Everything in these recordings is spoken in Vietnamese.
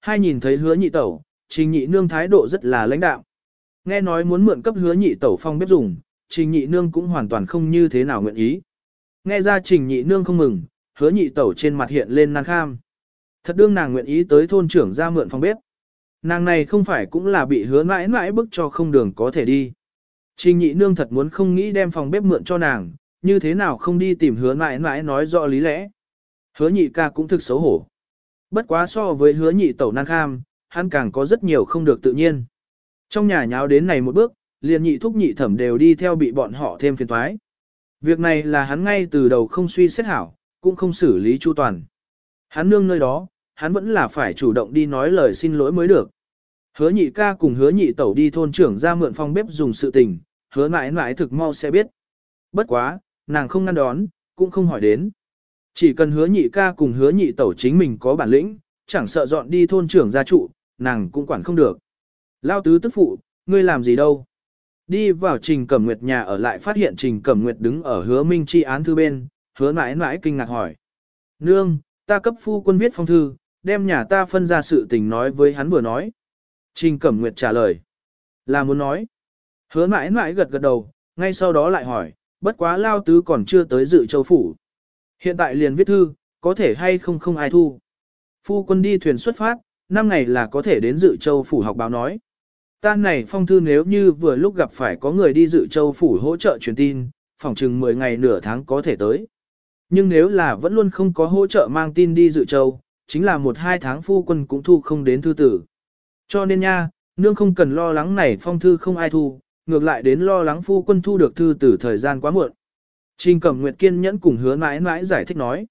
hai nhìn thấy hứa nhị tẩu, trình nhị nương thái độ rất là lãnh đạo. Nghe nói muốn mượn cấp hứa nhị tẩu phong bếp dùng, trình nhị nương cũng hoàn toàn không như thế nào nguyện ý. Nghe ra trình nhị nương không mừng, hứa nhị tẩu trên mặt hiện lên năng kham. Thật đương nàng nguyện ý tới thôn trưởng ra mượn phòng bếp. Nàng này không phải cũng là bị hứa mãi mãi bức cho không đường có thể đi. Trình nhị nương thật muốn không nghĩ đem phòng bếp mượn cho nàng, như thế nào không đi tìm hứa mãi mãi nói rõ lý lẽ. Hứa nhị ca cũng thực xấu hổ. Bất quá so với hứa nhị tẩu nan kham, hắn càng có rất nhiều không được tự nhiên. Trong nhà nháo đến này một bước, liền nhị thúc nhị thẩm đều đi theo bị bọn họ thêm phiền toái. Việc này là hắn ngay từ đầu không suy xét hảo, cũng không xử lý chu toàn. Hắn nương nơi đó, hắn vẫn là phải chủ động đi nói lời xin lỗi mới được. Hứa nhị ca cùng hứa nhị tẩu đi thôn trưởng ra mượn phòng bếp dùng sự tình, hứa mãi mãi thực mau sẽ biết. Bất quá, nàng không ngăn đón, cũng không hỏi đến. Chỉ cần hứa nhị ca cùng hứa nhị tẩu chính mình có bản lĩnh, chẳng sợ dọn đi thôn trưởng gia trụ, nàng cũng quản không được. Lao tứ tức phụ, ngươi làm gì đâu? Đi vào Trình Cẩm Nguyệt nhà ở lại phát hiện Trình Cẩm Nguyệt đứng ở hứa minh chi án thư bên, hứa mãi mãi kinh ngạc hỏi. Nương, ta cấp phu quân viết phong thư, đem nhà ta phân ra sự tình nói với hắn vừa nói. Trình Cẩm Nguyệt trả lời. Là muốn nói. Hứa mãi mãi gật gật đầu, ngay sau đó lại hỏi, bất quá lao tứ còn chưa tới dự châu phủ. Hiện tại liền viết thư, có thể hay không không ai thu. Phu quân đi thuyền xuất phát, năm ngày là có thể đến dự châu phủ học báo nói. Ta này phong thư nếu như vừa lúc gặp phải có người đi dự châu phủ hỗ trợ truyền tin, phòng chừng 10 ngày nửa tháng có thể tới. Nhưng nếu là vẫn luôn không có hỗ trợ mang tin đi dự châu, chính là một hai tháng phu quân cũng thu không đến thư tử. Cho nên nha, nương không cần lo lắng này phong thư không ai thu, ngược lại đến lo lắng phu quân thu được thư tử thời gian quá muộn. Trình Cẩm Nguyệt kiên nhẫn cùng hứa mãi mãi giải thích nói.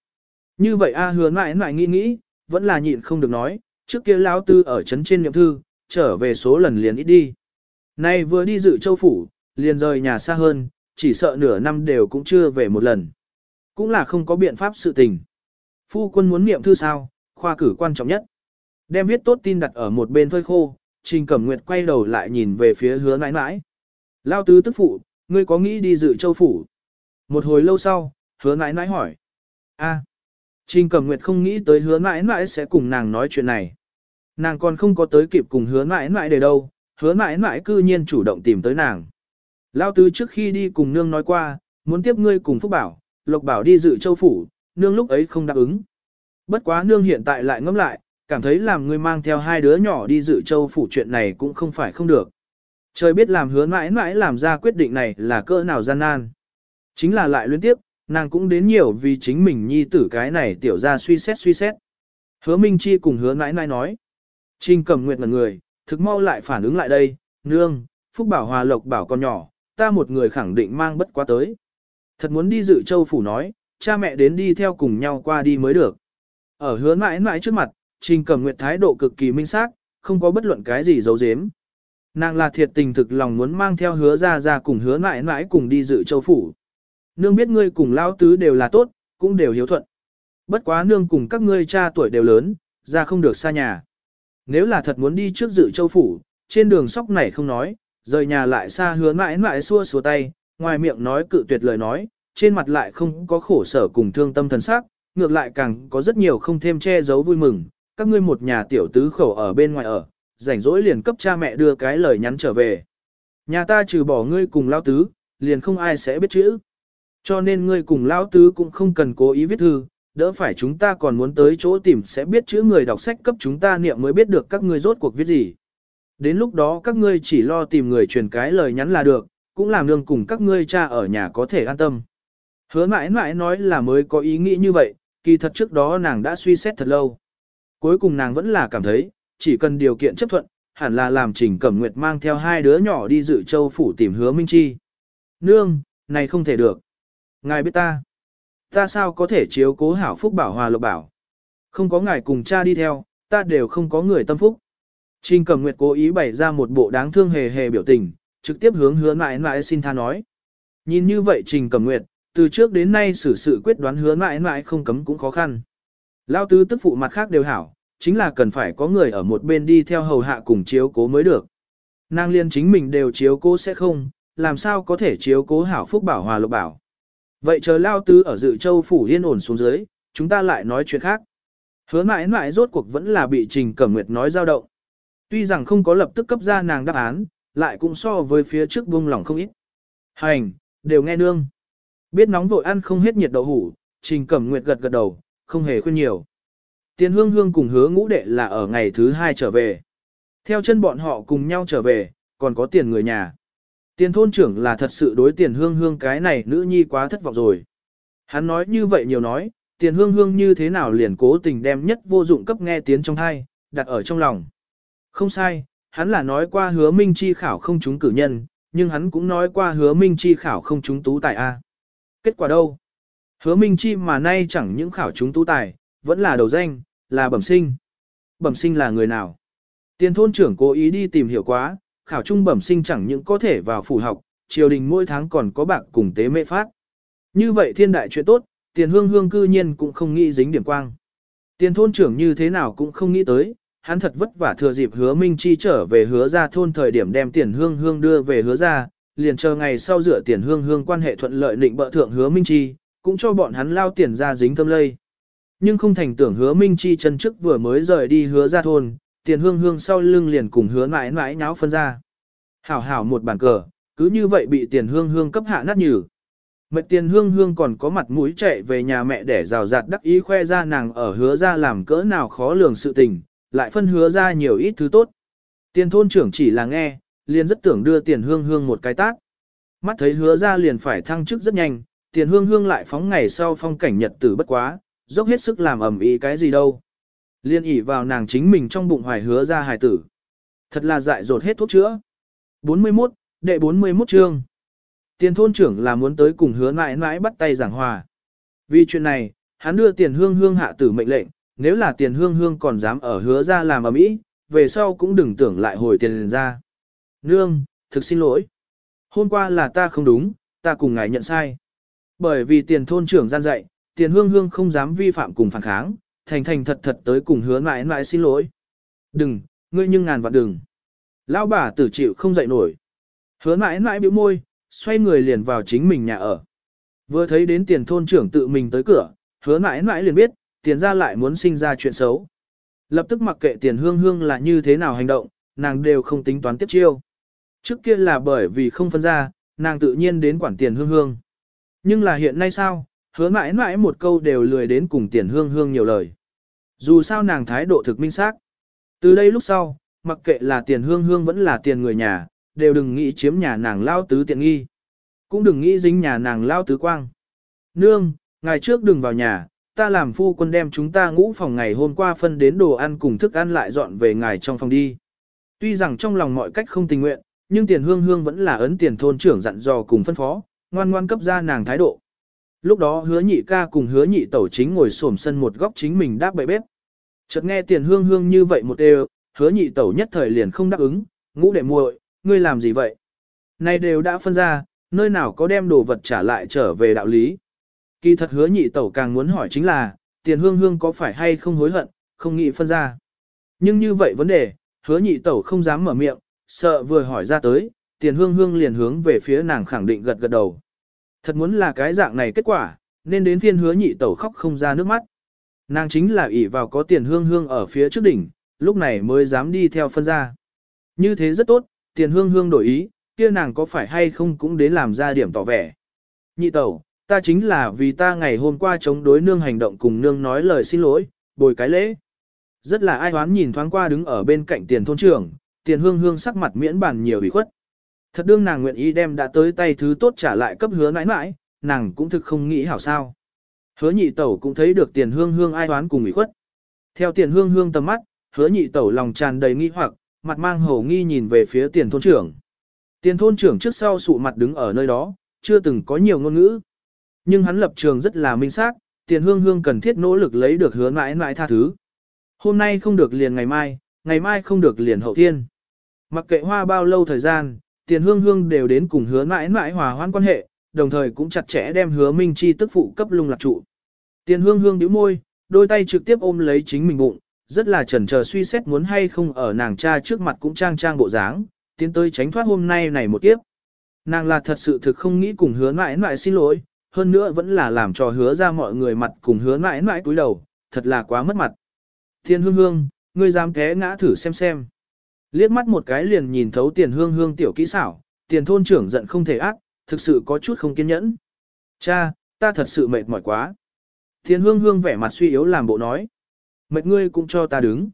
Như vậy a hứa mãi mãi nghĩ nghĩ, vẫn là nhịn không được nói, trước kia lão tư ở trấn trên niệm thư, trở về số lần liền ít đi. Nay vừa đi dự châu phủ, liền rời nhà xa hơn, chỉ sợ nửa năm đều cũng chưa về một lần. Cũng là không có biện pháp sự tình. Phu quân muốn niệm thư sao, khoa cử quan trọng nhất. Đem viết tốt tin đặt ở một bên phơi khô, Trình Cẩm Nguyệt quay đầu lại nhìn về phía hứa nãi nãi. Lao tứ tức phụ, ngươi có nghĩ đi dự châu phủ? Một hồi lâu sau, hứa nãi nãi hỏi. a Trình Cẩm Nguyệt không nghĩ tới hứa nãi nãi sẽ cùng nàng nói chuyện này. Nàng còn không có tới kịp cùng hứa nãi nãi để đâu, hứa nãi nãi cư nhiên chủ động tìm tới nàng. Lao tứ trước khi đi cùng nương nói qua, muốn tiếp ngươi cùng Phúc Bảo, Lộc Bảo đi dự châu phủ, nương lúc ấy không đáp ứng. Bất quá nương hiện tại lại ngẫm lại, cảm thấy làm ngươi mang theo hai đứa nhỏ đi dự châu phủ chuyện này cũng không phải không được. Trời biết làm hứa mãi mãi làm ra quyết định này là cỡ nào gian nan. Chính là lại liên tiếp, nàng cũng đến nhiều vì chính mình nhi tử cái này tiểu ra suy xét suy xét. Hứa Minh Chi cùng hứa nãi nãi nói. Trình cầm nguyệt ngần người, thực mau lại phản ứng lại đây, nương, Phúc Bảo Hòa Lộc bảo con nhỏ, ta một người khẳng định mang bất quá tới. Thật muốn đi dự châu phủ nói, cha mẹ đến đi theo cùng nhau qua đi mới được. Ở hứa mãi mãi trước mặt, Trình Cẩm Nguyệt thái độ cực kỳ minh xác, không có bất luận cái gì giấu giếm. Nàng là thiệt tình thực lòng muốn mang theo hứa ra ra cùng hứa mãi mãi cùng đi dự châu phủ. Nương biết ngươi cùng lao tứ đều là tốt, cũng đều hiếu thuận. Bất quá nương cùng các ngươi cha tuổi đều lớn, ra không được xa nhà. Nếu là thật muốn đi trước dự châu phủ, trên đường sóc này không nói, rời nhà lại xa hứa mãi mãi xua xua tay, ngoài miệng nói cự tuyệt lời nói, trên mặt lại không có khổ sở cùng thương tâm thần sắc, ngược lại càng có rất nhiều không thêm che giấu vui mừng, các ngươi một nhà tiểu tứ khẩu ở bên ngoài ở, rảnh rỗi liền cấp cha mẹ đưa cái lời nhắn trở về. Nhà ta trừ bỏ ngươi cùng lao tứ, liền không ai sẽ biết chữ. Cho nên ngươi cùng lao tứ cũng không cần cố ý viết thư, đỡ phải chúng ta còn muốn tới chỗ tìm sẽ biết chữ người đọc sách cấp chúng ta niệm mới biết được các ngươi rốt cuộc viết gì. Đến lúc đó các ngươi chỉ lo tìm người truyền cái lời nhắn là được, cũng làm nương cùng các ngươi cha ở nhà có thể an tâm. Hứa mãi mãi nói là mới có ý nghĩ như vậy, kỳ thật trước đó nàng đã suy xét thật lâu. Cuối cùng nàng vẫn là cảm thấy, chỉ cần điều kiện chấp thuận, hẳn là làm Trình Cẩm Nguyệt mang theo hai đứa nhỏ đi dự châu phủ tìm hứa Minh Chi. Nương, này không thể được. Ngài biết ta. Ta sao có thể chiếu cố hảo phúc bảo hòa lộc bảo. Không có ngài cùng cha đi theo, ta đều không có người tâm phúc. Trình Cẩm Nguyệt cố ý bày ra một bộ đáng thương hề hề biểu tình, trực tiếp hướng hứa mãi mãi xin tha nói. Nhìn như vậy Trình Cẩm Nguyệt, từ trước đến nay xử sự quyết đoán hứa mãi mãi không cấm cũng khó khăn. Lao tứ tức phụ mặt khác đều hảo, chính là cần phải có người ở một bên đi theo hầu hạ cùng chiếu cố mới được. Nàng liên chính mình đều chiếu cố sẽ không, làm sao có thể chiếu cố hảo phúc bảo hòa lộc bảo. Vậy chờ Lao tứ ở dự châu phủ yên ổn xuống dưới, chúng ta lại nói chuyện khác. Hứa mãi mãi rốt cuộc vẫn là bị Trình Cẩm Nguyệt nói dao động. Tuy rằng không có lập tức cấp ra nàng đáp án, lại cũng so với phía trước buông lỏng không ít. Hành, đều nghe nương. Biết nóng vội ăn không hết nhiệt đậu hủ, Trình Cẩm Nguyệt gật gật đầu, không hề khuyên nhiều. Tiền hương hương cùng hứa ngũ đệ là ở ngày thứ hai trở về. Theo chân bọn họ cùng nhau trở về, còn có tiền người nhà. Tiền thôn trưởng là thật sự đối tiền hương hương cái này nữ nhi quá thất vọng rồi. Hắn nói như vậy nhiều nói, tiền hương hương như thế nào liền cố tình đem nhất vô dụng cấp nghe tiếng trong thai, đặt ở trong lòng. Không sai, hắn là nói qua hứa minh chi khảo không trúng cử nhân, nhưng hắn cũng nói qua hứa minh chi khảo không trúng tú tài A. Kết quả đâu? Hứa minh chi mà nay chẳng những khảo trúng tú tài, vẫn là đầu danh, là bẩm sinh. Bẩm sinh là người nào? Tiền thôn trưởng cố ý đi tìm hiểu quá, khảo trung bẩm sinh chẳng những có thể vào phủ học, triều đình mỗi tháng còn có bạc cùng tế mệ phát. Như vậy thiên đại chuyện tốt, tiền hương hương cư nhiên cũng không nghĩ dính điểm quang. Tiền thôn trưởng như thế nào cũng không nghĩ tới, hắn thật vất vả thừa dịp hứa Minh Chi trở về hứa ra thôn thời điểm đem tiền hương hương đưa về hứa ra, liền chờ ngày sau rửa tiền hương hương quan hệ thuận lợi định bợ thượng hứa Minh Chi, cũng cho bọn hắn lao tiền ra dính tâm lây. Nhưng không thành tưởng hứa Minh Chi chân trước vừa mới rời đi hứa ra thôn, tiền hương hương sau lưng liền cùng hứa mãi mãi nháo phân ra. Hảo hảo một bàn cờ, cứ như vậy bị tiền hương hương cấp hạ nát nhừ. Mệt tiền hương hương còn có mặt mũi chạy về nhà mẹ để rào rạt đắc ý khoe ra nàng ở hứa ra làm cỡ nào khó lường sự tình, lại phân hứa ra nhiều ít thứ tốt. Tiền thôn trưởng chỉ là nghe, liền rất tưởng đưa tiền hương hương một cái tác. Mắt thấy hứa ra liền phải thăng chức rất nhanh, tiền hương hương lại phóng ngày sau phong cảnh nhật tử bất quá, dốc hết sức làm ẩm ý cái gì đâu. Liên ỉ vào nàng chính mình trong bụng hoài hứa ra hài tử. Thật là dại dột hết thuốc chữa. 41, đệ 41 chương. Tiền thôn trưởng là muốn tới cùng hứa mãi mãi bắt tay giảng hòa. Vì chuyện này, hắn đưa tiền hương hương hạ tử mệnh lệnh, nếu là tiền hương hương còn dám ở hứa ra làm ở mỹ, về sau cũng đừng tưởng lại hồi tiền ra. Nương, thực xin lỗi. Hôm qua là ta không đúng, ta cùng ngài nhận sai. Bởi vì tiền thôn trưởng gian dạy, tiền hương hương không dám vi phạm cùng phản kháng, thành thành thật thật tới cùng hứa mãi mãi xin lỗi. Đừng, ngươi nhưng ngàn vạn đừng. Lão bà tử chịu không dậy nổi. Hứa mãi mãi biểu môi, xoay người liền vào chính mình nhà ở. Vừa thấy đến tiền thôn trưởng tự mình tới cửa, hứa mãi mãi liền biết, tiền ra lại muốn sinh ra chuyện xấu. Lập tức mặc kệ tiền hương hương là như thế nào hành động, nàng đều không tính toán tiếp chiêu. Trước kia là bởi vì không phân ra, nàng tự nhiên đến quản tiền hương hương. Nhưng là hiện nay sao, hứa mãi mãi một câu đều lười đến cùng tiền hương hương nhiều lời. Dù sao nàng thái độ thực minh xác. Từ đây lúc sau, mặc kệ là tiền hương hương vẫn là tiền người nhà, đều đừng nghĩ chiếm nhà nàng lao tứ tiện nghi. Cũng đừng nghĩ dính nhà nàng lao tứ quang. Nương, ngày trước đừng vào nhà, ta làm phu quân đem chúng ta ngũ phòng ngày hôm qua phân đến đồ ăn cùng thức ăn lại dọn về ngài trong phòng đi. Tuy rằng trong lòng mọi cách không tình nguyện, nhưng tiền hương hương vẫn là ấn tiền thôn trưởng dặn dò cùng phân phó, ngoan ngoan cấp ra nàng thái độ. Lúc đó hứa nhị ca cùng hứa nhị tẩu chính ngồi xổm sân một góc chính mình đáp bậy bếp. Chợt nghe tiền hương hương như vậy một đều, hứa nhị tẩu nhất thời liền không đáp ứng, ngũ đệ muội, ngươi làm gì vậy? Này đều đã phân ra, nơi nào có đem đồ vật trả lại trở về đạo lý. Kỳ thật hứa nhị tẩu càng muốn hỏi chính là, tiền hương hương có phải hay không hối hận, không nghĩ phân ra. Nhưng như vậy vấn đề, hứa nhị tẩu không dám mở miệng, sợ vừa hỏi ra tới, tiền hương hương liền hướng về phía nàng khẳng định gật gật đầu. Thật muốn là cái dạng này kết quả, nên đến phiên hứa nhị tẩu khóc không ra nước mắt. Nàng chính là ỷ vào có tiền hương hương ở phía trước đỉnh, lúc này mới dám đi theo phân ra. Như thế rất tốt, tiền hương hương đổi ý, kia nàng có phải hay không cũng đến làm ra điểm tỏ vẻ. Nhị tẩu, ta chính là vì ta ngày hôm qua chống đối nương hành động cùng nương nói lời xin lỗi, bồi cái lễ. Rất là ai hoán nhìn thoáng qua đứng ở bên cạnh tiền thôn trưởng, tiền hương hương sắc mặt miễn bàn nhiều ủy khuất. Thật đương nàng nguyện ý đem đã tới tay thứ tốt trả lại cấp hứa mãi mãi, nàng cũng thực không nghĩ hảo sao. Hứa nhị tẩu cũng thấy được tiền hương hương ai toán cùng ủy khuất. Theo tiền hương hương tầm mắt, hứa nhị tẩu lòng tràn đầy nghi hoặc, mặt mang hổ nghi nhìn về phía tiền thôn trưởng. Tiền thôn trưởng trước sau sụ mặt đứng ở nơi đó, chưa từng có nhiều ngôn ngữ. Nhưng hắn lập trường rất là minh xác, tiền hương hương cần thiết nỗ lực lấy được hứa mãi mãi tha thứ. Hôm nay không được liền ngày mai, ngày mai không được liền hậu thiên. Mặc kệ hoa bao lâu thời gian, tiền hương hương đều đến cùng hứa mãi mãi hòa hoãn quan hệ, đồng thời cũng chặt chẽ đem hứa minh chi tức phụ cấp lung lạc trụ. Tiền hương hương nhíu môi, đôi tay trực tiếp ôm lấy chính mình bụng, rất là chần chờ suy xét muốn hay không ở nàng cha trước mặt cũng trang trang bộ dáng, tiến tới tránh thoát hôm nay này một kiếp. Nàng là thật sự thực không nghĩ cùng hứa mãi mãi xin lỗi, hơn nữa vẫn là làm cho hứa ra mọi người mặt cùng hứa mãi mãi cúi đầu, thật là quá mất mặt. Tiền hương hương, ngươi dám té ngã thử xem xem. Liếc mắt một cái liền nhìn thấu tiền hương hương tiểu kỹ xảo, tiền thôn trưởng giận không thể ác, thực sự có chút không kiên nhẫn. Cha, ta thật sự mệt mỏi quá. Tiền hương hương vẻ mặt suy yếu làm bộ nói. Mệt ngươi cũng cho ta đứng.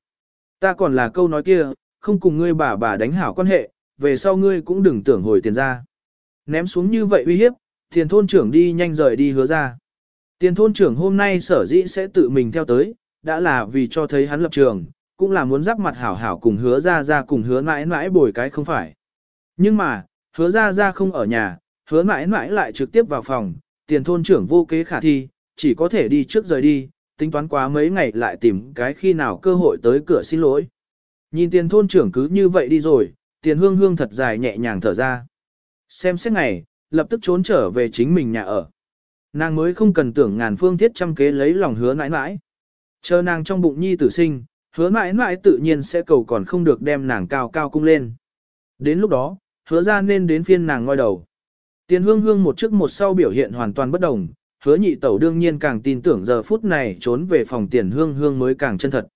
Ta còn là câu nói kia, không cùng ngươi bà bà đánh hảo quan hệ, về sau ngươi cũng đừng tưởng hồi tiền ra. Ném xuống như vậy uy hiếp, tiền thôn trưởng đi nhanh rời đi hứa ra. Tiền thôn trưởng hôm nay sở dĩ sẽ tự mình theo tới, đã là vì cho thấy hắn lập trường, cũng là muốn giáp mặt hảo hảo cùng hứa ra ra cùng hứa mãi mãi bồi cái không phải. Nhưng mà, hứa ra ra không ở nhà, hứa mãi mãi lại trực tiếp vào phòng, tiền thôn trưởng vô kế khả thi, chỉ có thể đi trước rời đi, tính toán quá mấy ngày lại tìm cái khi nào cơ hội tới cửa xin lỗi. Nhìn tiền thôn trưởng cứ như vậy đi rồi, tiền hương hương thật dài nhẹ nhàng thở ra. Xem xét ngày, lập tức trốn trở về chính mình nhà ở. Nàng mới không cần tưởng ngàn phương thiết trăm kế lấy lòng hứa mãi mãi. Chờ nàng trong bụng nhi tử sinh, hứa mãi mãi tự nhiên sẽ cầu còn không được đem nàng cao cao cung lên. Đến lúc đó, hứa ra nên đến phiên nàng ngoi đầu. Tiền hương hương một trước một sau biểu hiện hoàn toàn bất đồng, hứa nhị tẩu đương nhiên càng tin tưởng giờ phút này trốn về phòng tiền hương hương mới càng chân thật.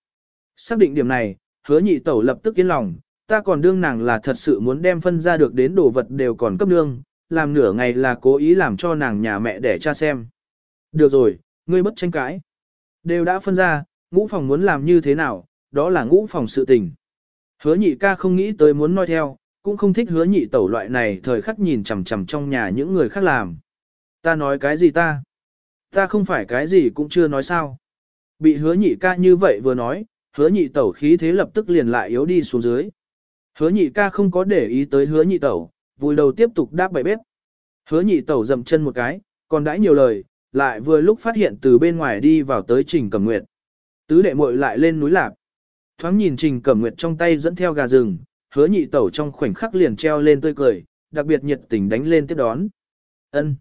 Xác định điểm này, hứa nhị tẩu lập tức yên lòng, ta còn đương nàng là thật sự muốn đem phân ra được đến đồ vật đều còn cấp nương, làm nửa ngày là cố ý làm cho nàng nhà mẹ để cha xem. Được rồi, ngươi bất tranh cãi. Đều đã phân ra, ngũ phòng muốn làm như thế nào, đó là ngũ phòng sự tình. Hứa nhị ca không nghĩ tới muốn nói theo, cũng không thích hứa nhị tẩu loại này thời khắc nhìn chằm chằm trong nhà những người khác làm. Ta nói cái gì ta? Ta không phải cái gì cũng chưa nói sao. Bị hứa nhị ca như vậy vừa nói, hứa nhị tẩu khí thế lập tức liền lại yếu đi xuống dưới. Hứa nhị ca không có để ý tới hứa nhị tẩu, vùi đầu tiếp tục đáp bậy bếp. Hứa nhị tẩu dậm chân một cái, còn đãi nhiều lời, lại vừa lúc phát hiện từ bên ngoài đi vào tới trình cầm nguyệt. Tứ đệ muội lại lên núi lạc. Thoáng nhìn trình cẩm nguyệt trong tay dẫn theo gà rừng, hứa nhị tẩu trong khoảnh khắc liền treo lên tươi cười, đặc biệt nhiệt tình đánh lên tiếp đón. ân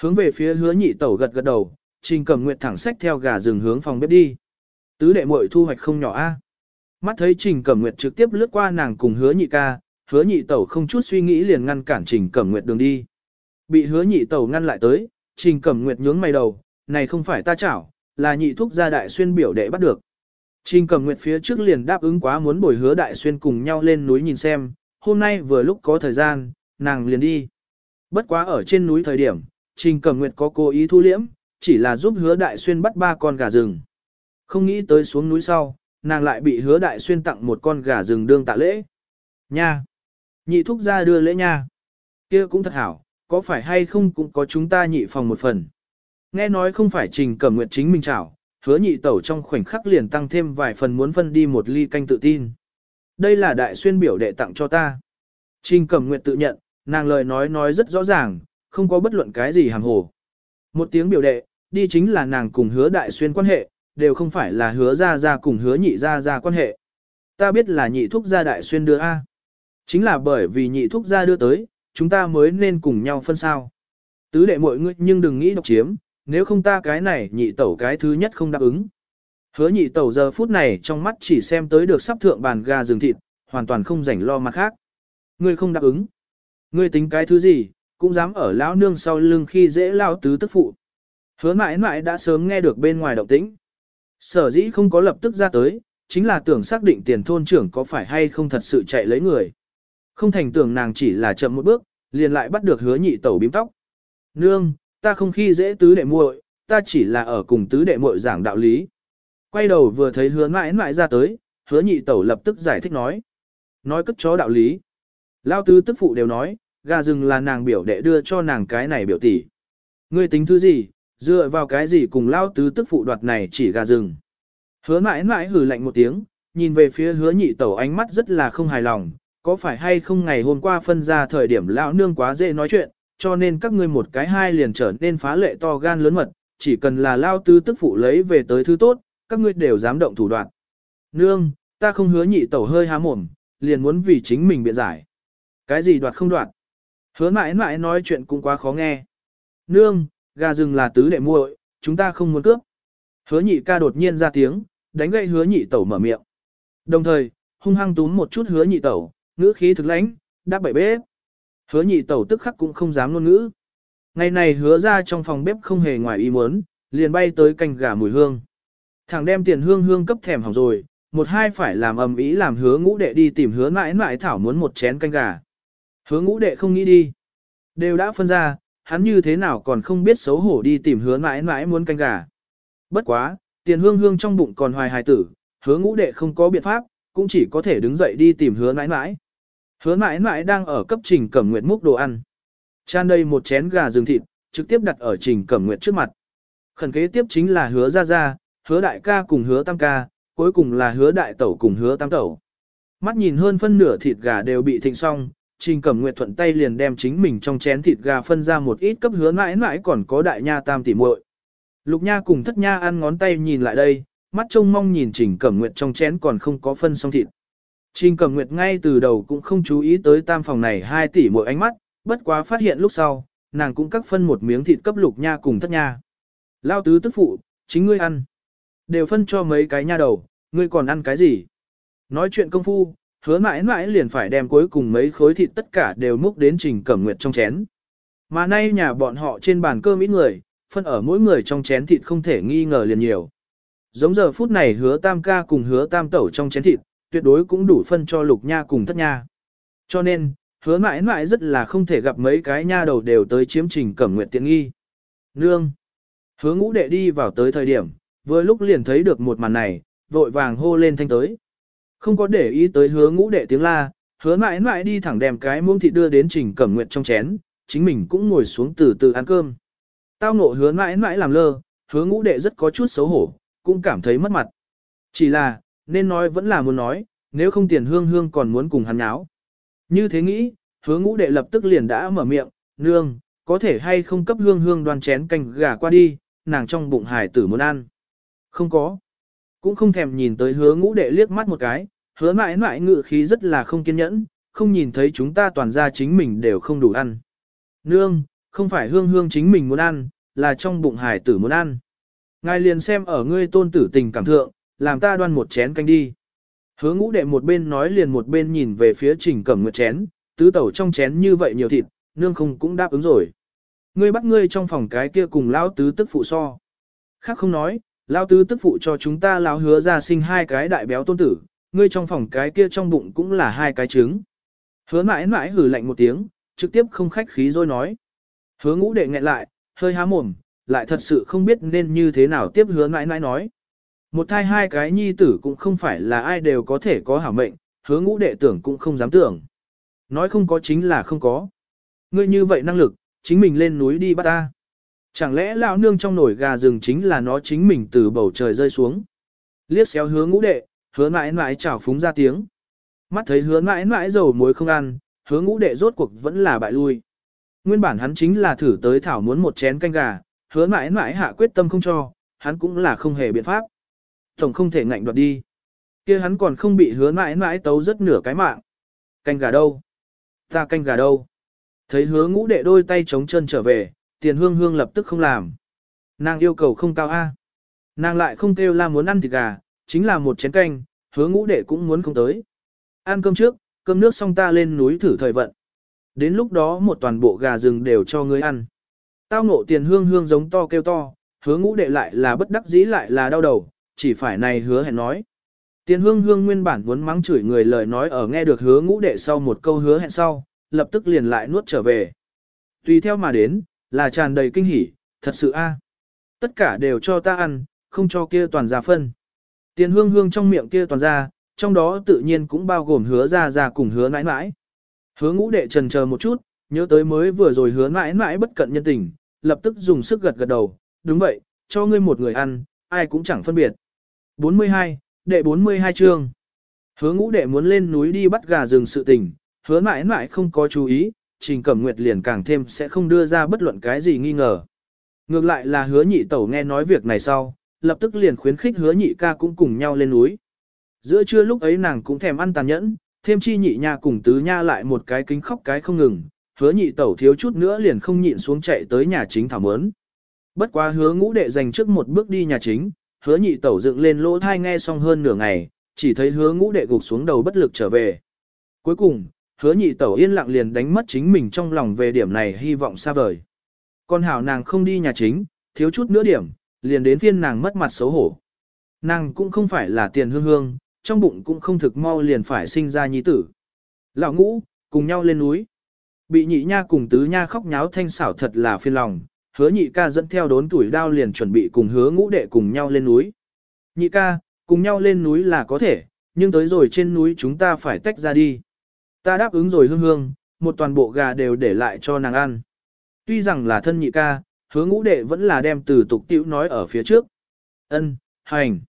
Hướng về phía hứa nhị tẩu gật gật đầu, trình cẩm nguyệt thẳng sách theo gà rừng hướng phòng bếp đi. Tứ đệ muội thu hoạch không nhỏ a. Mắt thấy Trình Cẩm Nguyệt trực tiếp lướt qua nàng cùng hứa nhị ca, hứa nhị tẩu không chút suy nghĩ liền ngăn cản Trình Cẩm Nguyệt đường đi. Bị hứa nhị tẩu ngăn lại tới, Trình Cẩm Nguyệt nhướng mày đầu, này không phải ta chảo, là nhị thúc gia đại xuyên biểu đệ bắt được. Trình Cẩm Nguyệt phía trước liền đáp ứng quá muốn bồi hứa đại xuyên cùng nhau lên núi nhìn xem, hôm nay vừa lúc có thời gian, nàng liền đi. Bất quá ở trên núi thời điểm, Trình Cẩm Nguyệt có cố ý thu liễm, chỉ là giúp hứa đại xuyên bắt ba con gà rừng. Không nghĩ tới xuống núi sau, nàng lại bị hứa đại xuyên tặng một con gà rừng đương tạ lễ. Nha! Nhị thúc ra đưa lễ nha! kia cũng thật hảo, có phải hay không cũng có chúng ta nhị phòng một phần. Nghe nói không phải trình cẩm Nguyệt chính mình chảo, hứa nhị tẩu trong khoảnh khắc liền tăng thêm vài phần muốn phân đi một ly canh tự tin. Đây là đại xuyên biểu đệ tặng cho ta. Trình cẩm nguyện tự nhận, nàng lời nói nói rất rõ ràng, không có bất luận cái gì hàm hồ. Một tiếng biểu đệ, đi chính là nàng cùng hứa đại xuyên quan hệ, đều không phải là hứa ra ra cùng hứa nhị ra ra quan hệ. Ta biết là nhị thúc gia đại xuyên đưa A. Chính là bởi vì nhị thúc gia đưa tới, chúng ta mới nên cùng nhau phân sao. Tứ đệ mọi người nhưng đừng nghĩ độc chiếm, nếu không ta cái này nhị tẩu cái thứ nhất không đáp ứng. Hứa nhị tẩu giờ phút này trong mắt chỉ xem tới được sắp thượng bàn gà rừng thịt, hoàn toàn không rảnh lo mặt khác. Ngươi không đáp ứng. Ngươi tính cái thứ gì, cũng dám ở lão nương sau lưng khi dễ lao tứ tức phụ. Hứa mãi mãi đã sớm nghe được bên ngoài động tĩnh. Sở dĩ không có lập tức ra tới, chính là tưởng xác định tiền thôn trưởng có phải hay không thật sự chạy lấy người. Không thành tưởng nàng chỉ là chậm một bước, liền lại bắt được hứa nhị tẩu bím tóc. Nương, ta không khi dễ tứ đệ muội, ta chỉ là ở cùng tứ đệ muội giảng đạo lý. Quay đầu vừa thấy hứa mãi mãi ra tới, hứa nhị tẩu lập tức giải thích nói. Nói cất chó đạo lý. Lao tứ tức phụ đều nói, gà rừng là nàng biểu đệ đưa cho nàng cái này biểu tỷ. Ngươi tính thứ gì, dựa vào cái gì cùng lao tứ tức phụ đoạt này chỉ gà rừng. Hứa mãi mãi hử lạnh một tiếng, nhìn về phía hứa nhị tẩu ánh mắt rất là không hài lòng, có phải hay không ngày hôm qua phân ra thời điểm lão nương quá dễ nói chuyện, cho nên các ngươi một cái hai liền trở nên phá lệ to gan lớn mật, chỉ cần là lao tứ tức phụ lấy về tới thứ tốt, các ngươi đều dám động thủ đoạn. Nương, ta không hứa nhị tẩu hơi há mồm, liền muốn vì chính mình biện giải. Cái gì đoạt không đoạt? Hứa mãi mãi nói chuyện cũng quá khó nghe. Nương, gà rừng là tứ đệ muội, chúng ta không muốn cướp. Hứa nhị ca đột nhiên ra tiếng, đánh gậy hứa nhị tẩu mở miệng. Đồng thời, hung hăng túm một chút hứa nhị tẩu, ngữ khí thực lãnh, đáp bảy bếp. Hứa nhị tẩu tức khắc cũng không dám ngôn ngữ. Ngày này hứa ra trong phòng bếp không hề ngoài ý muốn, liền bay tới canh gà mùi hương. Thằng đem tiền hương hương cấp thèm hỏng rồi, một hai phải làm ầm ý làm hứa ngũ đệ đi tìm hứa mãi mãi thảo muốn một chén canh gà. Hứa ngũ đệ không nghĩ đi. Đều đã phân ra, hắn như thế nào còn không biết xấu hổ đi tìm hứa mãi mãi muốn canh gà. Bất quá, tiền hương hương trong bụng còn hoài hài tử, hứa ngũ đệ không có biện pháp, cũng chỉ có thể đứng dậy đi tìm hứa mãi mãi. Hứa mãi mãi đang ở cấp trình cẩm nguyệt múc đồ ăn. Chan đây một chén gà rừng thịt, trực tiếp đặt ở trình cẩm nguyệt trước mặt. Khẩn kế tiếp chính là hứa ra ra, hứa đại ca cùng hứa tam ca, cuối cùng là hứa đại tẩu cùng hứa tam tẩu. Mắt nhìn hơn phân nửa thịt gà đều bị thịnh xong, Trình Cẩm Nguyệt thuận tay liền đem chính mình trong chén thịt gà phân ra một ít cấp hứa mãi mãi còn có đại nha tam tỉ muội. Lục nha cùng thất nha ăn ngón tay nhìn lại đây, mắt trông mong nhìn Trình Cẩm Nguyệt trong chén còn không có phân xong thịt. Trình Cẩm Nguyệt ngay từ đầu cũng không chú ý tới tam phòng này hai tỷ muội ánh mắt, bất quá phát hiện lúc sau, nàng cũng cắt phân một miếng thịt cấp lục nha cùng thất nha. Lao tứ tức phụ, chính ngươi ăn. Đều phân cho mấy cái nha đầu, ngươi còn ăn cái gì? Nói chuyện công phu, hứa mãi mãi liền phải đem cuối cùng mấy khối thịt tất cả đều múc đến trình cẩm nguyệt trong chén. Mà nay nhà bọn họ trên bàn cơm ít người, phân ở mỗi người trong chén thịt không thể nghi ngờ liền nhiều. Giống giờ phút này hứa tam ca cùng hứa tam tẩu trong chén thịt, tuyệt đối cũng đủ phân cho lục nha cùng thất nha. Cho nên, hứa mãi mãi rất là không thể gặp mấy cái nha đầu đều tới chiếm trình cẩm nguyện tiện nghi. Nương! Hứa ngũ đệ đi vào tới thời điểm, vừa lúc liền thấy được một màn này, vội vàng hô lên thanh tới. Không có để ý tới hứa ngũ đệ tiếng la, hứa mãi mãi đi thẳng đem cái muông thịt đưa đến trình cẩm nguyện trong chén, chính mình cũng ngồi xuống từ từ ăn cơm. Tao ngộ hứa mãi mãi làm lơ, hứa ngũ đệ rất có chút xấu hổ, cũng cảm thấy mất mặt. Chỉ là, nên nói vẫn là muốn nói, nếu không tiền hương hương còn muốn cùng hắn nháo. Như thế nghĩ, hứa ngũ đệ lập tức liền đã mở miệng, nương, có thể hay không cấp hương hương đoan chén canh gà qua đi, nàng trong bụng hải tử muốn ăn. Không có. Cũng không thèm nhìn tới hứa ngũ đệ liếc mắt một cái, hứa mãi mãi ngự khí rất là không kiên nhẫn, không nhìn thấy chúng ta toàn ra chính mình đều không đủ ăn. Nương, không phải hương hương chính mình muốn ăn, là trong bụng hải tử muốn ăn. Ngài liền xem ở ngươi tôn tử tình cảm thượng, làm ta đoan một chén canh đi. Hứa ngũ đệ một bên nói liền một bên nhìn về phía trình cẩm nguyệt chén, tứ tẩu trong chén như vậy nhiều thịt, nương không cũng đáp ứng rồi. Ngươi bắt ngươi trong phòng cái kia cùng lão tứ tức phụ so. Khác không nói, lão tứ tức phụ cho chúng ta lão hứa ra sinh hai cái đại béo tôn tử, ngươi trong phòng cái kia trong bụng cũng là hai cái trứng. Hứa mãi mãi hử lạnh một tiếng, trực tiếp không khách khí rồi nói. Hứa ngũ đệ nghẹn lại, hơi há mồm, lại thật sự không biết nên như thế nào tiếp hứa mãi mãi nói. Một thai hai cái nhi tử cũng không phải là ai đều có thể có hảo mệnh, hứa ngũ đệ tưởng cũng không dám tưởng. Nói không có chính là không có. Ngươi như vậy năng lực, chính mình lên núi đi bắt ta. Chẳng lẽ lão nương trong nồi gà rừng chính là nó chính mình từ bầu trời rơi xuống. Liếc xéo hứa ngũ đệ, hứa mãi mãi chảo phúng ra tiếng. Mắt thấy hứa mãi mãi dầu muối không ăn, hứa ngũ đệ rốt cuộc vẫn là bại lui. Nguyên bản hắn chính là thử tới thảo muốn một chén canh gà, hứa mãi mãi hạ quyết tâm không cho, hắn cũng là không hề biện pháp. Tổng không thể ngạnh đoạt đi. kia hắn còn không bị hứa mãi mãi tấu rất nửa cái mạng. Canh gà đâu? Ta canh gà đâu? Thấy hứa ngũ đệ đôi tay chống chân trở về, tiền hương hương lập tức không làm. Nàng yêu cầu không cao A. Nàng lại không kêu la muốn ăn thịt gà, chính là một chén canh, hứa ngũ đệ cũng muốn không tới. Ăn cơm trước, cơm nước xong ta lên núi thử thời vận. Đến lúc đó một toàn bộ gà rừng đều cho ngươi ăn. Tao ngộ tiền hương hương giống to kêu to, hứa ngũ đệ lại là bất đắc dĩ lại là đau đầu, chỉ phải này hứa hẹn nói. Tiền hương hương nguyên bản muốn mắng chửi người lời nói ở nghe được hứa ngũ đệ sau một câu hứa hẹn sau, lập tức liền lại nuốt trở về. Tùy theo mà đến, là tràn đầy kinh hỉ, thật sự a, à. Tất cả đều cho ta ăn, không cho kia toàn ra phân. Tiền hương hương trong miệng kia toàn ra, trong đó tự nhiên cũng bao gồm hứa ra ra cùng hứa mãi mãi. Hứa ngũ đệ trần chờ một chút, nhớ tới mới vừa rồi hứa mãi mãi bất cận nhân tình, lập tức dùng sức gật gật đầu, đúng vậy, cho ngươi một người ăn, ai cũng chẳng phân biệt. 42, đệ 42 chương. Hứa ngũ đệ muốn lên núi đi bắt gà rừng sự tình, hứa mãi mãi không có chú ý, trình cẩm nguyệt liền càng thêm sẽ không đưa ra bất luận cái gì nghi ngờ. Ngược lại là hứa nhị tẩu nghe nói việc này sau, lập tức liền khuyến khích hứa nhị ca cũng cùng nhau lên núi. Giữa trưa lúc ấy nàng cũng thèm ăn tàn nhẫn, thêm chi nhị nha cùng tứ nha lại một cái kính khóc cái không ngừng, hứa nhị tẩu thiếu chút nữa liền không nhịn xuống chạy tới nhà chính thảo mớn. Bất quá hứa ngũ đệ dành trước một bước đi nhà chính, hứa nhị tẩu dựng lên lỗ thai nghe xong hơn nửa ngày, chỉ thấy hứa ngũ đệ gục xuống đầu bất lực trở về. Cuối cùng, hứa nhị tẩu yên lặng liền đánh mất chính mình trong lòng về điểm này hy vọng xa vời. Con hảo nàng không đi nhà chính, thiếu chút nữa điểm, liền đến phiên nàng mất mặt xấu hổ. Nàng cũng không phải là tiền hương hương, trong bụng cũng không thực mau liền phải sinh ra nhi tử. Lão ngũ, cùng nhau lên núi. Bị nhị nha cùng tứ nha khóc nháo thanh xảo thật là phiền lòng, hứa nhị ca dẫn theo đốn tuổi đao liền chuẩn bị cùng hứa ngũ đệ cùng nhau lên núi. Nhị ca, cùng nhau lên núi là có thể, nhưng tới rồi trên núi chúng ta phải tách ra đi. Ta đáp ứng rồi hương hương, một toàn bộ gà đều để lại cho nàng ăn. Tuy rằng là thân nhị ca, hứa ngũ đệ vẫn là đem từ tục tiểu nói ở phía trước. Ân, hành.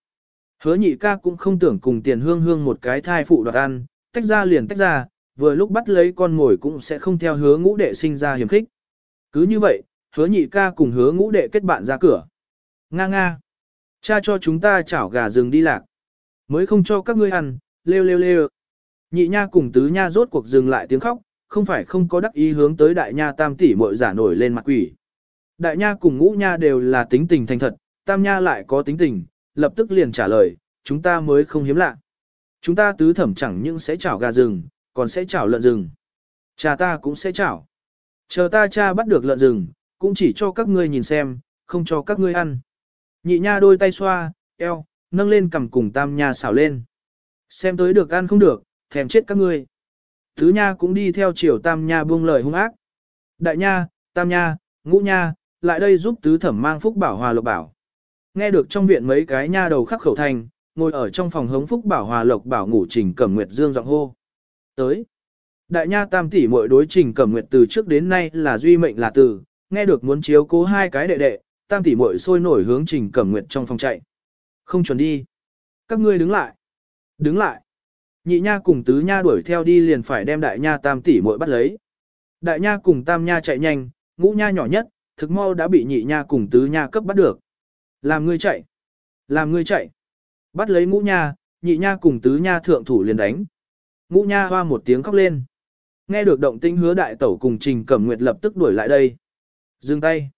Hứa nhị ca cũng không tưởng cùng tiền hương hương một cái thai phụ đoạt ăn, tách ra liền tách ra, vừa lúc bắt lấy con ngồi cũng sẽ không theo hứa ngũ đệ sinh ra hiểm khích. Cứ như vậy, hứa nhị ca cùng hứa ngũ đệ kết bạn ra cửa. Nga nga. Cha cho chúng ta chảo gà rừng đi lạc. Mới không cho các ngươi ăn, lêu lêu lêu. Nhị nha cùng tứ nha rốt cuộc dừng lại tiếng khóc, không phải không có đắc ý hướng tới đại nha tam tỷ muội giả nổi lên mặt quỷ. Đại nha cùng ngũ nha đều là tính tình thành thật, tam nha lại có tính tình, lập tức liền trả lời, chúng ta mới không hiếm lạ. Chúng ta tứ thẩm chẳng những sẽ chảo gà rừng, còn sẽ chảo lợn rừng. Cha ta cũng sẽ chảo. Chờ ta cha bắt được lợn rừng, cũng chỉ cho các ngươi nhìn xem, không cho các ngươi ăn. Nhị nha đôi tay xoa, eo, nâng lên cầm cùng tam nha xảo lên. Xem tới được ăn không được, thèm chết các ngươi. Tứ nha cũng đi theo chiều tam nha buông lời hung ác. Đại nha, tam nha, ngũ nha, lại đây giúp tứ thẩm mang phúc bảo hòa lộc bảo. Nghe được trong viện mấy cái nha đầu khắc khẩu thành, ngồi ở trong phòng hống phúc bảo hòa lộc bảo ngủ trình cẩm nguyệt dương giọng hô. Tới. Đại nha tam tỷ muội đối trình cẩm nguyệt từ trước đến nay là duy mệnh là từ, nghe được muốn chiếu cố hai cái đệ đệ, tam tỷ muội sôi nổi hướng trình cẩm nguyệt trong phòng chạy. Không chuẩn đi. Các ngươi đứng lại. Đứng lại. Nhị nha cùng tứ nha đuổi theo đi liền phải đem đại nha tam tỷ muội bắt lấy. Đại nha cùng tam nha chạy nhanh, ngũ nha nhỏ nhất, thực mau đã bị nhị nha cùng tứ nha cấp bắt được. Làm ngươi chạy. Làm ngươi chạy. Bắt lấy ngũ nha, nhị nha cùng tứ nha thượng thủ liền đánh. Ngũ nha hoa một tiếng khóc lên. Nghe được động tĩnh hứa đại tẩu cùng Trình Cẩm Nguyệt lập tức đuổi lại đây. Dừng tay.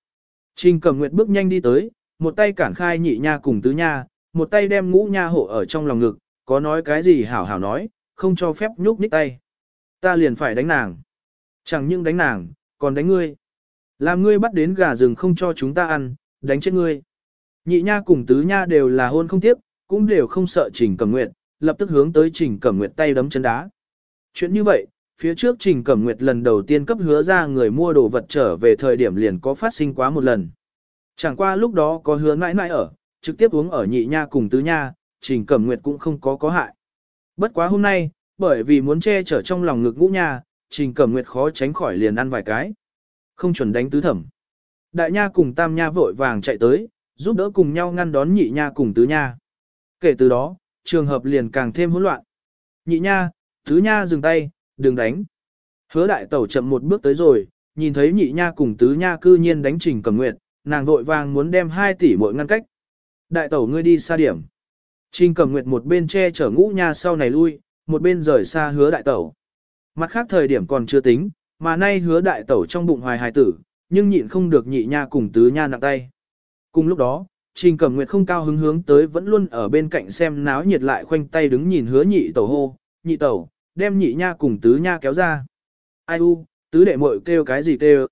Trình Cẩm Nguyệt bước nhanh đi tới, một tay cản khai nhị nha cùng tứ nha, một tay đem ngũ nha hộ ở trong lòng ngực, có nói cái gì hảo hảo nói, không cho phép nhúc nhích tay. Ta liền phải đánh nàng. Chẳng những đánh nàng, còn đánh ngươi. Làm ngươi bắt đến gà rừng không cho chúng ta ăn, đánh chết ngươi. Nhị nha cùng tứ nha đều là hôn không tiếp, cũng đều không sợ Trình Cẩm Nguyệt, lập tức hướng tới Trình Cẩm Nguyệt tay đấm chân đá. Chuyện như vậy, phía trước Trình Cẩm Nguyệt lần đầu tiên cấp hứa ra người mua đồ vật trở về thời điểm liền có phát sinh quá một lần. Chẳng qua lúc đó có hứa mãi mãi ở, trực tiếp uống ở nhị nha cùng tứ nha, Trình Cẩm Nguyệt cũng không có có hại. Bất quá hôm nay, bởi vì muốn che chở trong lòng ngực ngũ nha, Trình Cẩm Nguyệt khó tránh khỏi liền ăn vài cái. Không chuẩn đánh tứ thẩm. Đại nha cùng tam nha vội vàng chạy tới, giúp đỡ cùng nhau ngăn đón nhị nha cùng tứ nha. Kể từ đó, trường hợp liền càng thêm hỗn loạn. Nhị nha, tứ nha dừng tay, đừng đánh. Hứa đại tẩu chậm một bước tới rồi, nhìn thấy nhị nha cùng tứ nha cư nhiên đánh trình cầm nguyệt, nàng vội vàng muốn đem hai tỷ mỗi ngăn cách. Đại tẩu ngươi đi xa điểm. Trình cầm nguyệt một bên che chở ngũ nha sau này lui, một bên rời xa hứa đại tẩu. Mặt khác thời điểm còn chưa tính, mà nay hứa đại tẩu trong bụng hoài hài tử, nhưng nhịn không được nhị nha cùng tứ nha nặng tay. Cùng lúc đó, Trình Cẩm Nguyệt không cao hứng hướng tới vẫn luôn ở bên cạnh xem náo nhiệt lại khoanh tay đứng nhìn hứa nhị tẩu hô, nhị tẩu, đem nhị nha cùng tứ nha kéo ra. Ai u, tứ đệ muội kêu cái gì kêu?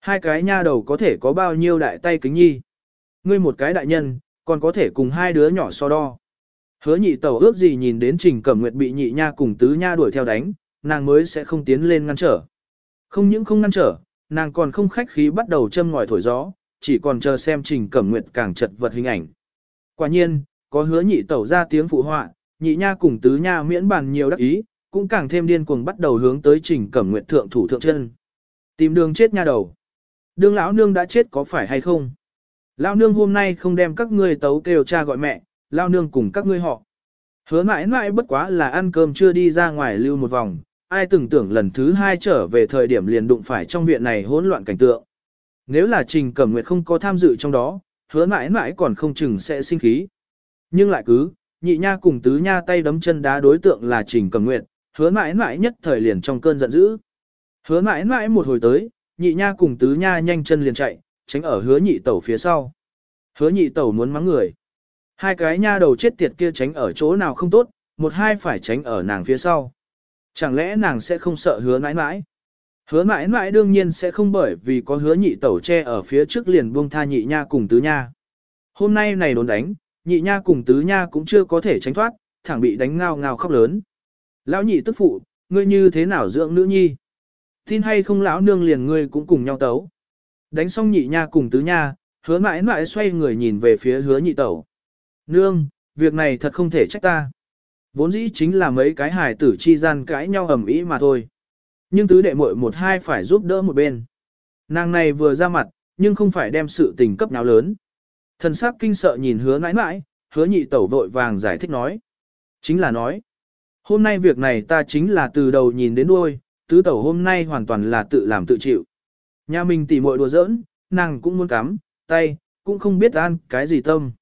Hai cái nha đầu có thể có bao nhiêu đại tay kính nhi? Ngươi một cái đại nhân, còn có thể cùng hai đứa nhỏ so đo. Hứa nhị tẩu ước gì nhìn đến Trình Cẩm Nguyệt bị nhị nha cùng tứ nha đuổi theo đánh, nàng mới sẽ không tiến lên ngăn trở. Không những không ngăn trở, nàng còn không khách khí bắt đầu châm ngòi thổi gió, chỉ còn chờ xem Trình Cẩm Nguyệt càng chật vật hình ảnh. Quả nhiên, có hứa nhị tẩu ra tiếng phụ họa, nhị nha cùng tứ nha miễn bàn nhiều đắc ý, cũng càng thêm điên cuồng bắt đầu hướng tới Trình Cẩm Nguyệt thượng thủ thượng chân. Tìm đường chết nha đầu. đường lão nương đã chết có phải hay không? Lão nương hôm nay không đem các ngươi tấu kêu cha gọi mẹ, lão nương cùng các ngươi họ. Hứa mãi mãi bất quá là ăn cơm chưa đi ra ngoài lưu một vòng, ai từng tưởng lần thứ hai trở về thời điểm liền đụng phải trong viện này hỗn loạn cảnh tượng. Nếu là Trình Cẩm Nguyệt không có tham dự trong đó, hứa mãi mãi còn không chừng sẽ sinh khí. Nhưng lại cứ, nhị nha cùng tứ nha tay đấm chân đá đối tượng là Trình Cẩm Nguyệt, hứa mãi mãi nhất thời liền trong cơn giận dữ. Hứa mãi mãi một hồi tới, nhị nha cùng tứ nha nhanh chân liền chạy, tránh ở hứa nhị tẩu phía sau. Hứa nhị tẩu muốn mắng người. Hai cái nha đầu chết tiệt kia tránh ở chỗ nào không tốt, một hai phải tránh ở nàng phía sau. Chẳng lẽ nàng sẽ không sợ hứa mãi mãi? Hứa mãi mãi đương nhiên sẽ không bởi vì có hứa nhị tẩu che ở phía trước liền buông tha nhị nha cùng tứ nha. Hôm nay này đốn đánh, Nhị nha cùng tứ nha cũng chưa có thể tránh thoát, thẳng bị đánh ngao ngao khóc lớn. Lão nhị tức phụ, ngươi như thế nào dưỡng nữ nhi? Tin hay không lão nương liền ngươi cũng cùng nhau tấu. Đánh xong nhị nha cùng tứ nha, hứa mãi mãi xoay người nhìn về phía hứa nhị tẩu. Nương, việc này thật không thể trách ta. Vốn dĩ chính là mấy cái hài tử chi gian cãi nhau ầm ĩ mà thôi. Nhưng tứ đệ muội một hai phải giúp đỡ một bên. Nàng này vừa ra mặt, nhưng không phải đem sự tình cấp nào lớn. Thần sắc kinh sợ nhìn hứa mãi mãi, hứa nhị tẩu vội vàng giải thích nói. Chính là nói. Hôm nay việc này ta chính là từ đầu nhìn đến đuôi, tứ tẩu hôm nay hoàn toàn là tự làm tự chịu. Nhà mình tỉ muội đùa giỡn, nàng cũng muốn cắm, tay, cũng không biết ăn cái gì tâm.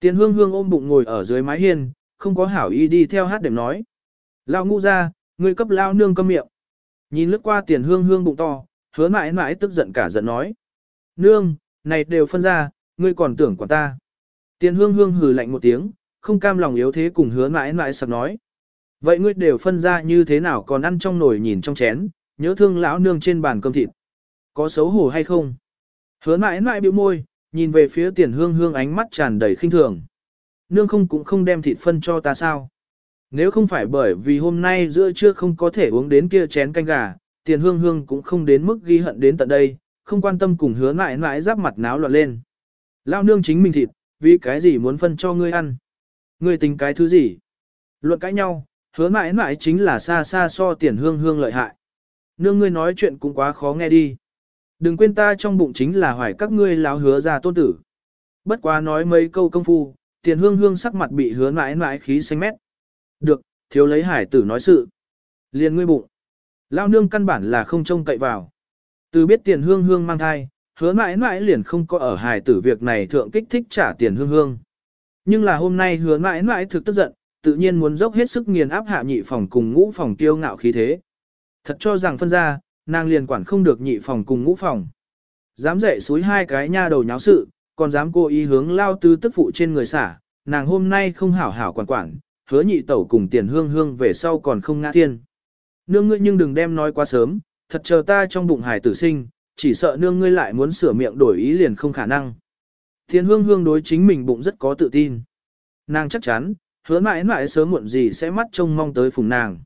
Tiền hương hương ôm bụng ngồi ở dưới mái hiên, không có hảo ý đi theo hát đệm nói. Lao ngũ ra, ngươi cấp lao nương câm miệng. Nhìn lướt qua tiền hương hương bụng to, hứa mãi mãi tức giận cả giận nói. Nương, này đều phân ra, ngươi còn tưởng quản ta. Tiền hương hương hừ lạnh một tiếng, không cam lòng yếu thế cùng hứa mãi mãi sập nói. Vậy ngươi đều phân ra như thế nào còn ăn trong nồi nhìn trong chén, nhớ thương lão nương trên bàn cơm thịt. Có xấu hổ hay không? Hứa mãi mãi bĩu môi, nhìn về phía tiền hương hương ánh mắt tràn đầy khinh thường. Nương không cũng không đem thịt phân cho ta sao? Nếu không phải bởi vì hôm nay giữa trưa không có thể uống đến kia chén canh gà, tiền hương hương cũng không đến mức ghi hận đến tận đây, không quan tâm cùng hứa mãi mãi giáp mặt náo loạn lên. Lao nương chính mình thịt, vì cái gì muốn phân cho ngươi ăn? Ngươi tính cái thứ gì? Luận cãi nhau, hứa mãi mãi chính là xa xa so tiền hương hương lợi hại. Nương ngươi nói chuyện cũng quá khó nghe đi. Đừng quên ta trong bụng chính là hoài các ngươi láo hứa ra tôn tử. Bất quá nói mấy câu công phu, tiền hương hương sắc mặt bị hứa mãi mãi khí xanh mét. Được, thiếu lấy hải tử nói sự. Liền ngươi bụng. Lao nương căn bản là không trông cậy vào. Từ biết tiền hương hương mang thai, hứa mãi mãi liền không có ở hải tử việc này thượng kích thích trả tiền hương hương. Nhưng là hôm nay hứa mãi mãi thực tức giận, tự nhiên muốn dốc hết sức nghiền áp hạ nhị phòng cùng ngũ phòng tiêu ngạo khí thế. Thật cho rằng phân ra, nàng liền quản không được nhị phòng cùng ngũ phòng. Dám dậy suối hai cái nha đầu nháo sự, còn dám cố ý hướng lao tư tức phụ trên người xả, nàng hôm nay không hảo hảo quản quản, hứa nhị tẩu cùng tiền hương hương về sau còn không ngã thiên. Nương ngươi nhưng đừng đem nói quá sớm, thật chờ ta trong bụng hài tử sinh, chỉ sợ nương ngươi lại muốn sửa miệng đổi ý liền không khả năng. Tiền hương hương đối chính mình bụng rất có tự tin. Nàng chắc chắn, hứa mãi mãi sớm muộn gì sẽ mắt trông mong tới phùng nàng.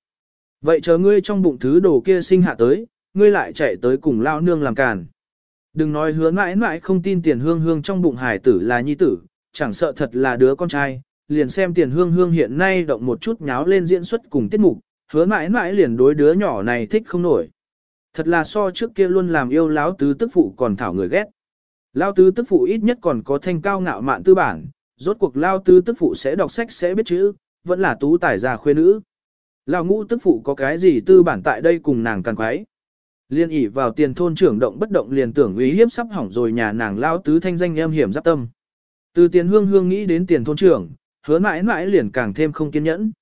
Vậy chờ ngươi trong bụng thứ đồ kia sinh hạ tới, ngươi lại chạy tới cùng lao nương làm càn. Đừng nói hứa mãi mãi không tin tiền hương hương trong bụng hải tử là nhi tử, chẳng sợ thật là đứa con trai, liền xem tiền hương hương hiện nay động một chút nháo lên diễn xuất cùng tiết mục, hứa mãi mãi liền đối đứa nhỏ này thích không nổi. Thật là so trước kia luôn làm yêu láo tứ tức phụ còn thảo người ghét. Lao tứ tức phụ ít nhất còn có thanh cao ngạo mạn tư bản, rốt cuộc lao Tư tức phụ sẽ đọc sách sẽ biết chữ, vẫn là tú tài già khuê nữ. Lao ngũ tức phụ có cái gì tư bản tại đây cùng nàng càng quái. Liên ỉ vào tiền thôn trưởng động bất động liền tưởng ý hiếp sắp hỏng rồi nhà nàng lao tứ thanh danh em hiểm giáp tâm. Từ tiền hương hương nghĩ đến tiền thôn trưởng, hứa mãi mãi liền càng thêm không kiên nhẫn.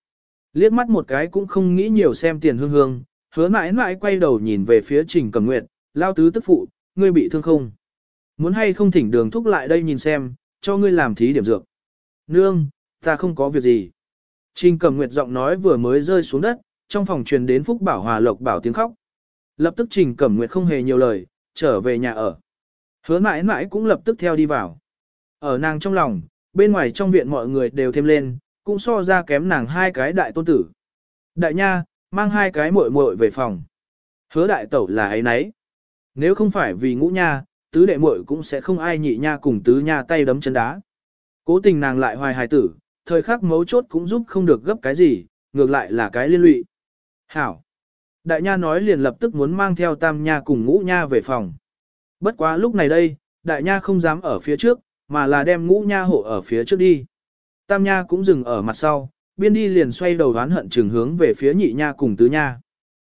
Liếc mắt một cái cũng không nghĩ nhiều xem tiền hương hương, hứa mãi mãi quay đầu nhìn về phía trình cầm nguyệt, lao tứ tức phụ, ngươi bị thương không? Muốn hay không thỉnh đường thúc lại đây nhìn xem, cho ngươi làm thí điểm dược. Nương, ta không có việc gì. Trình cầm nguyệt giọng nói vừa mới rơi xuống đất, trong phòng truyền đến phúc bảo hòa lộc bảo tiếng khóc. Lập tức trình cẩm nguyệt không hề nhiều lời, trở về nhà ở. Hứa mãi mãi cũng lập tức theo đi vào. Ở nàng trong lòng, bên ngoài trong viện mọi người đều thêm lên, cũng so ra kém nàng hai cái đại tôn tử. Đại nha, mang hai cái muội muội về phòng. Hứa đại tẩu là ấy nấy. Nếu không phải vì ngũ nha, tứ đệ muội cũng sẽ không ai nhị nha cùng tứ nha tay đấm chân đá. Cố tình nàng lại hoài hài tử, thời khắc mấu chốt cũng giúp không được gấp cái gì, ngược lại là cái liên lụy. Hảo. Đại nha nói liền lập tức muốn mang theo tam nha cùng ngũ nha về phòng. Bất quá lúc này đây, đại nha không dám ở phía trước, mà là đem ngũ nha hộ ở phía trước đi. Tam nha cũng dừng ở mặt sau, biên đi liền xoay đầu đoán hận trường hướng về phía nhị nha cùng tứ nha.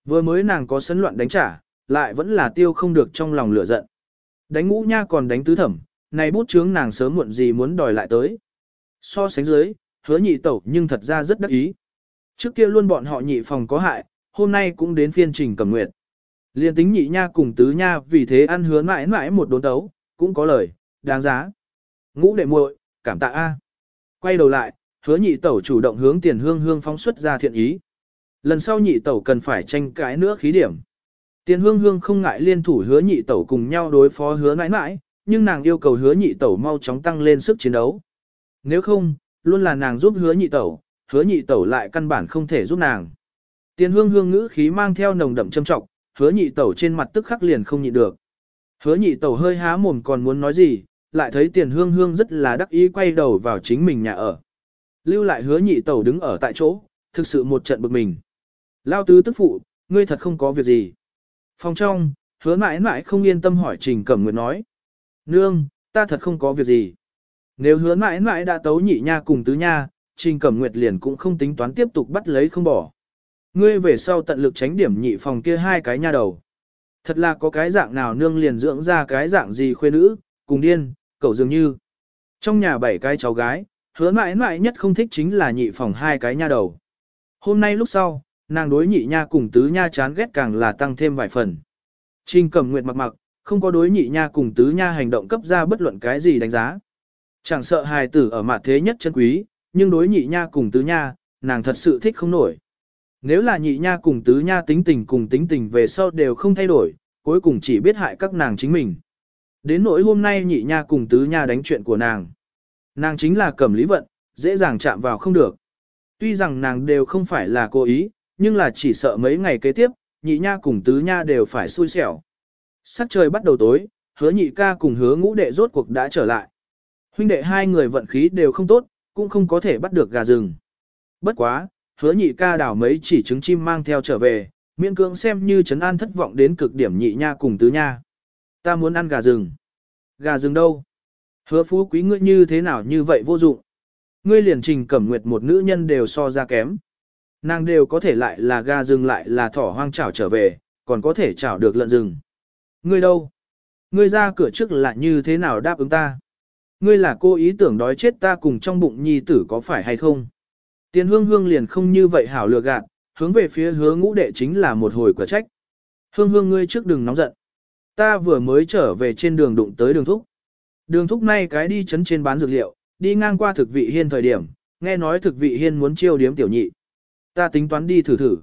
Vừa mới nàng có sấn loạn đánh trả, lại vẫn là tiêu không được trong lòng lửa giận. Đánh ngũ nha còn đánh tứ thẩm, này bút chướng nàng sớm muộn gì muốn đòi lại tới. So sánh dưới, hứa nhị tẩu nhưng thật ra rất đắc ý. Trước kia luôn bọn họ nhị phòng có hại, hôm nay cũng đến phiên trình cầm nguyện Liên tính nhị nha cùng tứ nha vì thế ăn hứa mãi mãi một đốn tấu, cũng có lời, đáng giá. Ngũ đệ muội, cảm tạ A. Quay đầu lại, hứa nhị tẩu chủ động hướng tiền hương hương phóng xuất ra thiện ý. Lần sau nhị tẩu cần phải tranh cãi nữa khí điểm. Tiền hương hương không ngại liên thủ hứa nhị tẩu cùng nhau đối phó hứa mãi mãi, nhưng nàng yêu cầu hứa nhị tẩu mau chóng tăng lên sức chiến đấu. Nếu không, luôn là nàng giúp hứa nhị tẩu, hứa nhị tẩu lại căn bản không thể giúp nàng. Tiền hương hương ngữ khí mang theo nồng đậm châm trọng, hứa nhị tẩu trên mặt tức khắc liền không nhịn được. Hứa nhị tẩu hơi há mồm còn muốn nói gì, lại thấy tiền hương hương rất là đắc ý quay đầu vào chính mình nhà ở. Lưu lại hứa nhị tẩu đứng ở tại chỗ, thực sự một trận bực mình. Lao tứ tức phụ, ngươi thật không có việc gì. Phòng trong, hứa mãi mãi không yên tâm hỏi Trình Cẩm Nguyệt nói. Nương, ta thật không có việc gì. Nếu hứa mãi mãi đã tấu nhị nha cùng tứ nha, Trình Cẩm Nguyệt liền cũng không tính toán tiếp tục bắt lấy không bỏ. Ngươi về sau tận lực tránh điểm nhị phòng kia hai cái nha đầu. Thật là có cái dạng nào nương liền dưỡng ra cái dạng gì khuê nữ, cùng điên, cậu dường như. Trong nhà bảy cái cháu gái, hứa mãi mãi nhất không thích chính là nhị phòng hai cái nha đầu. Hôm nay lúc sau, nàng đối nhị nha cùng tứ nha chán ghét càng là tăng thêm vài phần. Trình Cẩm Nguyệt mặc mặc, không có đối nhị nha cùng tứ nha hành động cấp ra bất luận cái gì đánh giá. Chẳng sợ hài tử ở mặt thế nhất chân quý, nhưng đối nhị nha cùng tứ nha, nàng thật sự thích không nổi. Nếu là nhị nha cùng tứ nha tính tình cùng tính tình về sau đều không thay đổi, cuối cùng chỉ biết hại các nàng chính mình. Đến nỗi hôm nay nhị nha cùng tứ nha đánh chuyện của nàng. Nàng chính là cẩm lý vận, dễ dàng chạm vào không được. Tuy rằng nàng đều không phải là cố ý, nhưng là chỉ sợ mấy ngày kế tiếp, nhị nha cùng tứ nha đều phải xui xẻo. Sắc trời bắt đầu tối, hứa nhị ca cùng hứa ngũ đệ rốt cuộc đã trở lại. Huynh đệ hai người vận khí đều không tốt, cũng không có thể bắt được gà rừng. Bất quá, hứa nhị ca đảo mấy chỉ trứng chim mang theo trở về, miễn cưỡng xem như trấn an thất vọng đến cực điểm nhị nha cùng tứ nha. Ta muốn ăn gà rừng. Gà rừng đâu? Hứa phú quý ngươi như thế nào như vậy vô dụng. Ngươi liền trình cẩm nguyệt một nữ nhân đều so ra kém. Nàng đều có thể lại là gà rừng lại là thỏ hoang chảo trở về, còn có thể chảo được lợn rừng. Ngươi đâu? Ngươi ra cửa trước là như thế nào đáp ứng ta? Ngươi là cô ý tưởng đói chết ta cùng trong bụng nhi tử có phải hay không? Tiền hương hương liền không như vậy hảo lừa gạt, hướng về phía hứa ngũ đệ chính là một hồi quả trách. Hương hương ngươi trước đừng nóng giận. Ta vừa mới trở về trên đường đụng tới đường thúc. Đường thúc nay cái đi chấn trên bán dược liệu, đi ngang qua thực vị hiên thời điểm, nghe nói thực vị hiên muốn chiêu điếm tiểu nhị. Ta tính toán đi thử thử.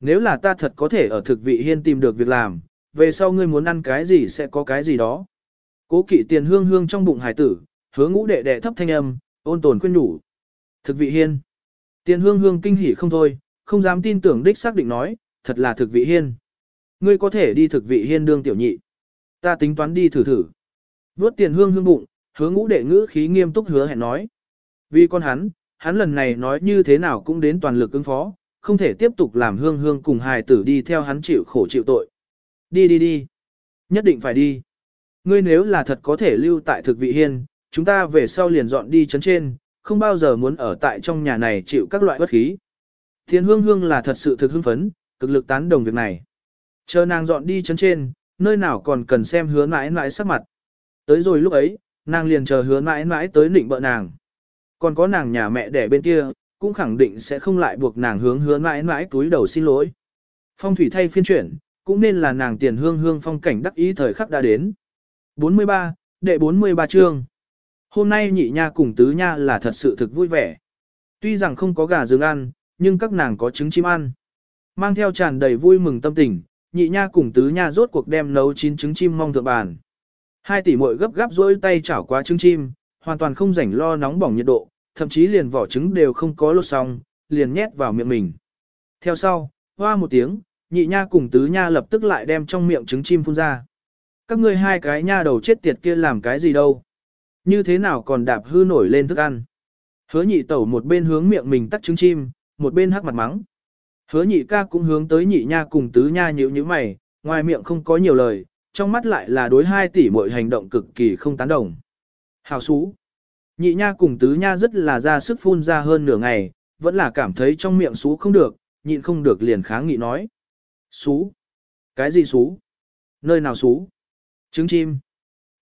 Nếu là ta thật có thể ở thực vị hiên tìm được việc làm, về sau ngươi muốn ăn cái gì sẽ có cái gì đó. Cố kỵ tiền hương hương trong bụng hải tử, hứa ngũ đệ đệ thấp thanh âm, ôn tồn khuyên nhủ. Thực vị hiên. Tiền hương hương kinh hỉ không thôi, không dám tin tưởng đích xác định nói, thật là thực vị hiên. Ngươi có thể đi thực vị hiên đương tiểu nhị. Ta tính toán đi thử thử. Vốt tiền hương hương bụng, hứa ngũ đệ ngữ khí nghiêm túc hứa hẹn nói. Vì con hắn, hắn lần này nói như thế nào cũng đến toàn lực ứng phó, không thể tiếp tục làm hương hương cùng hài tử đi theo hắn chịu khổ chịu tội. Đi đi đi. Nhất định phải đi. Ngươi nếu là thật có thể lưu tại thực vị hiên, chúng ta về sau liền dọn đi chấn trên, không bao giờ muốn ở tại trong nhà này chịu các loại bất khí. Thiên hương hương là thật sự thực hưng phấn, cực lực tán đồng việc này. Chờ nàng dọn đi chấn trên, nơi nào còn cần xem hứa mãi mãi sắc mặt. Tới rồi lúc ấy, nàng liền chờ hứa mãi mãi tới nịnh bợ nàng. Còn có nàng nhà mẹ đẻ bên kia, cũng khẳng định sẽ không lại buộc nàng hướng hứa mãi mãi túi đầu xin lỗi. Phong thủy thay phiên chuyển, cũng nên là nàng tiền hương hương phong cảnh đắc ý thời khắc đã đến. 43, đệ 43 chương. Hôm nay nhị nha cùng tứ nha là thật sự thực vui vẻ. Tuy rằng không có gà rừng ăn, nhưng các nàng có trứng chim ăn. Mang theo tràn đầy vui mừng tâm tình, nhị nha cùng tứ nha rốt cuộc đem nấu chín trứng chim mong thượng bàn. Hai tỷ muội gấp gáp rỗi tay chảo qua trứng chim, hoàn toàn không rảnh lo nóng bỏng nhiệt độ, thậm chí liền vỏ trứng đều không có lột xong, liền nhét vào miệng mình. Theo sau, hoa một tiếng, nhị nha cùng tứ nha lập tức lại đem trong miệng trứng chim phun ra. Các ngươi hai cái nha đầu chết tiệt kia làm cái gì đâu? Như thế nào còn đạp hư nổi lên thức ăn? Hứa nhị tẩu một bên hướng miệng mình tắt trứng chim, một bên hắc mặt mắng. Hứa nhị ca cũng hướng tới nhị nha cùng tứ nha nhíu nhíu mày, ngoài miệng không có nhiều lời, trong mắt lại là đối hai tỷ mọi hành động cực kỳ không tán đồng. Hào xú. Nhị nha cùng tứ nha rất là ra sức phun ra hơn nửa ngày, vẫn là cảm thấy trong miệng xú không được, nhịn không được liền kháng nghị nói. Xú. Cái gì xú? Nơi nào xú? Trứng chim.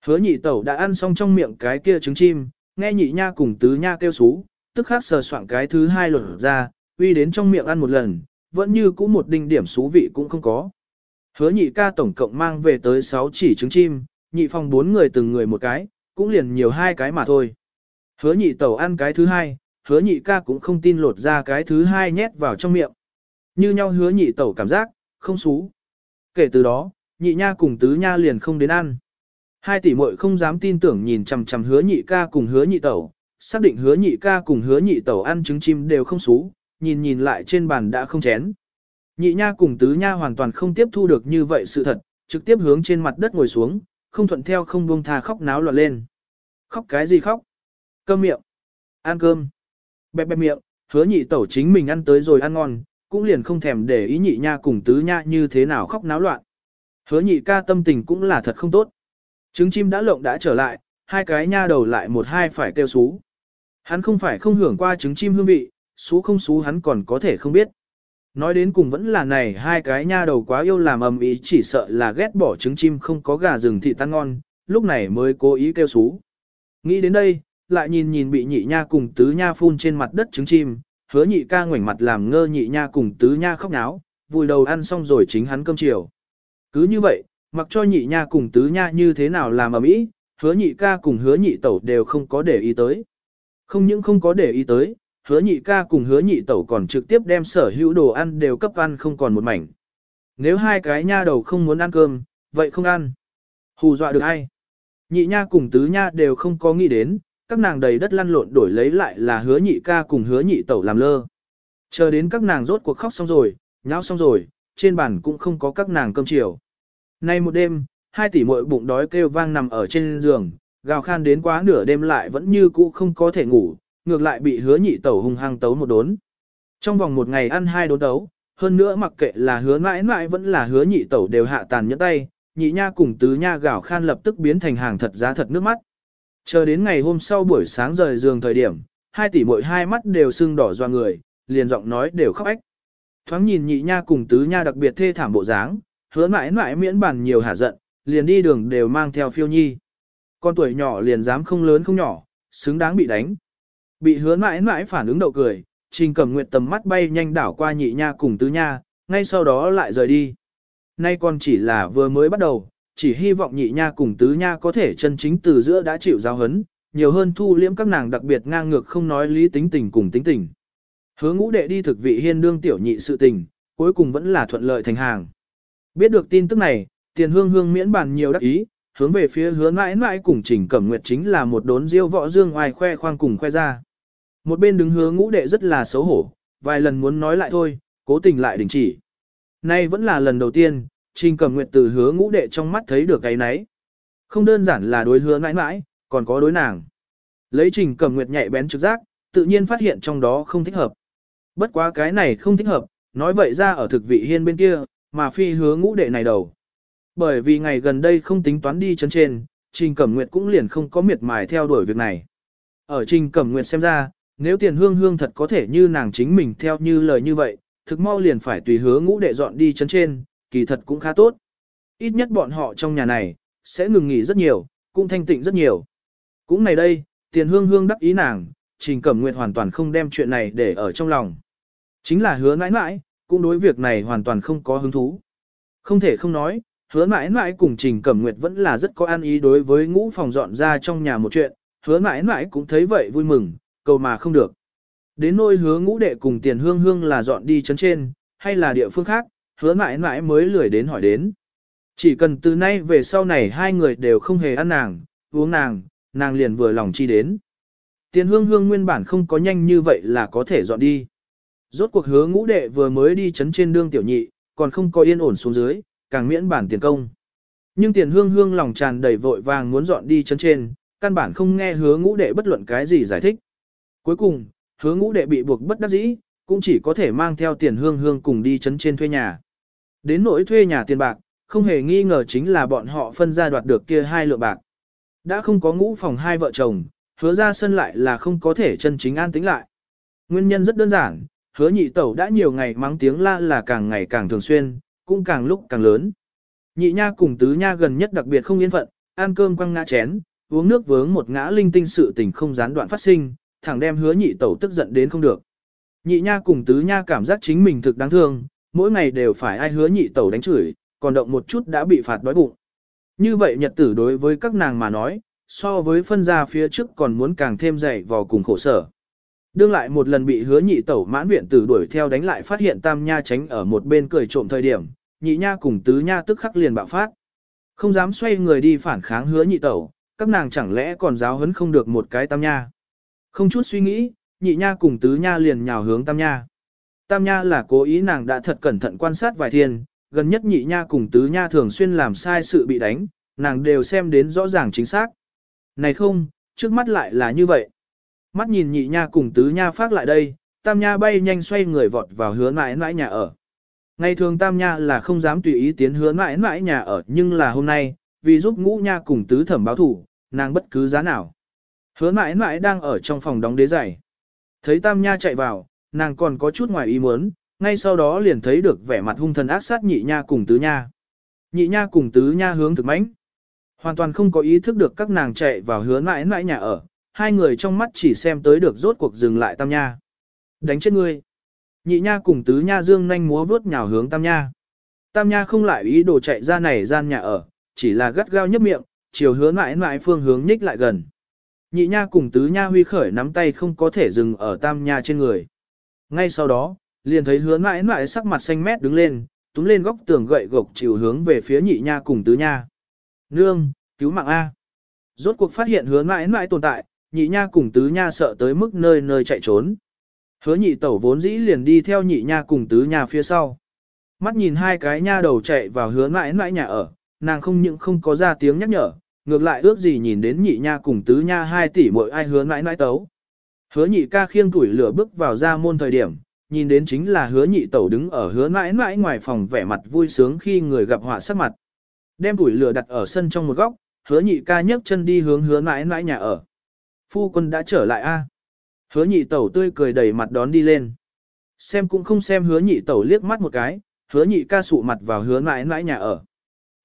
Hứa nhị tẩu đã ăn xong trong miệng cái kia trứng chim, nghe nhị nha cùng tứ nha kêu xú, tức khắc sờ soạn cái thứ hai lột ra, uy đến trong miệng ăn một lần, vẫn như cũ một đinh điểm xú vị cũng không có. Hứa nhị ca tổng cộng mang về tới 6 chỉ trứng chim, nhị phòng bốn người từng người một cái, cũng liền nhiều hai cái mà thôi. Hứa nhị tẩu ăn cái thứ hai, hứa nhị ca cũng không tin lột ra cái thứ hai nhét vào trong miệng. Như nhau hứa nhị tẩu cảm giác, không xú. Kể từ đó, nhị nha cùng tứ nha liền không đến ăn. Hai tỷ muội không dám tin tưởng nhìn chằm chằm hứa nhị ca cùng hứa nhị tẩu, xác định hứa nhị ca cùng hứa nhị tẩu ăn trứng chim đều không xú, nhìn nhìn lại trên bàn đã không chén. Nhị nha cùng tứ nha hoàn toàn không tiếp thu được như vậy sự thật, trực tiếp hướng trên mặt đất ngồi xuống, không thuận theo không buông tha khóc náo loạn lên. Khóc cái gì khóc? Cơm miệng. Ăn cơm. Bẹp bẹp miệng, hứa nhị tẩu chính mình ăn tới rồi ăn ngon, cũng liền không thèm để ý nhị nha cùng tứ nha như thế nào khóc náo loạn. Hứa nhị ca tâm tình cũng là thật không tốt. Trứng chim đã lộng đã trở lại, hai cái nha đầu lại một hai phải kêu xú. Hắn không phải không hưởng qua trứng chim hương vị, xú không xú hắn còn có thể không biết. Nói đến cùng vẫn là này hai cái nha đầu quá yêu làm ầm ý chỉ sợ là ghét bỏ trứng chim không có gà rừng thị tan ngon, lúc này mới cố ý kêu xú. Nghĩ đến đây, lại nhìn nhìn bị nhị nha cùng tứ nha phun trên mặt đất trứng chim, hứa nhị ca ngoảnh mặt làm ngơ nhị nha cùng tứ nha khóc náo, vùi đầu ăn xong rồi chính hắn cơm chiều. Cứ như vậy, mặc cho nhị nha cùng tứ nha như thế nào làm ầm ĩ, hứa nhị ca cùng hứa nhị tẩu đều không có để ý tới. Không những không có để ý tới, hứa nhị ca cùng hứa nhị tẩu còn trực tiếp đem sở hữu đồ ăn đều cấp ăn không còn một mảnh. Nếu hai cái nha đầu không muốn ăn cơm, vậy không ăn. Hù dọa được ai? Nhị nha cùng tứ nha đều không có nghĩ đến, các nàng đầy đất lăn lộn đổi lấy lại là hứa nhị ca cùng hứa nhị tẩu làm lơ. Chờ đến các nàng rốt cuộc khóc xong rồi, nháo xong rồi, trên bàn cũng không có các nàng cơm chiều. Nay một đêm, hai tỷ muội bụng đói kêu vang nằm ở trên giường, gào khan đến quá nửa đêm lại vẫn như cũ không có thể ngủ, ngược lại bị hứa nhị tẩu hung hăng tấu một đốn. Trong vòng một ngày ăn hai đốn tấu, hơn nữa mặc kệ là hứa mãi mãi vẫn là hứa nhị tẩu đều hạ tàn nhẫn tay, nhị nha cùng tứ nha gào khan lập tức biến thành hàng thật giá thật nước mắt. Chờ đến ngày hôm sau buổi sáng rời giường thời điểm, hai tỷ muội hai mắt đều sưng đỏ doa người, liền giọng nói đều khóc ách. Thoáng nhìn nhị nha cùng tứ nha đặc biệt thê thảm bộ dáng, hứa mãi mãi miễn bàn nhiều hả giận, liền đi đường đều mang theo phiêu nhi. Con tuổi nhỏ liền dám không lớn không nhỏ, xứng đáng bị đánh. Bị hứa mãi mãi phản ứng đậu cười, trình cầm nguyệt tầm mắt bay nhanh đảo qua nhị nha cùng tứ nha, ngay sau đó lại rời đi. Nay còn chỉ là vừa mới bắt đầu, chỉ hy vọng nhị nha cùng tứ nha có thể chân chính từ giữa đã chịu giáo hấn, nhiều hơn thu liễm các nàng đặc biệt ngang ngược không nói lý tính tình cùng tính tình. Hứa ngũ đệ đi thực vị hiên đương tiểu nhị sự tình, cuối cùng vẫn là thuận lợi thành hàng. Biết được tin tức này, tiền hương hương miễn bàn nhiều đắc ý, hướng về phía hứa mãi mãi cùng trình cẩm nguyệt chính là một đốn diêu võ dương ngoài khoe khoang cùng khoe ra. Một bên đứng hứa ngũ đệ rất là xấu hổ, vài lần muốn nói lại thôi, cố tình lại đình chỉ. Nay vẫn là lần đầu tiên, trình cẩm nguyệt từ hứa ngũ đệ trong mắt thấy được cái nấy. Không đơn giản là đối hứa mãi mãi, còn có đối nàng. Lấy trình cẩm nguyệt nhạy bén trực giác, tự nhiên phát hiện trong đó không thích hợp. Bất quá cái này không thích hợp, nói vậy ra ở thực vị hiên bên kia, mà phi hứa ngũ đệ này đầu. Bởi vì ngày gần đây không tính toán đi chân trên, Trình Cẩm Nguyệt cũng liền không có miệt mài theo đuổi việc này. Ở Trình Cẩm Nguyệt xem ra, nếu tiền hương hương thật có thể như nàng chính mình theo như lời như vậy, thực mau liền phải tùy hứa ngũ đệ dọn đi chấn trên, kỳ thật cũng khá tốt. Ít nhất bọn họ trong nhà này, sẽ ngừng nghỉ rất nhiều, cũng thanh tịnh rất nhiều. Cũng này đây, tiền hương hương đắc ý nàng, Trình Cẩm Nguyệt hoàn toàn không đem chuyện này để ở trong lòng. Chính là hứa mãi mãi, cũng đối việc này hoàn toàn không có hứng thú. Không thể không nói, hứa mãi mãi cùng Trình Cẩm Nguyệt vẫn là rất có an ý đối với ngũ phòng dọn ra trong nhà một chuyện, hứa mãi mãi cũng thấy vậy vui mừng, cầu mà không được. Đến nôi hứa ngũ đệ cùng tiền hương hương là dọn đi chấn trên, hay là địa phương khác, hứa mãi mãi mới lười đến hỏi đến. Chỉ cần từ nay về sau này hai người đều không hề ăn nàng, uống nàng, nàng liền vừa lòng chi đến. Tiền hương hương nguyên bản không có nhanh như vậy là có thể dọn đi. Rốt cuộc hứa ngũ đệ vừa mới đi chấn trên đương tiểu nhị, còn không có yên ổn xuống dưới, càng miễn bản tiền công. Nhưng tiền hương hương lòng tràn đầy vội vàng muốn dọn đi chấn trên, căn bản không nghe hứa ngũ đệ bất luận cái gì giải thích. Cuối cùng, hứa ngũ đệ bị buộc bất đắc dĩ, cũng chỉ có thể mang theo tiền hương hương cùng đi chấn trên thuê nhà. Đến nỗi thuê nhà tiền bạc, không hề nghi ngờ chính là bọn họ phân ra đoạt được kia hai lượng bạc. Đã không có ngũ phòng hai vợ chồng, hứa ra sân lại là không có thể chân chính an tính lại. Nguyên nhân rất đơn giản, hứa nhị tẩu đã nhiều ngày mắng tiếng la là càng ngày càng thường xuyên, cũng càng lúc càng lớn. Nhị nha cùng tứ nha gần nhất đặc biệt không yên phận, ăn cơm quăng ngã chén, uống nước vướng một ngã linh tinh sự tình không gián đoạn phát sinh, thẳng đem hứa nhị tẩu tức giận đến không được. Nhị nha cùng tứ nha cảm giác chính mình thực đáng thương, mỗi ngày đều phải ai hứa nhị tẩu đánh chửi, còn động một chút đã bị phạt đói bụng. Như vậy nhật tử đối với các nàng mà nói, so với phân gia phía trước còn muốn càng thêm dày vò cùng khổ sở. Đương lại một lần bị hứa nhị tẩu mãn viện tử đuổi theo đánh lại phát hiện tam nha tránh ở một bên cười trộm thời điểm, nhị nha cùng tứ nha tức khắc liền bạo phát. Không dám xoay người đi phản kháng hứa nhị tẩu, các nàng chẳng lẽ còn giáo hấn không được một cái tam nha. Không chút suy nghĩ, nhị nha cùng tứ nha liền nhào hướng tam nha. Tam nha là cố ý nàng đã thật cẩn thận quan sát vài thiên, gần nhất nhị nha cùng tứ nha thường xuyên làm sai sự bị đánh, nàng đều xem đến rõ ràng chính xác. Này không, trước mắt lại là như vậy. Mắt nhìn nhị nha cùng tứ nha phát lại đây, tam nha bay nhanh xoay người vọt vào hứa mãi mãi nhà ở. Ngày thường tam nha là không dám tùy ý tiến hứa mãi mãi nhà ở nhưng là hôm nay, vì giúp ngũ nha cùng tứ thẩm báo thủ, nàng bất cứ giá nào. Hứa mãi mãi đang ở trong phòng đóng đế giày. Thấy tam nha chạy vào, nàng còn có chút ngoài ý muốn, ngay sau đó liền thấy được vẻ mặt hung thần ác sát nhị nha cùng tứ nha. Nhị nha cùng tứ nha hướng thực mãnh. Hoàn toàn không có ý thức được các nàng chạy vào hứa mãi mãi nhà ở, hai người trong mắt chỉ xem tới được rốt cuộc dừng lại tam nha. Đánh chết ngươi. Nhị nha cùng tứ nha dương nhanh múa vướt nhào hướng tam nha. Tam nha không lại ý đồ chạy ra này gian nhà ở, chỉ là gắt gao nhấp miệng, chiều hứa mãi mãi phương hướng nhích lại gần. Nhị nha cùng tứ nha huy khởi nắm tay không có thể dừng ở tam nha trên người. Ngay sau đó, liền thấy hứa mãi mãi sắc mặt xanh mét đứng lên, túm lên góc tường gậy gộc chiều hướng về phía nhị nha cùng tứ nha. Nương, cứu mạng A. Rốt cuộc phát hiện hứa mãi mãi tồn tại, nhị nha cùng tứ nha sợ tới mức nơi nơi chạy trốn. Hứa nhị tẩu vốn dĩ liền đi theo nhị nha cùng tứ nha phía sau. Mắt nhìn hai cái nha đầu chạy vào hứa mãi mãi nhà ở, nàng không những không có ra tiếng nhắc nhở, ngược lại ước gì nhìn đến nhị nha cùng tứ nha hai tỷ mỗi ai hứa mãi mãi tấu. Hứa nhị ca khiêng tuổi lửa bước vào ra môn thời điểm, nhìn đến chính là hứa nhị tẩu đứng ở hứa mãi mãi ngoài phòng vẻ mặt vui sướng khi người gặp họa sắc mặt. Đem tuổi lửa đặt ở sân trong một góc, hứa nhị ca nhấc chân đi hướng hứa mãi mãi nhà ở. Phu quân đã trở lại a. Hứa nhị tẩu tươi cười đầy mặt đón đi lên. Xem cũng không xem hứa nhị tẩu liếc mắt một cái, hứa nhị ca sụ mặt vào hứa mãi mãi nhà ở.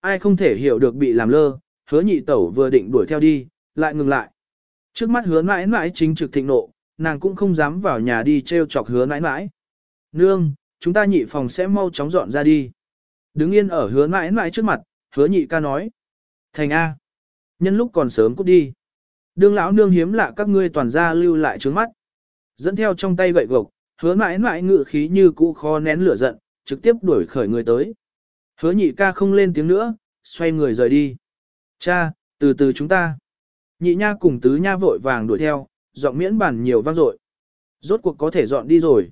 Ai không thể hiểu được bị làm lơ, hứa nhị tẩu vừa định đuổi theo đi, lại ngừng lại. Trước mắt hứa mãi mãi chính trực thịnh nộ, nàng cũng không dám vào nhà đi treo chọc hứa mãi mãi. Nương, chúng ta nhị phòng sẽ mau chóng dọn ra đi. Đứng yên ở hứa mãi mãi trước mặt, hứa nhị ca nói. Thành A. Nhân lúc còn sớm cút đi. Đương lão nương hiếm lạ các ngươi toàn ra lưu lại trước mắt. Dẫn theo trong tay gậy gộc, hứa mãi mãi ngự khí như cũ khó nén lửa giận, trực tiếp đuổi khởi người tới. Hứa nhị ca không lên tiếng nữa, xoay người rời đi. Cha, từ từ chúng ta. Nhị nha cùng tứ nha vội vàng đuổi theo, giọng miễn bản nhiều vang dội. Rốt cuộc có thể dọn đi rồi.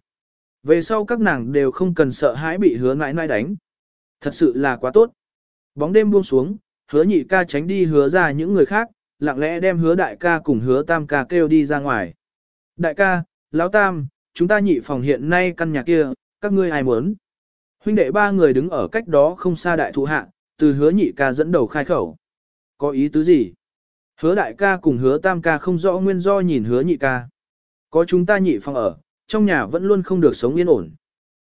Về sau các nàng đều không cần sợ hãi bị hứa nãi nãi đánh. Thật sự là quá tốt. Bóng đêm buông xuống, hứa nhị ca tránh đi hứa ra những người khác, lặng lẽ đem hứa đại ca cùng hứa tam ca kêu đi ra ngoài. Đại ca, lão tam, chúng ta nhị phòng hiện nay căn nhà kia, các ngươi ai muốn? Huynh đệ ba người đứng ở cách đó không xa đại thụ hạ, từ hứa nhị ca dẫn đầu khai khẩu. Có ý tứ gì? Hứa đại ca cùng hứa tam ca không rõ nguyên do nhìn hứa nhị ca. Có chúng ta nhị phòng ở, trong nhà vẫn luôn không được sống yên ổn.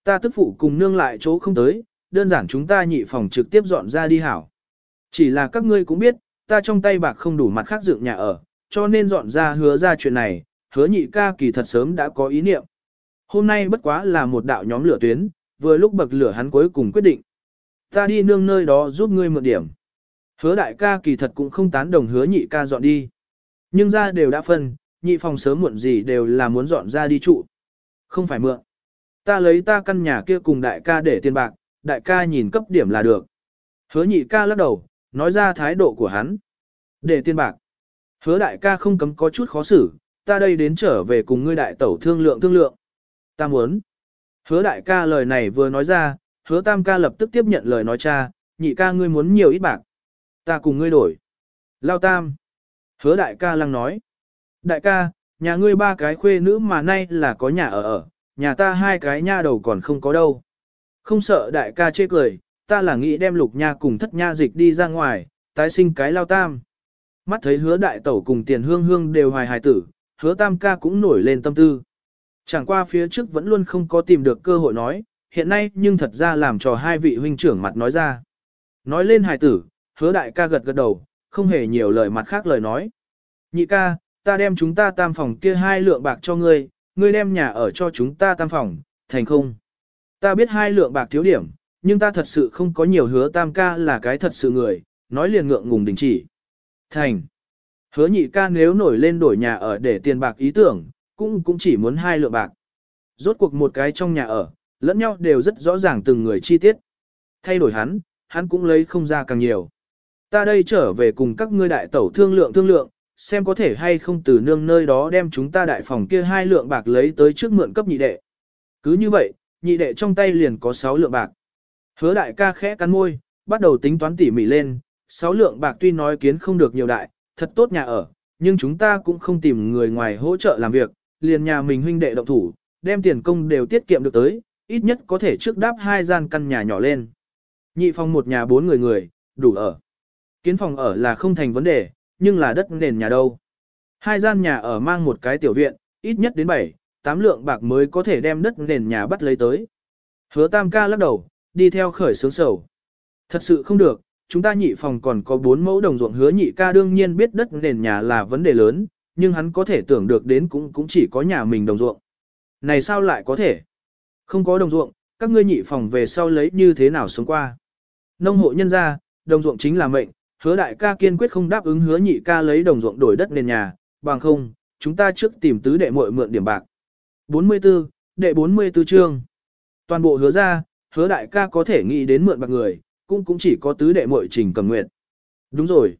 Ta tức phụ cùng nương lại chỗ không tới, đơn giản chúng ta nhị phòng trực tiếp dọn ra đi hảo. Chỉ là các ngươi cũng biết, ta trong tay bạc không đủ mặt khác dựng nhà ở, cho nên dọn ra hứa ra chuyện này, hứa nhị ca kỳ thật sớm đã có ý niệm. Hôm nay bất quá là một đạo nhóm lửa tuyến, vừa lúc bậc lửa hắn cuối cùng quyết định. Ta đi nương nơi đó giúp ngươi mượn điểm. Hứa đại ca kỳ thật cũng không tán đồng hứa nhị ca dọn đi. Nhưng ra đều đã phân, nhị phòng sớm muộn gì đều là muốn dọn ra đi trụ. Không phải mượn. Ta lấy ta căn nhà kia cùng đại ca để tiền bạc, đại ca nhìn cấp điểm là được. Hứa nhị ca lắc đầu, nói ra thái độ của hắn. Để tiền bạc. Hứa đại ca không cấm có chút khó xử, ta đây đến trở về cùng ngươi đại tẩu thương lượng thương lượng. Ta muốn. Hứa đại ca lời này vừa nói ra, hứa tam ca lập tức tiếp nhận lời nói cha, nhị ca ngươi muốn nhiều ít bạc. Ta cùng ngươi đổi. Lao tam. Hứa đại ca lăng nói. Đại ca, nhà ngươi ba cái khuê nữ mà nay là có nhà ở ở, nhà ta hai cái nha đầu còn không có đâu. Không sợ đại ca chê cười, ta là nghĩ đem lục nha cùng thất nha dịch đi ra ngoài, tái sinh cái lao tam. Mắt thấy hứa đại tẩu cùng tiền hương hương đều hoài hài tử, hứa tam ca cũng nổi lên tâm tư. Chẳng qua phía trước vẫn luôn không có tìm được cơ hội nói, hiện nay nhưng thật ra làm cho hai vị huynh trưởng mặt nói ra. Nói lên hài tử, hứa đại ca gật gật đầu, không hề nhiều lời mặt khác lời nói. Nhị ca, ta đem chúng ta tam phòng kia hai lượng bạc cho ngươi, ngươi đem nhà ở cho chúng ta tam phòng, thành không? Ta biết hai lượng bạc thiếu điểm, nhưng ta thật sự không có nhiều hứa tam ca là cái thật sự người, nói liền ngượng ngùng đình chỉ. Thành. Hứa nhị ca nếu nổi lên đổi nhà ở để tiền bạc ý tưởng, cũng cũng chỉ muốn hai lượng bạc. Rốt cuộc một cái trong nhà ở, lẫn nhau đều rất rõ ràng từng người chi tiết. Thay đổi hắn, hắn cũng lấy không ra càng nhiều. Ta đây trở về cùng các ngươi đại tẩu thương lượng thương lượng, xem có thể hay không từ nương nơi đó đem chúng ta đại phòng kia hai lượng bạc lấy tới trước mượn cấp nhị đệ. Cứ như vậy, nhị đệ trong tay liền có 6 lượng bạc. Hứa đại ca khẽ cắn môi, bắt đầu tính toán tỉ mỉ lên, 6 lượng bạc tuy nói kiến không được nhiều đại, thật tốt nhà ở, nhưng chúng ta cũng không tìm người ngoài hỗ trợ làm việc, liền nhà mình huynh đệ động thủ, đem tiền công đều tiết kiệm được tới, ít nhất có thể trước đáp hai gian căn nhà nhỏ lên. Nhị phòng một nhà bốn người người, đủ ở. Kiến phòng ở là không thành vấn đề, nhưng là đất nền nhà đâu. Hai gian nhà ở mang một cái tiểu viện, ít nhất đến 7, 8 lượng bạc mới có thể đem đất nền nhà bắt lấy tới. Hứa tam ca lắc đầu, đi theo khởi sướng sầu. Thật sự không được, chúng ta nhị phòng còn có 4 mẫu đồng ruộng hứa nhị ca đương nhiên biết đất nền nhà là vấn đề lớn, nhưng hắn có thể tưởng được đến cũng cũng chỉ có nhà mình đồng ruộng. Này sao lại có thể? Không có đồng ruộng, các ngươi nhị phòng về sau lấy như thế nào sống qua? Nông hộ nhân gia, đồng ruộng chính là mệnh, hứa đại ca kiên quyết không đáp ứng hứa nhị ca lấy đồng ruộng đổi đất nền nhà, bằng không, chúng ta trước tìm tứ đệ muội mượn điểm bạc. 44, đệ 44 chương. Toàn bộ hứa ra, hứa đại ca có thể nghĩ đến mượn bạc người, cũng cũng chỉ có tứ đệ muội trình cầm nguyện. Đúng rồi.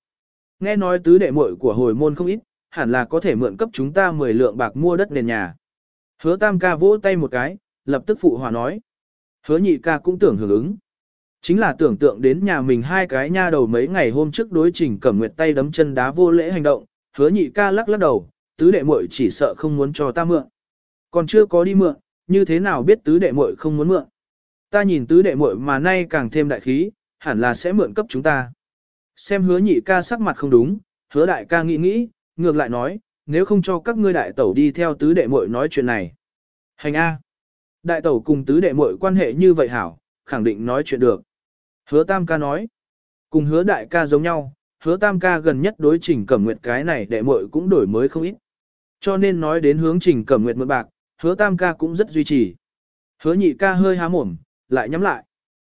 Nghe nói tứ đệ muội của hồi môn không ít, hẳn là có thể mượn cấp chúng ta 10 lượng bạc mua đất nền nhà. Hứa tam ca vỗ tay một cái, lập tức phụ hòa nói. Hứa nhị ca cũng tưởng hưởng ứng. Chính là tưởng tượng đến nhà mình hai cái nha đầu mấy ngày hôm trước đối trình cẩm nguyệt tay đấm chân đá vô lễ hành động, hứa nhị ca lắc lắc đầu, tứ đệ muội chỉ sợ không muốn cho ta mượn. Còn chưa có đi mượn, như thế nào biết tứ đệ muội không muốn mượn. Ta nhìn tứ đệ muội mà nay càng thêm đại khí, hẳn là sẽ mượn cấp chúng ta. Xem hứa nhị ca sắc mặt không đúng, hứa đại ca nghĩ nghĩ, ngược lại nói, nếu không cho các ngươi đại tẩu đi theo tứ đệ muội nói chuyện này. Hành A. Đại tẩu cùng tứ đệ muội quan hệ như vậy hảo, khẳng định nói chuyện được. Hứa tam ca nói, cùng hứa đại ca giống nhau, hứa tam ca gần nhất đối trình cẩm nguyệt cái này đệ muội cũng đổi mới không ít. Cho nên nói đến hướng trình cẩm nguyệt mượn bạc, hứa tam ca cũng rất duy trì. Hứa nhị ca hơi há mồm, lại nhắm lại.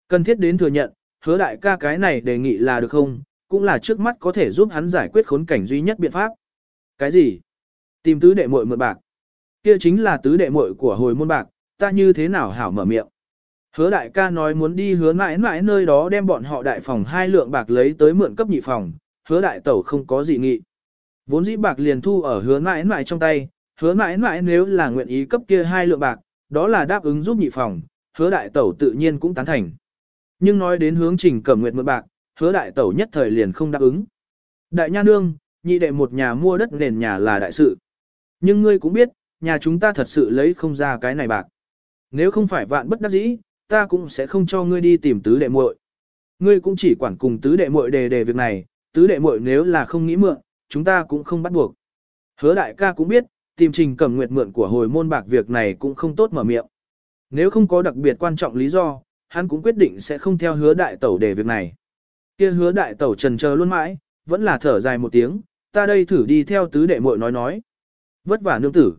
Cần thiết đến thừa nhận, hứa đại ca cái này đề nghị là được không, cũng là trước mắt có thể giúp hắn giải quyết khốn cảnh duy nhất biện pháp. Cái gì? Tìm tứ đệ muội mượn bạc. Kia chính là tứ đệ muội của hồi môn bạc, ta như thế nào hảo mở miệng. Hứa đại ca nói muốn đi hứa mãi mãi nơi đó đem bọn họ đại phòng hai lượng bạc lấy tới mượn cấp nhị phòng, hứa đại tẩu không có gì nghị. Vốn dĩ bạc liền thu ở hứa mãi mãi trong tay, hứa mãi mãi nếu là nguyện ý cấp kia hai lượng bạc, đó là đáp ứng giúp nhị phòng, hứa đại tẩu tự nhiên cũng tán thành. Nhưng nói đến hướng trình cẩm nguyện mượn bạc, hứa đại tẩu nhất thời liền không đáp ứng. Đại nha nương, nhị đệ một nhà mua đất nền nhà là đại sự. Nhưng ngươi cũng biết, nhà chúng ta thật sự lấy không ra cái này bạc. Nếu không phải vạn bất đắc dĩ, ta cũng sẽ không cho ngươi đi tìm tứ đệ muội. Ngươi cũng chỉ quản cùng tứ đệ muội đề đề việc này, tứ đệ muội nếu là không nghĩ mượn, chúng ta cũng không bắt buộc. Hứa đại ca cũng biết, tìm trình cẩm nguyệt mượn của hồi môn bạc việc này cũng không tốt mở miệng. Nếu không có đặc biệt quan trọng lý do, hắn cũng quyết định sẽ không theo hứa đại tẩu đề việc này. kia hứa đại tẩu trần chờ luôn mãi, vẫn là thở dài một tiếng, ta đây thử đi theo tứ đệ muội nói nói. Vất vả nương tử.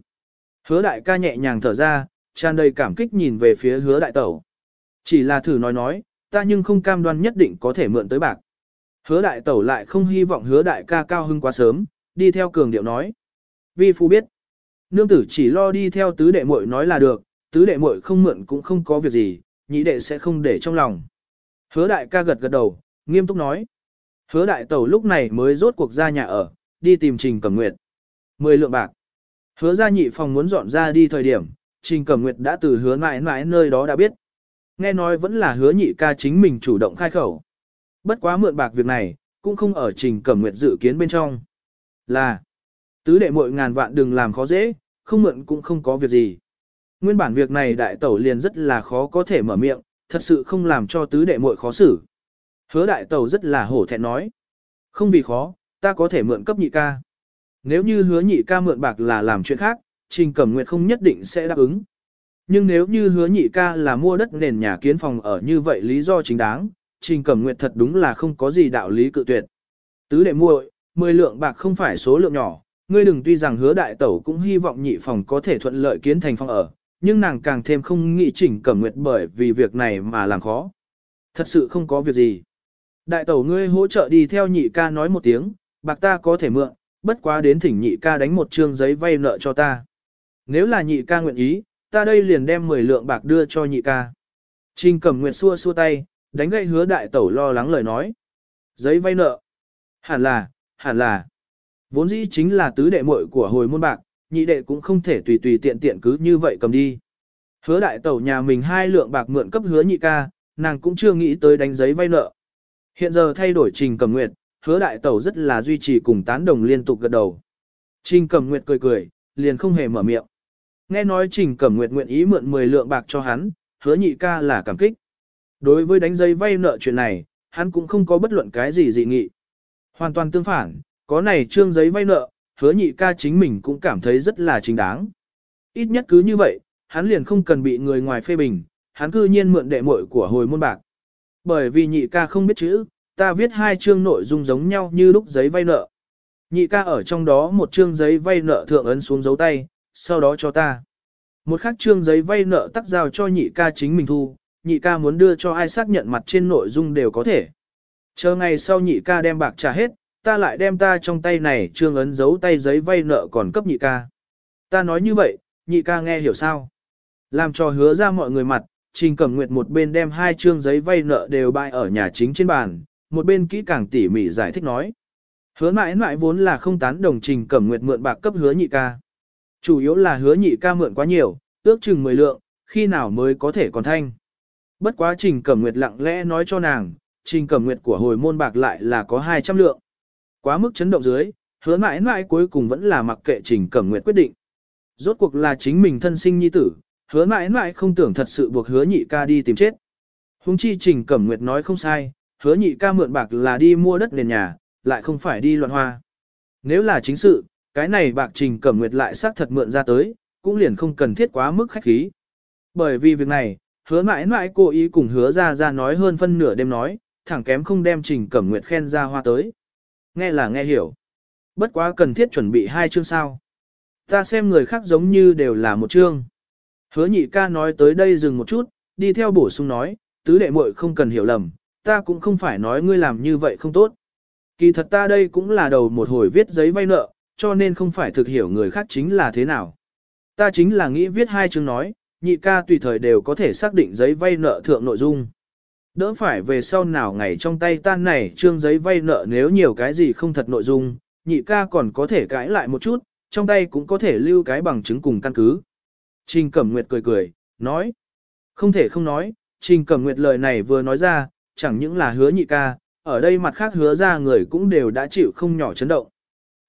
Hứa đại ca nhẹ nhàng thở ra, tràn đầy cảm kích nhìn về phía hứa đại tẩu. Chỉ là thử nói nói, ta nhưng không cam đoan nhất định có thể mượn tới bạc. Hứa đại tẩu lại không hy vọng hứa đại ca cao hưng quá sớm, đi theo cường điệu nói. Vi phu biết, nương tử chỉ lo đi theo tứ đệ muội nói là được, tứ đệ muội không mượn cũng không có việc gì, nhị đệ sẽ không để trong lòng. Hứa đại ca gật gật đầu, nghiêm túc nói. Hứa đại tẩu lúc này mới rốt cuộc ra nhà ở, đi tìm Trình Cẩm Nguyệt. Mười lượng bạc. Hứa ra nhị phòng muốn dọn ra đi thời điểm, Trình Cẩm Nguyệt đã từ hứa mãi mãi nơi đó đã biết. Nghe nói vẫn là hứa nhị ca chính mình chủ động khai khẩu. Bất quá mượn bạc việc này, cũng không ở Trình Cẩm Nguyệt dự kiến bên trong. Là, tứ đệ muội ngàn vạn đừng làm khó dễ, không mượn cũng không có việc gì. Nguyên bản việc này đại tẩu liền rất là khó có thể mở miệng, thật sự không làm cho tứ đệ muội khó xử. Hứa đại tẩu rất là hổ thẹn nói. Không vì khó, ta có thể mượn cấp nhị ca. Nếu như hứa nhị ca mượn bạc là làm chuyện khác, Trình Cẩm Nguyệt không nhất định sẽ đáp ứng. Nhưng nếu như hứa nhị ca là mua đất nền nhà kiến phòng ở như vậy lý do chính đáng, Trình Cẩm Nguyệt thật đúng là không có gì đạo lý cự tuyệt. Tứ đệ muội, 10 lượng bạc không phải số lượng nhỏ, ngươi đừng tuy rằng hứa đại tẩu cũng hy vọng nhị phòng có thể thuận lợi kiến thành phòng ở, nhưng nàng càng thêm không nghĩ Trình Cẩm Nguyệt bởi vì việc này mà làm khó. Thật sự không có việc gì. Đại tẩu ngươi hỗ trợ đi theo nhị ca nói một tiếng, bạc ta có thể mượn, bất quá đến thỉnh nhị ca đánh một trương giấy vay nợ cho ta. Nếu là nhị ca nguyện ý, ta đây liền đem 10 lượng bạc đưa cho nhị ca. Trình Cẩm Nguyệt xua xua tay, đánh gậy hứa đại tẩu lo lắng lời nói. Giấy vay nợ. Hẳn là, hẳn là. Vốn dĩ chính là tứ đệ muội của hồi môn bạc, nhị đệ cũng không thể tùy tùy tiện tiện cứ như vậy cầm đi. Hứa đại tẩu nhà mình hai lượng bạc mượn cấp hứa nhị ca, nàng cũng chưa nghĩ tới đánh giấy vay nợ. Hiện giờ thay đổi trình cầm nguyệt, hứa đại tẩu rất là duy trì cùng tán đồng liên tục gật đầu. Trình cầm nguyệt cười cười, liền không hề mở miệng. Nghe nói trình Cẩm nguyệt nguyện ý mượn 10 lượng bạc cho hắn, hứa nhị ca là cảm kích. Đối với đánh giấy vay nợ chuyện này, hắn cũng không có bất luận cái gì dị nghị. Hoàn toàn tương phản, có này trương giấy vay nợ, hứa nhị ca chính mình cũng cảm thấy rất là chính đáng. Ít nhất cứ như vậy, hắn liền không cần bị người ngoài phê bình, hắn cư nhiên mượn đệ muội của hồi môn bạc. Bởi vì nhị ca không biết chữ, ta viết hai chương nội dung giống nhau như lúc giấy vay nợ. Nhị ca ở trong đó một chương giấy vay nợ thượng ấn xuống dấu tay, sau đó cho ta. Một khắc trương giấy vay nợ tắc giao cho nhị ca chính mình thu, nhị ca muốn đưa cho ai xác nhận mặt trên nội dung đều có thể. Chờ ngày sau nhị ca đem bạc trả hết, ta lại đem ta trong tay này trương ấn dấu tay giấy vay nợ còn cấp nhị ca. Ta nói như vậy, nhị ca nghe hiểu sao? Làm cho hứa ra mọi người mặt, Trình Cẩm Nguyệt một bên đem hai trương giấy vay nợ đều bày ở nhà chính trên bàn, một bên kỹ càng tỉ mỉ giải thích nói. Hứa mãi mãi vốn là không tán đồng Trình Cẩm Nguyệt mượn bạc cấp hứa nhị ca. Chủ yếu là hứa nhị ca mượn quá nhiều, ước chừng 10 lượng, khi nào mới có thể còn thanh. Bất quá Trình Cẩm Nguyệt lặng lẽ nói cho nàng, Trình Cẩm Nguyệt của hồi môn bạc lại là có 200 lượng. Quá mức chấn động dưới, hứa mãi mãi cuối cùng vẫn là mặc kệ Trình Cẩm Nguyệt quyết định. Rốt cuộc là chính mình thân sinh nhi tử, hứa mãi mãi không tưởng thật sự buộc hứa nhị ca đi tìm chết. Hùng chi Trình Cẩm Nguyệt nói không sai, hứa nhị ca mượn bạc là đi mua đất nền nhà, lại không phải đi loạn hoa. Nếu là chính sự, cái này bạc Trình Cẩm Nguyệt lại xác thật mượn ra tới, cũng liền không cần thiết quá mức khách khí. Bởi vì việc này, hứa mãi mãi cố ý cùng hứa ra ra nói hơn phân nửa đêm nói, thẳng kém không đem Trình Cẩm Nguyệt khen ra hoa tới. Nghe là nghe hiểu. Bất quá cần thiết chuẩn bị hai chương sao. Ta xem người khác giống như đều là một chương. Hứa nhị ca nói tới đây dừng một chút, đi theo bổ sung nói, tứ đệ muội không cần hiểu lầm, ta cũng không phải nói ngươi làm như vậy không tốt. Kỳ thật ta đây cũng là đầu một hồi viết giấy vay nợ, cho nên không phải thực hiểu người khác chính là thế nào. Ta chính là nghĩ viết hai chương nói, nhị ca tùy thời đều có thể xác định giấy vay nợ thượng nội dung. Đỡ phải về sau nào ngày trong tay tan này trương giấy vay nợ nếu nhiều cái gì không thật nội dung, nhị ca còn có thể cãi lại một chút, trong tay cũng có thể lưu cái bằng chứng cùng căn cứ. Trình Cẩm Nguyệt cười cười, nói. Không thể không nói, Trình Cẩm Nguyệt lời này vừa nói ra, chẳng những là hứa nhị ca, ở đây mặt khác hứa ra người cũng đều đã chịu không nhỏ chấn động.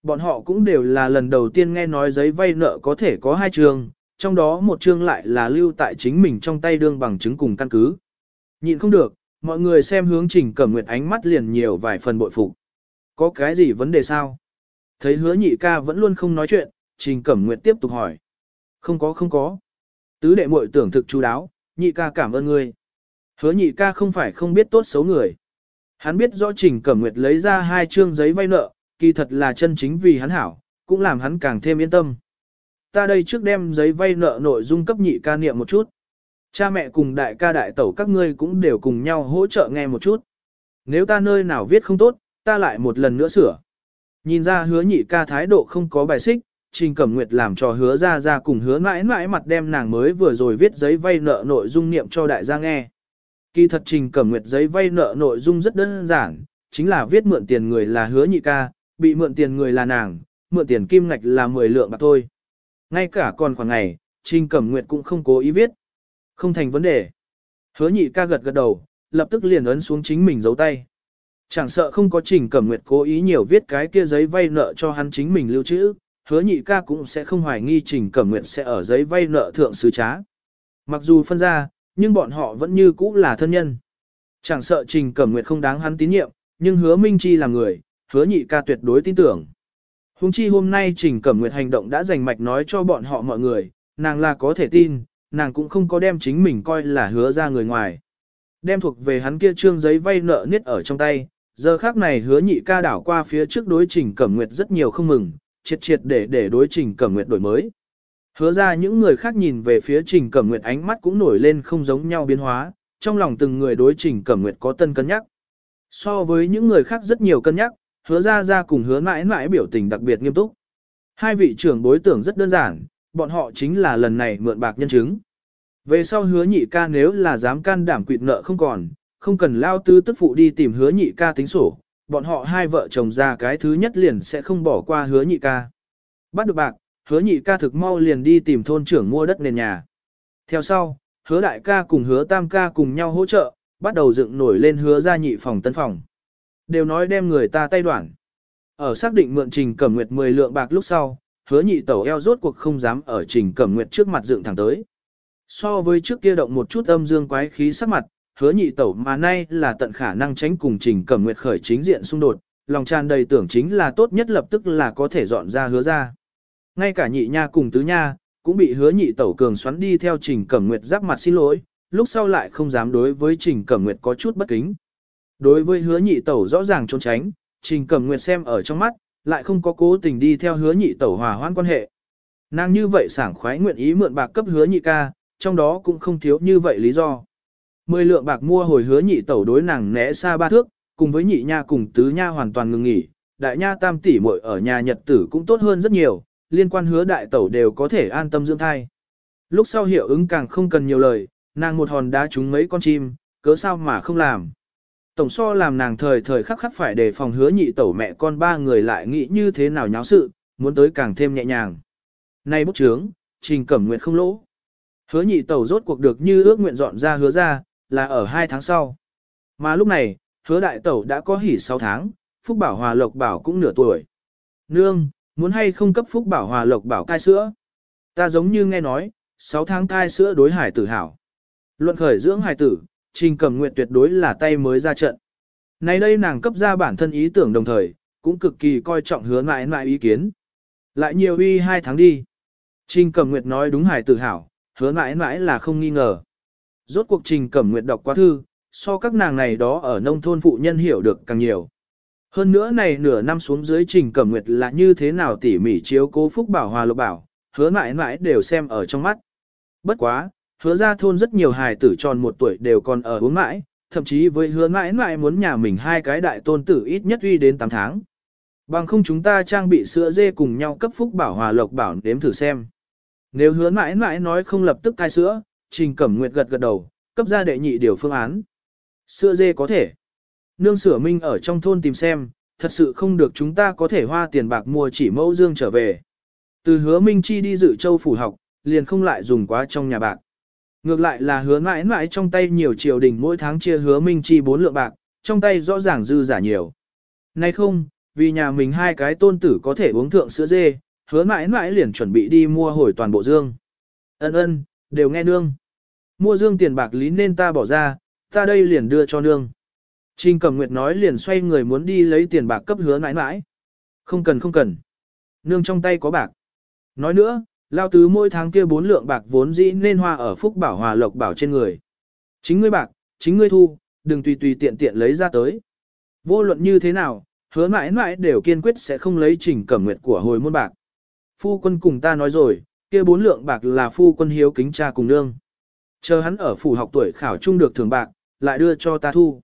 Bọn họ cũng đều là lần đầu tiên nghe nói giấy vay nợ có thể có hai trường, trong đó một chương lại là lưu tại chính mình trong tay đương bằng chứng cùng căn cứ. Nhịn không được, mọi người xem hướng Trình Cẩm Nguyệt ánh mắt liền nhiều vài phần bội phục. Có cái gì vấn đề sao? Thấy hứa nhị ca vẫn luôn không nói chuyện, Trình Cẩm Nguyệt tiếp tục hỏi. Không có không có. Tứ đệ muội tưởng thực chú đáo, nhị ca cảm ơn ngươi. Hứa nhị ca không phải không biết tốt xấu người. Hắn biết rõ Trình Cẩm Nguyệt lấy ra hai chương giấy vay nợ, kỳ thật là chân chính vì hắn hảo, cũng làm hắn càng thêm yên tâm. Ta đây trước đem giấy vay nợ nội dung cấp nhị ca niệm một chút. Cha mẹ cùng đại ca đại tẩu các ngươi cũng đều cùng nhau hỗ trợ nghe một chút. Nếu ta nơi nào viết không tốt, ta lại một lần nữa sửa. Nhìn ra hứa nhị ca thái độ không có bài xích, Trình Cẩm Nguyệt làm cho hứa ra ra cùng hứa mãi mãi mặt đem nàng mới vừa rồi viết giấy vay nợ nội dung niệm cho đại gia nghe. Kỳ thật Trình Cẩm Nguyệt giấy vay nợ nội dung rất đơn giản, chính là viết mượn tiền người là hứa nhị ca, bị mượn tiền người là nàng, mượn tiền kim ngạch là 10 lượng bạc thôi. Ngay cả còn khoảng ngày, Trình Cẩm Nguyệt cũng không cố ý viết. Không thành vấn đề. Hứa nhị ca gật gật đầu, lập tức liền ấn xuống chính mình giấu tay. Chẳng sợ không có Trình Cẩm Nguyệt cố ý nhiều viết cái kia giấy vay nợ cho hắn chính mình lưu trữ, hứa nhị ca cũng sẽ không hoài nghi Trình Cẩm Nguyệt sẽ ở giấy vay nợ thượng sứ trá. Mặc dù phân ra, nhưng bọn họ vẫn như cũ là thân nhân. Chẳng sợ Trình Cẩm Nguyệt không đáng hắn tín nhiệm, nhưng hứa Minh Chi là người, hứa nhị ca tuyệt đối tin tưởng. Hùng chi hôm nay Trình Cẩm Nguyệt hành động đã dành mạch nói cho bọn họ mọi người, nàng là có thể tin, nàng cũng không có đem chính mình coi là hứa ra người ngoài. Đem thuộc về hắn kia trương giấy vay nợ niết ở trong tay, giờ khác này hứa nhị ca đảo qua phía trước đối Trình Cẩm Nguyệt rất nhiều không mừng, triệt triệt để để đối Trình Cẩm Nguyệt đổi mới. Hứa ra những người khác nhìn về phía Trình Cẩm Nguyệt ánh mắt cũng nổi lên không giống nhau biến hóa, trong lòng từng người đối Trình Cẩm Nguyệt có tân cân nhắc. So với những người khác rất nhiều cân nhắc, hứa ra ra cùng hứa mãi mãi biểu tình đặc biệt nghiêm túc. Hai vị trưởng bối tưởng rất đơn giản, bọn họ chính là lần này mượn bạc nhân chứng. Về sau hứa nhị ca nếu là dám can đảm quỵt nợ không còn, không cần lao tư tức phụ đi tìm hứa nhị ca tính sổ, bọn họ hai vợ chồng ra cái thứ nhất liền sẽ không bỏ qua hứa nhị ca. Bắt được bạc, hứa nhị ca thực mau liền đi tìm thôn trưởng mua đất nền nhà. Theo sau, hứa đại ca cùng hứa tam ca cùng nhau hỗ trợ, bắt đầu dựng nổi lên hứa ra nhị phòng tân phòng. Đều nói đem người ta tay đoạn. Ở xác định mượn trình cẩm nguyệt 10 lượng bạc lúc sau, hứa nhị tẩu eo rốt cuộc không dám ở trình cẩm nguyệt trước mặt dựng thẳng tới. So với trước kia động một chút âm dương quái khí sắc mặt, hứa nhị tẩu mà nay là tận khả năng tránh cùng trình cẩm nguyệt khởi chính diện xung đột, lòng tràn đầy tưởng chính là tốt nhất lập tức là có thể dọn ra hứa ra. Ngay cả nhị nha cùng tứ nha, cũng bị hứa nhị tẩu cường xoắn đi theo trình cẩm nguyệt giáp mặt xin lỗi, lúc sau lại không dám đối với trình cẩm nguyệt có chút bất kính. Đối với hứa nhị tẩu rõ ràng trốn tránh, trình cẩm nguyệt xem ở trong mắt, lại không có cố tình đi theo hứa nhị tẩu hòa hoãn quan hệ. Nàng như vậy sảng khoái nguyện ý mượn bạc cấp hứa nhị ca, trong đó cũng không thiếu như vậy lý do. Mười lượng bạc mua hồi hứa nhị tẩu đối nàng né xa ba thước, cùng với nhị nha cùng tứ nha hoàn toàn ngừng nghỉ, đại nha tam tỷ muội ở nhà nhật tử cũng tốt hơn rất nhiều, liên quan hứa đại tẩu đều có thể an tâm dưỡng thai. Lúc sau hiệu ứng càng không cần nhiều lời, nàng một hòn đá trúng mấy con chim, cớ sao mà không làm. Tổng so làm nàng thời thời khắc khắc phải đề phòng hứa nhị tẩu mẹ con ba người lại nghĩ như thế nào nháo sự, muốn tới càng thêm nhẹ nhàng. Nay bút trướng, trình cẩm nguyện không lỗ. Hứa nhị tẩu rốt cuộc được như ước nguyện dọn ra hứa ra, là ở hai tháng sau. Mà lúc này, hứa đại tẩu đã có hỉ 6 tháng, Phúc Bảo Hòa Lộc Bảo cũng nửa tuổi. Nương, muốn hay không cấp Phúc Bảo Hòa Lộc Bảo cai sữa? Ta giống như nghe nói, 6 tháng cai sữa đối hải tử hảo. Luận khởi dưỡng hải tử, trình Cẩm Nguyệt tuyệt đối là tay mới ra trận. Nay đây nàng cấp ra bản thân ý tưởng đồng thời, cũng cực kỳ coi trọng hứa mãi mãi ý kiến. Lại nhiều uy hai tháng đi. Trình Cẩm Nguyệt nói đúng hài tử hảo, hứa mãi mãi là không nghi ngờ. Rốt cuộc Trình Cẩm Nguyệt đọc qua thư, so các nàng này đó ở nông thôn phụ nhân hiểu được càng nhiều. Hơn nữa này nửa năm xuống dưới Trình Cẩm Nguyệt là như thế nào tỉ mỉ chiếu cố phúc bảo hòa lộc bảo, hứa mãi mãi đều xem ở trong mắt. Bất quá, hứa ra thôn rất nhiều hài tử tròn một tuổi đều còn ở uống mãi, thậm chí với hứa mãi mãi muốn nhà mình hai cái đại tôn tử ít nhất uy đến 8 tháng. Bằng không chúng ta trang bị sữa dê cùng nhau cấp phúc bảo hòa lộc bảo đếm thử xem. Nếu hứa mãi mãi nói không lập tức cai sữa, Trình Cẩm Nguyệt gật gật đầu, cấp ra đệ nhị điều phương án. Sữa dê có thể. Nương sửa minh ở trong thôn tìm xem, thật sự không được chúng ta có thể hoa tiền bạc mua chỉ mẫu dương trở về. Từ hứa minh chi đi dự châu phủ học, liền không lại dùng quá trong nhà bạc. Ngược lại là hứa mãi mãi trong tay nhiều triều đình mỗi tháng chia hứa minh chi bốn lượng bạc, trong tay rõ ràng dư giả nhiều. Nay không, vì nhà mình hai cái tôn tử có thể uống thượng sữa dê, hứa mãi mãi liền chuẩn bị đi mua hồi toàn bộ dương. Ân ân, đều nghe nương. Mua dương tiền bạc lý nên ta bỏ ra, ta đây liền đưa cho nương. Trình Cẩm Nguyệt nói liền xoay người muốn đi lấy tiền bạc cấp hứa mãi mãi. Không cần không cần. Nương trong tay có bạc. Nói nữa, lao tứ mỗi tháng kia bốn lượng bạc vốn dĩ nên hoa ở phúc bảo hòa lộc bảo trên người. Chính ngươi bạc, chính ngươi thu, đừng tùy tùy tiện tiện lấy ra tới. Vô luận như thế nào, hứa mãi mãi đều kiên quyết sẽ không lấy trình cẩm nguyệt của hồi môn bạc. Phu quân cùng ta nói rồi, kia bốn lượng bạc là phu quân hiếu kính cha cùng nương. Chờ hắn ở phủ học tuổi khảo trung được thưởng bạc, lại đưa cho ta thu.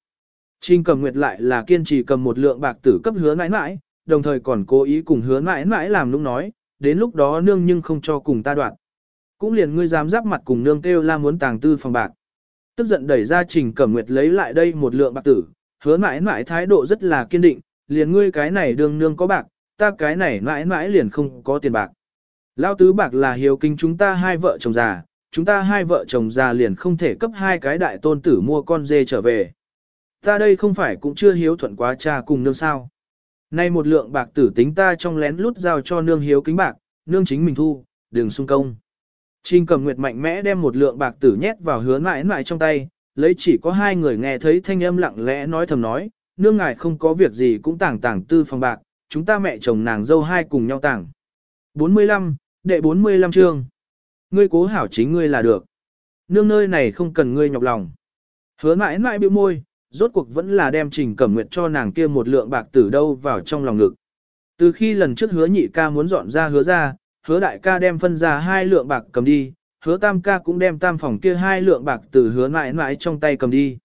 Trình cầm nguyệt lại là kiên trì cầm một lượng bạc tử cấp hứa mãi mãi, đồng thời còn cố ý cùng hứa mãi mãi làm lúc nói, đến lúc đó nương nhưng không cho cùng ta đoạn. Cũng liền ngươi dám giáp mặt cùng nương kêu la muốn tàng tư phòng bạc. Tức giận đẩy ra trình cẩm nguyệt lấy lại đây một lượng bạc tử, hứa mãi mãi thái độ rất là kiên định, liền ngươi cái này đương nương có bạc, ta cái này mãi mãi liền không có tiền bạc. Lao tứ bạc là hiếu kinh chúng ta hai vợ chồng già, chúng ta hai vợ chồng già liền không thể cấp hai cái đại tôn tử mua con dê trở về. Ta đây không phải cũng chưa hiếu thuận quá cha cùng nương sao. Nay một lượng bạc tử tính ta trong lén lút giao cho nương hiếu kính bạc, nương chính mình thu, đừng sung công. Trình cầm nguyệt mạnh mẽ đem một lượng bạc tử nhét vào hứa mãi mãi trong tay, lấy chỉ có hai người nghe thấy thanh âm lặng lẽ nói thầm nói, nương ngài không có việc gì cũng tảng tảng tư phòng bạc, chúng ta mẹ chồng nàng dâu hai cùng nhau tảng. 45, đệ 45 chương. Ngươi cố hảo chính ngươi là được. Nương nơi này không cần ngươi nhọc lòng. Hứa mãi mãi biểu môi, rốt cuộc vẫn là đem trình cẩm nguyệt cho nàng kia một lượng bạc tử đâu vào trong lòng ngực. Từ khi lần trước hứa nhị ca muốn dọn ra hứa ra, hứa đại ca đem phân ra hai lượng bạc cầm đi, hứa tam ca cũng đem tam phòng kia hai lượng bạc từ hứa mãi mãi trong tay cầm đi.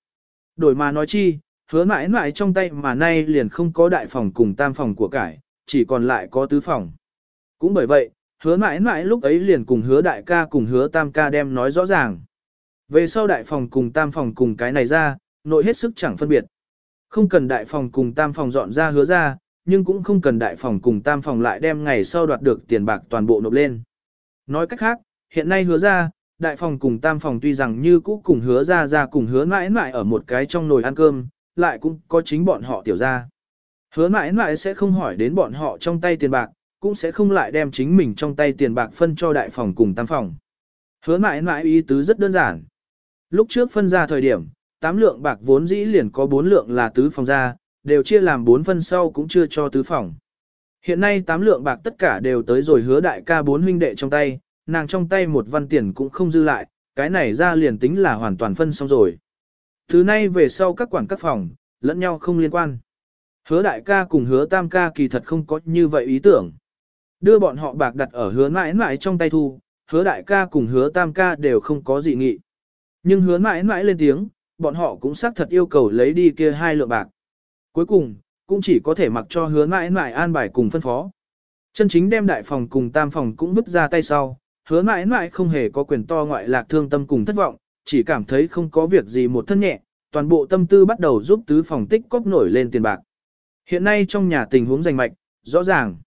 Đổi mà nói chi, hứa mãi mãi trong tay mà nay liền không có đại phòng cùng tam phòng của cải, chỉ còn lại có tứ phòng. Cũng bởi vậy, hứa mãi mãi lúc ấy liền cùng hứa đại ca cùng hứa tam ca đem nói rõ ràng. Về sau đại phòng cùng tam phòng cùng cái này ra, nội hết sức chẳng phân biệt. Không cần đại phòng cùng tam phòng dọn ra hứa ra, nhưng cũng không cần đại phòng cùng tam phòng lại đem ngày sau đoạt được tiền bạc toàn bộ nộp lên. Nói cách khác, hiện nay hứa ra, đại phòng cùng tam phòng tuy rằng như cũ cùng hứa ra ra cùng hứa mãi mãi ở một cái trong nồi ăn cơm, lại cũng có chính bọn họ tiểu ra. Hứa mãi mãi sẽ không hỏi đến bọn họ trong tay tiền bạc, cũng sẽ không lại đem chính mình trong tay tiền bạc phân cho đại phòng cùng tam phòng. Hứa mãi mãi ý tứ rất đơn giản. Lúc trước phân ra thời điểm, tám lượng bạc vốn dĩ liền có bốn lượng là tứ phòng ra, đều chia làm bốn phân sau cũng chưa cho tứ phòng. Hiện nay tám lượng bạc tất cả đều tới rồi hứa đại ca bốn huynh đệ trong tay, nàng trong tay một văn tiền cũng không dư lại, cái này ra liền tính là hoàn toàn phân xong rồi. Thứ nay về sau các quản các phòng, lẫn nhau không liên quan. Hứa đại ca cùng hứa tam ca kỳ thật không có như vậy ý tưởng. Đưa bọn họ bạc đặt ở hứa mãi mãi trong tay thu, hứa đại ca cùng hứa tam ca đều không có gì nghị. Nhưng hứa mãi mãi lên tiếng, bọn họ cũng xác thật yêu cầu lấy đi kia hai lượng bạc. Cuối cùng, cũng chỉ có thể mặc cho hứa mãi mãi an bài cùng phân phó. Chân chính đem đại phòng cùng tam phòng cũng vứt ra tay sau, hứa mãi mãi không hề có quyền to ngoại lạc thương tâm cùng thất vọng, chỉ cảm thấy không có việc gì một thân nhẹ, toàn bộ tâm tư bắt đầu giúp tứ phòng tích cóp nổi lên tiền bạc. Hiện nay trong nhà tình huống rành mạch, rõ ràng.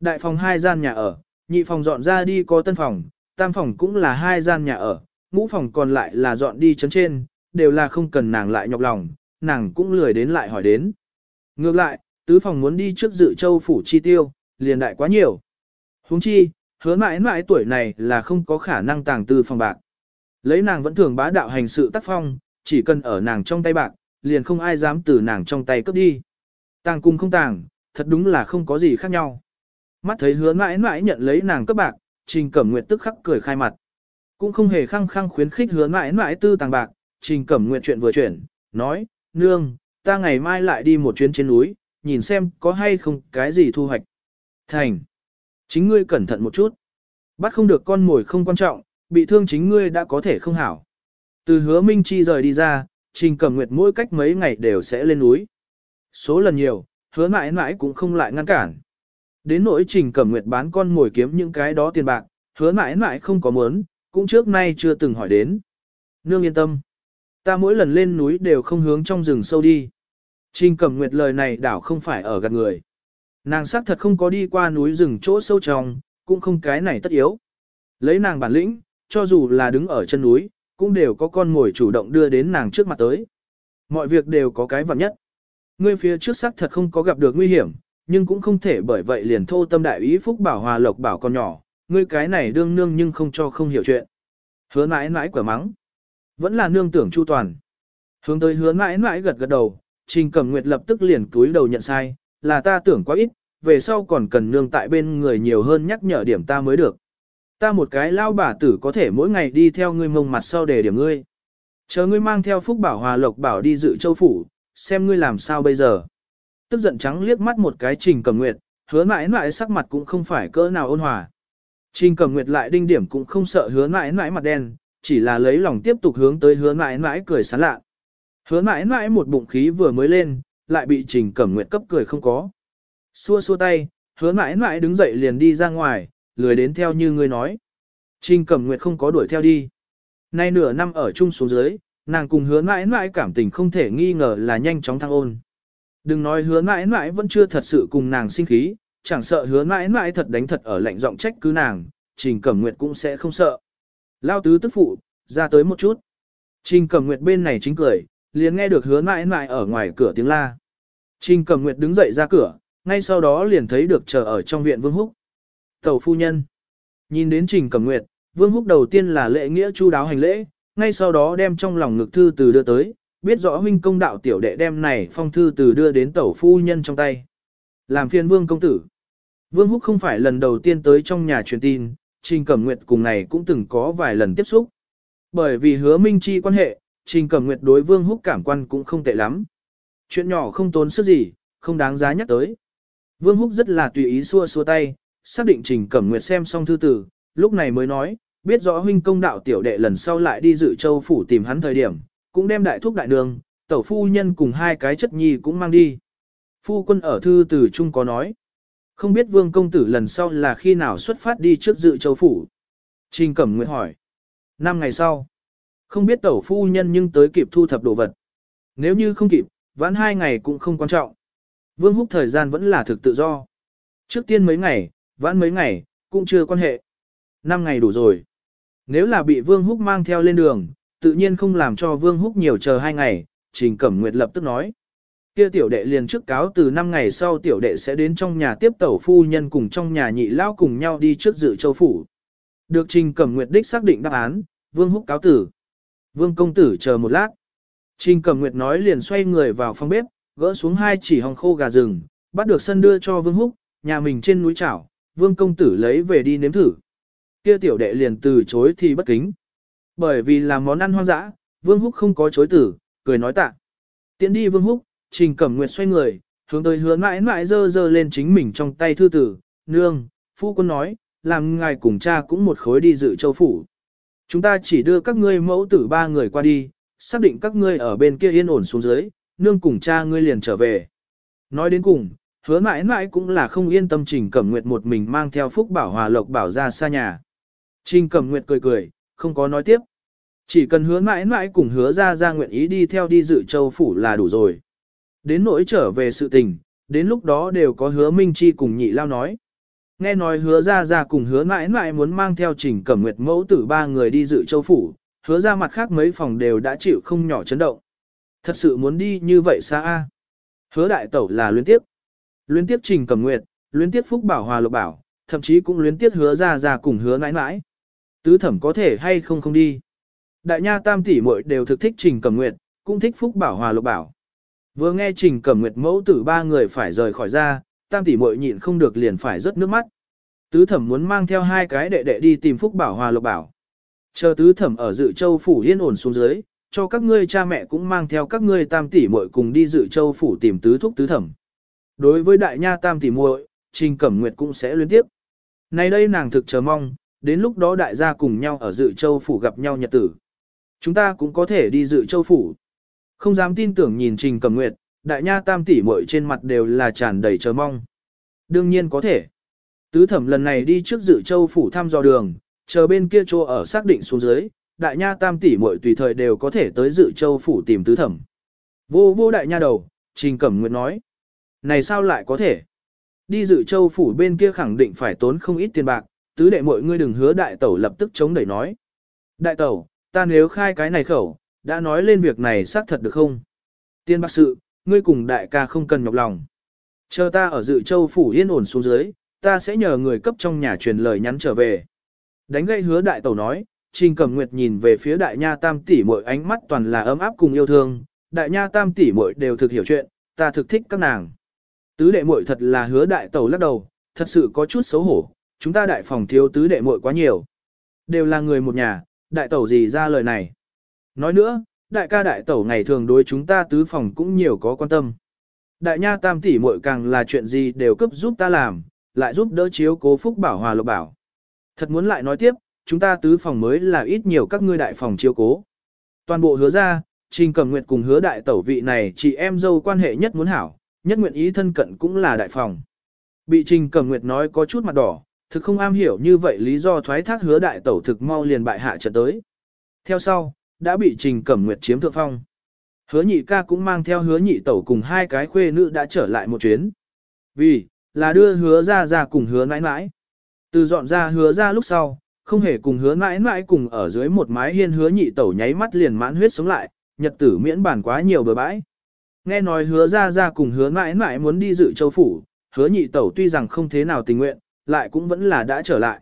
Đại phòng hai gian nhà ở, nhị phòng dọn ra đi có tân phòng, tam phòng cũng là hai gian nhà ở, ngũ phòng còn lại là dọn đi chấn trên, đều là không cần nàng lại nhọc lòng, nàng cũng lười đến lại hỏi đến. Ngược lại, tứ phòng muốn đi trước dự châu phủ chi tiêu, liền đại quá nhiều. huống chi, hứa mãi mãi tuổi này là không có khả năng tàng tư phòng bạc. Lấy nàng vẫn thường bá đạo hành sự tác phong, chỉ cần ở nàng trong tay bạc, liền không ai dám từ nàng trong tay cướp đi. Tàng cùng không tàng, thật đúng là không có gì khác nhau. Mắt thấy hứa mãi mãi nhận lấy nàng cấp bạc, Trình Cẩm Nguyệt tức khắc cười khai mặt. Cũng không hề khăng khăng khuyến khích hứa mãi mãi tư tàng bạc, Trình Cẩm Nguyệt chuyện vừa chuyển, nói, nương, ta ngày mai lại đi một chuyến trên núi, nhìn xem có hay không cái gì thu hoạch. Thành, chính ngươi cẩn thận một chút. Bắt không được con mồi không quan trọng, bị thương chính ngươi đã có thể không hảo. Từ hứa Minh Chi rời đi ra, Trình Cẩm Nguyệt mỗi cách mấy ngày đều sẽ lên núi. Số lần nhiều, hứa mãi mãi cũng không lại ngăn cản. Đến nỗi Trình Cẩm Nguyệt bán con mồi kiếm những cái đó tiền bạc, hứa mãi mãi không có muốn, cũng trước nay chưa từng hỏi đến. Nương yên tâm. Ta mỗi lần lên núi đều không hướng trong rừng sâu đi. Trình Cẩm Nguyệt lời này đảo không phải ở gạt người. Nàng xác thật không có đi qua núi rừng chỗ sâu trong, cũng không cái này tất yếu. Lấy nàng bản lĩnh, cho dù là đứng ở chân núi, cũng đều có con ngồi chủ động đưa đến nàng trước mặt tới. Mọi việc đều có cái vặn nhất. Ngươi phía trước xác thật không có gặp được nguy hiểm, nhưng cũng không thể bởi vậy liền thô tâm đại ý phúc bảo hòa lộc bảo con nhỏ, ngươi cái này đương nương nhưng không cho không hiểu chuyện. Hứa mãi mãi quả mắng. Vẫn là nương tưởng chu toàn. Hướng tới hứa mãi mãi gật gật đầu, Trình Cẩm Nguyệt lập tức liền túi đầu nhận sai, là ta tưởng quá ít, về sau còn cần nương tại bên người nhiều hơn nhắc nhở điểm ta mới được. Ta một cái lao bà tử có thể mỗi ngày đi theo ngươi mông mặt sau để điểm ngươi. Chờ ngươi mang theo phúc bảo hòa lộc bảo đi dự châu phủ, xem ngươi làm sao bây giờ. Tức giận trắng liếc mắt một cái Trình Cẩm Nguyệt, hứa mãi mãi sắc mặt cũng không phải cỡ nào ôn hòa. Trình Cẩm Nguyệt lại đinh điểm cũng không sợ hứa mãi mãi mặt đen, chỉ là lấy lòng tiếp tục hướng tới hứa mãi mãi cười sán lạ. Hứa mãi mãi một bụng khí vừa mới lên, lại bị Trình Cẩm Nguyệt cấp cười không có. Xua xua tay, hứa mãi mãi đứng dậy liền đi ra ngoài, lười đến theo như ngươi nói. Trình Cẩm Nguyệt không có đuổi theo đi. Nay nửa năm ở chung xuống dưới, nàng cùng hứa mãi mãi cảm tình không thể nghi ngờ là nhanh chóng thăng ôn. Đừng nói hứa mãi mãi vẫn chưa thật sự cùng nàng sinh khí, chẳng sợ hứa mãi mãi thật đánh thật ở lạnh giọng trách cứ nàng, Trình Cẩm Nguyệt cũng sẽ không sợ. Lao tứ tức phụ, ra tới một chút. Trình Cẩm Nguyệt bên này chính cười, liền nghe được hứa mãi mãi ở ngoài cửa tiếng la. Trình Cẩm Nguyệt đứng dậy ra cửa, ngay sau đó liền thấy được chờ ở trong viện Vương Húc. Tẩu phu nhân. Nhìn đến Trình Cẩm Nguyệt, Vương Húc đầu tiên là lễ nghĩa chu đáo hành lễ, ngay sau đó đem trong lòng ngực thư từ đưa tới, biết rõ huynh công đạo tiểu đệ đem này phong thư từ đưa đến tẩu phu nhân trong tay. Làm phiền Vương công tử. Vương Húc không phải lần đầu tiên tới trong nhà truyền tin, Trình Cẩm Nguyệt cùng này cũng từng có vài lần tiếp xúc. Bởi vì hứa minh chi quan hệ, Trình Cẩm Nguyệt đối Vương Húc cảm quan cũng không tệ lắm. Chuyện nhỏ không tốn sức gì, không đáng giá nhắc tới. Vương Húc rất là tùy ý xua xua tay, xác định Trình Cẩm Nguyệt xem xong thư tử, lúc này mới nói, biết rõ huynh công đạo tiểu đệ lần sau lại đi dự châu phủ tìm hắn thời điểm, cũng đem đại thuốc đại đường, tẩu phu nhân cùng hai cái chất nhi cũng mang đi. Phu quân ở thư tử chung có nói, không biết vương công tử lần sau là khi nào xuất phát đi trước dự châu phủ. Trình Cẩm Nguyệt hỏi, năm ngày sau, không biết tẩu phu nhân nhưng tới kịp thu thập đồ vật. Nếu như không kịp, vãn hai ngày cũng không quan trọng. Vương Húc thời gian vẫn là thực tự do. Trước tiên mấy ngày, vãn mấy ngày, cũng chưa quan hệ. Năm ngày đủ rồi. Nếu là bị Vương Húc mang theo lên đường, tự nhiên không làm cho Vương Húc nhiều chờ hai ngày, Trình Cẩm Nguyệt lập tức nói. Kia tiểu đệ liền trước cáo từ năm ngày sau tiểu đệ sẽ đến trong nhà tiếp tẩu phu nhân cùng trong nhà nhị lao cùng nhau đi trước dự châu phủ. Được Trình Cẩm Nguyệt đích xác định đáp án, Vương Húc cáo tử. Vương công tử chờ một lát. Trình Cẩm Nguyệt nói liền xoay người vào phòng bếp, gỡ xuống hai chỉ hồng khô gà rừng, bắt được sân đưa cho Vương Húc, nhà mình trên núi chảo, Vương công tử lấy về đi nếm thử. Kia tiểu đệ liền từ chối thì bất kính. Bởi vì là món ăn hoang dã, Vương Húc không có chối tử, cười nói tạ. Tiến đi Vương Húc, Trình Cẩm Nguyệt xoay người, hướng tới hứa mãi mãi dơ dơ lên chính mình trong tay thư tử, nương, phu quân nói, làm ngài cùng cha cũng một khối đi dự châu phủ. Chúng ta chỉ đưa các ngươi mẫu tử ba người qua đi, xác định các ngươi ở bên kia yên ổn xuống dưới, nương cùng cha ngươi liền trở về. Nói đến cùng, hứa mãi mãi cũng là không yên tâm Trình Cẩm Nguyệt một mình mang theo Phúc Bảo Hòa Lộc Bảo ra xa nhà. Trình Cẩm Nguyệt cười cười, không có nói tiếp. Chỉ cần hứa mãi mãi cùng hứa ra ra nguyện ý đi theo đi dự châu phủ là đủ rồi. Đến nỗi trở về sự tình, đến lúc đó đều có hứa Minh Chi cùng nhị lao nói. Nghe nói hứa ra ra cùng hứa mãi mãi muốn mang theo trình cẩm nguyệt mẫu tử ba người đi dự châu phủ, hứa ra mặt khác mấy phòng đều đã chịu không nhỏ chấn động. Thật sự muốn đi như vậy xa a Hứa đại tẩu là luyến tiếp. Luyến tiếp trình cẩm nguyệt, luyến tiếp phúc bảo hòa lộc bảo, thậm chí cũng luyến tiếp hứa ra ra cùng hứa mãi mãi. Tứ thẩm có thể hay không không đi. Đại nha tam tỷ muội đều thực thích trình cẩm nguyệt, cũng thích phúc bảo hòa lộc bảo. Vừa nghe Trình Cẩm Nguyệt mẫu tử ba người phải rời khỏi ra, tam tỷ muội nhịn không được liền phải rớt nước mắt. Tứ thẩm muốn mang theo hai cái đệ đệ đi tìm Phúc Bảo Hòa Lộc Bảo. Chờ tứ thẩm ở dự châu phủ yên ổn xuống dưới, cho các ngươi cha mẹ cũng mang theo các ngươi tam tỷ muội cùng đi dự châu phủ tìm tứ thúc tứ thẩm. Đối với đại nha tam tỷ muội, Trình Cẩm Nguyệt cũng sẽ liên tiếp. Này đây nàng thực chờ mong, đến lúc đó đại gia cùng nhau ở dự châu phủ gặp nhau nhật tử. Chúng ta cũng có thể đi dự châu phủ. Không dám tin tưởng nhìn Trình Cẩm Nguyệt, đại nha tam tỷ muội trên mặt đều là tràn đầy chờ mong. Đương nhiên có thể. Tứ thẩm lần này đi trước dự châu phủ thăm dò đường, chờ bên kia chỗ ở xác định xuống dưới, đại nha tam tỷ muội tùy thời đều có thể tới dự châu phủ tìm tứ thẩm. Vô vô đại nha đầu, Trình Cẩm Nguyệt nói. Này sao lại có thể? Đi dự châu phủ bên kia khẳng định phải tốn không ít tiền bạc, tứ đệ muội ngươi đừng hứa đại tẩu lập tức chống đẩy nói. Đại tẩu, ta nếu khai cái này khẩu, đã nói lên việc này xác thật được không? Tiên bác sự, ngươi cùng đại ca không cần nhọc lòng. Chờ ta ở dự châu phủ yên ổn xuống dưới, ta sẽ nhờ người cấp trong nhà truyền lời nhắn trở về. Đánh gây hứa đại tẩu nói, Trình Cẩm Nguyệt nhìn về phía đại nha tam tỷ muội ánh mắt toàn là ấm áp cùng yêu thương, đại nha tam tỷ muội đều thực hiểu chuyện, ta thực thích các nàng. Tứ đệ muội thật là hứa đại tẩu lắc đầu, thật sự có chút xấu hổ, chúng ta đại phòng thiếu tứ đệ muội quá nhiều. Đều là người một nhà, đại tẩu gì ra lời này. Nói nữa, đại ca đại tẩu ngày thường đối chúng ta tứ phòng cũng nhiều có quan tâm. Đại nha tam tỷ muội càng là chuyện gì đều cấp giúp ta làm, lại giúp đỡ chiếu cố phúc bảo hòa lộc bảo. Thật muốn lại nói tiếp, chúng ta tứ phòng mới là ít nhiều các ngươi đại phòng chiếu cố. Toàn bộ hứa ra, Trình Cẩm Nguyệt cùng hứa đại tẩu vị này chị em dâu quan hệ nhất muốn hảo, nhất nguyện ý thân cận cũng là đại phòng. Bị Trình Cẩm Nguyệt nói có chút mặt đỏ, thực không am hiểu như vậy lý do thoái thác hứa đại tẩu thực mau liền bại hạ trận tới. Theo sau, đã bị Trình Cẩm Nguyệt chiếm thượng phong. Hứa nhị ca cũng mang theo hứa nhị tẩu cùng hai cái khuê nữ đã trở lại một chuyến. Vì, là đưa hứa ra ra cùng hứa nãi nãi. Từ dọn ra hứa ra lúc sau, không hề cùng hứa nãi nãi cùng ở dưới một mái hiên hứa nhị tẩu nháy mắt liền mãn huyết sống lại, nhật tử miễn bản quá nhiều bờ bãi. Nghe nói hứa ra ra cùng hứa nãi nãi muốn đi dự châu phủ, hứa nhị tẩu tuy rằng không thế nào tình nguyện, lại cũng vẫn là đã trở lại.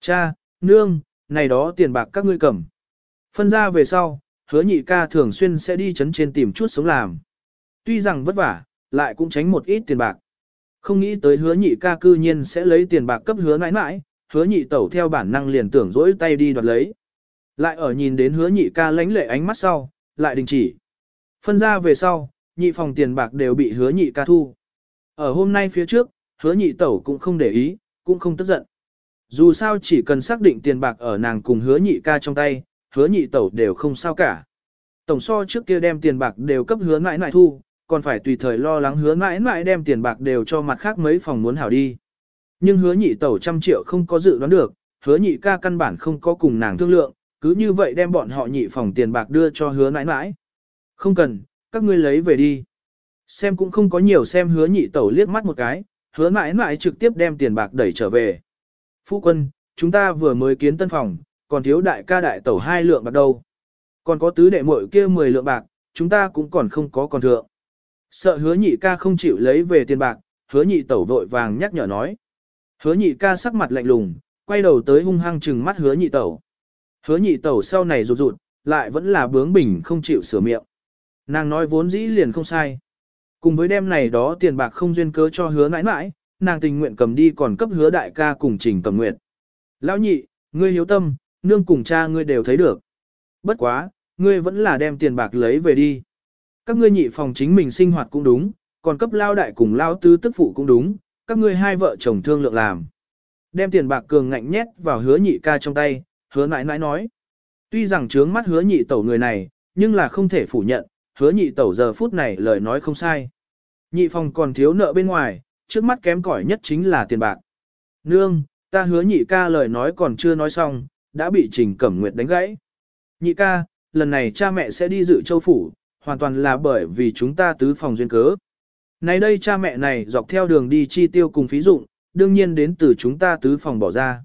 Cha, nương, này đó tiền bạc các ngươi cầm. Phân ra về sau, hứa nhị ca thường xuyên sẽ đi chấn trên tìm chút sống làm. Tuy rằng vất vả, lại cũng tránh một ít tiền bạc. Không nghĩ tới hứa nhị ca cư nhiên sẽ lấy tiền bạc cấp hứa nãi nãi, hứa nhị tẩu theo bản năng liền tưởng dỗi tay đi đoạt lấy. Lại ở nhìn đến hứa nhị ca lánh lệ ánh mắt sau, lại đình chỉ. Phân ra về sau, nhị phòng tiền bạc đều bị hứa nhị ca thu. Ở hôm nay phía trước, hứa nhị tẩu cũng không để ý, cũng không tức giận. Dù sao chỉ cần xác định tiền bạc ở nàng cùng hứa nhị ca trong tay, hứa nhị tẩu đều không sao cả. Tổng so trước kia đem tiền bạc đều cấp hứa mãi mãi thu, còn phải tùy thời lo lắng hứa mãi mãi đem tiền bạc đều cho mặt khác mấy phòng muốn hảo đi. Nhưng hứa nhị tẩu trăm triệu không có dự đoán được, hứa nhị ca căn bản không có cùng nàng thương lượng, cứ như vậy đem bọn họ nhị phòng tiền bạc đưa cho hứa mãi mãi. Không cần, các ngươi lấy về đi. Xem cũng không có nhiều xem hứa nhị tẩu liếc mắt một cái, hứa mãi mãi trực tiếp đem tiền bạc đẩy trở về. Phu quân, chúng ta vừa mới kiến tân phòng, còn thiếu đại ca đại tẩu hai lượng bạc đâu. Còn có tứ đệ muội kia 10 lượng bạc, chúng ta cũng còn không có còn thượng. Sợ hứa nhị ca không chịu lấy về tiền bạc, hứa nhị tẩu vội vàng nhắc nhở nói. Hứa nhị ca sắc mặt lạnh lùng, quay đầu tới hung hăng trừng mắt hứa nhị tẩu. Hứa nhị tẩu sau này rụt rụt, lại vẫn là bướng bỉnh không chịu sửa miệng. Nàng nói vốn dĩ liền không sai. Cùng với đêm này đó tiền bạc không duyên cớ cho hứa mãi mãi, nàng tình nguyện cầm đi còn cấp hứa đại ca cùng trình cầm nguyện. Lão nhị, ngươi hiếu tâm, nương cùng cha ngươi đều thấy được. Bất quá, ngươi vẫn là đem tiền bạc lấy về đi. Các ngươi nhị phòng chính mình sinh hoạt cũng đúng, còn cấp lao đại cùng lao tứ tức phụ cũng đúng, các ngươi hai vợ chồng thương lượng làm. Đem tiền bạc cường ngạnh nhét vào hứa nhị ca trong tay, hứa mãi mãi nói. Tuy rằng trướng mắt hứa nhị tẩu người này, nhưng là không thể phủ nhận, hứa nhị tẩu giờ phút này lời nói không sai. Nhị phòng còn thiếu nợ bên ngoài, trước mắt kém cỏi nhất chính là tiền bạc. Nương, ta hứa nhị ca lời nói còn chưa nói xong, đã bị Trình Cẩm Nguyệt đánh gãy. Nhị ca, lần này cha mẹ sẽ đi dự châu phủ, hoàn toàn là bởi vì chúng ta tứ phòng duyên cớ. Này đây cha mẹ này dọc theo đường đi chi tiêu cùng phí dụng, đương nhiên đến từ chúng ta tứ phòng bỏ ra.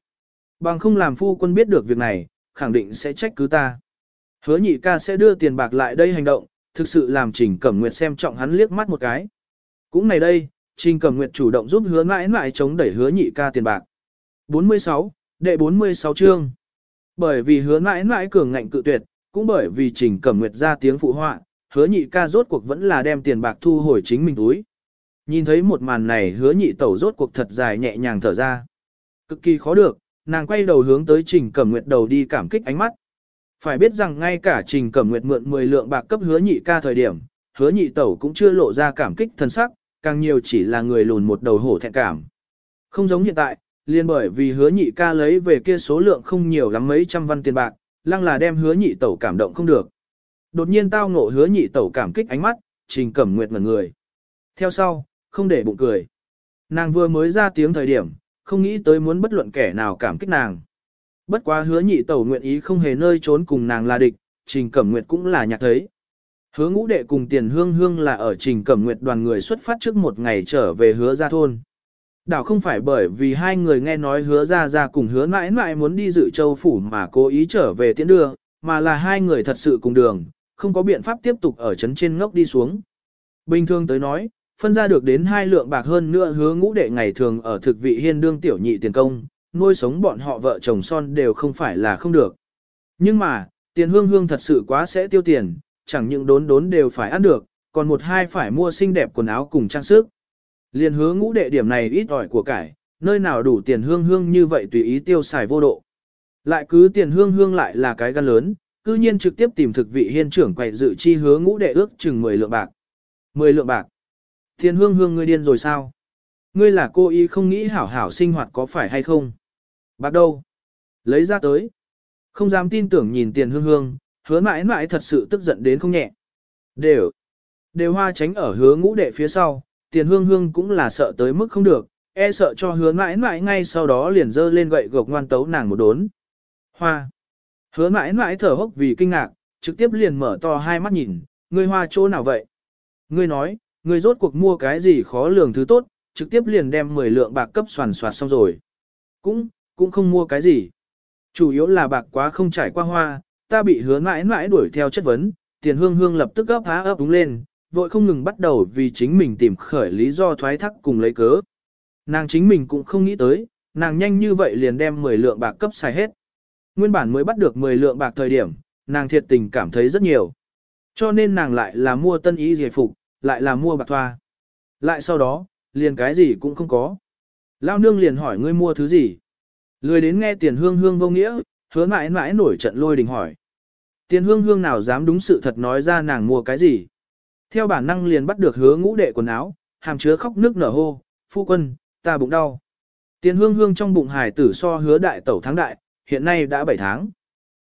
Bằng không làm phu quân biết được việc này, khẳng định sẽ trách cứ ta. Hứa nhị ca sẽ đưa tiền bạc lại đây hành động, thực sự làm Trình Cẩm Nguyệt xem trọng hắn liếc mắt một cái. Cũng này đây, Trình Cẩm Nguyệt chủ động giúp hứa mãi mãi chống đẩy hứa nhị ca tiền bạc. 46, đệ 46 chương. Bởi vì hứa mãi mãi cường ngạnh cự tuyệt, cũng bởi vì Trình Cẩm Nguyệt ra tiếng phụ họa, hứa nhị ca rốt cuộc vẫn là đem tiền bạc thu hồi chính mình túi. Nhìn thấy một màn này hứa nhị tẩu rốt cuộc thật dài nhẹ nhàng thở ra. Cực kỳ khó được, nàng quay đầu hướng tới Trình Cẩm Nguyệt đầu đi cảm kích ánh mắt. Phải biết rằng ngay cả Trình Cẩm Nguyệt mượn 10 lượng bạc cấp hứa nhị ca thời điểm, hứa nhị tẩu cũng chưa lộ ra cảm kích thân sắc, càng nhiều chỉ là người lùn một đầu hổ thẹn cảm. Không giống hiện tại, liền bởi vì hứa nhị ca lấy về kia số lượng không nhiều lắm mấy trăm văn tiền bạc, lăng là đem hứa nhị tẩu cảm động không được. Đột nhiên tao ngộ hứa nhị tẩu cảm kích ánh mắt, Trình Cẩm Nguyệt ngẩn người. Theo sau, không để bụng cười. Nàng vừa mới ra tiếng thời điểm, không nghĩ tới muốn bất luận kẻ nào cảm kích nàng. Bất quá hứa nhị tẩu nguyện ý không hề nơi trốn cùng nàng là địch, Trình Cẩm Nguyệt cũng là nhạc thấy. Hứa ngũ đệ cùng tiền hương hương là ở Trình Cẩm Nguyệt đoàn người xuất phát trước một ngày trở về hứa ra thôn. Đảo không phải bởi vì hai người nghe nói hứa ra ra cùng hứa mãi mãi muốn đi dự châu phủ mà cố ý trở về tiễn đưa, mà là hai người thật sự cùng đường, không có biện pháp tiếp tục ở chấn trên ngốc đi xuống. Bình thường tới nói, phân ra được đến hai lượng bạc hơn nữa hứa ngũ đệ ngày thường ở thực vị hiên đương tiểu nhị tiền công, nuôi sống bọn họ vợ chồng son đều không phải là không được. Nhưng mà, tiền hương hương thật sự quá sẽ tiêu tiền, chẳng những đốn đốn đều phải ăn được, còn một hai phải mua xinh đẹp quần áo cùng trang sức. Liên hứa ngũ đệ điểm này ít ỏi của cải, nơi nào đủ tiền hương hương như vậy tùy ý tiêu xài vô độ. Lại cứ tiền hương hương lại là cái gan lớn, cư nhiên trực tiếp tìm thực vị hiên trưởng quậy dự chi hứa ngũ đệ ước chừng 10 lượng bạc. 10 lượng bạc. Tiền hương hương ngươi điên rồi sao? Ngươi là cô ý không nghĩ hảo hảo sinh hoạt có phải hay không? Bạc đâu? Lấy ra tới. Không dám tin tưởng nhìn tiền hương hương, hứa mãi mãi thật sự tức giận đến không nhẹ. Đều. Đều hoa tránh ở hứa ngũ đệ phía sau, tiền hương hương cũng là sợ tới mức không được, e sợ cho hứa mãi mãi ngay sau đó liền dơ lên gậy gộc ngoan tấu nàng một đốn. Hoa. Hứa mãi mãi thở hốc vì kinh ngạc, trực tiếp liền mở to hai mắt nhìn, ngươi hoa chỗ nào vậy? Ngươi nói, ngươi rốt cuộc mua cái gì khó lường thứ tốt, trực tiếp liền đem 10 lượng bạc cấp soàn soạt xong rồi. Cũng, cũng không mua cái gì. Chủ yếu là bạc quá không trải qua hoa, ta bị hứa mãi mãi đuổi theo chất vấn, tiền hương hương lập tức gấp há ấp đúng lên, vội không ngừng bắt đầu vì chính mình tìm khởi lý do thoái thác cùng lấy cớ. Nàng chính mình cũng không nghĩ tới, nàng nhanh như vậy liền đem 10 lượng bạc cấp xài hết. Nguyên bản mới bắt được 10 lượng bạc thời điểm, nàng thiệt tình cảm thấy rất nhiều. Cho nên nàng lại là mua tân ý giải phục, lại là mua bạc thoa. Lại sau đó, liền cái gì cũng không có. Lao nương liền hỏi ngươi mua thứ gì. Lười đến nghe tiền hương hương vô nghĩa, hứa mãi mãi nổi trận lôi đình hỏi. Tiền hương hương nào dám đúng sự thật nói ra nàng mua cái gì. Theo bản năng liền bắt được hứa ngũ đệ quần áo, hàm chứa khóc nước nở hô, phu quân, ta bụng đau. Tiền hương hương trong bụng hải tử so hứa đại tẩu tháng đại, hiện nay đã 7 tháng.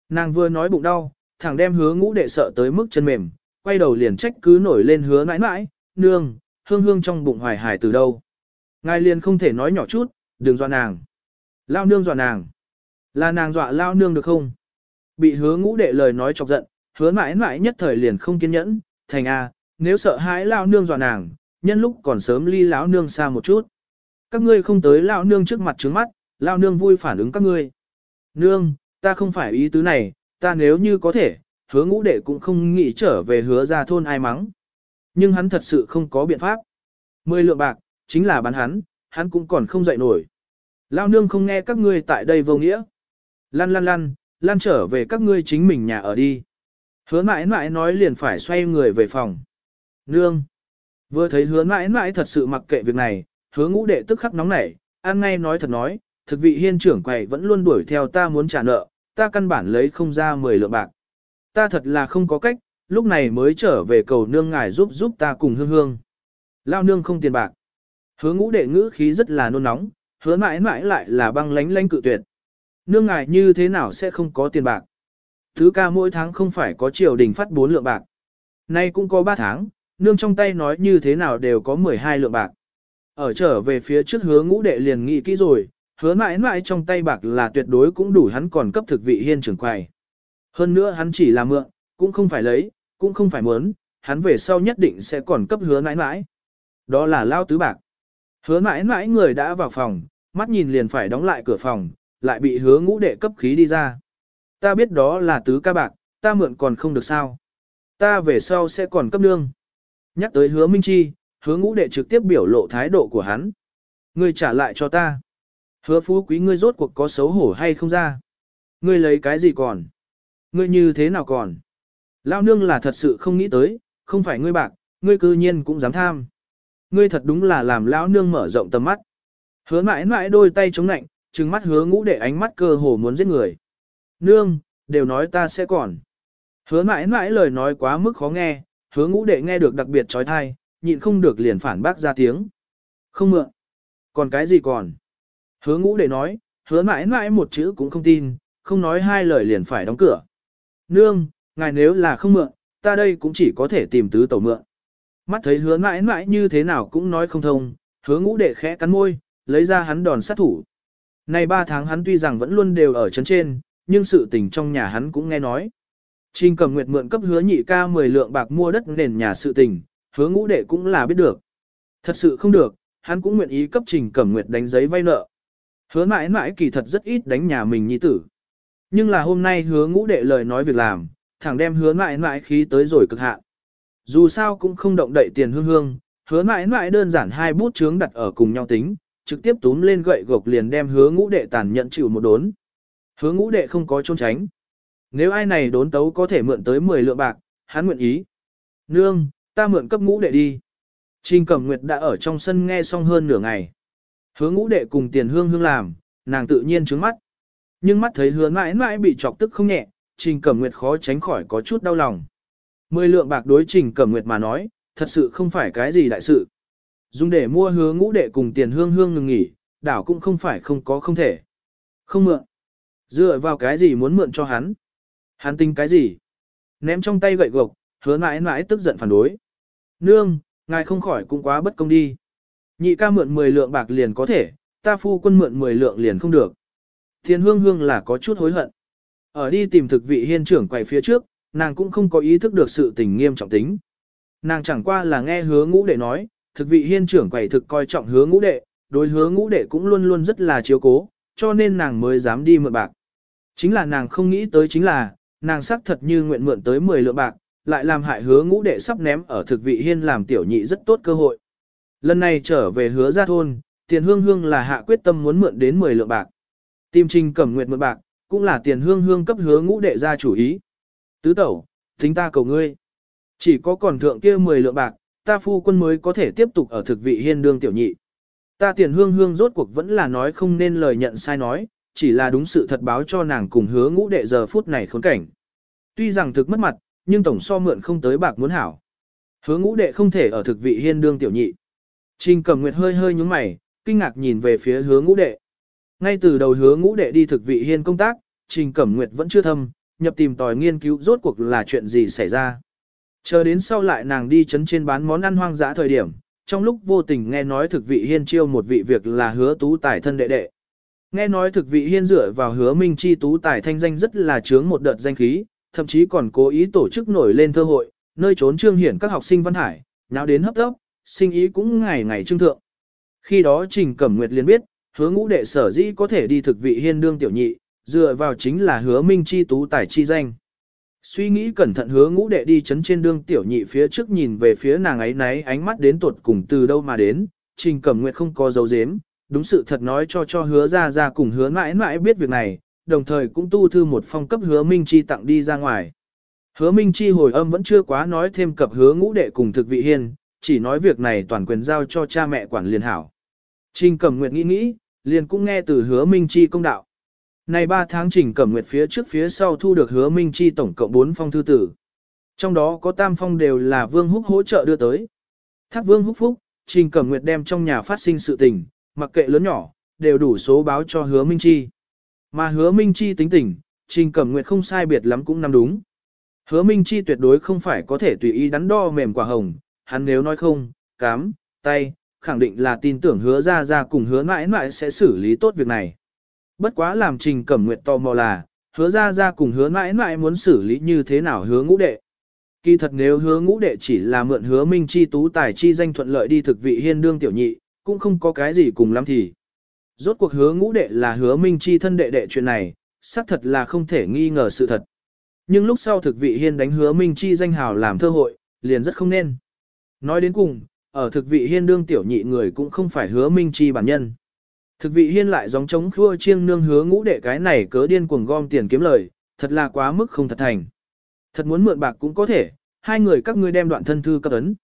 Nàng vừa nói bụng đau, thẳng đem hứa ngũ đệ sợ tới mức chân mềm, quay đầu liền trách cứ nổi lên hứa mãi mãi, nương, hương hương trong bụng hoài hải từ đâu. Ngài liền không thể nói nhỏ chút, đừng dọa nàng. Lao nương dọa nàng. Là nàng dọa lao nương được không? Bị hứa ngũ đệ lời nói chọc giận, hứa mãi mãi nhất thời liền không kiên nhẫn, thành a, nếu sợ hãi lão nương dọa nàng, nhân lúc còn sớm ly lão nương xa một chút. Các ngươi không tới lão nương trước mặt trướng mắt, lão nương vui phản ứng các ngươi. Nương, ta không phải ý tứ này, ta nếu như có thể, hứa ngũ đệ cũng không nghĩ trở về hứa ra thôn ai mắng. Nhưng hắn thật sự không có biện pháp. Mười lượng bạc, chính là bán hắn, hắn cũng còn không dậy nổi. Lao nương không nghe các ngươi tại đây vô nghĩa. Lăn lăn lăn, lăn trở về các ngươi chính mình nhà ở đi. Hứa mãi mãi nói liền phải xoay người về phòng. Nương. Vừa thấy hứa mãi mãi thật sự mặc kệ việc này, hứa ngũ đệ tức khắc nóng nảy, ăn ngay nói thật nói, thực vị hiên trưởng quầy vẫn luôn đuổi theo ta muốn trả nợ, ta căn bản lấy không ra 10 lượng bạc. Ta thật là không có cách, lúc này mới trở về cầu nương ngài giúp giúp ta cùng hương hương. Lao nương không tiền bạc. Hứa ngũ đệ ngữ khí rất là nôn nóng, hứa mãi mãi lại là băng lánh lánh cự tuyệt. Nương ngài như thế nào sẽ không có tiền bạc. Thứ ca mỗi tháng không phải có triều đình phát 4 lượng bạc. Nay cũng có 3 tháng, nương trong tay nói như thế nào đều có 12 lượng bạc. Ở trở về phía trước hứa ngũ đệ liền nghĩ kỹ rồi, hứa mãi mãi trong tay bạc là tuyệt đối cũng đủ hắn còn cấp thực vị hiên trưởng quầy. Hơn nữa hắn chỉ là mượn, cũng không phải lấy, cũng không phải muốn, hắn về sau nhất định sẽ còn cấp hứa mãi mãi. Đó là lao tứ bạc. Hứa mãi mãi người đã vào phòng, mắt nhìn liền phải đóng lại cửa phòng, lại bị hứa ngũ đệ cấp khí đi ra. Ta biết đó là tứ ca bạc, ta mượn còn không được sao. Ta về sau sẽ còn cấp nương. Nhắc tới hứa Minh Chi, hứa ngũ đệ trực tiếp biểu lộ thái độ của hắn. Ngươi trả lại cho ta. Hứa phú quý ngươi rốt cuộc có xấu hổ hay không ra? Ngươi lấy cái gì còn? Ngươi như thế nào còn? Lao nương là thật sự không nghĩ tới, không phải ngươi bạc, ngươi cư nhiên cũng dám tham. Ngươi thật đúng là làm lão nương mở rộng tầm mắt. Hứa mãi mãi đôi tay chống nạnh, trừng mắt hứa ngũ để ánh mắt cơ hồ muốn giết người. Nương, đều nói ta sẽ còn. Hứa mãi mãi lời nói quá mức khó nghe, hứa ngũ đệ nghe được đặc biệt trói thai, nhịn không được liền phản bác ra tiếng. Không mượn. Còn cái gì còn? Hứa ngũ đệ nói, hứa mãi mãi một chữ cũng không tin, không nói hai lời liền phải đóng cửa. Nương, ngài nếu là không mượn, ta đây cũng chỉ có thể tìm tứ tẩu mượn. Mắt thấy hứa mãi mãi như thế nào cũng nói không thông, hứa ngũ đệ khẽ cắn môi, lấy ra hắn đòn sát thủ. Này ba tháng hắn tuy rằng vẫn luôn đều ở chấn trên, nhưng sự tình trong nhà hắn cũng nghe nói. Trình cầm nguyệt mượn cấp hứa nhị ca 10 lượng bạc mua đất nền nhà sự tình, hứa ngũ đệ cũng là biết được. Thật sự không được, hắn cũng nguyện ý cấp trình cẩm nguyệt đánh giấy vay nợ. Hứa mãi mãi kỳ thật rất ít đánh nhà mình nhi tử. Nhưng là hôm nay hứa ngũ đệ lời nói việc làm, thẳng đem hứa mãi mãi khí tới rồi cực hạn. Dù sao cũng không động đậy tiền hương hương, hứa mãi mãi đơn giản hai bút chướng đặt ở cùng nhau tính, trực tiếp túm lên gậy gộc liền đem hứa ngũ đệ tàn nhận chịu một đốn. Hứa ngũ đệ không có trốn tránh. Nếu ai này đốn tấu có thể mượn tới 10 lượng bạc, hắn nguyện ý. Nương, ta mượn cấp ngũ đệ đi. Trình Cẩm Nguyệt đã ở trong sân nghe xong hơn nửa ngày. Hứa ngũ đệ cùng tiền hương hương làm, nàng tự nhiên trướng mắt. Nhưng mắt thấy hứa mãi mãi bị chọc tức không nhẹ, Trình Cẩm Nguyệt khó tránh khỏi có chút đau lòng. Mười lượng bạc đối Trình Cẩm Nguyệt mà nói, thật sự không phải cái gì đại sự. Dùng để mua hứa ngũ đệ cùng tiền hương hương ngừng nghỉ, đảo cũng không phải không có không thể. Không mượn. Dựa vào cái gì muốn mượn cho hắn? Hắn tính cái gì? Ném trong tay gậy gộc, hứa mãi mãi tức giận phản đối. Nương, ngài không khỏi cũng quá bất công đi. Nhị ca mượn 10 lượng bạc liền có thể, ta phu quân mượn 10 lượng liền không được. Thiên hương hương là có chút hối hận. Ở đi tìm thực vị hiên trưởng quầy phía trước, nàng cũng không có ý thức được sự tình nghiêm trọng tính. Nàng chẳng qua là nghe hứa ngũ đệ nói, thực vị hiên trưởng quầy thực coi trọng hứa ngũ đệ, đối hứa ngũ đệ cũng luôn luôn rất là chiếu cố, cho nên nàng mới dám đi mượn bạc. Chính là nàng không nghĩ tới chính là, nàng xác thật như nguyện mượn tới 10 lượng bạc, lại làm hại hứa ngũ đệ sắp ném ở thực vị hiên làm tiểu nhị rất tốt cơ hội. Lần này trở về hứa ra thôn, tiền hương hương là hạ quyết tâm muốn mượn đến 10 lượng bạc. Tìm trình cẩm nguyện mượn bạc, cũng là tiền hương hương cấp hứa ngũ đệ ra chủ ý. Tứ tẩu, thính ta cầu ngươi. Chỉ có còn thượng kia 10 lượng bạc, ta phu quân mới có thể tiếp tục ở thực vị hiên đương tiểu nhị. Ta tiền hương hương rốt cuộc vẫn là nói không nên lời nhận sai nói, chỉ là đúng sự thật báo cho nàng cùng hứa ngũ đệ giờ phút này khốn cảnh. Tuy rằng thực mất mặt, nhưng tổng so mượn không tới bạc muốn hảo. Hứa ngũ đệ không thể ở thực vị hiên đương tiểu nhị. Trình cầm nguyệt hơi hơi nhúng mày, kinh ngạc nhìn về phía hứa ngũ đệ. Ngay từ đầu hứa ngũ đệ đi thực vị hiên công tác, Trình Cẩm Nguyệt vẫn chưa thâm, nhập tìm tòi nghiên cứu rốt cuộc là chuyện gì xảy ra. Chờ đến sau lại nàng đi chấn trên bán món ăn hoang dã thời điểm, trong lúc vô tình nghe nói thực vị hiên chiêu một vị việc là hứa tú tài thân đệ đệ. Nghe nói thực vị hiên dựa vào hứa minh chi tú tài thanh danh rất là chướng một đợt danh khí, thậm chí còn cố ý tổ chức nổi lên thơ hội, nơi trốn trương hiển các học sinh văn hải, nháo đến hấp tốc, sinh ý cũng ngày ngày trương thượng. Khi đó Trình Cẩm Nguyệt liền biết, hứa ngũ đệ sở dĩ có thể đi thực vị hiên đương tiểu nhị, dựa vào chính là hứa minh chi tú tài chi danh. Suy nghĩ cẩn thận hứa ngũ đệ đi chấn trên đương tiểu nhị phía trước nhìn về phía nàng ấy náy ánh mắt đến tuột cùng từ đâu mà đến, Trình Cẩm Nguyệt không có dấu dếm, đúng sự thật nói cho cho hứa ra ra cùng hứa mãi mãi biết việc này, đồng thời cũng tu thư một phong cấp hứa Minh Chi tặng đi ra ngoài. Hứa Minh Chi hồi âm vẫn chưa quá nói thêm cập hứa ngũ đệ cùng thực vị hiên, chỉ nói việc này toàn quyền giao cho cha mẹ quản liền hảo. Trình Cẩm Nguyệt nghĩ nghĩ, liền cũng nghe từ hứa Minh Chi công đạo. Này 3 tháng Trình Cẩm Nguyệt phía trước phía sau thu được hứa Minh Chi tổng cộng 4 phong thư tử. Trong đó có tam phong đều là Vương Húc hỗ trợ đưa tới. Thác Vương Húc Phúc, Trình Cẩm Nguyệt đem trong nhà phát sinh sự tình, mặc kệ lớn nhỏ, đều đủ số báo cho hứa Minh Chi. Mà hứa Minh Chi tính tình, Trình Cẩm Nguyệt không sai biệt lắm cũng nắm đúng. Hứa Minh Chi tuyệt đối không phải có thể tùy ý đắn đo mềm quả hồng, hắn nếu nói không, cám, tay, khẳng định là tin tưởng hứa ra ra cùng hứa mãi mãi sẽ xử lý tốt việc này. Bất quá làm Trình Cẩm Nguyệt tò mò là, hứa ra ra cùng hứa mãi mãi muốn xử lý như thế nào hứa ngũ đệ. Kỳ thật nếu hứa ngũ đệ chỉ là mượn hứa Minh Chi tú tài chi danh thuận lợi đi thực vị hiên đương tiểu nhị, cũng không có cái gì cùng lắm thì. Rốt cuộc hứa ngũ đệ là hứa minh chi thân đệ đệ chuyện này, xác thật là không thể nghi ngờ sự thật. Nhưng lúc sau thực vị hiên đánh hứa minh chi danh hào làm thơ hội, liền rất không nên. Nói đến cùng, ở thực vị hiên đương tiểu nhị người cũng không phải hứa minh chi bản nhân. Thực vị hiên lại giống chống khua chiêng nương hứa ngũ đệ cái này cớ điên cuồng gom tiền kiếm lời, thật là quá mức không thật thành. Thật muốn mượn bạc cũng có thể, hai người các ngươi đem đoạn thân thư cấp ấn.